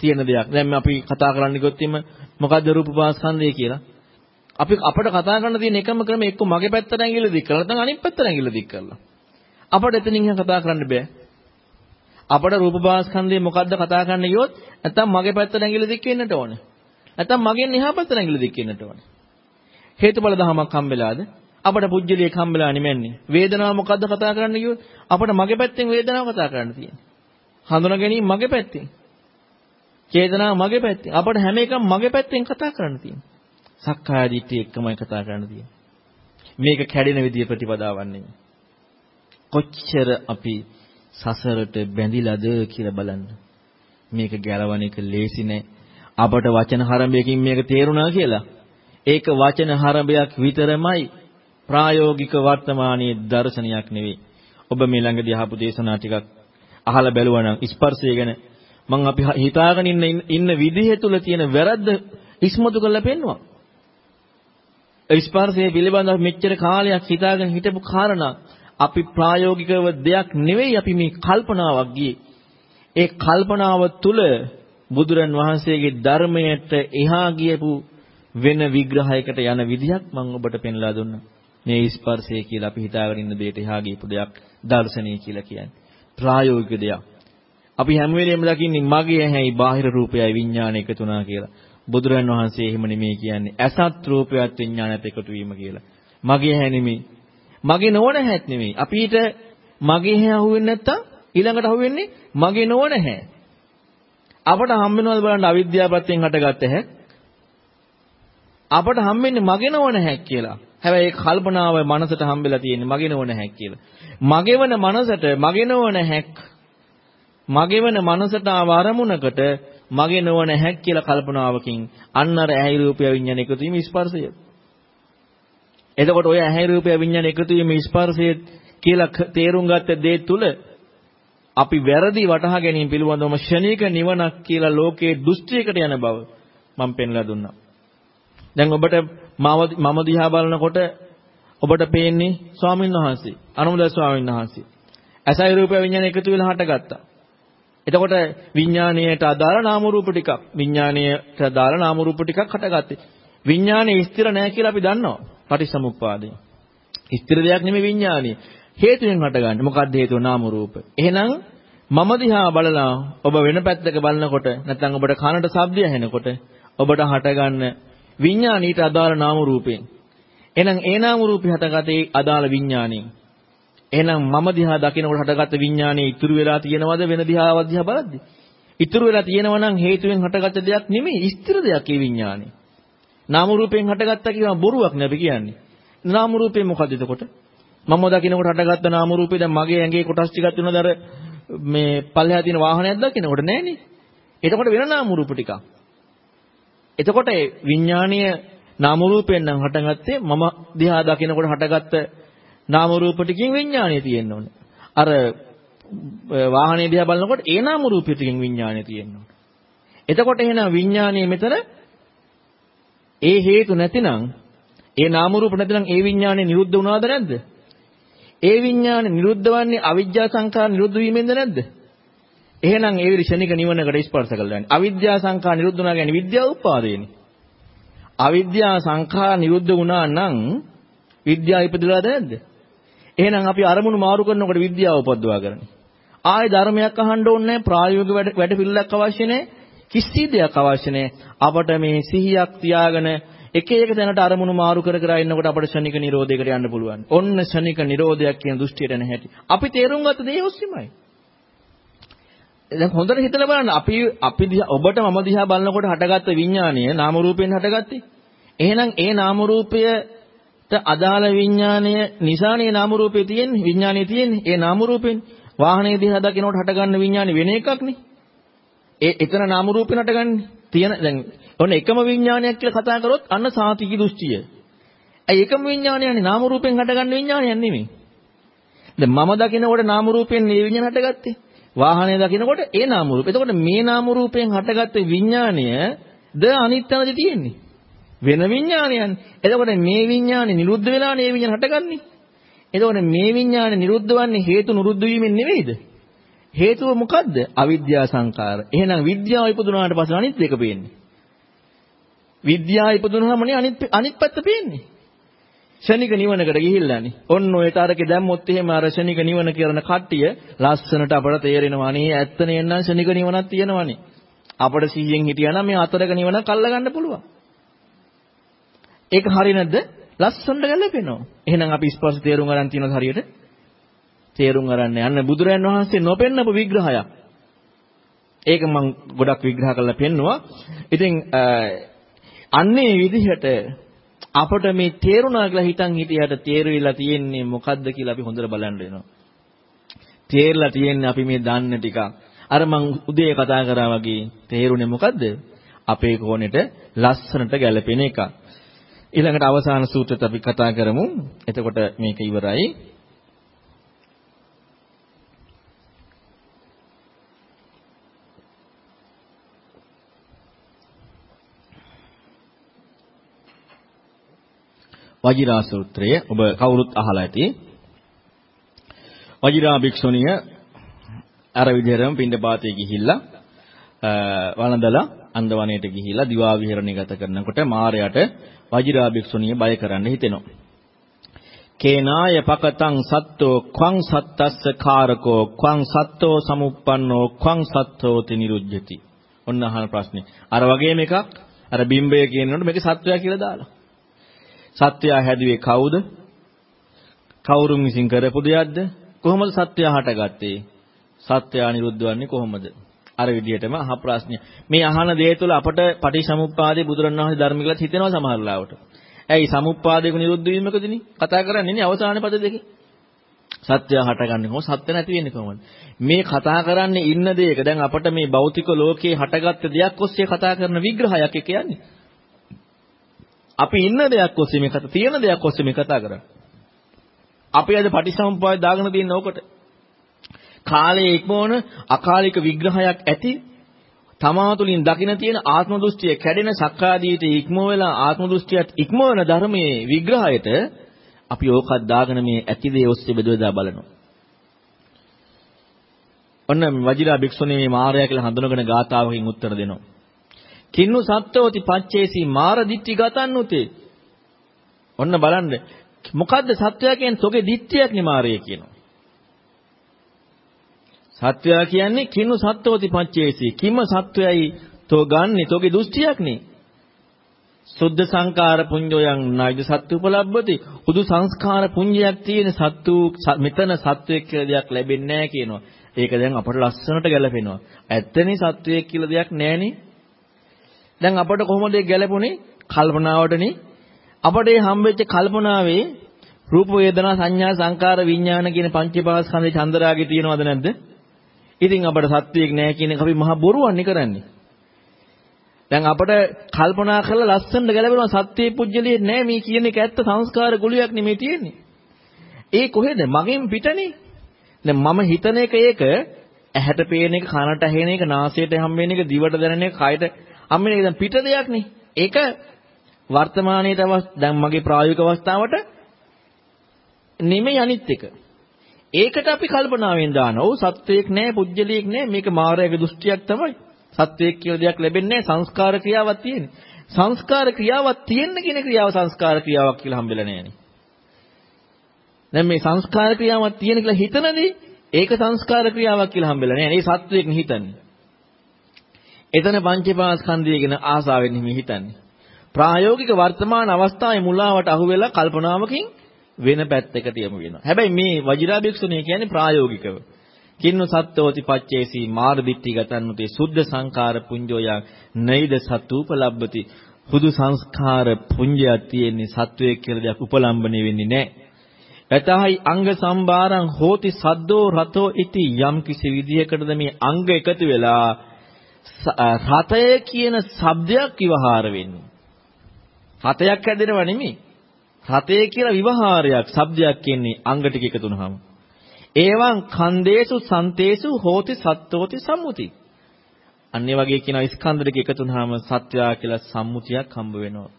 තියෙන දෙයක්. දැන් අපි කතා කරන්න ගියොත් එimhe මොකද්ද රූපපාස්කන්ධය කියලා? අපි අපිට කතා කරන්න තියෙන එකම ක්‍රමය එක්ක මගේ පැත්තට ඇඟිල්ල දික් කරලා නැත්නම් අනිත් පැත්තට ඇඟිල්ල දික් කරලා. අපිට එතනින් කතා කරන්න බෑ. අපිට රූපපාස්කන්ධය මොකද්ද කතා කරන්න ගියොත් නැත්නම් මගේ පැත්තට ඇඟිල්ල දික් වෙන්නට ඕනේ. නැත්නම් මගෙන් එහා පැත්තට ඇඟිල්ල දික් වෙන්නට ඕනේ. හේතුඵල ධමයක් හම්බෙලාද? අපට පුජ්‍යලියක් හම්බෙලා නෙමෙන්නේ. වේදනාව මොකද්ද කතා කරන්න ගියොත් අපිට මගේ පැත්තෙන් වේදනාව කතා කරන්න තියෙන්නේ. හඳුනා ගැනීම මගේ පැත්තෙන්. චේතනාව මගේ පැත්තෙන්. අපට හැම එකම මගේ පැත්තෙන් කතා කරන්න තියෙනවා. සක්කාය දිට්ඨිය එක්කමයි කතා කරන්න තියෙන්නේ. මේක කැඩෙන විදිය ප්‍රතිපදාවක් නෙමෙයි. කොච්චර අපි සසරට බැඳිලාද කියලා බලන්න. මේක ගැලවණ එක ලේසි නෑ. අපට වචන හරඹයකින් මේක තේරුණා කියලා. ඒක වචන හරඹයක් විතරමයි ප්‍රායෝගික වර්තමානයේ දර්ශනයක් නෙවෙයි. ඔබ මේ ළඟදී අහපු දේශනා ටිකක් අහලා බැලුවා නම් ස්පර්ශය ගැන මම අපි හිතාගෙන ඉන්න ඉන්න විදිහ තුල තියෙන වැරද්ද ඉස්මතු කරලා පෙන්නවා. ස්පර්ශය පිළිබඳව මෙච්චර කාලයක් හිතාගෙන හිටපු කාරණා අපි ප්‍රායෝගිකව දෙයක් නෙවෙයි අපි මේ කල්පනාවක් ගියේ. ඒ කල්පනාව තුල බුදුරන් වහන්සේගේ ධර්මයට එහා ගියපු වෙන විග්‍රහයකට යන විදිහක් මම ඔබට පෙන්ලා දුන්නා. මේ ස්පර්ශය කියලා අපි හිතාගෙන ඉන්න දෙයට එහා ගියපු දෙයක් දර්ශනීය කියලා කියන්නේ. ප්‍රායෝගික දෙයක්. අපි හැම වෙලෙම දකින්නේ මගේ ඇහැයි බාහිර රූපයයි විඥාන එකතුනා කියලා. බුදුරන් වහන්සේ එහෙම නෙමෙයි කියන්නේ. ඇසත් රූපයත් විඥානත් එකතු වීම කියලා. මගේ ඇහැ නෙමෙයි. මගේ නොවන ඇහත් නෙමෙයි. අපිට මගේ ඇහැ අහුවෙන්නේ නැත්තම් ඊළඟට අහුවෙන්නේ මගේ නොවන ඇහැ. අපට හම් වෙනවද බලන්න අවිද්‍යාව ප්‍රත්‍යයෙන් හටගත්ත ඇහැ. අපට හම්බෙන්නේ මගේ නොවන හැක් කියලා. හැබැයි ඒ කල්පනාව මනසට හම්බෙලා තියෙන්නේ මගේ නොවන හැක් කියලා. මගේවන මනසට මගේ නොවන හැක් මගේවන මනසට ආව අරමුණකට මගේ නොවන හැක් කියලා කල්පනාවකින් අන්න අර ඇහි රූපය විඤ්ඤාණ එකතු වීම ස්පර්ශය. එතකොට ඔය ඇහි රූපය විඤ්ඤාණ එකතු වීම ස්පර්ශය කියලා තේරුම් ගත්ත දේ තුල අපි වැරදි වටහා ගැනීම පිළිබඳවම ෂණික නිවනක් කියලා ලෝකයේ දෘෂ්ටියකට යන බව මම පෙන්ලා දුන්නා. දැන් ඔබට මම දිහා බලනකොට ඔබට පේන්නේ ස්වාමීන් වහන්සේ, අනුමුද ස්වාමීන් වහන්සේ. ඇසයි රූප විඥාන එකතු වෙලා හටගත්තා. එතකොට විඥාණයට අදාළ නාම රූප ටිකක්, විඥාණයට අදාළ නාම රූප ටිකක් හටගත්තේ. විඥානේ ස්ථිර නැහැ කියලා අපි දන්නවා. පටිච්චසමුප්පාදයෙන්. ස්ථිර දෙයක් නෙමෙයි විඥානය. හේතුවෙන් හටගන්නේ. මොකක්ද හේතුව? නාම රූප. එහෙනම් මම දිහා බලලා ඔබ වෙන පැත්තක බලනකොට නැත්නම් ඔබට කනට ශබ්දය ඇහෙනකොට ඔබට හටගන්න විඥානීට අදාළ නාම රූපයෙන්. එහෙනම් ඒ නාම රූපي හටගත්තේ අදාළ විඥාණයෙන්. එහෙනම් මම දිහා දකිනකොට හටගත්ත විඥානයේ ඉතුරු වෙලා තියෙනවද වෙන දිහාවක් දිහා බලද්දි? ඉතුරු වෙලා තියෙනවා නම් හේතුවෙන් හටගත්ත දෙයක් නෙමෙයි ස්ථිර දෙයක් ඒ විඥානේ. නාම රූපයෙන් හටගත්තා කියනවා බොරුවක් නෙවෙයි කියන්නේ. නාම රූපේ මොකද එතකොට? මම දකිනකොට හටගත්ත නාම රූපේ දැන් මගේ ඇඟේ කොටස් ටිකක් තුනද අර මේ පල්ලෙහා තියෙන වාහනයක් දකිනකොට නෑනේ. එතකොට වෙන නාම රූප ටිකක්. එතකොට විඥානීය නාම රූපයෙන් නම් හටගත්තේ මම දිහා දකිනකොට හටගත්ත නාම රූප ටිකකින් විඥානය තියෙන්න ඕනේ. අර වාහනේ දිහා බලනකොට ඒ නාම රූප ටිකකින් විඥානය තියෙන්න ඕනේ. එතකොට එහෙනම් විඥානයේ මෙතන ඒ හේතු නැතිනම් ඒ නාම රූප නැතිනම් ඒ විඥානේ නිරුද්ධ වුණාද නැද්ද? ඒ විඥානේ නිරුද්ධ වන්නේ අවිජ්ජා සංඛාර නිරුද්ධ වීමෙන්ද නැද්ද? එහෙනම් ඒ විරිෂණික නිවනකට ස්පර්ශ කළා යන්නේ. අවිද්‍යා සංඛාර නිරුද්ධ වුණා කියන්නේ විද්‍යාව උපාදේනේ. අවිද්‍යා සංඛාර නිරුද්ධ වුණා නම් විද්‍යාව ඉපදලාද නැද්ද? එහෙනම් අපි අරමුණු මාරු කරනකොට විද්‍යාව උපද්දවා කරන්නේ. ආයෙ ධර්මයක් අහන්න ඕනේ නැහැ ප්‍රායෝගික වැඩ වැඩ පිළිලක් අවශ්‍ය නැහැ කිසි දෙයක් අවශ්‍ය නැහැ අපට මේ සිහියක් තියාගෙන එක එක තැනට අරමුණු මාරු කර කර ඉන්නකොට අපට ශනික නිරෝධයකට යන්න පුළුවන්. ඔන්න ශනික නිරෝධයක් කියන දෘෂ්ටියට නැහැටි. අපි තේරුම් ගත්ත දේ ඔස්සේමයි. දැන් හොඳට හිතලා බලන්න අපි අපි ඔබට මම දිහා බලනකොට හටගත්ත විඥානය නාම රූපයෙන් හටගත්තේ. එහෙනම් ඒ නාම රූපයට අදාළ විඥානය නිසානේ නාම රූපේ තියෙන්නේ විඥානය තියෙන්නේ. ඒ නාම රූපෙන් වාහනේ දිහා දකිනකොට හටගන්න විඥානේ වෙන එකක් නේ. ඒ එතන නාම රූපෙන් හටගන්නේ. තියෙන දැන් ඔන්න එකම විඥානයක් කියලා කතා කරොත් අන්න සාතිකි දෘෂ්ටිය. ඇයි එකම විඥානයනේ නාම රූපෙන් හටගන්න විඥානයක් නෙමෙයි. දැන් මම දකිනකොට නාම රූපෙන් මේ විඥාන හටගත්තේ. වාහනය දකිනකොට ඒ නාම රූප. එතකොට මේ නාම රූපයෙන් හටගත්ත විඥානය ද අනිත්‍යනද තියෙන්නේ. වෙන විඥානයන්. එතකොට මේ විඥානේ නිරුද්ධ වෙලානේ මේ විඥාන හටගන්නේ. එතකොට මේ විඥානේ නිරුද්ධ වන්නේ හේතු නිරුද්ධ වීමෙන් නෙවෙයිද? හේතුව මොකද්ද? අවිද්‍යා සංකාර. එහෙනම් විද්‍යාව ඉපදුනාට පස්සේ අනිත් එක පේන්නේ. විද්‍යාව ඉපදුනහමනේ අනිත් අනිත් පැත්ත පේන්නේ. ශනික නිවනකට ගිහිල්ලානේ. ඔන්න ඔය තරකේ දැම්මොත් එහෙම අර ශනික නිවන කරන කට්ටිය ලස්සනට අපට තේරෙනවා නේ ඇත්තනේ නම් ශනික නිවනක් තියෙනවනේ. අපට සිහියෙන් හිටියානම් මේ අතරක නිවනක් අල්ලගන්න පුළුවන්. ඒක හරි නැද්ද? ලස්සනට ගැලපෙනවා. එහෙනම් අපි ස්පර්ශ තේරුම් ගන්න තියෙනවද හරියට? තේරුම් ගන්න යන්න බුදුරයන් වහන්සේ නොපෙන්නපු විග්‍රහයක්. ඒක මම ගොඩක් විග්‍රහ කරලා පෙන්නවා. ඉතින් අන්නේ විදිහට අපට මේ තේරුණා කියලා හිතන් හිටියට තේරෙවිලා තියෙන්නේ මොකද්ද කියලා අපි හොඳට බලන්න වෙනවා. තේරලා තියෙන්නේ අපි මේ දන්න ටික. අර මං උදේ කතා කරා වගේ තේරුනේ මොකද්ද? අපේ කෝණෙට ලස්සනට ගැලපෙන එක. ඊළඟට අවසාන සූත්‍රයට අපි කතා කරමු. එතකොට මේක ඉවරයි. වජිරා සූත්‍රය ඔබ කවුරුත් අහලා ඇති. වජිරා භික්ෂුණිය අර විදිහටම පින්ඩපාතේ ගිහිල්ලා වළඳලා අන්දවණේට ගිහිල්ලා දිවා විහරණය ගත කරනකොට මාරයට වජිරා භික්ෂුණිය බය කරන්න හිතෙනවා. කේනාය පකතං සත්තෝ ක්වං සත්තස්ස කාරකෝ ක්වං සත්තෝ සමුප්පන්නෝ ක්වං සත්තෝති නිරුජ්ජති. ඔන්න අහන ප්‍රශ්නේ. අර වගේම එකක් අර බිම්බය කියනකොට මේක සත්වයා කියලා දාලා. සත්වයා හැදුවේ කවුද? කවුරුන් විසින් කරපු දෙයක්ද? කොහොමද සත්වයා හටගත්තේ? සත්වයා නිරුද්ධ වන්නේ කොහොමද? අර විදිහටම අහ ප්‍රශ්නය. මේ අහන දේ තුළ අපට පටිසමුප්පාදේ බුදුරණවහන්සේ ධර්ම කියලා හිතෙනවා සමහර ලාවට. ඇයි සමුප්පාදේක නිරුද්ධ වීමකදීනේ කතා කරන්නේ නේ අවසාන පද දෙකේ. සත්‍ය හටගන්නේ කොහොමද? සත්‍ය නැති වෙන්නේ කොහොමද? මේ කතා කරන්නේ ඉන්න දෙයක දැන් අපට මේ භෞතික ලෝකේ හටගත්ත දෙයක් ඔස්සේ කතා කරන විග්‍රහයක් කියන්නේ. අපි ඉන්න දෙයක් ඔස්සේ මේ කතා තියෙන දෙයක් ඔස්සේ මේ කතා කරන්නේ. අපි අද පටිසමුප්පාද දාගෙන තියෙන ඕකට. කාලයේ ඉක්මවන අකාලික විග්‍රහයක් ඇති තමා තුළින් දකින තියෙන ආත්ම දෘෂ්ටිය කැඩෙන සක්කාදීට ඉක්ම වෙලා ආත්ම දෘෂ්ටියත් ඉක්මවන ධර්මයේ විග්‍රහයට අපි ඕකත් දාගෙන මේ ඇති දේ ඔස්සේ බෙදවලා බලනවා. ඔන්න වජිරා භික්ෂුණී මේ මායя කියලා හඳුනගෙන ගාතාවකින් උත්තර දෙනවා. කින්නු සත්වෝති පච්චේසි මාර දිට්ටි ගතන්නුතේ. ඔන්න බලන්න මොකද්ද සත්වයා කියන්නේ තොගේ දිට්ඨියක් නිමාරය කියනවා. සත්වයා කියන්නේ කිනු සත්වෝති පච්චේසි. කිම සත්වයයි තෝ ගන්නෙ තෝගේ දෘෂ්ටියක් නේ. සුද්ධ සංකාර පුඤ්ජෝයන් නයිද සත්තු උපලබ්බති. උදු සංස්කාර පුඤ්ජයක් තියෙන සත්තු මෙතන සත්වයක් කියලා දෙයක් ලැබෙන්නේ නැහැ කියනවා. ඒක දැන් අපට ලස්සනට ගැලපෙනවා. ඇත්තනේ සත්වයක් කියලා දෙයක් නැහනේ. දැන් අපට කොහොමද ඒක ගැලපුණේ? කල්පනාවටනේ. අපට මේ හම්බෙච්ච කල්පනාවේ රූප වේදනා සංඥා සංකාර විඥාන කියන පංචපාස්කන්ධේ චන්දරාගේ තියෙනවද නැද්ද? ඉතින් අපට සත්‍යයක් නැහැ කියන එක අපි මහා බොරුවන්නේ කරන්නේ. දැන් අපට කල්පනා කරලා ලස්සනට ගැලපෙනවා සත්‍යයේ පුජ්‍යලිය නෑ මේ කියන එක ඇත්ත සංස්කාර ගුලියක් නෙමෙයි තියෙන්නේ. ඒ කොහෙද? මගෙන් පිටනේ. දැන් මම හිතන එක ඒක ඇහැට පේන එක, කනට ඇහෙන එක, නාසයට හම් වෙන එක, දිවට දැනෙන එක, කයට හම් වෙන එක දැන් පිට දෙයක් නේ. ඒක වර්තමානයේට දැන් මගේ ප්‍රායෝගික අවස්ථාවට නෙමෙයි අනිත් එක. ඒකට අපි කල්පනාවෙන් දානවා. ඔව් සත්වයක් නෑ, පුජ්‍යලියක් නෑ. මේක මායාවේ දෘෂ්ටියක් තමයි. සත්වයක් කියලා දෙයක් වෙන්නේ සංස්කාර ක්‍රියාවක් තියෙන්නේ. සංස්කාර ක්‍රියාවක් තියෙන්න කියන ක්‍රියාව සංස්කාර ක්‍රියාවක් කියලා හම්බෙලා නෑනේ. දැන් මේ සංස්කාර ක්‍රියාවක් තියෙන කියලා හිතනදී ඒක සංස්කාර ක්‍රියාවක් කියලා හම්බෙලා නෑ. ඒ සත්වයක් නේ හිතන්නේ. එතන පංචපාස්කන්ධය ගැන ආසාවෙන් හිමි හිතන්නේ. ප්‍රායෝගික වර්තමාන අවස්ථාවේ මුලාවට අහු වෙලා කල්පනාවකින් වෙන පැත්තකට යමු වෙනවා. හැබැයි මේ වජිරා භික්ෂුණිය කියන්නේ ප්‍රායෝගිකව. කින්නු සත්වෝති පච්චේසී මාර්දිත්‍ති ගතන්නුතේ සුද්ධ සංකාර පුඤ්ජෝයන් නෛද සතුපලබ්බති. හුදු සංස්කාර පුඤ්ජයක් තියෙන්නේ සත්වයේ කියලා දෙයක් උපලම්බණය වෙන්නේ නැහැ. යතහයි අංග සම්බාරං හෝති සද්දෝ රතෝ ඉති යම් කිසි විදියකටද මේ අංග එකතු වෙලා රතය කියන શબ્දයක් විවහාර වෙන්නේ. රතයක් හැදෙනව නෙමෙයි. රතය කියලා විවහාරයක්, શબ્දයක් කියන්නේ අංග ටික එකතු වුනහම. ඒවං කන්දේසු සන්තේසු හෝති සත්තෝති සම්මුති. අන්නේ වගේ කියන ස්කන්ධ ටික එකතු වුනහම සත්‍යා කියලා සම්මුතියක් හම්බ වෙනවා.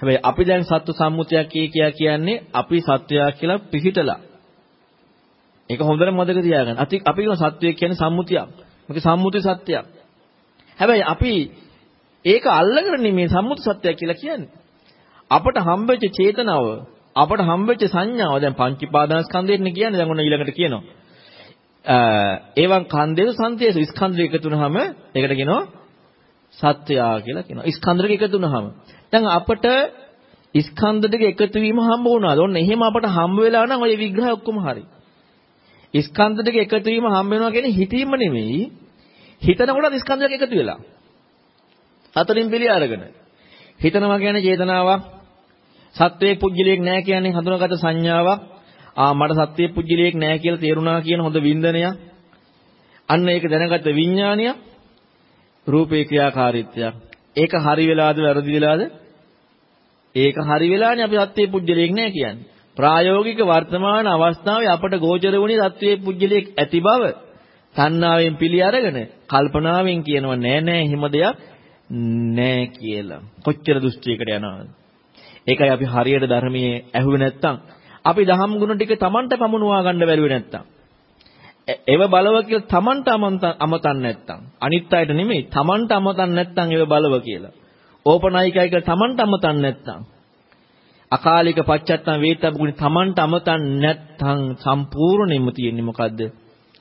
හැබැයි අපි දැන් සත්තු සම්මුතියක් කිය කියන්නේ අපි සත්‍යා කියලා පිහිටලා. ඒක හොඳට මතක තියාගන්න. අපි අපි කියන සත්‍යය කියන්නේ සම්මුතියක්. මේක සම්මුති සත්‍යයක්. හැබැයි අපි ඒක අල්ලගෙන මේ සම්මුති සත්‍යයක් කියලා කියන්නේ. අපට හම්බෙච්ච චේතනාව අපට හම්බෙච්ච සංඥාව දැන් පංචීපාදානස්කන්ධයෙන් කියන්නේ දැන් ඔන්න ඊළඟට කියනවා. ඒවන් කන්දේසු සංතේසු ස්කන්ධ දෙක එකතු වුනහම ඒකට කියනවා සත්‍යයා කියලා කියනවා. ස්කන්ධ දෙක එකතු වුනහම. දැන් අපට ස්කන්ධ දෙක එකතු වීම හම්බ වුණාද? ඔන්න එහෙම අපට හම්බ වෙලා නම් ওই විග්‍රහය ඔක්කොම හරි. ස්කන්ධ දෙක එකතු වීම හම්බ වෙනවා කියන්නේ හිතීම නෙමෙයි. හිතනකොට ස්කන්ධ දෙක එකතු වෙලා. හතරින් පිළි අරගෙන. හිතනවා කියන්නේ චේතනාවක්. සත්වයේ පුජ්‍යලියක් නැහැ කියන්නේ හඳුනාගත සංඥාවක්. ආ මට සත්වයේ පුජ්‍යලියක් නැහැ කියලා තේරුණා කියන හොඳ වින්දනයක්. අන්න ඒක දැනගත්ත විඥානයක්. රූපේ ක්‍රියාකාරීත්වයක්. ඒක හරි වෙලාද වැරදි වෙලාද? ඒක හරි වෙලානේ අපි සත්වයේ පුජ්‍යලියක් නැහැ කියන්නේ. ප්‍රායෝගික වර්තමාන අවස්ථාවේ අපට ගෝචර වුණේ සත්වයේ පුජ්‍යලියක් ඇති බව. තණ්හාවෙන් පිළි අරගෙන කල්පනාවෙන් කියනව නෑ නෑ හිම දෙයක් නෑ කියලා. කොච්චර දෘෂ්ටියකට යනවද? ඒකයි අපි හරියට ධර්මයේ ඇහුවේ නැත්තම් අපි දහම් ගුණ ටික Tamanට පමුණුවා ගන්න බැරුවේ නැත්තම් එව බලව කියලා Tamanට අමතන්න නැත්තම් අනිත් අයට නෙමෙයි Tamanට අමතන්න නැත්තම් එව බලව කියලා. ඕපනායිකයි කියලා Tamanට අමතන්න නැත්තම් අකාලික පච්චත්තම් වේතබ්බ ගුණ Tamanට අමතන්න නැත්තම් සම්පූර්ණයෙන්ම තියෙන්නේ මොකද්ද?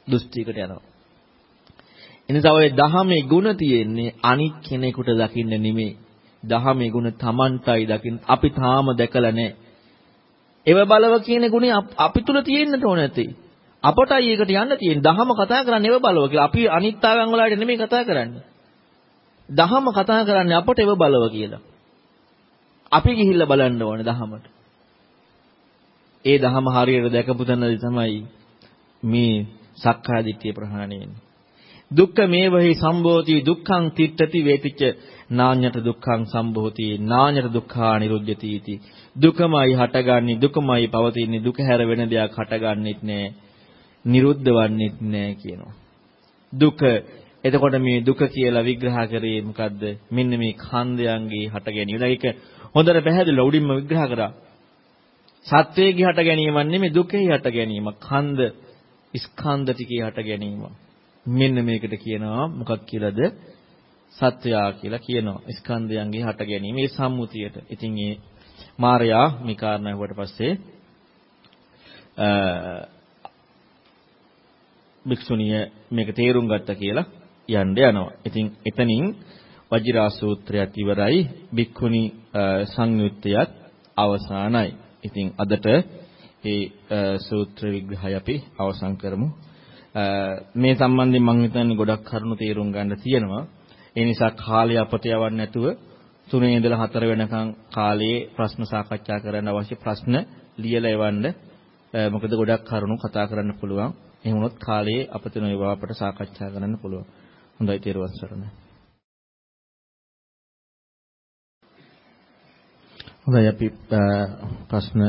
දෘෂ්ටියකට යනවා. එනිසා ඔය දහමේ ಗುಣ තියෙන්නේ අනිත් කෙනෙකුට දකින්න නෙමෙයි. දහමේ ಗುಣ Tamanටයි දකින්න. අපි තාම දැකලා නැහැ. එව බලව කියන ගුණය අපි තුල තියෙන්නට ඕන නැති. අපටයි ඒකට යන්න තියෙන්නේ. දහම කතා කරන්නේ එව බලව කියලා. අපි අනිත්‍යයන් වලට නෙමෙයි කතා කරන්නේ. දහම කතා කරන්නේ අපට එව බලව කියලා. අපි ගිහිල්ලා බලන්න ඕනේ දහමට. ඒ දහම හරියට දැකපු තැනදී තමයි මේ සක්කාය දිට්ඨිය ප්‍රහාණය වෙන්නේ. දුක්ඛ මේවහි සම්භෝති දුක්ඛං තිට්ඨති වේතිච්ච නාඤ්ඤත දුක්ඛං සම්භෝති නාඤ්ඤත දුක්ඛා නිරුද්ධති इति දුකමයි හටගන්නේ දුකමයි පවතින්නේ දුක හැර වෙන දෙයක් හටගන්නෙත් නෑ නිරුද්ධ වන්නෙත් නෑ කියනවා දුක එතකොට මේ දුක කියලා විග්‍රහ කරේ මොකද්ද මෙන්න මේ ඛණ්ඩයන්ගේ හට ගැනීම. ඒක හොඳට පැහැදිලිව උඩින්ම විග්‍රහ කරා. සත්වයේ හට ගැනීමක් නෙමෙයි දුකේ හට ගැනීම. ඛණ්ඩ ස්කන්ධ ටිකේ හට ගැනීම. මෙන්න මේකට කියනවා මොකක් කියලාද? සත්වයා කියලා කියනවා. ස්කන්ධයන්ගේ හට ගැනීම ඒ සම්මුතියට. ඉතින් ඒ මාර්යා මේ කාරණා හුවට පස්සේ අ භික්ෂුණිය මේක තේරුම් ගත්තා කියලා යන්න යනවා. ඉතින් එතනින් වජිරා සූත්‍රයත් ඉවරයි. භික්ඛුනි සංයුත්තයත් අවසానයි. ඉතින් අදට ඒ සූත්‍ර විග්‍රහය අපි අවසන් කරමු. මේ සම්බන්ධයෙන් මම හිතන්නේ ගොඩක් කරුණු තේරුම් ගන්න තියෙනවා. ඒ නිසා කාලය අපත යවන්න නැතුව තුනේ ඉඳලා හතර වෙනකන් කාලයේ ප්‍රශ්න සාකච්ඡා කරන්න අවශ්‍ය ප්‍රශ්න ලියලා එවන්න. මොකද ගොඩක් කරුණු කතා කරන්න පුළුවන්. එහෙම වුණොත් කාලයේ අපත නොයවා අපට සාකච්ඡා කරන්න පුළුවන්. හොඳයි තේරුවන් සරණයි. හොඳයි අපි ප්‍රශ්න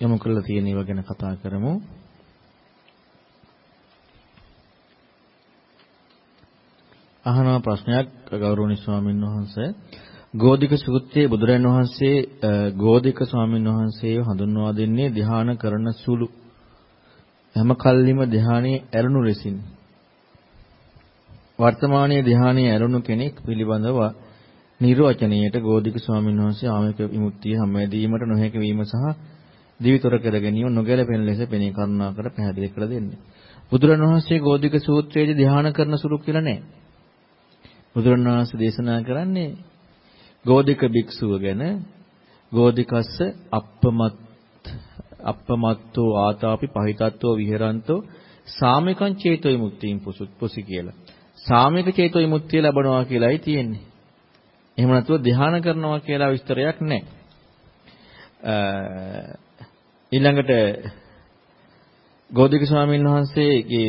යොමු කරලා තියෙන ඒවා ගැන කතා කරමු. අහනවා ප්‍රශ්නයක් ගෞරවනීය ස්වාමීන් වහන්සේ. ගෝධික සූත්‍රයේ බුදුරන් වහන්සේ ගෝධික ස්වාමීන් වහන්සේව හඳුන්වා දෙන්නේ ධ්‍යාන කරන සුළු. හැම කල්ලිම ධ්‍යානයේ ඇරුණු ලෙසින්. වර්තමානයේ ධ්‍යානයේ ඇරුණු කෙනෙක් පිළිබඳව නිර්වචනයේට ගෝධික ස්වාමීන් වහන්සේ ආමික විමුක්තිය සම්මෙදීමට නොහැකි වීම සහ දිවිතොර කර ගැනීම නොගැලපෙන ලෙස පෙනී කරුණාකර පැහැදිලි කර දෙන්නේ. බුදුරණවහන්සේ ගෝධික සූත්‍රයේදී ධ්‍යාන කරන සුළු කියලා නැහැ. බුදුරණවහන්සේ දේශනා කරන්නේ ගෝධික භික්ෂුව ගැන ගෝධිකස්ස අප්පමත් අප්පමත්තෝ ආතාපි පහිතත්වෝ විහෙරන්තෝ සාමිකං චේතෝ විමුක්තියින් පුසි කියලා. සාමික චේතෝ විමුක්තිය ලැබනවා කියලායි තියෙන්නේ. එහෙම නැතුව ධ්‍යාන කරනවා කියලා විස්තරයක් නැහැ. ඊළඟට ගෝධික ස්වාමීන් වහන්සේගේ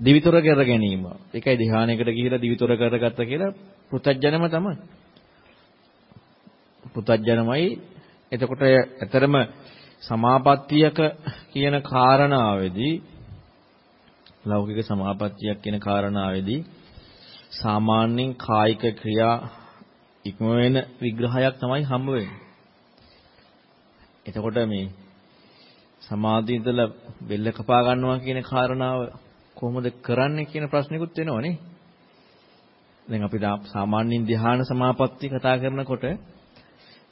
දිවිතොර කර ගැනීම. ඒකයි ධ්‍යානයකට ගිහිලා දිවිතොර කරගත්ත කියලා පෘතජ්ජනම තමයි. පෘතජ්ජනමයි එතකොට ඇතරම සමාපත්තියක කියන කාරණාවේදී ලෞකික සමාපත්තියක් කියන කාරණාවේදී සාමාන්‍යයෙන් කායික ක්‍රියා ඉක්ම වෙන විග්‍රහයක් තමයි හම්බ වෙන්නේ. එතකොට මේ සමාධිය ඉඳලා බෙල්ල කපා ගන්නවා කියන කාරණාව කොහොමද කරන්නේ කියන ප්‍රශ්නිකුත් වෙනවනේ. දැන් අපි සාමාන්‍යයෙන් ධ්‍යාන සමාපatti කතා කරනකොට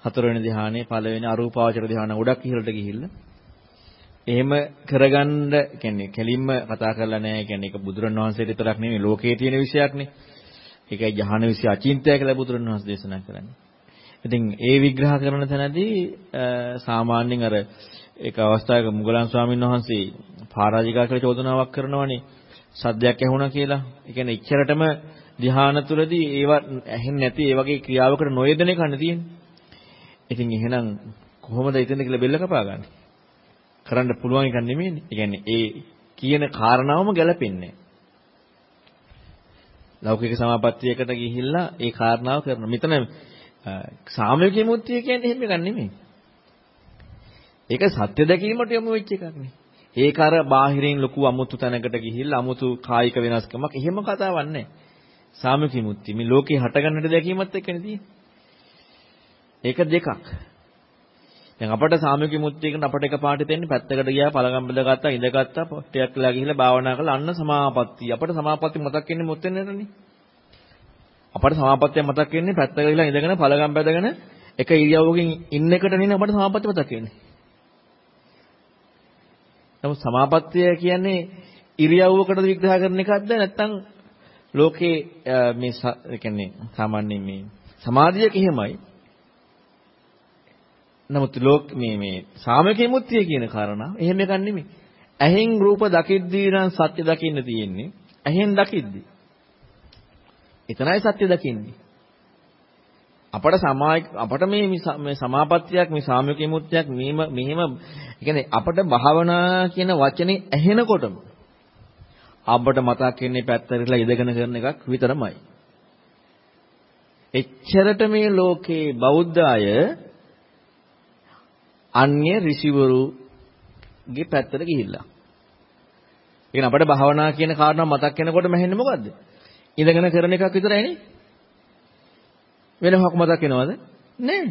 හතරවෙනි ධ්‍යානයේ පළවෙනි අරූපාවචර ධ්‍යාන ගොඩක් ඉහළට ගිහිල්ලා එහෙම කරගන්න කියන්නේ කෙලින්ම කතා කරලා නැහැ කියන්නේ ඒක බුදුරණවහන්සේට විතරක් නෙමෙයි ලෝකයේ තියෙන විෂයක්නේ. ඒකයි ජහන විෂය අචින්තය කියලා බුදුරණවහන්සේ දේශනා කරන්නේ. ඉතින් ඒ විග්‍රහ කරන තැනදී සාමාන්‍යයෙන් අර ඒක අවස්ථාවක මුගලන් ස්වාමීන් වහන්සේ පරාජිකා කියලා චෝදනාවක් කරනවනේ සද්දයක් ඇහුණා කියලා. ඒ කියන්නේ ඉච්ඡරටම ධ්‍යාන තුලදී ඒව ඇහෙන්නේ නැති ඒ වගේ ක්‍රියාවකට නොයෙදෙන එකනේ තියෙන්නේ. ඉතින් එහෙනම් කොහොමද ඉතින්ද කියලා බෙල්ල කපා ගන්න? කරන්න පුළුවන් එකක් නෙමෙයිනේ. ඒ කියන්නේ ඒ කියන කාරණාවම ගැලපෙන්නේ ලෞකික සමාපත්තියකට ගිහිල්ලා ඒ කාරණාව කරනවා. මෙතන සාමූහික මුත්‍තිය කියන්නේ එහෙම එකක් නෙමෙයි. ඒක සත්‍ය දැකීමට යොමු වෙච්ච එකක් නේ. ඒක අර බාහිරින් ලොකු අමුතු තැනකට ගිහිල්ලා අමුතු කායික වෙනස්කමක් එහෙම කතාවක් නැහැ. සාමූහික මුත්‍තිය මේ ලෝකේ හටගන්නට දැකීමත් එක්කනේ තියෙන්නේ. ඒක දෙකක්. දැන් අපට සාමූහික මුත්‍තියකට අපට එක පාටි දෙන්නේ පැත්තකට ගියා පළගම් බඳගත්තා ඉඳගත්තා ටිකක් වෙලා ගිහිල්ලා භාවනා කරලා අන්න සමාපatti. අපට සමාපatti මතක් වෙන්නේ මුත් වෙන්නේනේ. අපට සමාපත්තිය මතක් වෙන්නේ පැත්තක ගිහිල්ලා ඉඳගෙන පළගම් බඳගෙන එක ඉරියව්වකින් ඉන්න එකට නෙවෙයි අපට සමාපatti මතක් වෙන්නේ. නමුත් සමාපත්තිය කියන්නේ ඉරියව්වකට විග්‍රහ කරන එකක්ද නැත්නම් ලෝකේ මේ කියන්නේ සාමාන්‍යයෙන් මේ සමාධියක එහෙමයි නමුත් ලෝක මේ මේ සාමකේ මුත්‍ය කියන කාරණා එහෙම එකක් නෙමෙයි. ඇහෙන් රූප දකිද්දී නම් සත්‍ය දකින්න තියෙන්නේ. ඇහෙන් දකිද්දී. එතනයි සත්‍ය දකින්නේ. අපට සමාය අපට මේ මේ සමාපත්තියක් මේ සාමික විමුක්තියක් මෙහෙම මෙහෙම කියන්නේ අපට භාවනා කියන වචනේ ඇහෙනකොටම අපට මතක් වෙන්නේ පැත්තටලා ඉඳගෙන කරන එකක් විතරමයි. එච්චරට මේ ලෝකේ බෞද්ධ අය අන්‍ය ඍෂිවරුගේ පැත්තට ගිහිල්ලා. ඒ අපට භාවනා කියන කාරණා මතක් වෙනකොටම ඇහෙන්නේ මොකද්ද? ඉඳගෙන කරන එකක් විතරයිනේ. වෙන මොකක් මතක් වෙනවද? නෑ.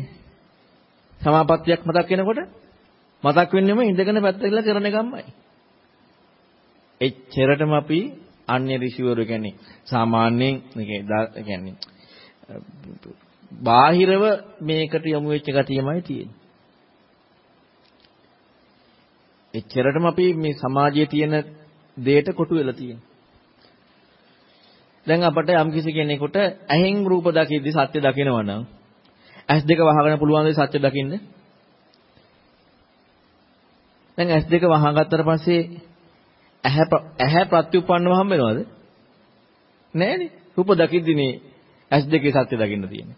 සමාපත්තියක් මතක් වෙනකොට මතක් වෙන්නේම ඉඳගෙන පැත්තකලා කරන එකමයි. එච්චරටම අපි අන්‍ය ඍෂිවරු කියන්නේ සාමාන්‍යයෙන් කියන්නේ බාහිරව මේකට යොමු වෙච්ච ගතියමයි තියෙන්නේ. එච්චරටම අපි මේ සමාජයේ තියෙන දෙයට කොටු වෙලා තියෙන්නේ. දැන් අපට යම්කිසි කෙනෙකුට ඇහෙන් රූප දකිද්දි සත්‍ය දකිනවා නම් ඇස් දෙක වහගෙන පුළුවන් ද සත්‍ය දකින්න? දැන් ඇස් දෙක වහගත්තට පස්සේ ඇහැ ඇහැ ප්‍රත්‍යুৎපන්නව හම්බ වෙනවද? නෑනේ. රූප දකිද්දිනේ ඇස් දෙකේ සත්‍ය දකින්න තියෙන්නේ.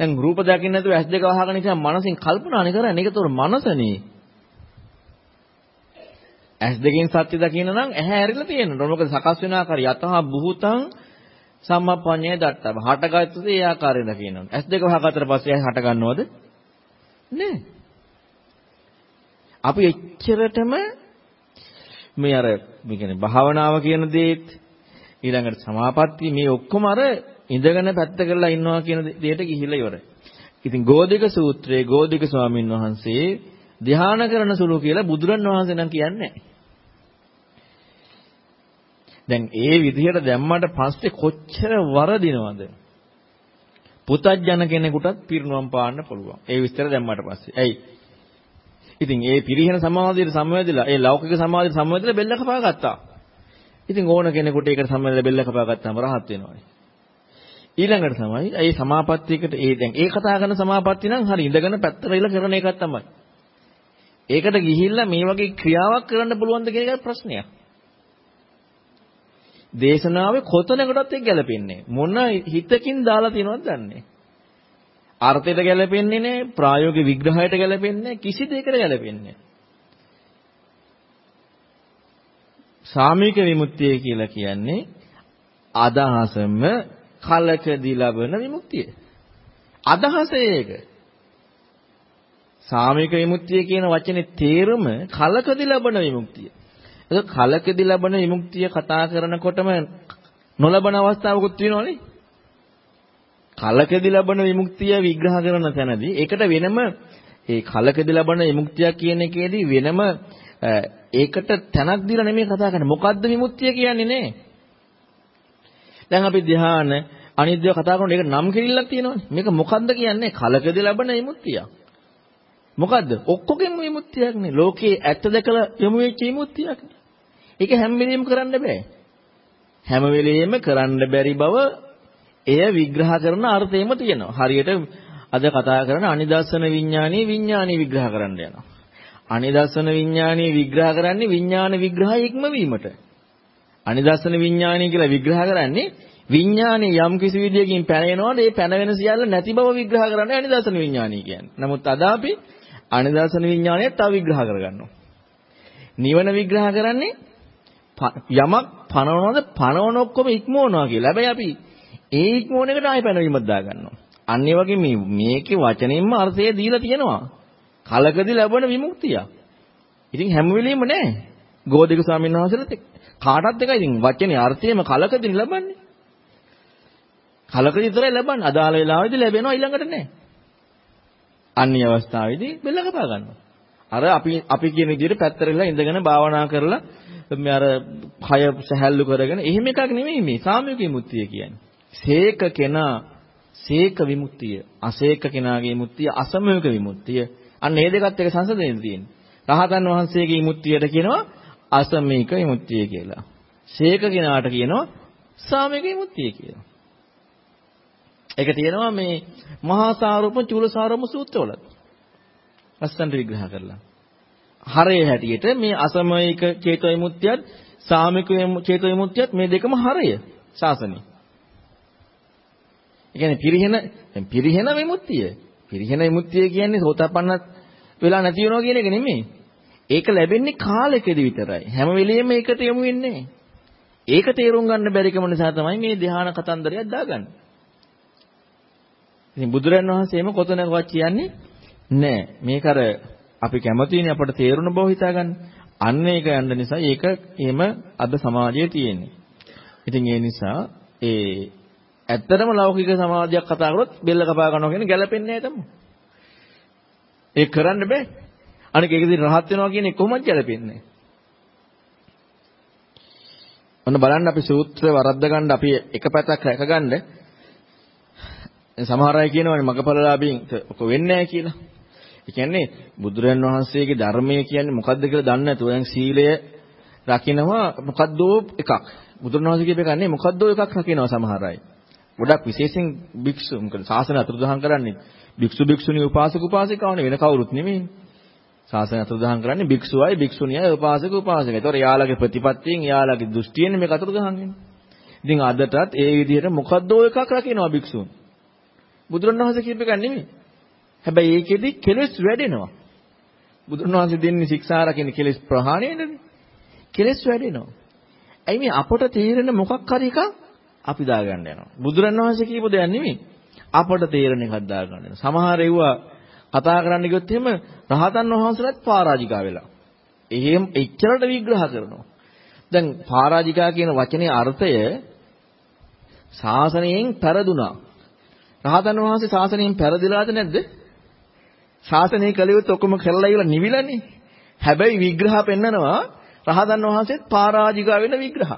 දැන් රූප දකින්න නැතුව ඇස් දෙක වහගෙන ඉතින් මනසින් කල්පනානේ කරන්නේ. ඒක තෝර මනසනේ. ඇස් දෙකෙන් සත්‍ය දකින්න නම් ඇහැ ඇරිලා තියෙනවා. මොකද සකස් වෙන ආකාරය යතහ බුහතං සම්මප්පඤ්ඤේ දට්ටව. හටගත්තද ඒ ආකාරයෙන් දකින්නවා. ඇස් දෙක වහකට පස්සේ ඇයි හට ගන්නවද? නෑ. අපි එච්චරටම මේ අර මේ කියන්නේ භාවනාව කියන දේත් ඊළඟට සමාපatti මේ ඔක්කොම අර ඉඳගෙන පැත්ත කරලා ඉන්නවා කියන දෙයට ගිහිල්ලා ඉවරයි. ඉතින් ගෝධික සූත්‍රයේ ගෝධික ස්වාමීන් වහන්සේ ධ්‍යාන කරන සුළු කියලා බුදුරන් වහන්සේ නම් කියන්නේ දැන් ඒ විදිහට දැම්මට පස්සේ කොච්චර වරදිනවද? පුතත්ජන කෙනෙකුටත් පිරිනුවම් පාන්න පුළුවන්. ඒ විස්තර දැම්මට පස්සේ. ඇයි? ඉතින් ඒ පිරිහෙන සමාධියට සම්වැදිලා ඒ ලෞකික සමාධියට සම්වැදිලා බෙල්ල කපා ගත්තා. ඉතින් ඕන කෙනෙකුට ඒකට සම්බන්ධ බෙල්ල කපා ගත්තාම රහත් වෙනවානේ. ඊළඟට තමයි ඒ සමාපත්තියකට ඒ දැන් ඒ කතා කරන සමාපත්තිය නම් හරි ඉඳගෙන පැත්තට ඉල කරන එකක් තමයි. ඒකට ගිහිල්ලා මේ වගේ ක්‍රියාවක් කරන්න පුළුවන්ද කියන එක ප්‍රශ්නයක්. දේශනාවේ කොතනකටත් ඒක ගැලපෙන්නේ මොන හිතකින් දාලා තියෙනවද දන්නේ අර්ථයට ගැලපෙන්නේ නැහැ ප්‍රායෝගික විග්‍රහයට ගැලපෙන්නේ කිසි දෙයකට ගැලපෙන්නේ සාමික විමුක්තිය කියලා කියන්නේ අදහසම කලකදී ලබන විමුක්තිය. අදහස ඒක. සාමික විමුක්තිය කියන වචනේ තේරුම කලකදී ලබන විමුක්තිය. ඒක කලකදී ලබන විමුක්තිය කතා කරනකොටම නොලබන අවස්ථාවකුත් තියෙනවනේ. කලකදී ලබන විමුක්තිය විග්‍රහ කරන තැනදී ඒකට වෙනම ඒ කලකදී ලබන විමුක්තිය කියන එකේදී වෙනම ඒකට තැනක් දීලා නෙමෙයි කතා කරන්නේ. මොකද්ද විමුක්තිය කියන්නේ නේ? දැන් අපි ධ්‍යාන අනිද්දව කතා කරනකොට ඒක නම් කිරිල්ලක් තියෙනවනේ. මේක මොකද්ද කියන්නේ? කලකදී ලබන විමුක්තිය. මොකද්ද? ඔක්කොගෙම විමුක්තියක් නේ. ලෝකේ ඇත්ත දැකලා යමු වෙච්ච විමුක්තියක් නේ. ඒක හැම වෙලෙම කරන්න බෑ. හැම වෙලෙම කරන්න බැරි බව එය විග්‍රහ කරන අර්ථයෙම තියෙනවා. හරියට අද කතා කරන අනිදර්ශන විඥානීය විඥානීය විග්‍රහ කරන්න යනවා. අනිදර්ශන විඥානීය විග්‍රහ කරන්නේ විඥාන විග්‍රහය ඉක්මවීමට. අනිදර්ශන විඥානීය කියලා විග්‍රහ කරන්නේ විඥානේ යම් කිසි විදියකින් පැනෙනවාද ඒ පැන වෙන සියල්ල නැති බව විග්‍රහ කරන්නේ අනිදර්ශන විඥානීය කියන්නේ. නමුත් අද අපි අනිදර්ශන විඥානය තව විග්‍රහ කරගන්නවා. නිවන විග්‍රහ කරන්නේ යමක් පනවනවද පනවන ඔක්කොම ඉක්මවනවා කියලා. හැබැයි අපි ඒ ඉක්මවන එකට ආයෙ පැනවීමක් දාගන්නවා. අන්න ඒ වගේ මේ මේකේ වචනින්ම අර්ථය දීලා තියෙනවා. කලකදී ලැබෙන විමුක්තිය. ඉතින් හැම වෙලෙම නෑ. ගෝධික ස්වාමීන් වහන්සේලාත් කාටත් එකයි ඉතින් වචනේ අර්ථයම කලකදී ලැබන්නේ. කලකදී විතරයි ලැබන්නේ. අදාළ වෙලාවෙදී ලැබෙනවා ඊළඟට නෑ. අන්‍ය අවස්ථාවේදී බෙල්ල කපා ගන්නවා. අර අපි අපි කියන විදිහට පැත්තරෙලා ඉඳගෙන භාවනා කරලා මේ අර කය සැහැල්ලු කරගෙන එහෙම එකක් නෙමෙයි මේ සාමූහික විමුක්තිය කියන්නේ. සේක කෙනා සේක විමුක්තිය, අසේක කෙනාගේ විමුක්තිය, අසමූහික විමුක්තිය. අන්න මේ දෙකත් එක සංසදයෙන් තියෙන්නේ. රහතන් වහන්සේගේ විමුක්තියට කියනවා අසමීක විමුක්තිය කියලා. සේක කෙනාට කියනවා සාමීක විමුක්තිය කියලා. ඒක තියෙනවා මේ මහා සාරූප චූල සාරම සූත්‍රවල. ලස්සනට විග්‍රහ කරලා. හරය හැටියට මේ අසමයික චේතෝ විමුක්තියත් සාමික චේතෝ විමුක්තියත් මේ දෙකම හරය ශාසනය. ඒ කියන්නේ පිරිහෙන දැන් පිරිහෙන විමුක්තිය. පිරිහෙන විමුක්තිය කියන්නේ සෝතාපන්න වෙලා නැති වෙනවා කියන එක නෙමෙයි. ඒක ලැබෙන්නේ කාලෙකදී විතරයි. හැම වෙලෙම ඒකට යමු වෙන්නේ ඒක තේරුම් ගන්න බැරිකම නිසා තමයි මේ ධ්‍යාන කතන්දරයක් දාගන්නේ. ඉතින් බුදුරන් වහන්සේම කොතනකවත් කියන්නේ නෑ. මේක අර අපි කැමතිනේ අපට තේරුණ බව හිතාගන්න. අන්න ඒක යන්න නිසා ඒක එහෙම අද සමාජයේ තියෙන්නේ. ඉතින් ඒ නිසා ඒ ඇත්තටම ලෞකික සමාජයක් කතා කරොත් බෙල්ල කපා ගන්නවා කියන්නේ ගැලපෙන්නේ නැහැ තමයි. ඒක කරන්න බෑ. අනික ඒක ඉතින් රහත් වෙනවා කියන්නේ කොහොමද ගැලපෙන්නේ? ඔන්න බලන්න අපි සූත්‍ර වරද්ද ගන්න අපි එක පැත්තක් රැකගන්න සමහර අය කියනවානේ මගපලලාභීන් ඔක වෙන්නේ නැහැ කියලා. ඒ කියන්නේ බුදුරන් වහන්සේගේ ධර්මය කියන්නේ මොකද්ද කියලා දන්නේ නැතුව දැන් සීලය රකින්නවා මොකද්දෝ එකක්. බුදුරන් වහන්සේ කියපේ කන්නේ මොකද්දෝ එකක් රකින්නවා සමහර අය. ගොඩක් විශේෂයෙන් භික්ෂු මොකද ශාසන අතුරුදහන් කරන්නේ භික්ෂු භික්ෂුණී උපාසක උපාසිකාවනේ වෙන කවුරුත් නෙමෙයි. ශාසන අතුරුදහන් කරන්නේ භික්ෂුවයි භික්ෂුණියයි උපාසක උපාසිකයි. ඒතකොට යාළගේ ප්‍රතිපත්තියෙන් යාළගේ දෘෂ්ටියෙන් මේක අතුරුදහන් වෙන්නේ. ඉතින් අදටත් ඒ විදිහට මොකද්දෝ එකක් රකින්නවා භික්ෂුන්. බුදුරණවහන්සේ කියප එක නෙමෙයි. හැබැයි ඒකෙදි කෙලෙස් වැඩෙනවා. බුදුරණවහන්සේ දෙන්නේ ශික්ෂා රකින්න කෙලෙස් ප්‍රහාණයනේ. කෙලෙස් වැඩෙනවා. ඇයි මේ අපට තේරෙන මොකක් හරි එකක් අපි දාගන්න යනවා. බුදුරණවහන්සේ කියපු දෙයක් නෙමෙයි. අපට තේරෙන එකක් දාගන්න යනවා. සමහර ඒවා කතා කරන්න ගියොත් එහෙම රහතන් වහන්සේලාත් පරාජිකා වෙලා. එහෙම එච්චරට විග්‍රහ කරනවා. දැන් පරාජිකා කියන වචනේ අර්ථය ශාසනයෙන් පෙරදුනා. රහතන් වහන්සේ ශාසනයෙන් පෙරදිලාද නැද්ද? ශාසනය කලියොත් ඔක්කොම කරලා ඉවර නිවිලානේ. හැබැයි විග්‍රහ පෙන්නනවා රහතන් වහන්සේත් පරාජිකා වෙන විග්‍රහ.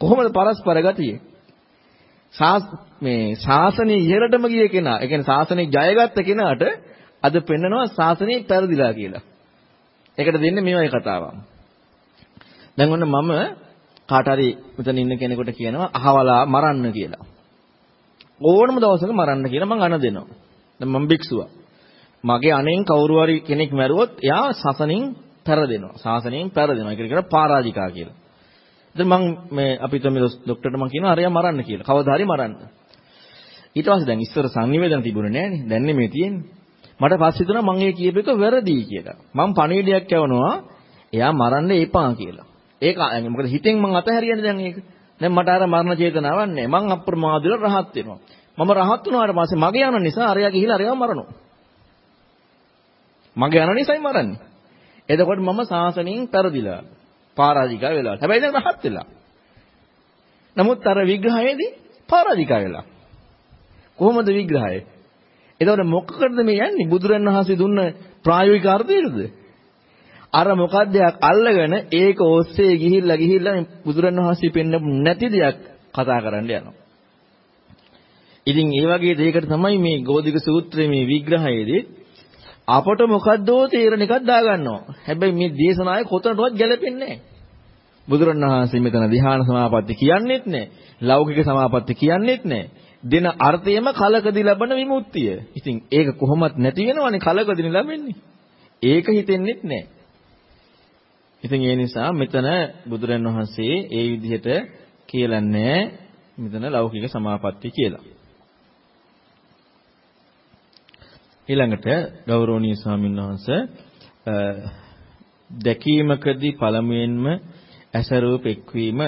කොහොමද පරස්පර ගතියේ? මේ ශාසනය ඉහළටම ගිය කෙනා, ඒ කියන්නේ ශාසනය ජයගත්ත කෙනාට අද පෙන්නනවා ශාසනය පෙරදිලා කියලා. ඒකට දෙන්නේ මේ වගේ කතාවක්. දැන් ඔන්න මම කාට හරි මෙතන ඉන්න කෙනෙකුට කියනවා අහවලා මරන්න කියලා. ඕනම දවසක මරන්න කියලා මං අණ දෙනවා. දැන් මම භික්ෂුවක්. මගේ අණෙන් කවුරු හරි කෙනෙක් මැරුවොත් එයා සසනින් පෙරදෙනවා. සාසනයෙන් පෙරදෙනවා. ඒක කියන පරාජිකා කියලා. දැන් මං මේ අපි තමයි ડોක්ටර්ට මං කියනවා අරයා මරන්න කියලා. කවදා හරි මරන්න. ඊට පස්සේ දැන් ඉස්සර සංනිවේදන තිබුණේ නෑනේ. දැන් නෙමෙයි තියෙන්නේ. මට පස්සේ හිතුණා මං ඒ කියප එක වැරදි කියලා. මං පණිවිඩයක් යවනවා එයා මරන්න එපා කියලා. ඒක මොකද හිතෙන් මං අතහැරියන්නේ දැන් ඒක. දැන් මට අර මරණ චේතනාවක් නැහැ. මං අප්‍රමාදීව රහත් වෙනවා. මම රහත් වුණාට පස්සේ මගේ යන නිසා අරයා ගිහිලා අරයා මරනවා. මගේ යන නිසායි මරන්නේ. එතකොට මම සාසනයෙන් පෙරදිලා. පරාජිකා වෙලා. හැබැයි දැන් රහත් වෙලා. නමුත් අර විග්‍රහයේදී පරාජිකා වෙලා. කොහොමද විග්‍රහය? එතකොට මොකකටද මේ යන්නේ? බුදුරන් වහන්සේ දුන්න ප්‍රායෝගික අර්ථයටද? අර මොකද්දයක් අල්ලගෙන ඒක ඔස්සේ ගිහිල්ලා ගිහිල්ලා බුදුරන් වහන්සේ පෙන්නපු නැති දෙයක් කතා කරන්න යනවා. ඉතින් ඒ වගේ දෙයකට තමයි මේ ගෝධික සූත්‍රයේ මේ විග්‍රහයේදී අපට මොකද්දෝ තේරෙන එකක් දාගන්නවා. හැබැයි මේ දේශනාවේ කොතනටවත් ගැලපෙන්නේ නැහැ. බුදුරණවහන්සේ මෙතන ධ්‍යාන සමාපatti කියන්නේත් නැහැ. ලෞකික සමාපatti කියන්නේත් නැහැ. දෙන අර්ථයම කලකදී ලබන විමුක්තිය. ඉතින් ඒක කොහොමත් නැති වෙනවනේ කලකදී ලැබෙන්නේ. ඒක හිතෙන්නෙත් නැහැ. ඉතින් ඒ නිසා මෙතන බුදුරණවහන්සේ ඒ විදිහට කියලා නැහැ. මෙතන ලෞකික සමාපatti කියලා. ඊළඟට ගෞරවනීය ස්වාමීන් වහන්සේ දැකීමකදී පළමුවෙන්ම ඇසරූප එක්වීම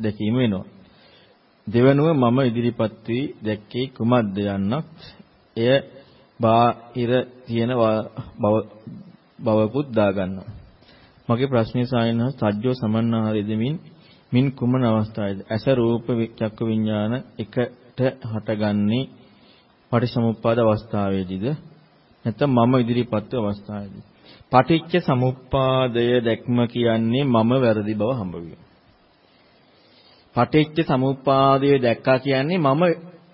දැකීම වෙනවා. දෙවනුව මම ඉදිරිපත් වී දැක්කේ කුමක්ද යන්නක් එය බාහිර තියෙන බවකුත් දාගන්නවා. මගේ ප්‍රශ්නේ සායනහ සජ්ජෝ සමන්නාහාර දෙමින් මින් කුමන අවස්ථාවේද ඇස රූප චක්ක විඥාන එකට හටගන්නේ පටිච්චසමුප්පාද අවස්ථාවේදීද නැත්නම් මම ඉදිරිපත් අවස්ථාවේදී පටිච්ච සමුප්පාදය දැක්ම කියන්නේ මම වැරදි බව හම්බ පටිච්ච සමුප්පාදය දැක්කා කියන්නේ මම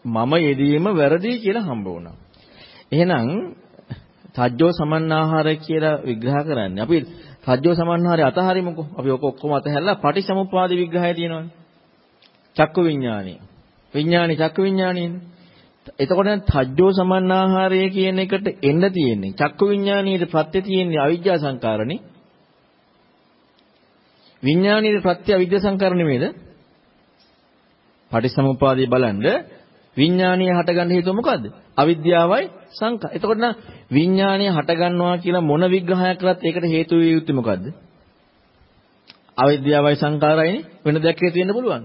මම යෙදීම වැරදි කියලා හම්බ වුණා. එහෙනම් සජ්ජෝ සමන්නාහාර කියලා විග්‍රහ කරන්නේ. අපි සජ්ජෝ සමන්නාහාරය අතහරිමුකෝ. අපි ඔක ඔක්කොම අතහැරලා පටිච්චසමුප්පාද විග්‍රහය තියෙනවානේ. චක්කු විඥානේ. විඥානේ චක්කු විඥානේනේ. එතකොට තජ්ජෝ සමන්නාහාරය කියන එකට එන්න තියෙන්නේ චක්කු විඥානීය ප්‍රත්‍ය තියෙන්නේ අවිජ්ජා සංකාරණේ. විඥානීය ප්‍රත්‍ය අවිජ්ජා සංකාර නෙමෙයිද? පටිසමුපාදයේ බලන්න විඥානීය හටගන්න හේතුව මොකද්ද? අවිද්‍යාවයි සංකා. එතකොට නම් විඥානීය හටගන්නවා කියලා මොන විග්‍රහයක් කරත් ඒකට හේතු විය යුත්තේ මොකද්ද? අවිද්‍යාවයි සංකාරයනේ වෙන දෙයක් හේතු වෙන්න පුළුවන්.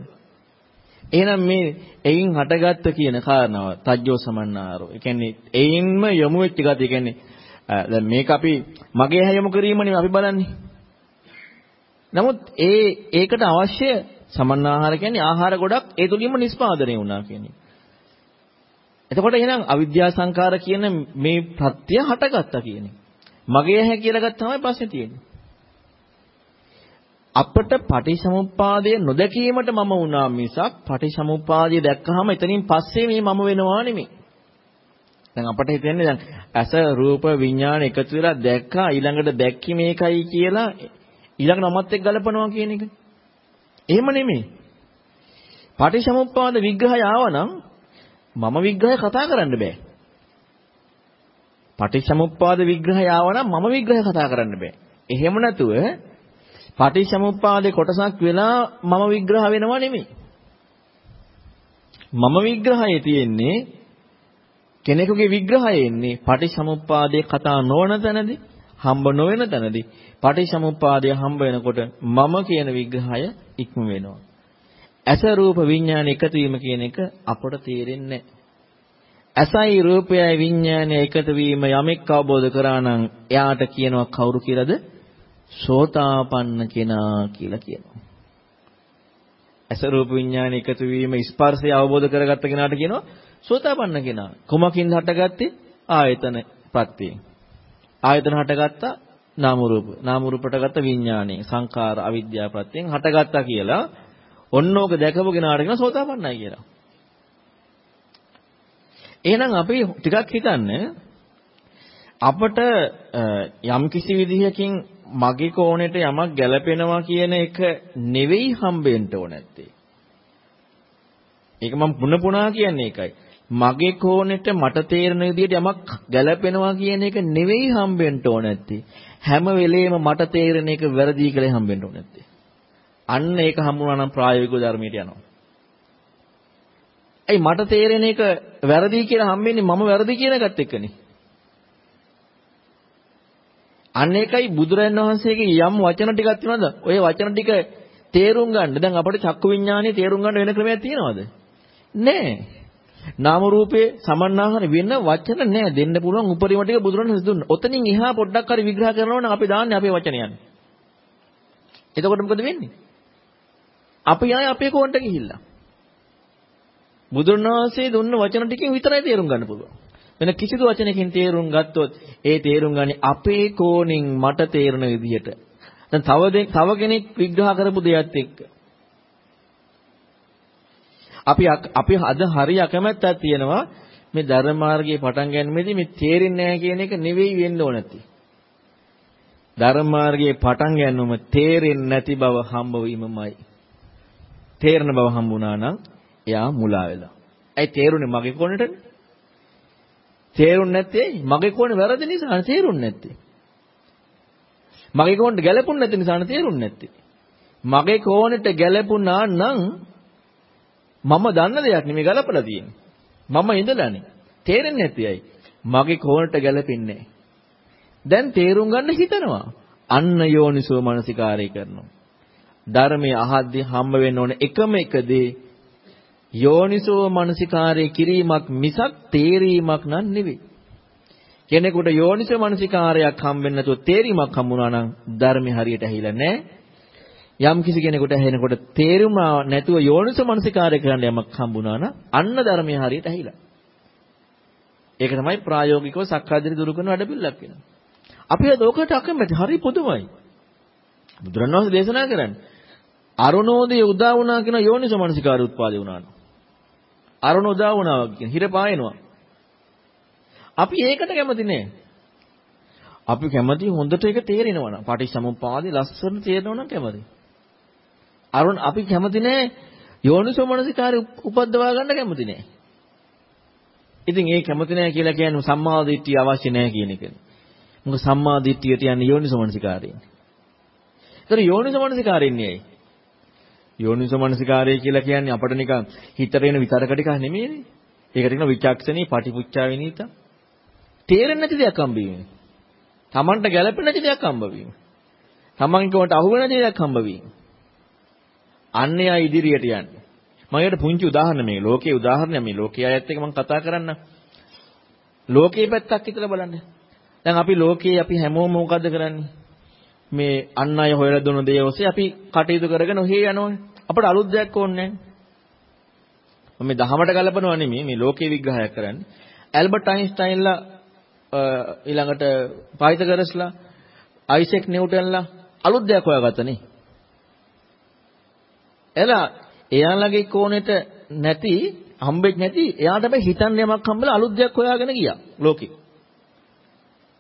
එහෙනම් මේ එයින් හටගත්ත කියන කාරණාව තජ්ජෝ සමන්නාරෝ. ඒ කියන්නේ එයින්ම යොමු වෙච්ච ගතිය. ඒ කියන්නේ දැන් මේක අපි මගේ හැයොමු කිරීමනේ අපි බලන්නේ. නමුත් ඒ ඒකට අවශ්‍ය සමන්නාහාර කියන්නේ ආහාර ගොඩක් ඒ තුලින්ම නිස්පාදනය වුණා කියන්නේ. එතකොට එහෙනම් අවිද්‍යා සංකාර කියන මේ ප්‍රත්‍ය හටගත්තා කියන්නේ. මගේ ඇහැ කියලා ගත්තාමයි ප්‍රශ්නේ තියෙන්නේ. අපට පටිසමුප්පාදය නොදැකීමට මම වුණා මිසක් පටිසමුප්පාදය දැක්කහම එතනින් පස්සේ මේ මම වෙනවා නෙමෙයි. දැන් අපට හිතෙන්නේ දැන් ඇස රූප විඥාන එකතු වෙලා දැක්කා ඊළඟට දැක්කි මේකයි කියලා ඊළඟ නමත් එක්ක ගලපනවා කියන එක. එහෙම නෙමෙයි. පටිසමුප්පාද විග්‍රහය ආවනම් මම විග්‍රහය කතා කරන්න බෑ. පටිච්චසමුප්පාද විග්‍රහය ආවනම් මම විග්‍රහය කතා කරන්න බෑ. එහෙම නැතුව පටිච්චසමුප්පාදේ කොටසක් වෙලා මම විග්‍රහ වෙනවා නෙමෙයි. මම විග්‍රහයේ තියෙන්නේ කෙනෙකුගේ විග්‍රහය එන්නේ පටිච්චසමුප්පාදේ කතා නොවන තැනදී හම්බ නොවන තැනදී පටිච්චසමුප්පාදය හම්බ වෙනකොට මම කියන විග්‍රහය ඉක්ම වෙනවා. ඇස රූප විඥාන එකතු වීම කියන එක අපට තේරෙන්නේ ඇසයි රූපයයි විඥානය එකතු වීම යමෙක් අවබෝධ කරා නම් එයාට කියනවා කවුරු කියලාද? සෝතාපන්න කෙනා කියලා කියනවා. ඇස රූප විඥාන එකතු වීම ස්පර්ශය අවබෝධ කරගත්ත කෙනාට කියනවා සෝතාපන්න කෙනා. කොමකින්ද හටගත්තේ? ආයතන ප්‍රත්‍යයෙන්. ආයතන හටගත්තා නාම රූප. නාම රූපට ගත්ත විඥාණය සංඛාර අවිද්‍යාව ප්‍රත්‍යයෙන් හටගත්තා කියලා ඔන්න ඕක දැකපු කෙනාට කියන සෝතාපන්නයි කියලා. එහෙනම් අපි ටිකක් හිතන්න අපට යම් කිසි විදිහකින් මගේ කෝණයට යමක් ගැලපෙනවා කියන එක නෙවෙයි හම්බෙන්න ඕන නැත්තේ. ඒක මම පුන පුනා කියන්නේ ඒකයි. මගේ කෝණයට මට තේරෙන විදිහට යමක් ගැලපෙනවා කියන එක නෙවෙයි හම්බෙන්න ඕන නැත්තේ. හැම වෙලේම මට තේරෙන එක වැරදි කියලා හම්බෙන්න ඕන නැත්තේ. අන්න ඒක හම්බුනා නම් ප්‍රායෝගික ධර්මයට යනවා. ඇයි මට තේරෙන එක වැරදි කියලා හම්බෙන්නේ මම වැරදි කියන එකත් එක්කනේ. අන්න ඒකයි බුදුරජාණන් වහන්සේගේ යම් වචන ටිකක් තියෙනවද? ඔය වචන ටික තේරුම් ගන්න. දැන් අපිට චක්කු විඥානය තේරුම් ගන්න වෙන ක්‍රමයක් තියෙනවද? නෑ. නාම රූපේ සමන්නාහන වෙන වචන නෑ දෙන්න පුළුවන් උපරිම ටික බුදුරණන් දුන්නා. ඔතනින් එහා පොඩ්ඩක් හරි විග්‍රහ කරනවා නම් අපි දාන්නේ අපේ වචනයන්. එතකොට මොකද වෙන්නේ? අපි ආයේ අපේ කෝණට ගිහිල්ලා. බුදුරණවහන්සේ දුන්න වචන ටිකෙන් විතරයි තේරුම් ගන්න පුළුවන්. වෙන කිසිදු වචනකින් තේරුම් ගත්තොත් ඒ තේරුම් ගන්නේ අපේ කෝණින් මට තේරෙන විදිහට. දැන් තව තව කෙනෙක් විග්‍රහ කරපු දෙයත් එක්ක. අපි අපි අද හරි අකමැත්තක් තියෙනවා මේ ධර්ම මාර්ගයේ පටන් ගැනීමේදී මේ තේරෙන්නේ නැහැ කියන එක නෙවෙයි වෙන්න ඕන නැති. ධර්ම මාර්ගයේ පටන් ගැනීම තේරෙන්නේ නැති බව හම්බ වීමමයි. තේරෙන බව හම්බුණා නම් එයා මුලා වෙලා. ඇයි තේරුනේ මගේ කොනටනේ? තේරුන්නේ නැත්තේ මගේ කොනේ වැරදි නිසා තේරුන්නේ නැත්තේ. මගේ කොනට ගැලපුණ නැති නිසා තේරුන්නේ නැත්තේ. මගේ කෝණයට ගැලපුණා නම් මම දන්න දෙයක් නෙමෙයි ගලපලා තියෙන්නේ. මම ඉඳලානේ. තේරෙන්නේ නැති අය. මගේ කෝණයට ගැලපෙන්නේ දැන් තේරුම් ගන්න හිතනවා. අන්න යෝනිසෝ මනසිකාරය කරනවා. ධර්මයේ අහද්දී හම්බ වෙන්න ඕන එකම එක දේ යෝනිසෝ මනසිකාරය කිරීමක් මිසක් තේරීමක් නන් නෙවෙයි. කෙනෙකුට යෝනිසෝ මනසිකාරයක් හම්බෙන්නේ නැතුව තේරීමක් හම්බුනා නම් ධර්මය හරියට ඇහිලා නැහැ. යම් කිසි කෙනෙකුට ඇහෙනකොට තේරුම නැතුව යෝනිසෝ මනසිකාරය කරන්න යමක් හම්බුනා නම් අන්න ධර්මය හරියට ඇහිලා. ඒක තමයි ප්‍රායෝගිකව සක්කාදිරි දුරු කරන වැඩපිළිවෙලක් වෙනවා. අපි අද ඔකට අකමැති හරි පුදුමයි. බුදුරණවහන්සේ දේශනා කරන්නේ අරුණෝදය උදා වුණා කියන යෝනිසෝ මනසිකාරය උත්පාදේ වුණාන. අරුණ උදා වුණා කියන හිර පායනවා. අපි ඒකට කැමති නෑ. අපි කැමති හොඳට ඒක තේරෙනවා නම් පටිච්චසමුප්පාදේ ලස්සන තේරෙනවා නම් කැමති. අරුණ අපි කැමති නෑ යෝනිසෝ මනසිකාරය උපද්දවා ගන්න කැමති නෑ. ඉතින් ඒ කැමති නැහැ කියලා කියන්නේ සම්මා දිට්ඨිය අවශ්‍ය නැහැ කියන එකනේ. මොකද සම්මා දිට්ඨියට යන්නේ යෝනිසමනසිකාරයෙන්. ඒතර යෝනිසමනසිකාරයෙන් ඇයි? යෝනිසමනසිකාරය කියලා කියන්නේ අපිට නිකන් හිතට එන විතරක ටිකක් නෙමෙයිනේ. ඒකට කියන විචක්ෂණී පටිපුච්චා විනීත. තේරෙන්නේ නැති දෙයක් හම්බ වීම. Tamanට ගැළපෙන්නේ නැති දෙයක් හම්බ වීම. Taman කවට අහු වෙන දෙයක් හම්බ වීම. අන්නේ ආ ඉදිරියට යන්නේ. මම ඒකට පුංචි උදාහරණ මේ ලෝකයේ උදාහරණයක් මේ ලෝකයේ අයත් එක්ක මම කතා කරන්න. ලෝකයේ පැත්තක් හිතලා බලන්න. දැන් අපි ලෝකයේ අපි හැමෝම මොකද්ද කරන්නේ? මේ අන් අය හොයලා දුන්න දේ ඔස්සේ අපි කටයුතු කරගෙන ඔහේ යනවනේ. අපට අලුත් දෙයක් ඕනේ නැහැ. මේ දහමට ගලපනවා නෙමෙයි මේ ලෝකේ විග්‍රහයක් කරන්නේ. ඇල්බර්ට් අයින්ස්ටයින්ලා ඊළඟට පායිතගරස්ලා අයිසෙක් නිව්ටන්ලා අලුත් දෙයක් හොයාගත්තනේ. එලා එයාලගේ කෝණෙට නැති හම්බෙච්ච නැති එයාට බෑ හිතන්න යමක් හම්බලා අලුත් දෙයක් හොයාගෙන ගියා ලෝකේ.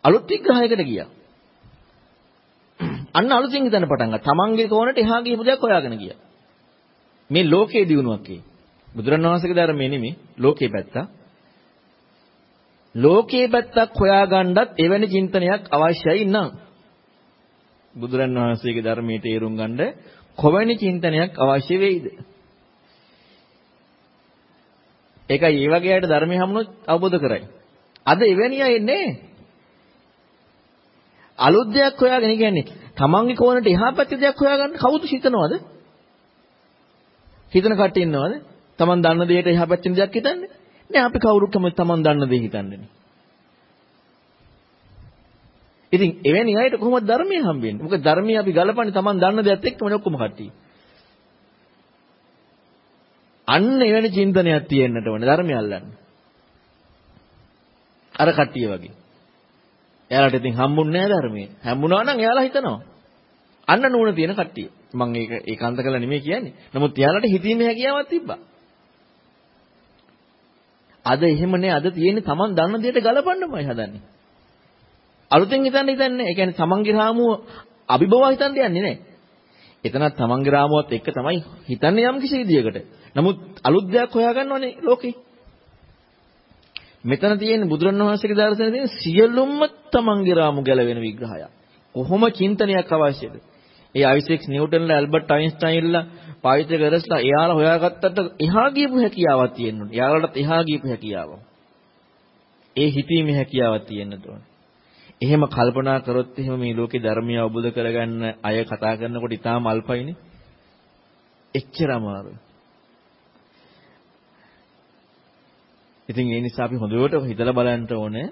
අලුත් විග්‍රහයකට ගියා. අන්න අලුතින් හිතන්න පටන් ගත්තා. තමන්ගේ කෝණයට එහා ගියපු දෙයක් හොයාගෙන ගියා. මේ ලෝකයේ දිනුවක් ඒ. බුදුරණවහන්සේගේ ධර්මයේ නෙමෙයි ලෝකයේ පැත්ත. ලෝකයේ පැත්තක් හොයාගන්නත් එවැනි චින්තනයක් අවශ්‍යයි නම් බුදුරණවහන්සේගේ ධර්මයේ තේරුම් ගන්න කොවැනි චින්තනයක් අවශ්‍ය වෙයිද? ඒකයි ඒ වගේ අයට ධර්මය හමුනොත් අවබෝධ කරයි. අද එවැනි අය එන්නේ අලුත් දෙයක් හොයාගෙන කියන්නේ තමන්ගේ කෝණයට එහා පැත්තේ දෙයක් හොයාගන්න කවුද හිතනවද? හිතන කට්ටිය ඉන්නවද? තමන් දන්න දෙයට එහා පැත්තේ දෙයක් හිතන්නේ? නෑ අපි කවුරුත් කැමති තමන් දන්න දේ හිතන්නේ. ඉතින් එවැනි අයට කොහොමද ධර්මය හම්බෙන්නේ? මොකද ධර්මය අපි ගලපන්නේ තමන් දන්න දෙයත් එක්කම ඔක්කොම කට්ටිය. අන්න එවැනි චින්තනයක් තියෙන්නට ඕනේ ධර්මය අල්ලන්න. අර කට්ටිය වගේ. එයාලට ඉතින් හම්බුන්නේ නැහැ ධර්මයේ. හම්බුණා නම් එයාලා හිතනවා. අන්න නුවණ තියෙන කට්ටිය. මම ඒක ඒකාන්ත කළා නෙමෙයි කියන්නේ. නමුත් එයාලට හිතීමේ හැකියාවක් තිබ්බා. අද එහෙම නෑ අද තියෙන්නේ Taman දන්න දෙයට ගලපන්නමයි හදන්නේ. අලුතෙන් හිතන්න හිතන්නේ. ඒ කියන්නේ Tamanගේ රාමුව අභිභව හිතන්න යන්නේ නෑ. එතනත් Tamanගේ රාමුවත් එක්ක තමයි හිතන්නේ යම් කිසි විදියකට. නමුත් අලුත් දෙයක් හොයාගන්නවනේ ලෝකේ. මෙතන තියෙන බුදුරණවහන්සේගේ දර්ශනයේ තියෙන සියලුම තමන්ගේ රාමු ගැලවෙන විග්‍රහයක්. කොහොම චින්තනයක් අවශ්‍යද? ඒ අයිසෙක් නිව්ටන්ලා ඇල්බර්ට් අයින්ස්ටයින්ලා පායිතගරස්ලා එයාලා හොයාගත්තට එහා ගියපු හැකියාවක් තියෙන්න ඕනේ. එයාලටත් එහා ගියපු හැකියාවක්. ඒ හිතීමේ හැකියාවක් තියෙන්න ඕනේ. එහෙම කල්පනා කරොත් එහෙම මේ ලෝකේ ධර්මය අවබෝධ කරගන්න අය කතා කරනකොට ඉතාම අල්පයිනේ. එච්චර අමාරුයි. ඉතින් ඒ නිසා අපි හොඳට හිතලා බලන්න ඕනේ.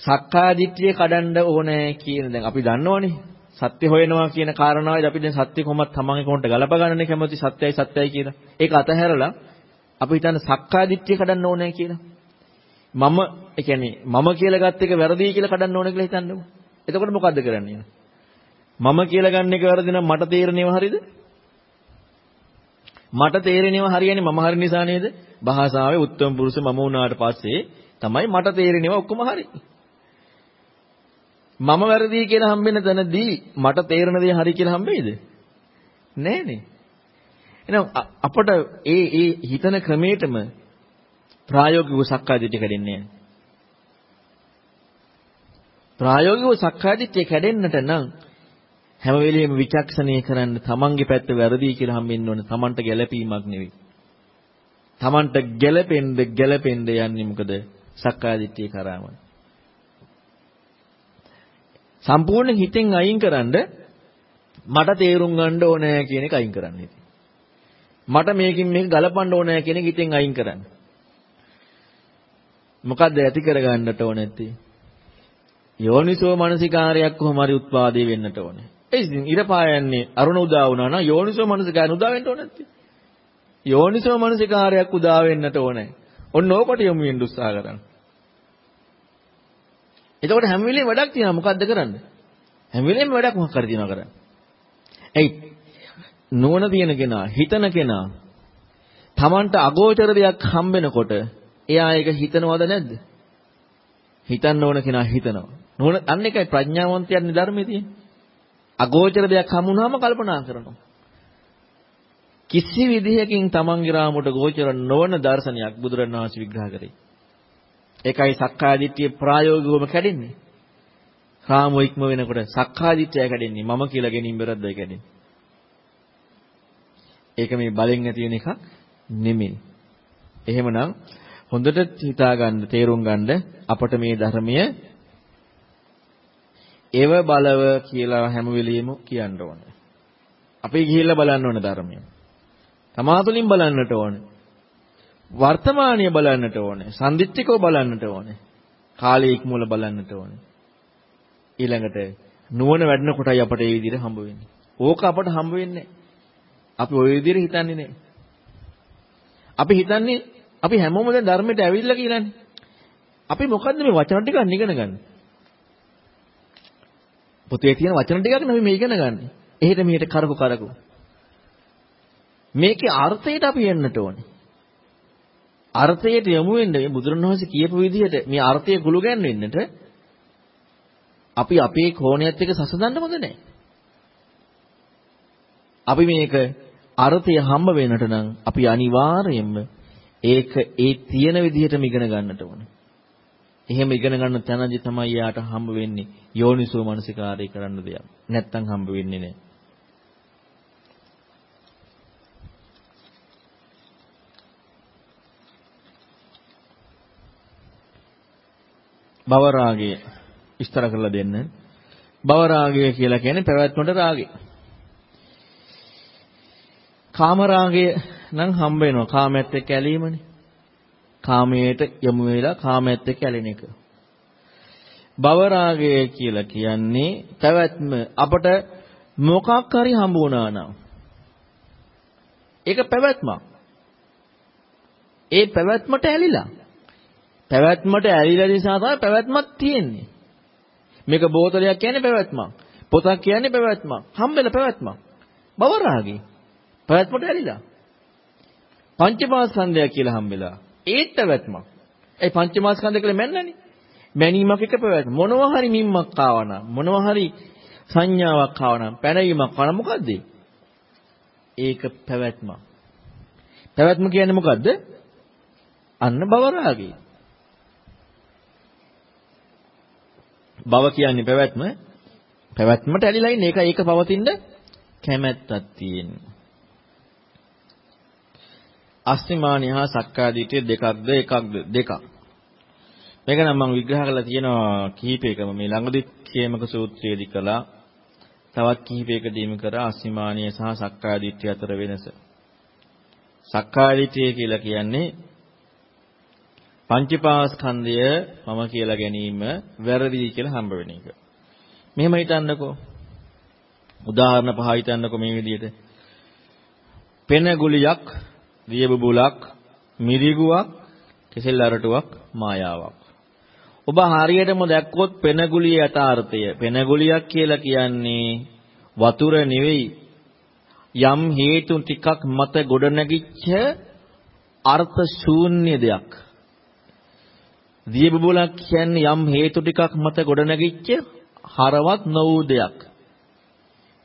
සක්කාය දිට්ඨිය කඩන්න ඕනේ කියන දැන් අපි දන්නවනේ. සත්‍ය හොයනවා කියන කාරණාවයි අපි දැන් සත්‍ය කොහොමද තමන්ගේ කොහොමද ගලප ගන්නනේ කැමති සත්‍යයි සත්‍යයි කියලා. ඒක අතහැරලා අපි හිතන්නේ සක්කාය දිට්ඨිය කඩන්න ඕනේ කියලා. මම ඒ කියන්නේ මම කියලා ගත්ත එක වැරදි කියලා කඩන්න ඕනේ කියලා හිතන්නකො. එතකොට මොකද්ද කරන්නේ? මම කියලා ගන්න එක වැරදි නම් මට තේරෙනව හරියද? මට තේරෙනව හරියන්නේ මම හරි නිසා නේද? භාෂාවේ උත්තම පුරුෂ මම වුණාට පස්සේ තමයි මට තේරෙනවා ඔක්කොම හරි. මම වැරදි කියලා හම්බෙන තැනදී මට තේරෙන දේ හරි කියලා හම්බෙයිද? නෑනේ. එහෙනම් අපට ඒ ඒ හිතන ක්‍රමයටම ප්‍රායෝගිකව සක්කායදිට්ඨිය කැඩෙන්නේ නැහැ. ප්‍රායෝගිකව සක්කායදිට්ඨිය කැඩෙන්නට නම් හැම වෙලෙම විචක්ෂණය කරන්න තමන්ගේ පැත්ත වැරදි කියලා හම්බෙන්න ඕනේ. තමන්ට ගැළපීමක් නෙවෙයි. තමන්ට ගැළපෙන්න ගැළපෙන්න යන්නේ මොකද? සක්කාය දිට්ඨිය කරාම. සම්පූර්ණ හිතෙන් අයින් කරන්ඩ මට තේරුම් ගන්න ඕනේ කියන එක අයින් කරන්න ඉතින්. මට මේකින් මේක ගලපන්න ඕනේ කියන එක හිතෙන් අයින් කරන්න. මොකද්ද ඇති කරගන්නට ඕනේ නැත්තේ? යෝනිසෝ මනසිකාරයක් කොහොම හරි උත්පාදේ වෙන්නට ඕනේ. ඒ ඉතින් ඉර පායන්නේ අරුණ උදා වුණා නම් යෝනිසෝ මනසිකාරය උදා වෙන්න ඕනේ නැත්තේ. යෝනිසෝ මනසිකාරයක් උදා වෙන්නට ඕනේ. ඔන්න ඕකට යොමු වෙන්න උත්සාහ කරන්න. එතකොට හැම වෙලේම වැඩක් තියෙනවා මොකද්ද කරන්නේ? හැම වෙලේම වැඩක් මොකක් හරි තියෙනවා කරන්න. එයි නුවණ තියෙන කෙනා, හිතන කෙනා Tamanට අගෝචර දෙයක් හම්බෙනකොට එයා ඒක හිතනවද නැද්ද? හිතන්න ඕන කෙනා හිතනවා. නුවණ අන්න එකයි ප්‍රඥාවන්තයන් ධර්මයේ තියෙන්නේ. අගෝචර දෙයක් හමුනහම කල්පනා කරනවා. කිසි විදිහකින් තමන්ගේ රාමුවට ගෝචර නොවන දර්ශනයක් බුදුරණවහන්සේ විග්‍රහ කරේ. ඒකයි සක්කාය දිට්ඨිය ප්‍රායෝගිකවම කැඩෙන්නේ. රාමුව ඉක්ම වෙනකොට සක්කාය දිට්ඨිය කැඩෙන්නේ මම කියලා ගැනීම බරද්දයි කැඩෙන්නේ. ඒක මේ බලෙන් ඇති වෙන එකක් නෙමෙයි. එහෙමනම් හොඳට හිතා ගන්න තේරුම් ගන්න අපට මේ ධර්මය එව බලව කියලා හැම වෙලෙම කියන්න ඕනේ. අපි ගිහිල්ලා බලන්න ඕනේ ධර්මය. තමාතුලින් බලන්නට ඕනේ. වර්තමානීය බලන්නට ඕනේ. සම්දිත්තිකව බලන්නට ඕනේ. කාලය ඉක්මවල බලන්නට ඕනේ. ඊළඟට නුවණ වැඩෙන කොටයි අපට මේ විදිහට හම්බ වෙන්නේ. ඕක අපට හම්බ වෙන්නේ අපි ওই විදිහට හිතන්නේ නැහැ. අපි හිතන්නේ අපි හැමෝම දැන් ධර්මයට ඇවිල්ලා කියලානේ. අපි මොකද්ද මේ වචන ටික ඉගෙන ගන්න? පොතේ තියෙන වචන ටිකක් නෙමෙයි මේ ඉගෙන ගන්න. එහෙට මෙහෙට කරකු කරකු. මේකේ අර්ථයට අපි එන්නට ඕනේ. අර්ථයට යමු වෙන්න මේ බුදුරණවහන්සේ කියපු විදිහට මේ අර්ථය කුළු ගැන්වෙන්නට අපි අපේ කෝණයත් එක්ක සසඳන්න හොඳ නැහැ. අපි මේක අර්ථය හම්බ වෙන්නට නම් අපි අනිවාර්යයෙන්ම ඒක ඒ තියෙන විදිහටම ඉගෙන ගන්නට ඕනේ. එහෙම ඉගෙන ගන්න තැනදී තමයි යාට හම්බ වෙන්නේ යෝනිසෝ මනසිකාරය කරන්න දෙයක්. නැත්තම් හම්බ වෙන්නේ නැහැ. භව රාගය විස්තර කරලා දෙන්න. භව රාගය කියලා කියන්නේ පැවැත්මට රාගය. කාම රාගය නම් හම්බ වෙනවා. කාමයට එක්ක ඇලීමනේ. කාමයට යොමු වෙලා කාමයට එක්ක ඇලෙන එක. භව රාගය කියලා කියන්නේ පැවැත්ම අපට මොකක් හරි හම්බ වුණා නම් ඒක පැවැත්මක්. ඒ පැවැත්මට ඇලිලා. පැවැත්මට ඇලිලා නිසා තමයි පැවැත්මක් තියෙන්නේ. මේක බෝතලයක් කියන්නේ පැවැත්මක්. පොතක් කියන්නේ පැවැත්මක්. හම්බෙලා පැවැත්මක්. භව රාගය. පැවැත්මට ඇලිලා. පංචමාස්කන්ධය කියලා හම්බෙලා. ඒත් පැවැත්මක්. ඒ පංචමාස්කන්ධය කියලා මැන්නනේ. මැනීමක් එක පැවැත්ම. මොනවා හරි මිම්මක් ආවනම් මොනවා හරි සංඥාවක් ආවනම් පැනවීමක් ආවනම් මොකද්ද? ඒක පැවැත්මක්. පැවැත්ම කියන්නේ මොකද්ද? අන්න භව භව කියන්නේ පැවැත්ම. පැවැත්මට ඇලිලා ඉන්නේ. ඒක ඒක පවතින කැමැත්තක් තියෙනවා. අස්තිමානිය හා සක්කාදිටිය දෙකක්ද එකක්ද දෙකක්. මේක නම් මම විග්‍රහ කරලා තියෙනවා කිහිපයකම මේ ළඟදිත් කේමක සූත්‍රයේදී කළා. තවත් කිහිපයකදීම කරා අස්තිමානිය සහ සක්කාදිටිය අතර වෙනස. සක්කාදිටිය කියලා කියන්නේ පංචපාස්කන්ධය මම කියලා ගැනීම වැරදි කියලා හම්බ වෙන එක. මෙහෙම හිතන්නකෝ. උදාහරණ පහ හිතන්නකෝ මේ විදිහට. පෙන ගුලියක් දියබුබුලක්, මිරිගුවක්, කෙසෙල් අරටුවක්, මායාවක්. ඔබ හරියටම දැක්කොත් පෙනගුලිය යථාර්ථය. පෙනගුලියක් කියලා කියන්නේ වතුර නෙවෙයි යම් හේතු ටිකක් මත ගොඩනැගිච්ච අර්ථ ශූන්‍ය දෙයක්. දියබුබුලක් කියන්නේ යම් හේතු ටිකක් මත ගොඩනැගිච්ච හරවත් නො වූ දෙයක්.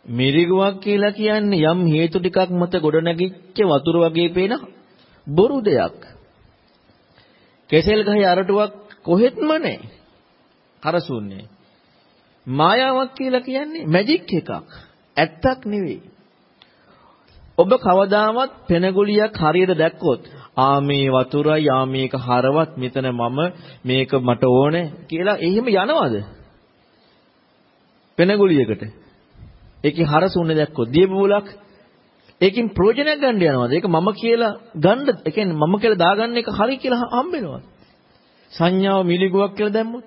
මිරිගුවක් කියලා කියන්නේ යම් හේතු ටිකක් මත ගොඩනැගිච්ච වතුර වගේ පේන බොරු දෙයක්. කෙසෙල් ගහේ අරටුවක් කොහෙත්ම නැහැ. කරසුන්නේ. මායාවක් කියලා කියන්නේ මැජික් එකක්. ඇත්තක් නෙවෙයි. ඔබ කවදාවත් පෙනගුලියක් හරියට දැක්කොත් ආ මේ වතුරයි ආ මේක හරවත් මෙතන මම මේක මට ඕනේ කියලා එහෙම යනවද? පෙනගුලියකට ඒකේ හරසුන්නේ දැක්කොත් දියබුලක් ඒකෙන් ප්‍රයෝජනයක් ගන්න යනවාද? ඒක මම කියලා ගන්න, ඒ කියන්නේ මම කියලා දාගන්න එක හරි කියලා හම්බෙනවා. සංඥාව මිලිගුවක් කියලා දැම්මොත්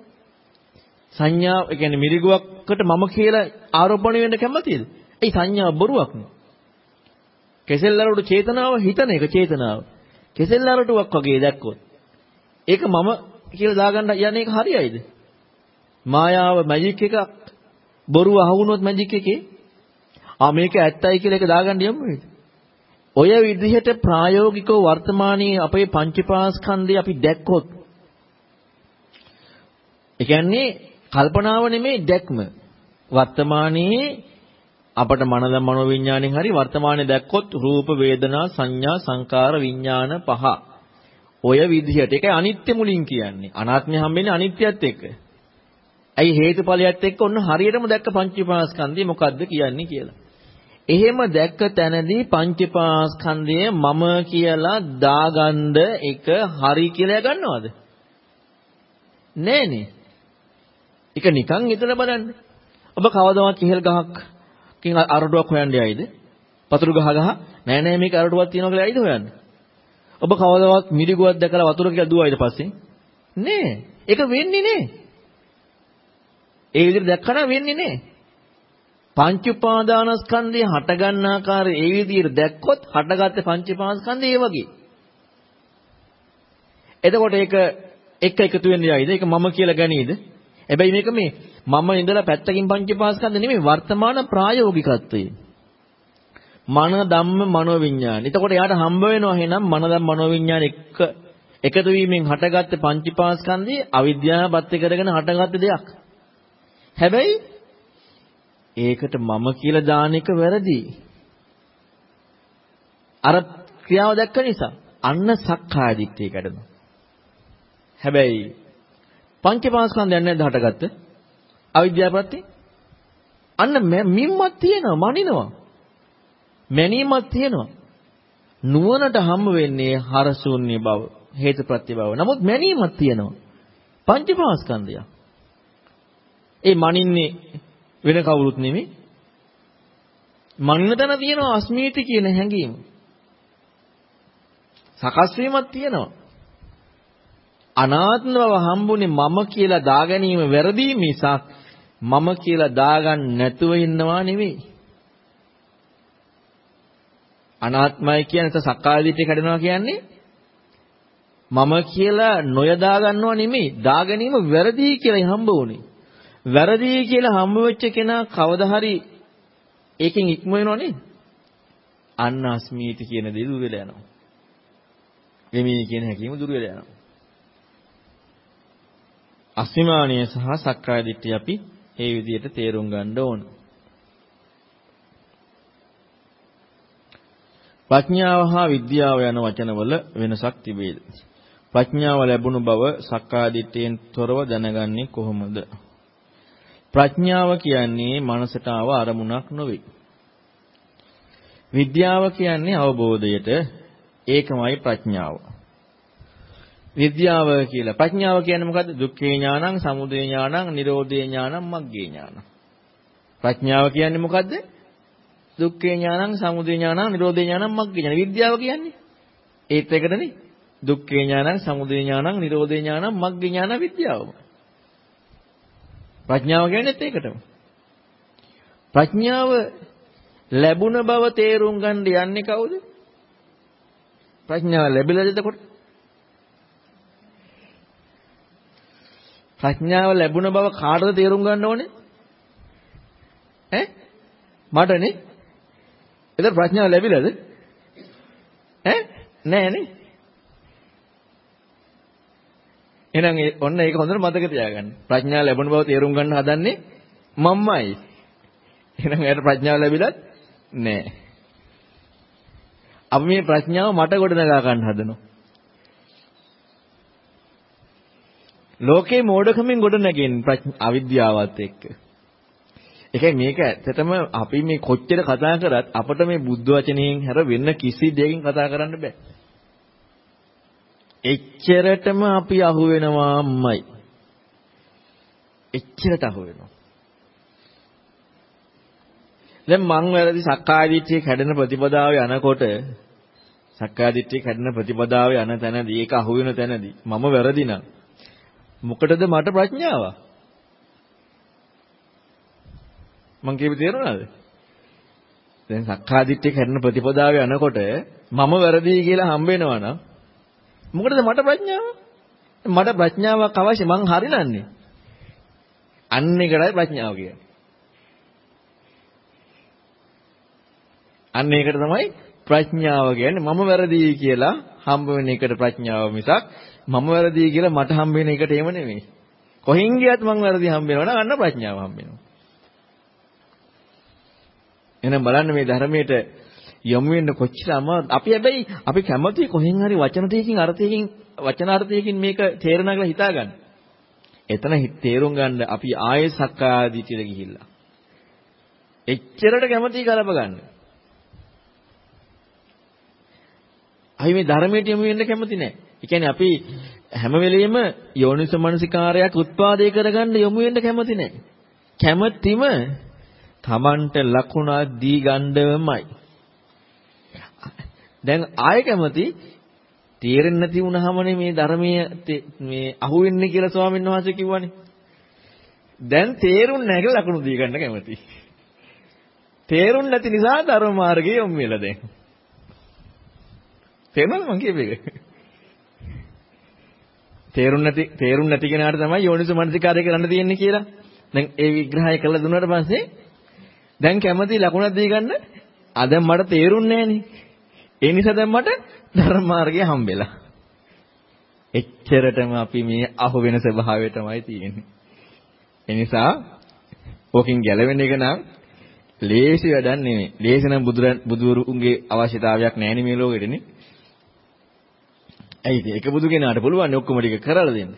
සංඥාව, ඒ කියන්නේ මිලිගුවක්කට මම කියලා ආරෝපණය වෙන්න කැමතිද? ඒ සංඥාව බොරුවක් නේ. කෙසෙල්ලරට චේතනාව හිතන එක චේතනාව. කෙසෙල්ලරටුවක් වගේ දැක්කොත් ඒක මම කියලා දාගන්න යන්නේ ඒක හරියයිද? මායාව මැජික් එකක් බොරුව අහුනොත් මැජික් එකේ ආ මේක ඇත්තයි කියලා එක දාගන්න යමු නේද? ඔය විදිහට ප්‍රායෝගිකව වර්තමානයේ අපේ පංචපාස්කන්ධය අපි දැක්කොත් ඒ කියන්නේ කල්පනාව නෙමෙයි දැක්ම. වර්තමානයේ අපට මනද මනෝවිඤ්ඤාණයෙන් හරි වර්තමානයේ දැක්කොත් රූප වේදනා සංඥා සංකාර විඥාන පහ. ඔය විදිහට. ඒකයි අනිත්‍ය මුලින් කියන්නේ. අනාත්මය හම්බෙන්නේ අනිත්‍යයත් එක්ක. ඇයි හේතුඵලයත් එක්ක? ඔන්න හරියටම දැක්ක පංචීපාස්කන්ධය මොකද්ද කියන්නේ කියලා. එහෙම දැක්ක තැනදී පංචීපාස්කන්ධය මම කියලා දාගන්න එක හරි කියලා ගන්නවද? නෑනේ. ඒක නිකන් හිතලා බලන්න. ඔබ කවදාවත් ඉහළ ගහක් කින් අරටුවක් හොයන්න යයිද? වතුර ගහ ගහ නෑ නෑ මේක අරටුවක් තියෙනවා කියලා යයිද හොයන්න? ඔබ කවදාවත් මිරිගුවක් දැකලා වතුර කියලා දුවයිද පස්සේ? නෑ. ඒක වෙන්නේ නෑ. ඒ විදිහට දැක්කම වෙන්නේ නෑ. පංච උපාදානස්කන්ධය හට ගන්න ආකාරය ඒ විදිහට දැක්කොත් හටගත්තේ පංච උපාදානස්කන්ධය ඒ වගේ. එතකොට ඒක එක එකතු වෙන්නේ යයිද? ඒක මම කියලා ගනීද? හැබැයි මේක මේ මම ඉඳලා පැත්තකින් පංචපාස්කන්ධ නෙමෙයි වර්තමාන ප්‍රායෝගිකත්වයේ. මන ධම්ම මනෝ විඥාන. එතකොට යාට හම්බ වෙනවා එහෙනම් මන ධම්ම මනෝ විඥාන එක එකතු වීමෙන් හටගත්ත පංචපාස්කන්ධයේ අවිද්‍යාවපත් කරගෙන හටගත්ත දෙයක්. හැබැයි ඒකට මම කියලා දාන එක වැරදි. අර ක්‍රියාව දැක්ක නිසා අන්න සක්කාය දිට්ඨිය කැඩෙනවා. හැබැයි පංචපාස්කන්ධයක් නැද්ද හටගත්තේ? අවිද්‍යාව ප්‍රත්‍ය අන්න මිම්මක් තියෙනවා මනිනවා. මැනීමක් තියෙනවා. නුවණට හම්බ වෙන්නේ හරසුන්නේ බව හේතුප්‍රත්‍ය බව. නමුත් මැනීමක් තියෙනවා. පංචපාස්කන්ධය ඒ මනින්නේ වෙන කවුරුත් නෙමෙයි. මනින තැන තියෙනවා අස්මීති කියන හැඟීම. සකස් වීමක් තියෙනවා. අනාත්ම බව හම්බුනේ මම කියලා දාගැනීම වැරදි මිසක් මම කියලා දාගන්න නැතුව ඉන්නවා නෙවෙයි. අනාත්මයි කියන එක සක්කාය දිට්ඨිය කඩනවා කියන්නේ මම කියලා නොයදා ගන්නව නෙමෙයි. දා ගැනීම වැරදි කියලා හම්බ වුනේ. වැරදි කියලා හම්බ වෙච්ච කෙනා කවදා හරි ඒකෙන් ඉක්ම වෙනව නේද? අන්න අස්මීති කියන දේ දුර වෙලා යනවා. වෙමී කියන හැකීම දුර වෙලා යනවා. අස්මිමානිය සහ සක්කාය දිට්ඨිය අපි ඒ විදිහට තේරුම් ගන්න ඕන. ප්‍රඥාව හා විද්‍යාව යන වචනවල වෙනසක් තිබේද? ප්‍රඥාව ලැබුණු බව සක්කාදිට්ඨියෙන් තොරව දැනගන්නේ කොහොමද? ප්‍රඥාව කියන්නේ මනසට ආව අරමුණක් නොවේ. විද්‍යාව කියන්නේ අවබෝධයට ඒකමයි ප්‍රඥාව. විද්‍යාව කියලා. ප්‍රඥාව කියන්නේ මොකද්ද? දුක්ඛේ ඥානං, සමුදය ඥානං, නිරෝධේ ඥානං, මග්ගේ ඥානං. ප්‍රඥාව කියන්නේ මොකද්ද? දුක්ඛේ ඥානං, සමුදය ඥානං, නිරෝධේ ඥානං, මග්ගේ ඥානං. විද්‍යාව කියන්නේ ඒත් එකටනේ. දුක්ඛේ ඥානං, සමුදය ඥානං, නිරෝධේ ඥානං, මග්ගේ ඥාන විද්‍යාවම. ප්‍රඥාව කියන්නේත් ඒකටම. ප්‍රඥාව ලැබුණ බව තේරුම් ගන්න යන්නේ කවුද? ප්‍රඥාව ලැබිලාද එතකොට? ප්‍රඥාව ලැබුණ බව කාටද තේරුම් ගන්න ඕනේ? ඈ? මටනේ. එතන ප්‍රඥාව ලැබිලාද? ඈ? නෑනේ. එහෙනම් ඔන්න ඒක හොඳට මතක තියාගන්න. ප්‍රඥාව ලැබුණ බව තේරුම් ගන්න හදන්නේ මම්මයි. එහෙනම් එයාට ප්‍රඥාව ලැබිලත් නෑ. අපි මේ ප්‍රඥාව මට ගොඩනගා ගන්න හදනවා. ලෝකේ මෝඩකමින් ගොඩ නැගෙන්නේ අවිද්‍යාවත් එක්ක. ඒකයි මේක ඇත්තටම අපි මේ කොච්චර කතා කරත් අපිට මේ බුද්ධ වචනයෙන් හැර වෙන කිසි දෙයකින් කතා කරන්න බෑ. එච්චරටම අපි අහු වෙනවාමයි. එච්චරට අහු වෙනවා. දැන් මං වැරදි සක්කාය දිට්ඨිය කැඩෙන ප්‍රතිපදාවේ යනකොට සක්කාය දිට්ඨිය කැඩෙන ප්‍රතිපදාවේ යන තැනදී ඒක අහු වෙන තැනදී මම වැරදි නම් මොකටද මට ප්‍රඥාව? මං කියපේ තේරුණාද? දැන් සක්කාදිට්ඨිය කරන ප්‍රතිපදාවේ යනකොට මම වැරදි කියලා හම්බ වෙනවා නම් මොකටද මට ප්‍රඥාව? මට ප්‍රඥාවක් අවශ්‍ය මං හරිනන්නේ. අන්න ඒකටයි ප්‍රඥාව කියන්නේ. අන්න ඒකට තමයි ප්‍රඥාව කියන්නේ මම වැරදි කියලා හම්බ වෙන එකට ප්‍රඥාව මිසක් මම වැරදි කියලා මට හම්බ වෙන එකට එහෙම නෙමෙයි. කොහෙන් ගියත් මං වැරදි හම්බ වෙනවා නම් අන්න ප්‍රඥාව හම්බ වෙනවා. එහෙනම් බලන්න මේ ධර්මයට යොමු වෙන්න කොච්චර අමාරු අපි හැබැයි අපි කැමති කොහෙන් හරි වචන ටිකකින් අර්ථයකින් වචනාර්ථයකින් මේක තේරෙනවා කියලා හිතාගන්න. එතන තේරුම් ගන්න අපි ආයේ සක්කායදිටියට ගිහිල්ලා. එච්චරට කැමති කලප ගන්න. අපි මේ ධර්මයට යොමු වෙන්න කැමති නැහැ. ඒ කියන්නේ අපි හැම වෙලෙම යෝනිසමනසිකාරයක් උත්පාදේ කරගන්න යොමු වෙන්න කැමති නැහැ. කැමැතිම Tamanට ලකුණක් දී ගන්නවමයි. දැන් ආයෙ කැමති තේරෙන්නේ නැති වුනහමනේ මේ ධර්මයේ මේ අහුවෙන්නේ කියලා ස්වාමීන් වහන්සේ කිව්වනේ. දැන් තේරුන්නේ නැහැ කියලා ලකුණු දී ගන්න කැමති. තේරුන්නේ නැති නිසා ධර්ම මාර්ගයේ යොමු වෙලා දැන්. තේරුණාද මං කියපේක? තේරුම් නැති තේරුම් නැති කෙනාට තමයි යෝනිසෝ මනසිකාරය කරන්න තියෙන්නේ කියලා. දැන් ඒ විග්‍රහය කළා දුන්නාට පස්සේ දැන් කැමති ලකුණක් දී ගන්න. ආ දැන් මට තේරුන්නේ නැහනේ. ඒ නිසා දැන් මට ධර්ම මාර්ගය හම්බෙලා. එච්චරටම අපි මේ අහු වෙන ස්වභාවය තමයි තියෙන්නේ. ඒ නිසා ඕකෙන් ගැලවෙන එක නම් ලේසි වැඩක් නෙමෙයි. ලේසි නම් බුදුරන් බුදුරුන්ගේ අවශ්‍යතාවයක් නැහැ මේ ලෝකෙටනේ. ඇයිද? ඒක බුදු කෙනාට පුළුවන් ඔක්කොම ටික කරලා දෙන්න.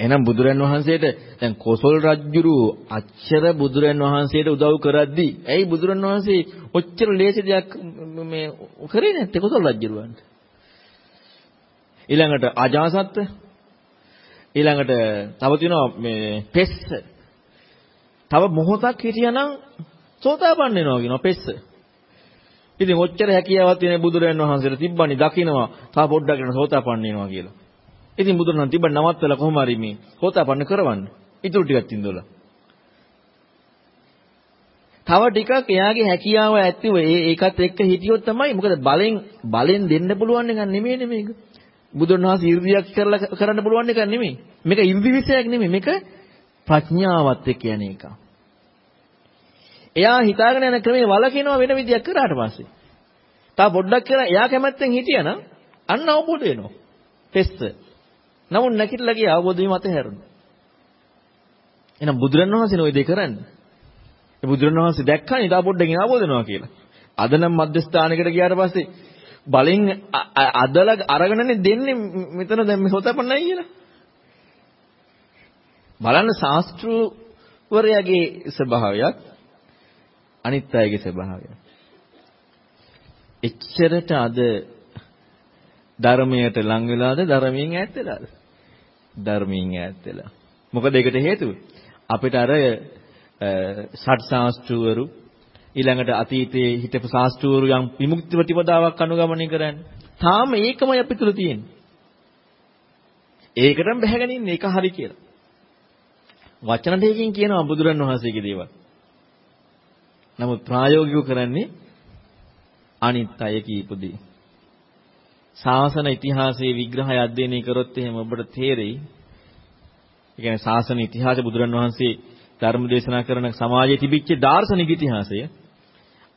එහෙනම් බුදුරන් වහන්සේට දැන් කොසල් රජුරු අච්චර බුදුරන් වහන්සේට උදව් කරද්දී ඇයි බුදුරන් වහන්සේ ඔච්චර ලේසි දෙයක් මේ කරේ නැත්තේ කොසල් රජුරුවන්ට ඊළඟට අජාසත් ඊළඟට තව තියෙනවා මේ පෙස්ස තව මොහොතක් හිටියානම් සෝතාපන්න වෙනවා කියනවා පෙස්ස ඉතින් ඔච්චර හැකියාවක් තියෙන බුදුරයන් වහන්සේට තිබ්බනි දකින්නවා තා පොඩ්ඩක් යන සෝතාපන්න වෙනවා කියලා. ඉතින් බුදුරණන් තිබ්බ නවත්වලා කොහොම හරි මේ සෝතාපන්න කරවන්න. ඉතුරු ටිකක් තින්දොලා. තව ටිකක් එයාගේ හැකියාව ඇතිව ඒ ඒකත් එක්ක හිටියොත් තමයි මොකද බලෙන් බලෙන් දෙන්න පුළුවන් එකක් නෙමෙයිනේ මේක. බුදුරණවහන්සේ ඉර්ධියක් කරලා කරන්න පුළුවන් එකක් නෙමෙයි. මේක ඉර්ධි විශයක් නෙමෙයි. මේක ප්‍රඥාවත් එක්ක යන එකක්. එයා හිතාගෙන යන ක්‍රමේ වලකිනවා වෙන විදියක් කරාට පස්සේ. තා පොඩ්ඩක් කරලා එයා කැමැත්තෙන් හිටියනම් අන්න අවබෝධ වෙනවා. පෙස්ස. නමුත් නැකිටලාගේ අවබෝධ වීම අත හැරුණා. එහෙනම් බුදුරණවහන්සේන ওই දේ කරන්නේ. ඒ බුදුරණවහන්සේ දැක්කා නේද පොඩ්ඩකින් අවබෝධ වෙනවා කියලා. අද නම් මධ්‍යස්ථානයකට ගියාට පස්සේ බලෙන් අදලා අරගෙනනේ දෙන්නේ මෙතන දැන් මේ හොතපන්නයි කියලා. බලන්න ශාස්ත්‍රූවරයාගේ ස්වභාවයක් අනිත් අයගේ ස්වභාවයක්. එච්චරට අද ධර්මයට ලං වෙලාද ධර්මයෙන් ඈත් වෙලාද? ධර්මයෙන් ඈත් වෙලා. මොකද ඒකට හේතුව අපිට අර ෂට් ශාස්ත්‍රවරු ඊළඟට අතීතයේ හිටපු ශාස්ත්‍රවරු යම් විමුක්ති ප්‍රතිපදාවක් අනුගමනය කරන්නේ. තාම ඒකමයි අපි තුල තියෙන්නේ. ඒකටම බැහැගෙන ඉන්නේ ඒක හරි කියලා. වචන දෙකකින් කියනවා බුදුරන් වහන්සේගේ දේවල්. නමුත් ප්‍රායෝගිකව කරන්නේ අනිත් අය කියපු දේ. ශාසන ඉතිහාසයේ විග්‍රහය අධ්‍යයනය කරොත් එහෙම ඔබට තේරෙයි. ඒ කියන්නේ ශාසන ඉතිහාසය බුදුරන් වහන්සේ ධර්ම දේශනා කරන සමාජයේ තිබිච්ච දාර්ශනික ඉතිහාසය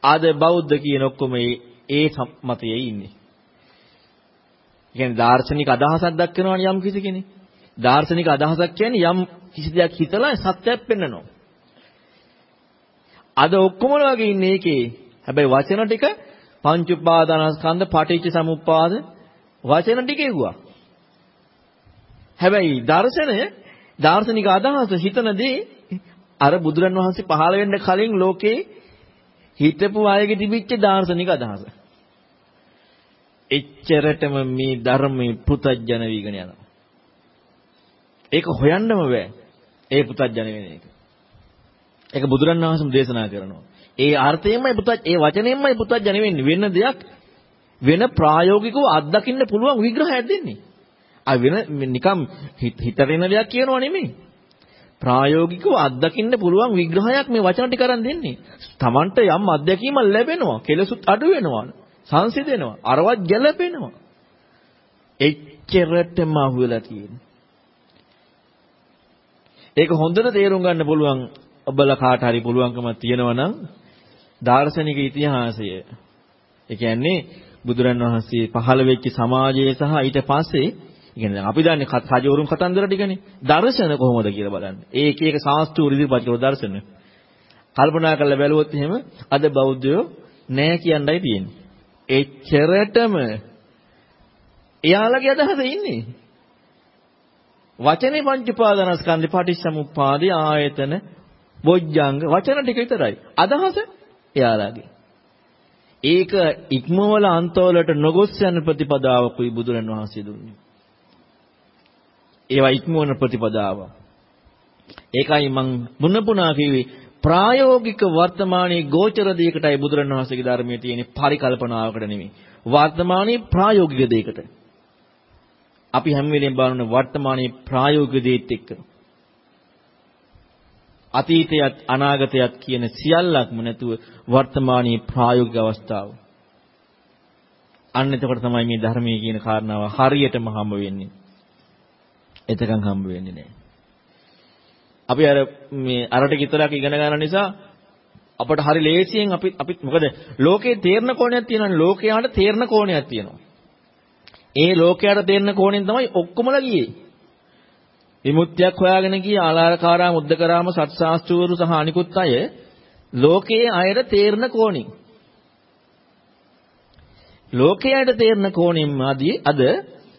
ආද බෞද්ධ කියන ඔක්කොම ඒ මතයේ ඉන්නේ. ඒ කියන්නේ දාර්ශනික අදහසක් දක්වනවනේ යම් කිසි කෙනෙක්. දාර්ශනික අදහසක් කියන්නේ යම් කිසි දෙයක් හිතලා සත්‍යයක් පෙන්වනවා. අද ඔක්කොම වගේ ඉන්නේ ඒකේ. හැබැයි වචන ටික පංච උපාදානස්කන්ධ පටිච්ච සමුප්පාද වචන ටික එව්වා. හැබැයි දර්ශනය දාර්ශනික අදහස හිතනදී අර බුදුරන් වහන්සේ පහළ වෙන්න කලින් ලෝකේ හිතපු අයගේ තිබිච්ච දාර්ශනික අදහස. එච්චරටම මේ ධර්මයේ පුතඥ වීගෙන යනවා. ඒක හොයන්නම බෑ. ඒ පුතඥ වෙන එක. ඒක බුදුරන් වහන්සේම දේශනා කරනවා. ඒ අර්ථයෙන්මයි පුතත් ඒ වචනයෙන්මයි පුතත් ජන වෙන්නේ වෙන දෙයක් වෙන ප්‍රායෝගිකව අත්දකින්න පුළුවන් විග්‍රහයක් දෙන්නේ. ආ වෙන නිකම් හිතට එන දෙයක් කියනවා නෙමෙයි. ප්‍රායෝගිකව අත්දකින්න පුළුවන් විග්‍රහයක් මේ වචන ටික අරන් දෙන්නේ. Tamanට යම් අත්දැකීමක් ලැබෙනවා. කෙලසුත් අඩු වෙනවා. සංසිඳෙනවා. අරවත් ගැළපෙනවා. එච්චරටම අහුවෙලා තියෙනවා. ඒක හොඳට තේරුම් ගන්න පුළුවන් ඔබලා කාට හරි පුළුවන්කම තියෙනවා නම් දාර්ශනික ඉතිහාසය ඒ කියන්නේ බුදුරන් වහන්සේ පහළ වෙච්ච සමාජය සහ ඊට පස්සේ කියන්නේ අපි දන්නේ රජවරුන් කතන්දර ටිකනේ දර්ශන කොහොමද කියලා බලන්න. ඒ එක එක ශාස්ත්‍රීය ඉදිරිපත් කරන දර්ශන. කල්පනා කරලා බැලුවොත් එහෙම අද බෞද්ධයෝ නෑ කියන්නයි තියෙන්නේ. එච්චරටම එයාලගේ අදහස ඉන්නේ. වචනේ පංච උපාදානස්කන්ධේ පටිච්චසමුප්පාදේ ආයතන බොජ්ජංග වචන ටික විතරයි. අදහස එයාලගේ. ඒක ඉක්මවල අන්තවලට නොගොස් යන ප්‍රතිපදාවකුයි බුදුරන් වහන්සේ දුන්නේ. ඒවා ඉක්මවන ප්‍රතිපදාව. ඒකයි මං මුණ පුනා කිව්වේ ප්‍රායෝගික වර්තමානයේ ගෝචර දෙයකටයි බුදුරණවහන්සේගේ ධර්මයේ තියෙන පරිකල්පනාවකට නෙමෙයි. වර්තමානයේ ප්‍රායෝගික දෙයකට. අපි හැම වෙලෙම බලන වර්තමානයේ ප්‍රායෝගික දෙයත් එක්ක. අතීතයත් අනාගතයත් කියන සියල්ලක්ම නැතුව වර්තමානයේ ප්‍රායෝගික අවස්ථාව. අන්න එතකොට තමයි මේ ධර්මයේ කියන කාරණාව හරියටම හම්බ වෙන්නේ. එතකන් හම්බ වෙන්නේ නැහැ. අපි අර මේ අරට විතරක් ඉගෙන ගන්න නිසා අපට හරි ලේසියෙන් අපි අපි මොකද ලෝකේ තේරන කෝණයක් තියෙනවානේ ලෝකයාට තේරන කෝණයක් තියෙනවා. ඒ ලෝකයාට තේරන කෝණයෙන් තමයි ඔක්කොමලා ගියේ. විමුක්තියක් හොයාගෙන ගිය ආලාරකාරා මුද්දකරාම සත්‍ශාස්ත්‍රවරු සහ අනිකුත් අය ලෝකයේ අයට තේරන කෝණින් ලෝකයට තේරන කෝණින් ආදී අද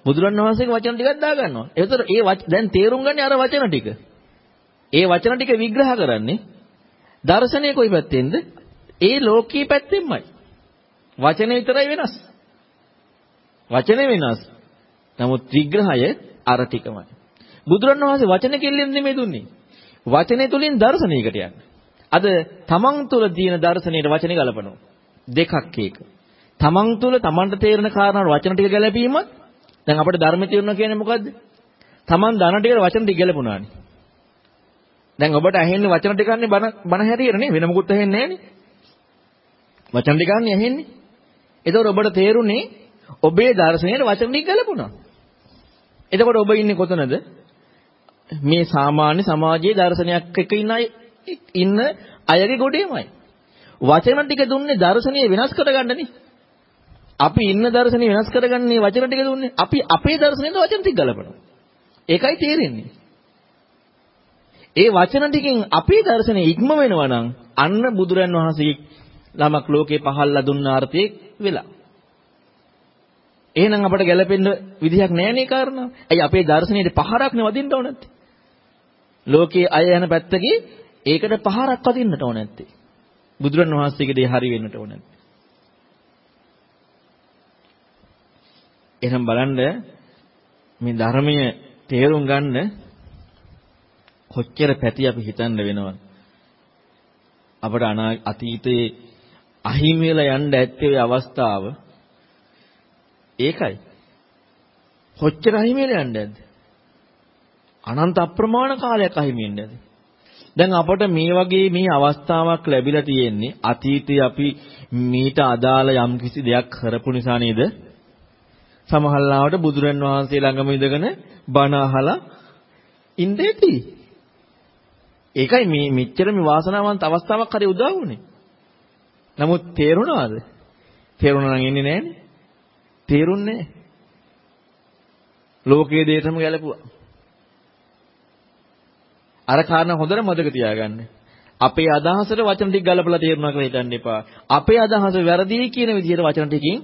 බුදුරණවහන්සේගේ වචන ටිකක් දා ගන්නවා. ඒතර ඒ දැන් තේරුම් ගන්නේ අර වචන ටික. ඒ වචන ටික විග්‍රහ කරන්නේ දර්ශනය කොයි පැත්තෙන්ද? ඒ ලෝකී පැත්තෙන්මයි. වචනේ විතරයි වෙනස්. වචනේ වෙනස්. නමුත් විග්‍රහය අර ටිකමයි. බුදුරණවහන්සේ වචන කෙල්ලෙන් නෙමෙයි දුන්නේ. වචනේ තුලින් දර්ශනයකට යන්නේ. අද තමන් තුල තියෙන දර්ශනයට වචනේ ගලපනවා. දෙකක් ඒක. තමන් තුල තමන්ට තේරෙන කාරණා වචන ටික ගැලපීමත් දැන් අපිට ධර්ම තේරුණා කියන්නේ මොකද්ද? තමන් දන ටික වචන ටික ගැලපුණානේ. දැන් ඔබට ඇහෙන්නේ වචන ටිකන්නේ බන බන හැරියට නේ වෙන මොකුත් ඇහෙන්නේ නැහනේ. වචන ටිකන්නේ ඇහෙන්නේ. එතකොට ඔබට තේරුනේ ඔබේ දර්ශනයේ වචන ටික ගලපුණා. එතකොට ඔබ ඉන්නේ කොතනද? මේ සාමාන්‍ය සමාජයේ දර්ශනයක් එක්ක ඉන්න ඉන්න අයගේ ගොඩේමයි. වචන ටික දුන්නේ දර්ශනීය වෙනස් කරගන්නනේ. අපි ඉන්න දර්ශනීය වෙනස් කරගන්නේ වචන ටික දුන්නේ. අපි අපේ දර්ශනයෙන් වචන ටික ගලපනවා. ඒකයි තේරෙන්නේ. ඒ වචන ටිකෙන් අපේ දර්ශනය ඉක්ම වෙනවා නම් අන්න බුදුරන් වහන්සේ ළමක් ලෝකේ පහළලා දුන්න අර්ථයේ වෙලා. එහෙනම් අපට ගැළපෙන්න විදිහක් නැහැ නේ කාරණා. ඇයි අපේ දර්ශනයේ පහරක් නෙවදින්න ඕන නැත්තේ? ලෝකයේ අය යන පැත්තකේ ඒකට පහරක් වදින්නට ඕන නැත්තේ. බුදුරන් වහන්සේගේ දේ හරි වෙන්නට ඕන නැත්තේ. එහෙනම් බලන්න මේ ධර්මයේ තේරුම් ගන්න කොච්චර පැති අපි හිතන්න වෙනවද? අපට අතීතයේ අහිමි වෙලා යන්න ඇත්තේ ඔය අවස්ථාව ඒකයි. කොච්චර අහිමි වෙලා යන්න ඇද්ද? අනන්ත අප්‍රමාණ කාලයක් අහිමි වෙන්න ඇද්ද? දැන් අපට මේ වගේ මේ අවස්ථාවක් ලැබිලා තියෙන්නේ අතීතයේ අපි මීට අදාළ යම්කිසි දෙයක් කරපු නිසා නේද? සමහරවිට බුදුරන් වහන්සේ ළඟම ඉඳගෙන බණ අහලා ඉඳෙති. ඒකයි මේ මෙච්චර මේ වාසනාවන්ත අවස්ථාවක් හරි උදා වුනේ. නමුත් තේරුණාද? තේරුණා නම් එන්නේ නැහනේ. තේරුන්නේ නැහැ. ලෝකයේ දේටම ගැලපුවා. අර කාරණා හොඳට මතක තියාගන්න. අපේ අදහසට වචන ටික ගලපලා තේරුණා කියලා හිතන්න එපා. අපේ අදහස වැරදි කියන විදිහට වචන ටිකකින්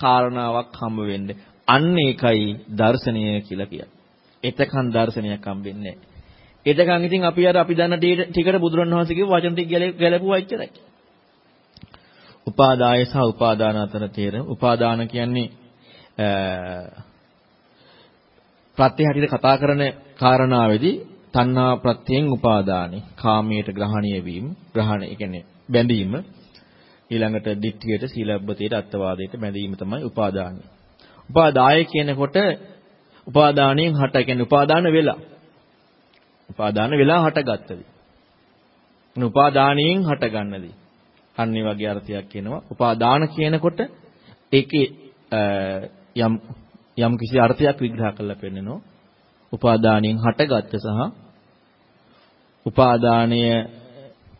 කාරණාවක් හම්බ වෙන්නේ. අන්න ඒකයි දර්ශනය කියලා කියන්නේ. එතකන් දර්ශනයක් හම්බෙන්නේ නැහැ. එතකන් ඉතින් අපි අර අපි දන්න ටිකට බුදුරණවහන්සේගේ වචන ටික ගැලපුවා ඉච්චරයි. උපාදාය සහ උපාදාන අතර තේර. උපාදාන කියන්නේ ප්‍රත්‍ය හැටියට කතා කරන කාරණාවේදී තණ්හා ප්‍රත්‍යයෙන් උපාදානෙ කාමයට ග්‍රහණීය වීම ග්‍රහණය කියන්නේ බැඳීම ඊළඟට ditthියට සීලබ්බතයට අත්වාදයට බැඳීම තමයි උපාදානයි. උපාදාය කියනකොට උපාදානයෙන් හට කියන්නේ උපාදාන වෙලා උපාදාන වෙලා හටගත්තද? උපාදානයෙන් හටගන්නද? අන්න ඒ වගේ අර්ථයක් කියනවා. උපාදාන කියනකොට ඒකේ යම් යම් කිසි අර්ථයක් විග්‍රහ කරලා පෙන්නනවා. උපාදානයෙන් හටගත්ත සහ උපාදානය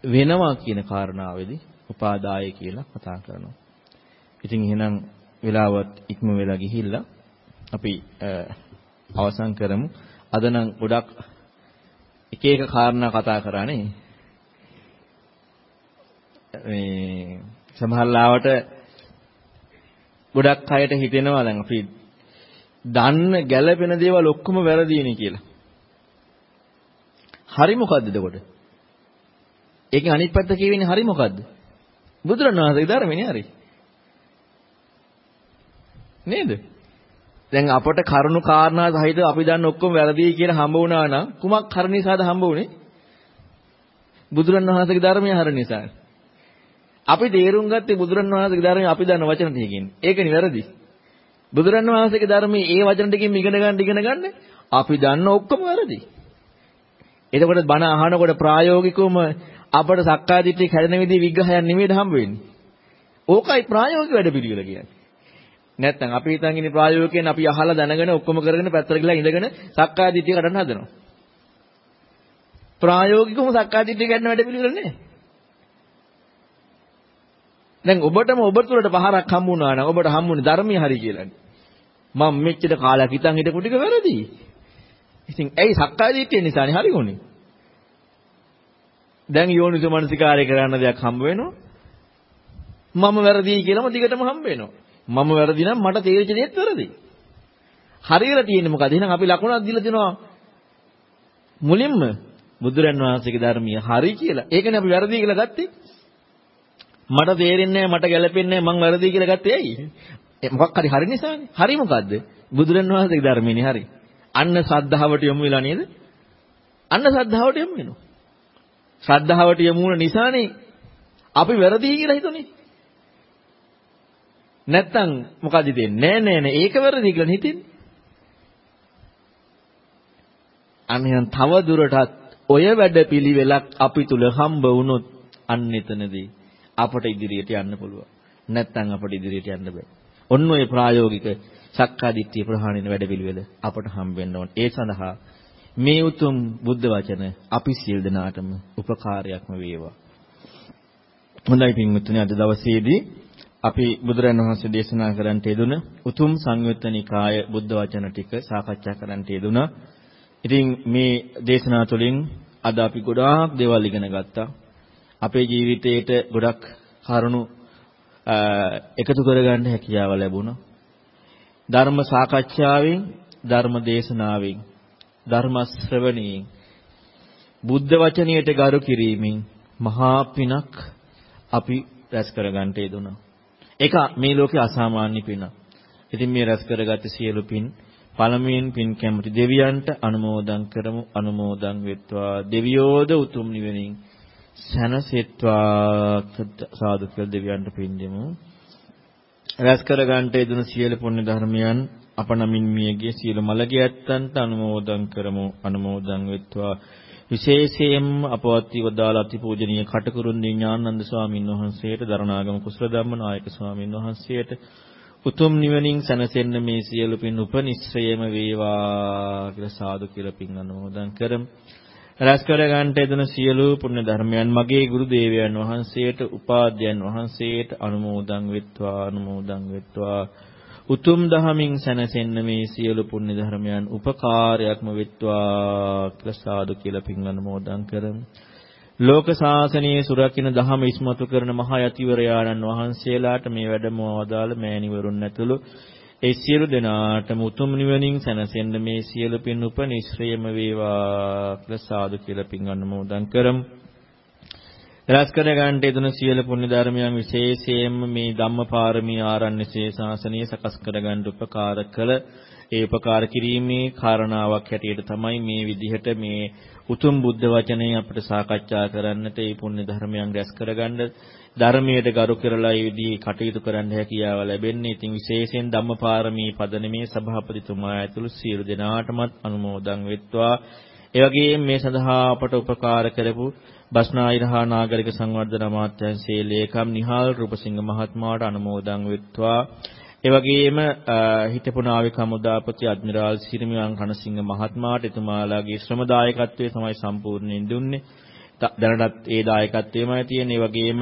වෙනවා කියන කාරණාවේදී උපාදාය කියලා කතා කරනවා. ඉතින් එහෙනම් වෙලාවත් ඉක්ම වෙලා ගිහිල්ලා අපි අවසන් කරමු. අද නම් ගොඩක් එක එක කාරණා කතා කරානේ. මේ සමහරලාවට ගොඩක් අයට හිතෙනවා දැන් අපි දන්න ගැළපෙන දේවල් ඔක්කොම වැරදීනේ කියලා. හරි මොකද්ද එතකොට? ඒකෙන් අනිත් පැත්ත කියවෙන්නේ හරි මොකද්ද? බුදුරණවහන්සේගේ ධර්මනේ හරි. නේද? දැන් අපට කරුණු කාරණා සහිත අපි දන්න ඔක්කොම වැරදි කියලා හම්බ වුණා නම් කුමක් කර නිසාද හම්බ වුනේ? බුදුරණවහන්සේගේ ධර්මය හර නිසා. අපි තේරුම් ගත්තේ බුදුරණවහන්සේගේ ධර්මය අපි දන්න වචන ටිකකින්. ඒකනේ වැරදි. බුදුරණවහන්සේගේ ධර්මයේ ඒ වචන ටිකෙන් ඉගෙන ගන්න ඉගෙන ගන්න අපි දන්න ඔක්කොම වැරදි. එතකොට බණ අහනකොට ප්‍රායෝගිකවම අපට සක්කාදිට්ඨිය කැඩෙන විදිහ විග්‍රහයක් නෙමෙයිද හම්බ වෙන්නේ. ඕකයි ප්‍රායෝගික වැඩපිළිවෙල කියන්නේ. නැත්තම් අපි හිතන් ඉන්නේ ප්‍රායෝගිකයෙන් අපි අහලා දැනගෙන ඔක්කොම කරගෙන පැත්තට ගිහලා ඉඳගෙන සක්කාදිට්ඨිය කඩන්න හදනවා. ප්‍රායෝගිකවම සක්කාදිට්ඨිය කැඩෙන වැඩපිළිවෙල නෑ. දැන් ඔබටම ඔබ තුළට පහරක් හම්බුණා නම් ඔබට හම්බුනේ ධර්මයේ හරි කියලානේ. මම මෙච්චර කාලයක් හිතන් හිටපු ටික වැරදි. ඉතින් ඇයි සක්කාය දිට්ඨිය නිසානේ හරි වුනේ. දැන් යෝනිසෝ මනසිකාරය කරන්න දෙයක් හම්බ වෙනවා. මම වැරදි කියලාම දිගටම හම්බ වෙනවා. මම වැරදි නම් මට තේරිච්ච දේත් වැරදි. හරියට තියෙන්නේ මොකද? එහෙනම් අපි ලකුණක් දීලා දෙනවා මුලින්ම බුදුරන් වහන්සේගේ ධර්මීය හරි කියලා. ඒකනේ අපි වැරදි කියලා ගත්තේ. මට තේරෙන්නේ මට ගැළපෙන්නේ මං වැරදි කියලා ගත්තේ ඇයි? මොකක් හරි හරි නිසානේ. හරි මොකද්ද? බුදුරන් වහන්සේගේ ධර්මයනේ හරි. අන්න සද්ධාවට යොමු වෙලා නේද? අන්න සද්ධාවට යොමු වෙනවා. ශ්‍රද්ධාවට යොමු වුණ නිසානේ අපි වැරදි කියලා හිතුනේ. නැත්තම් මොකද දෙන්නේ? නෑ නෑ නෑ ඒක වැරදි කියලා හිතෙන්නේ. අනියන් තව දුරටත් ඔය වැඩපිළිවෙලක් අපි තුල හම්බ වුණොත් අන්න එතනදී අපට ඉදිරියට යන්න පුළුවන්. නැත්තම් අපට ඉදිරියට යන්න බෑ. ඔන්න ඔය ප්‍රායෝගික සක්කාදිට්ඨිය ප්‍රහාණයන වැඩපිළිවෙල අපට හම්බ වෙන්න ඕන. ඒ සඳහා මේ උතුම් බුද්ධ වචන අපි සියලු දෙනාටම උපකාරයක්ම වේවා. හොඳයි පින්වත්නි අද දවසේදී අපි බුදුරන් වහන්සේ දේශනා කරන්නට යෙදුන උතුම් සංයුත්ත නිකාය බුද්ධ වචන ටික සාකච්ඡා කරන්නට යෙදුනා. ඉතින් මේ දේශනා තුළින් අද අපි ගොඩාක් දේවල් ඉගෙන ගත්තා. අපේ ජීවිතේට ගොඩක් කරුණු එකතු කරගන්න හැකියාව ලැබුණා. ධර්ම සාකච්ඡාවෙන්, ධර්ම දේශනාවෙන්, ධර්ම ශ්‍රවණයෙන් බුද්ධ වචනයට ගරු කිරීමෙන් මහා පිනක් අපි රැස් කරගන්නට යෙදුණා. ඒක මේ ලෝකේ අසාමාන්‍ය පිනක්. ඉතින් මේ රැස් කරගත්ත සියලු පින් පළමුවෙන් පින් කැමති දෙවියන්ට අනුමෝදන් කරමු අනුමෝදන් වෙත්වා දෙවියෝද උතුම් නිවෙනින් සැනසෙත්වා සාදු කියලා දෙවියන්ට පින් දෙමු. රැස් කර ගන්නට යෙදුණු සියලු පුණ්‍ය ධර්මයන් අප නමින් මියගේ සියලු මළගේ ඇත්තන්ට අනුමෝදන් කරමු අනුමෝදන් වෙත්වා. විශේෂයෙන් අපවත් වදාලා අතිපූජනීය කටකරුන්දී ඥානানন্দ ස්වාමින් වහන්සේට දරණාගම කුසල ධම්ම නායක ස්වාමින් වහන්සේට උතුම් නිවනින් සැනසෙන්න මේ සියලු පින් උපනිශ්‍රයම වේවා කියලා සාදු කියලා පින් අනුමෝදන් කරමු. රැස් කර ගන්නට යෙදෙන සියලු පුණ්‍ය ධර්මයන් මගේ ගුරු දේවයන් වහන්සේට උපාධ්‍යයන් වහන්සේට අනුමෝදන් වෙත්වා අනුමෝදන් වෙත්වා. උතුම් දහමින් සැනසෙන්න මේ සියලු පුණ්‍ය ධර්මයන් උපකාරයක්ම වෙත්වා කියලා සාදු කියලා පින් අනුමෝදන් කරමු. ලෝක ශාසනයේ සුරකින්න දහම ඉස්මතු කරන මහා යතිවරයාණන් වහන්සේලාට මේ වැඩම වදාළ මෑණිවරුන් ඇතුළු ඒ සියලු දෙනාටම උතුම් නිවනින් සැනසෙන්න මේ සියලු පින් උපනිශ්‍රයම වේවා කියලා සාදු කියලා පින් අනුමෝදන් කරමු. රැස් කර ගන්නට යෙදුන සියලු පුණ්‍ය ධර්මයන් විශේෂයෙන්ම මේ ධම්මපාරමී ආරණ්‍ය ශේෂාසනීය සකස් කර ගන්න උපකාර කළ ඒ උපකාර කිරීමේ කාරණාවක් හැටියට තමයි මේ විදිහට මේ උතුම් බුද්ධ වචනය අපිට සාකච්ඡා කරන්නට ඒ පුණ්‍ය ධර්මයන් රැස් කරගන්න ධර්මයට ගරු කරලා ඒ විදිහේ කටයුතු කරන්න හැකියාව ලැබෙන්නේ. ඉතින් විශේෂයෙන් ධම්මපාරමී පදනමේ සභාපතිතුමා ඇතුළු සියලු දෙනාටමත් අනුමෝදන් වෙත්වා. ඒ වගේම මේ සඳහා අපට උපකාර කරපු බස්නාහිරහා නාගරික සංවර්ධන අමාත්‍යාංශයේ ලේකම් නිහාල් රූපසිංහ මහත්මයාට අනුමෝදන් වෙත්වා. ඒ වගේම හිටපු නාවික හමුදාපති අද්මිරාල් සිරිමියන් රණසිංහ මහත්මයාට එතුමාලාගේ ශ්‍රම දායකත්වයේ තමයි සම්පූර්ණයෙන් දුන්නේ. දැනටත් ඒ දායකත්වයමයි තියෙන්නේ. ඒ වගේම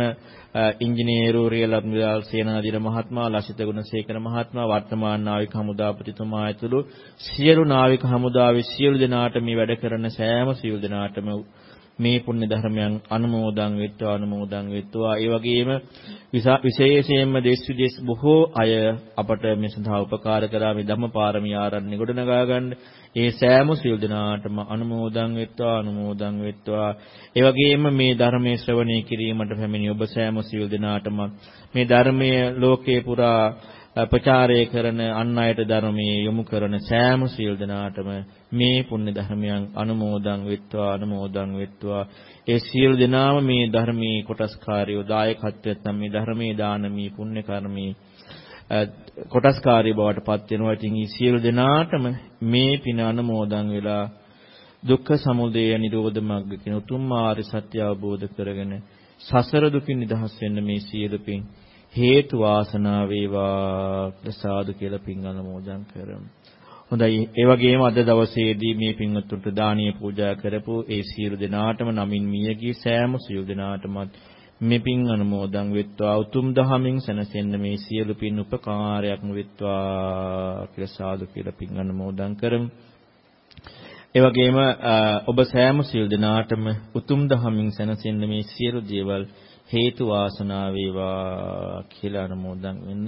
ඉංජිනේරු රියල් අද්මිරාල් සේනාධිර මහත්මයා, ලසිත ගුණසේකර මහත්මයා, වර්තමාන නාවික හමුදාපතිතුමා ඇතුළු සියලු නාවික හමුදාවේ සියලු දෙනාට මේ වැඩ කරන සෑම සියලු දෙනාටම මේ පුණ්‍ය ධර්මයන් අනුමෝදන් වෙත්වා අනුමෝදන් වෙත්වා. ඒ වගේම විශේෂයෙන්ම දේශ විදේශ බොහෝ අය අපට මේ සඳහා උපකාර කරා. මේ ධම්මපාරමී ආරණ්‍ය ගොඩනගා ගන්න. ඒ සෑම සියලු දෙනාටම අනුමෝදන් වෙත්වා අනුමෝදන් වෙත්වා. ඒ වගේම මේ ධර්මයේ ශ්‍රවණය කිරීමට පැමිණි ඔබ සෑම සියලු දෙනාටම මේ ධර්මයේ ලෝකේ පුරා ප්‍රචාරය කරන අන් අයට ධර්මයේ යොමු කරන සෑම සියලු දෙනාටම මේ පුණ්‍ය ධර්මයන් අනුමෝදන් වෙත්වා අනුමෝදන් වෙත්වා. ඒ සියලු දෙනාම මේ ධර්මයේ කොටස්කාරයෝ දායකත්වයෙන් නම් මේ ධර්මයේ දානමී පුණ්‍ය කර්මී කොටස්කාරී බවට පත් වෙනවා. ඉතින් මේ සියලු දෙනාටම මේ පින අනුමෝදන් වෙලා දුක්ඛ සමුදය නිරෝධ මග්ග කියන උතුම් ආර්ය සත්‍ය අවබෝධ කරගෙන සසර දුකින් නිදහස් වෙන්න මේ සියලු පින් හේතු වාසනා වේවා ප්‍රසාදු කියලා පින් අනුමෝදන් කරමු. හොඳයි ඒ වගේම අද දවසේදී මේ පින්වත්තුන්ට දානීය පූජා කරපු ඒ සියලු දෙනාටම නමින් මියගිය සෑම සියලු දෙනාටමත් මේ පින් අනුමෝදන් වෙත්වා උතුම් දහමින් සැනසෙන්න මේ සියලු පින් උපකාරයක්ම වෙත්වා කියලා සාදු කියලා පින් අනුමෝදන් කරමු. ඒ වගේම ඔබ සෑම සියලු දෙනාටම උතුම් දහමින් සැනසෙන්න මේ සියලු දේවල් හේතු වාසනා වේවා කියලා අනුමෝදන් වෙන්න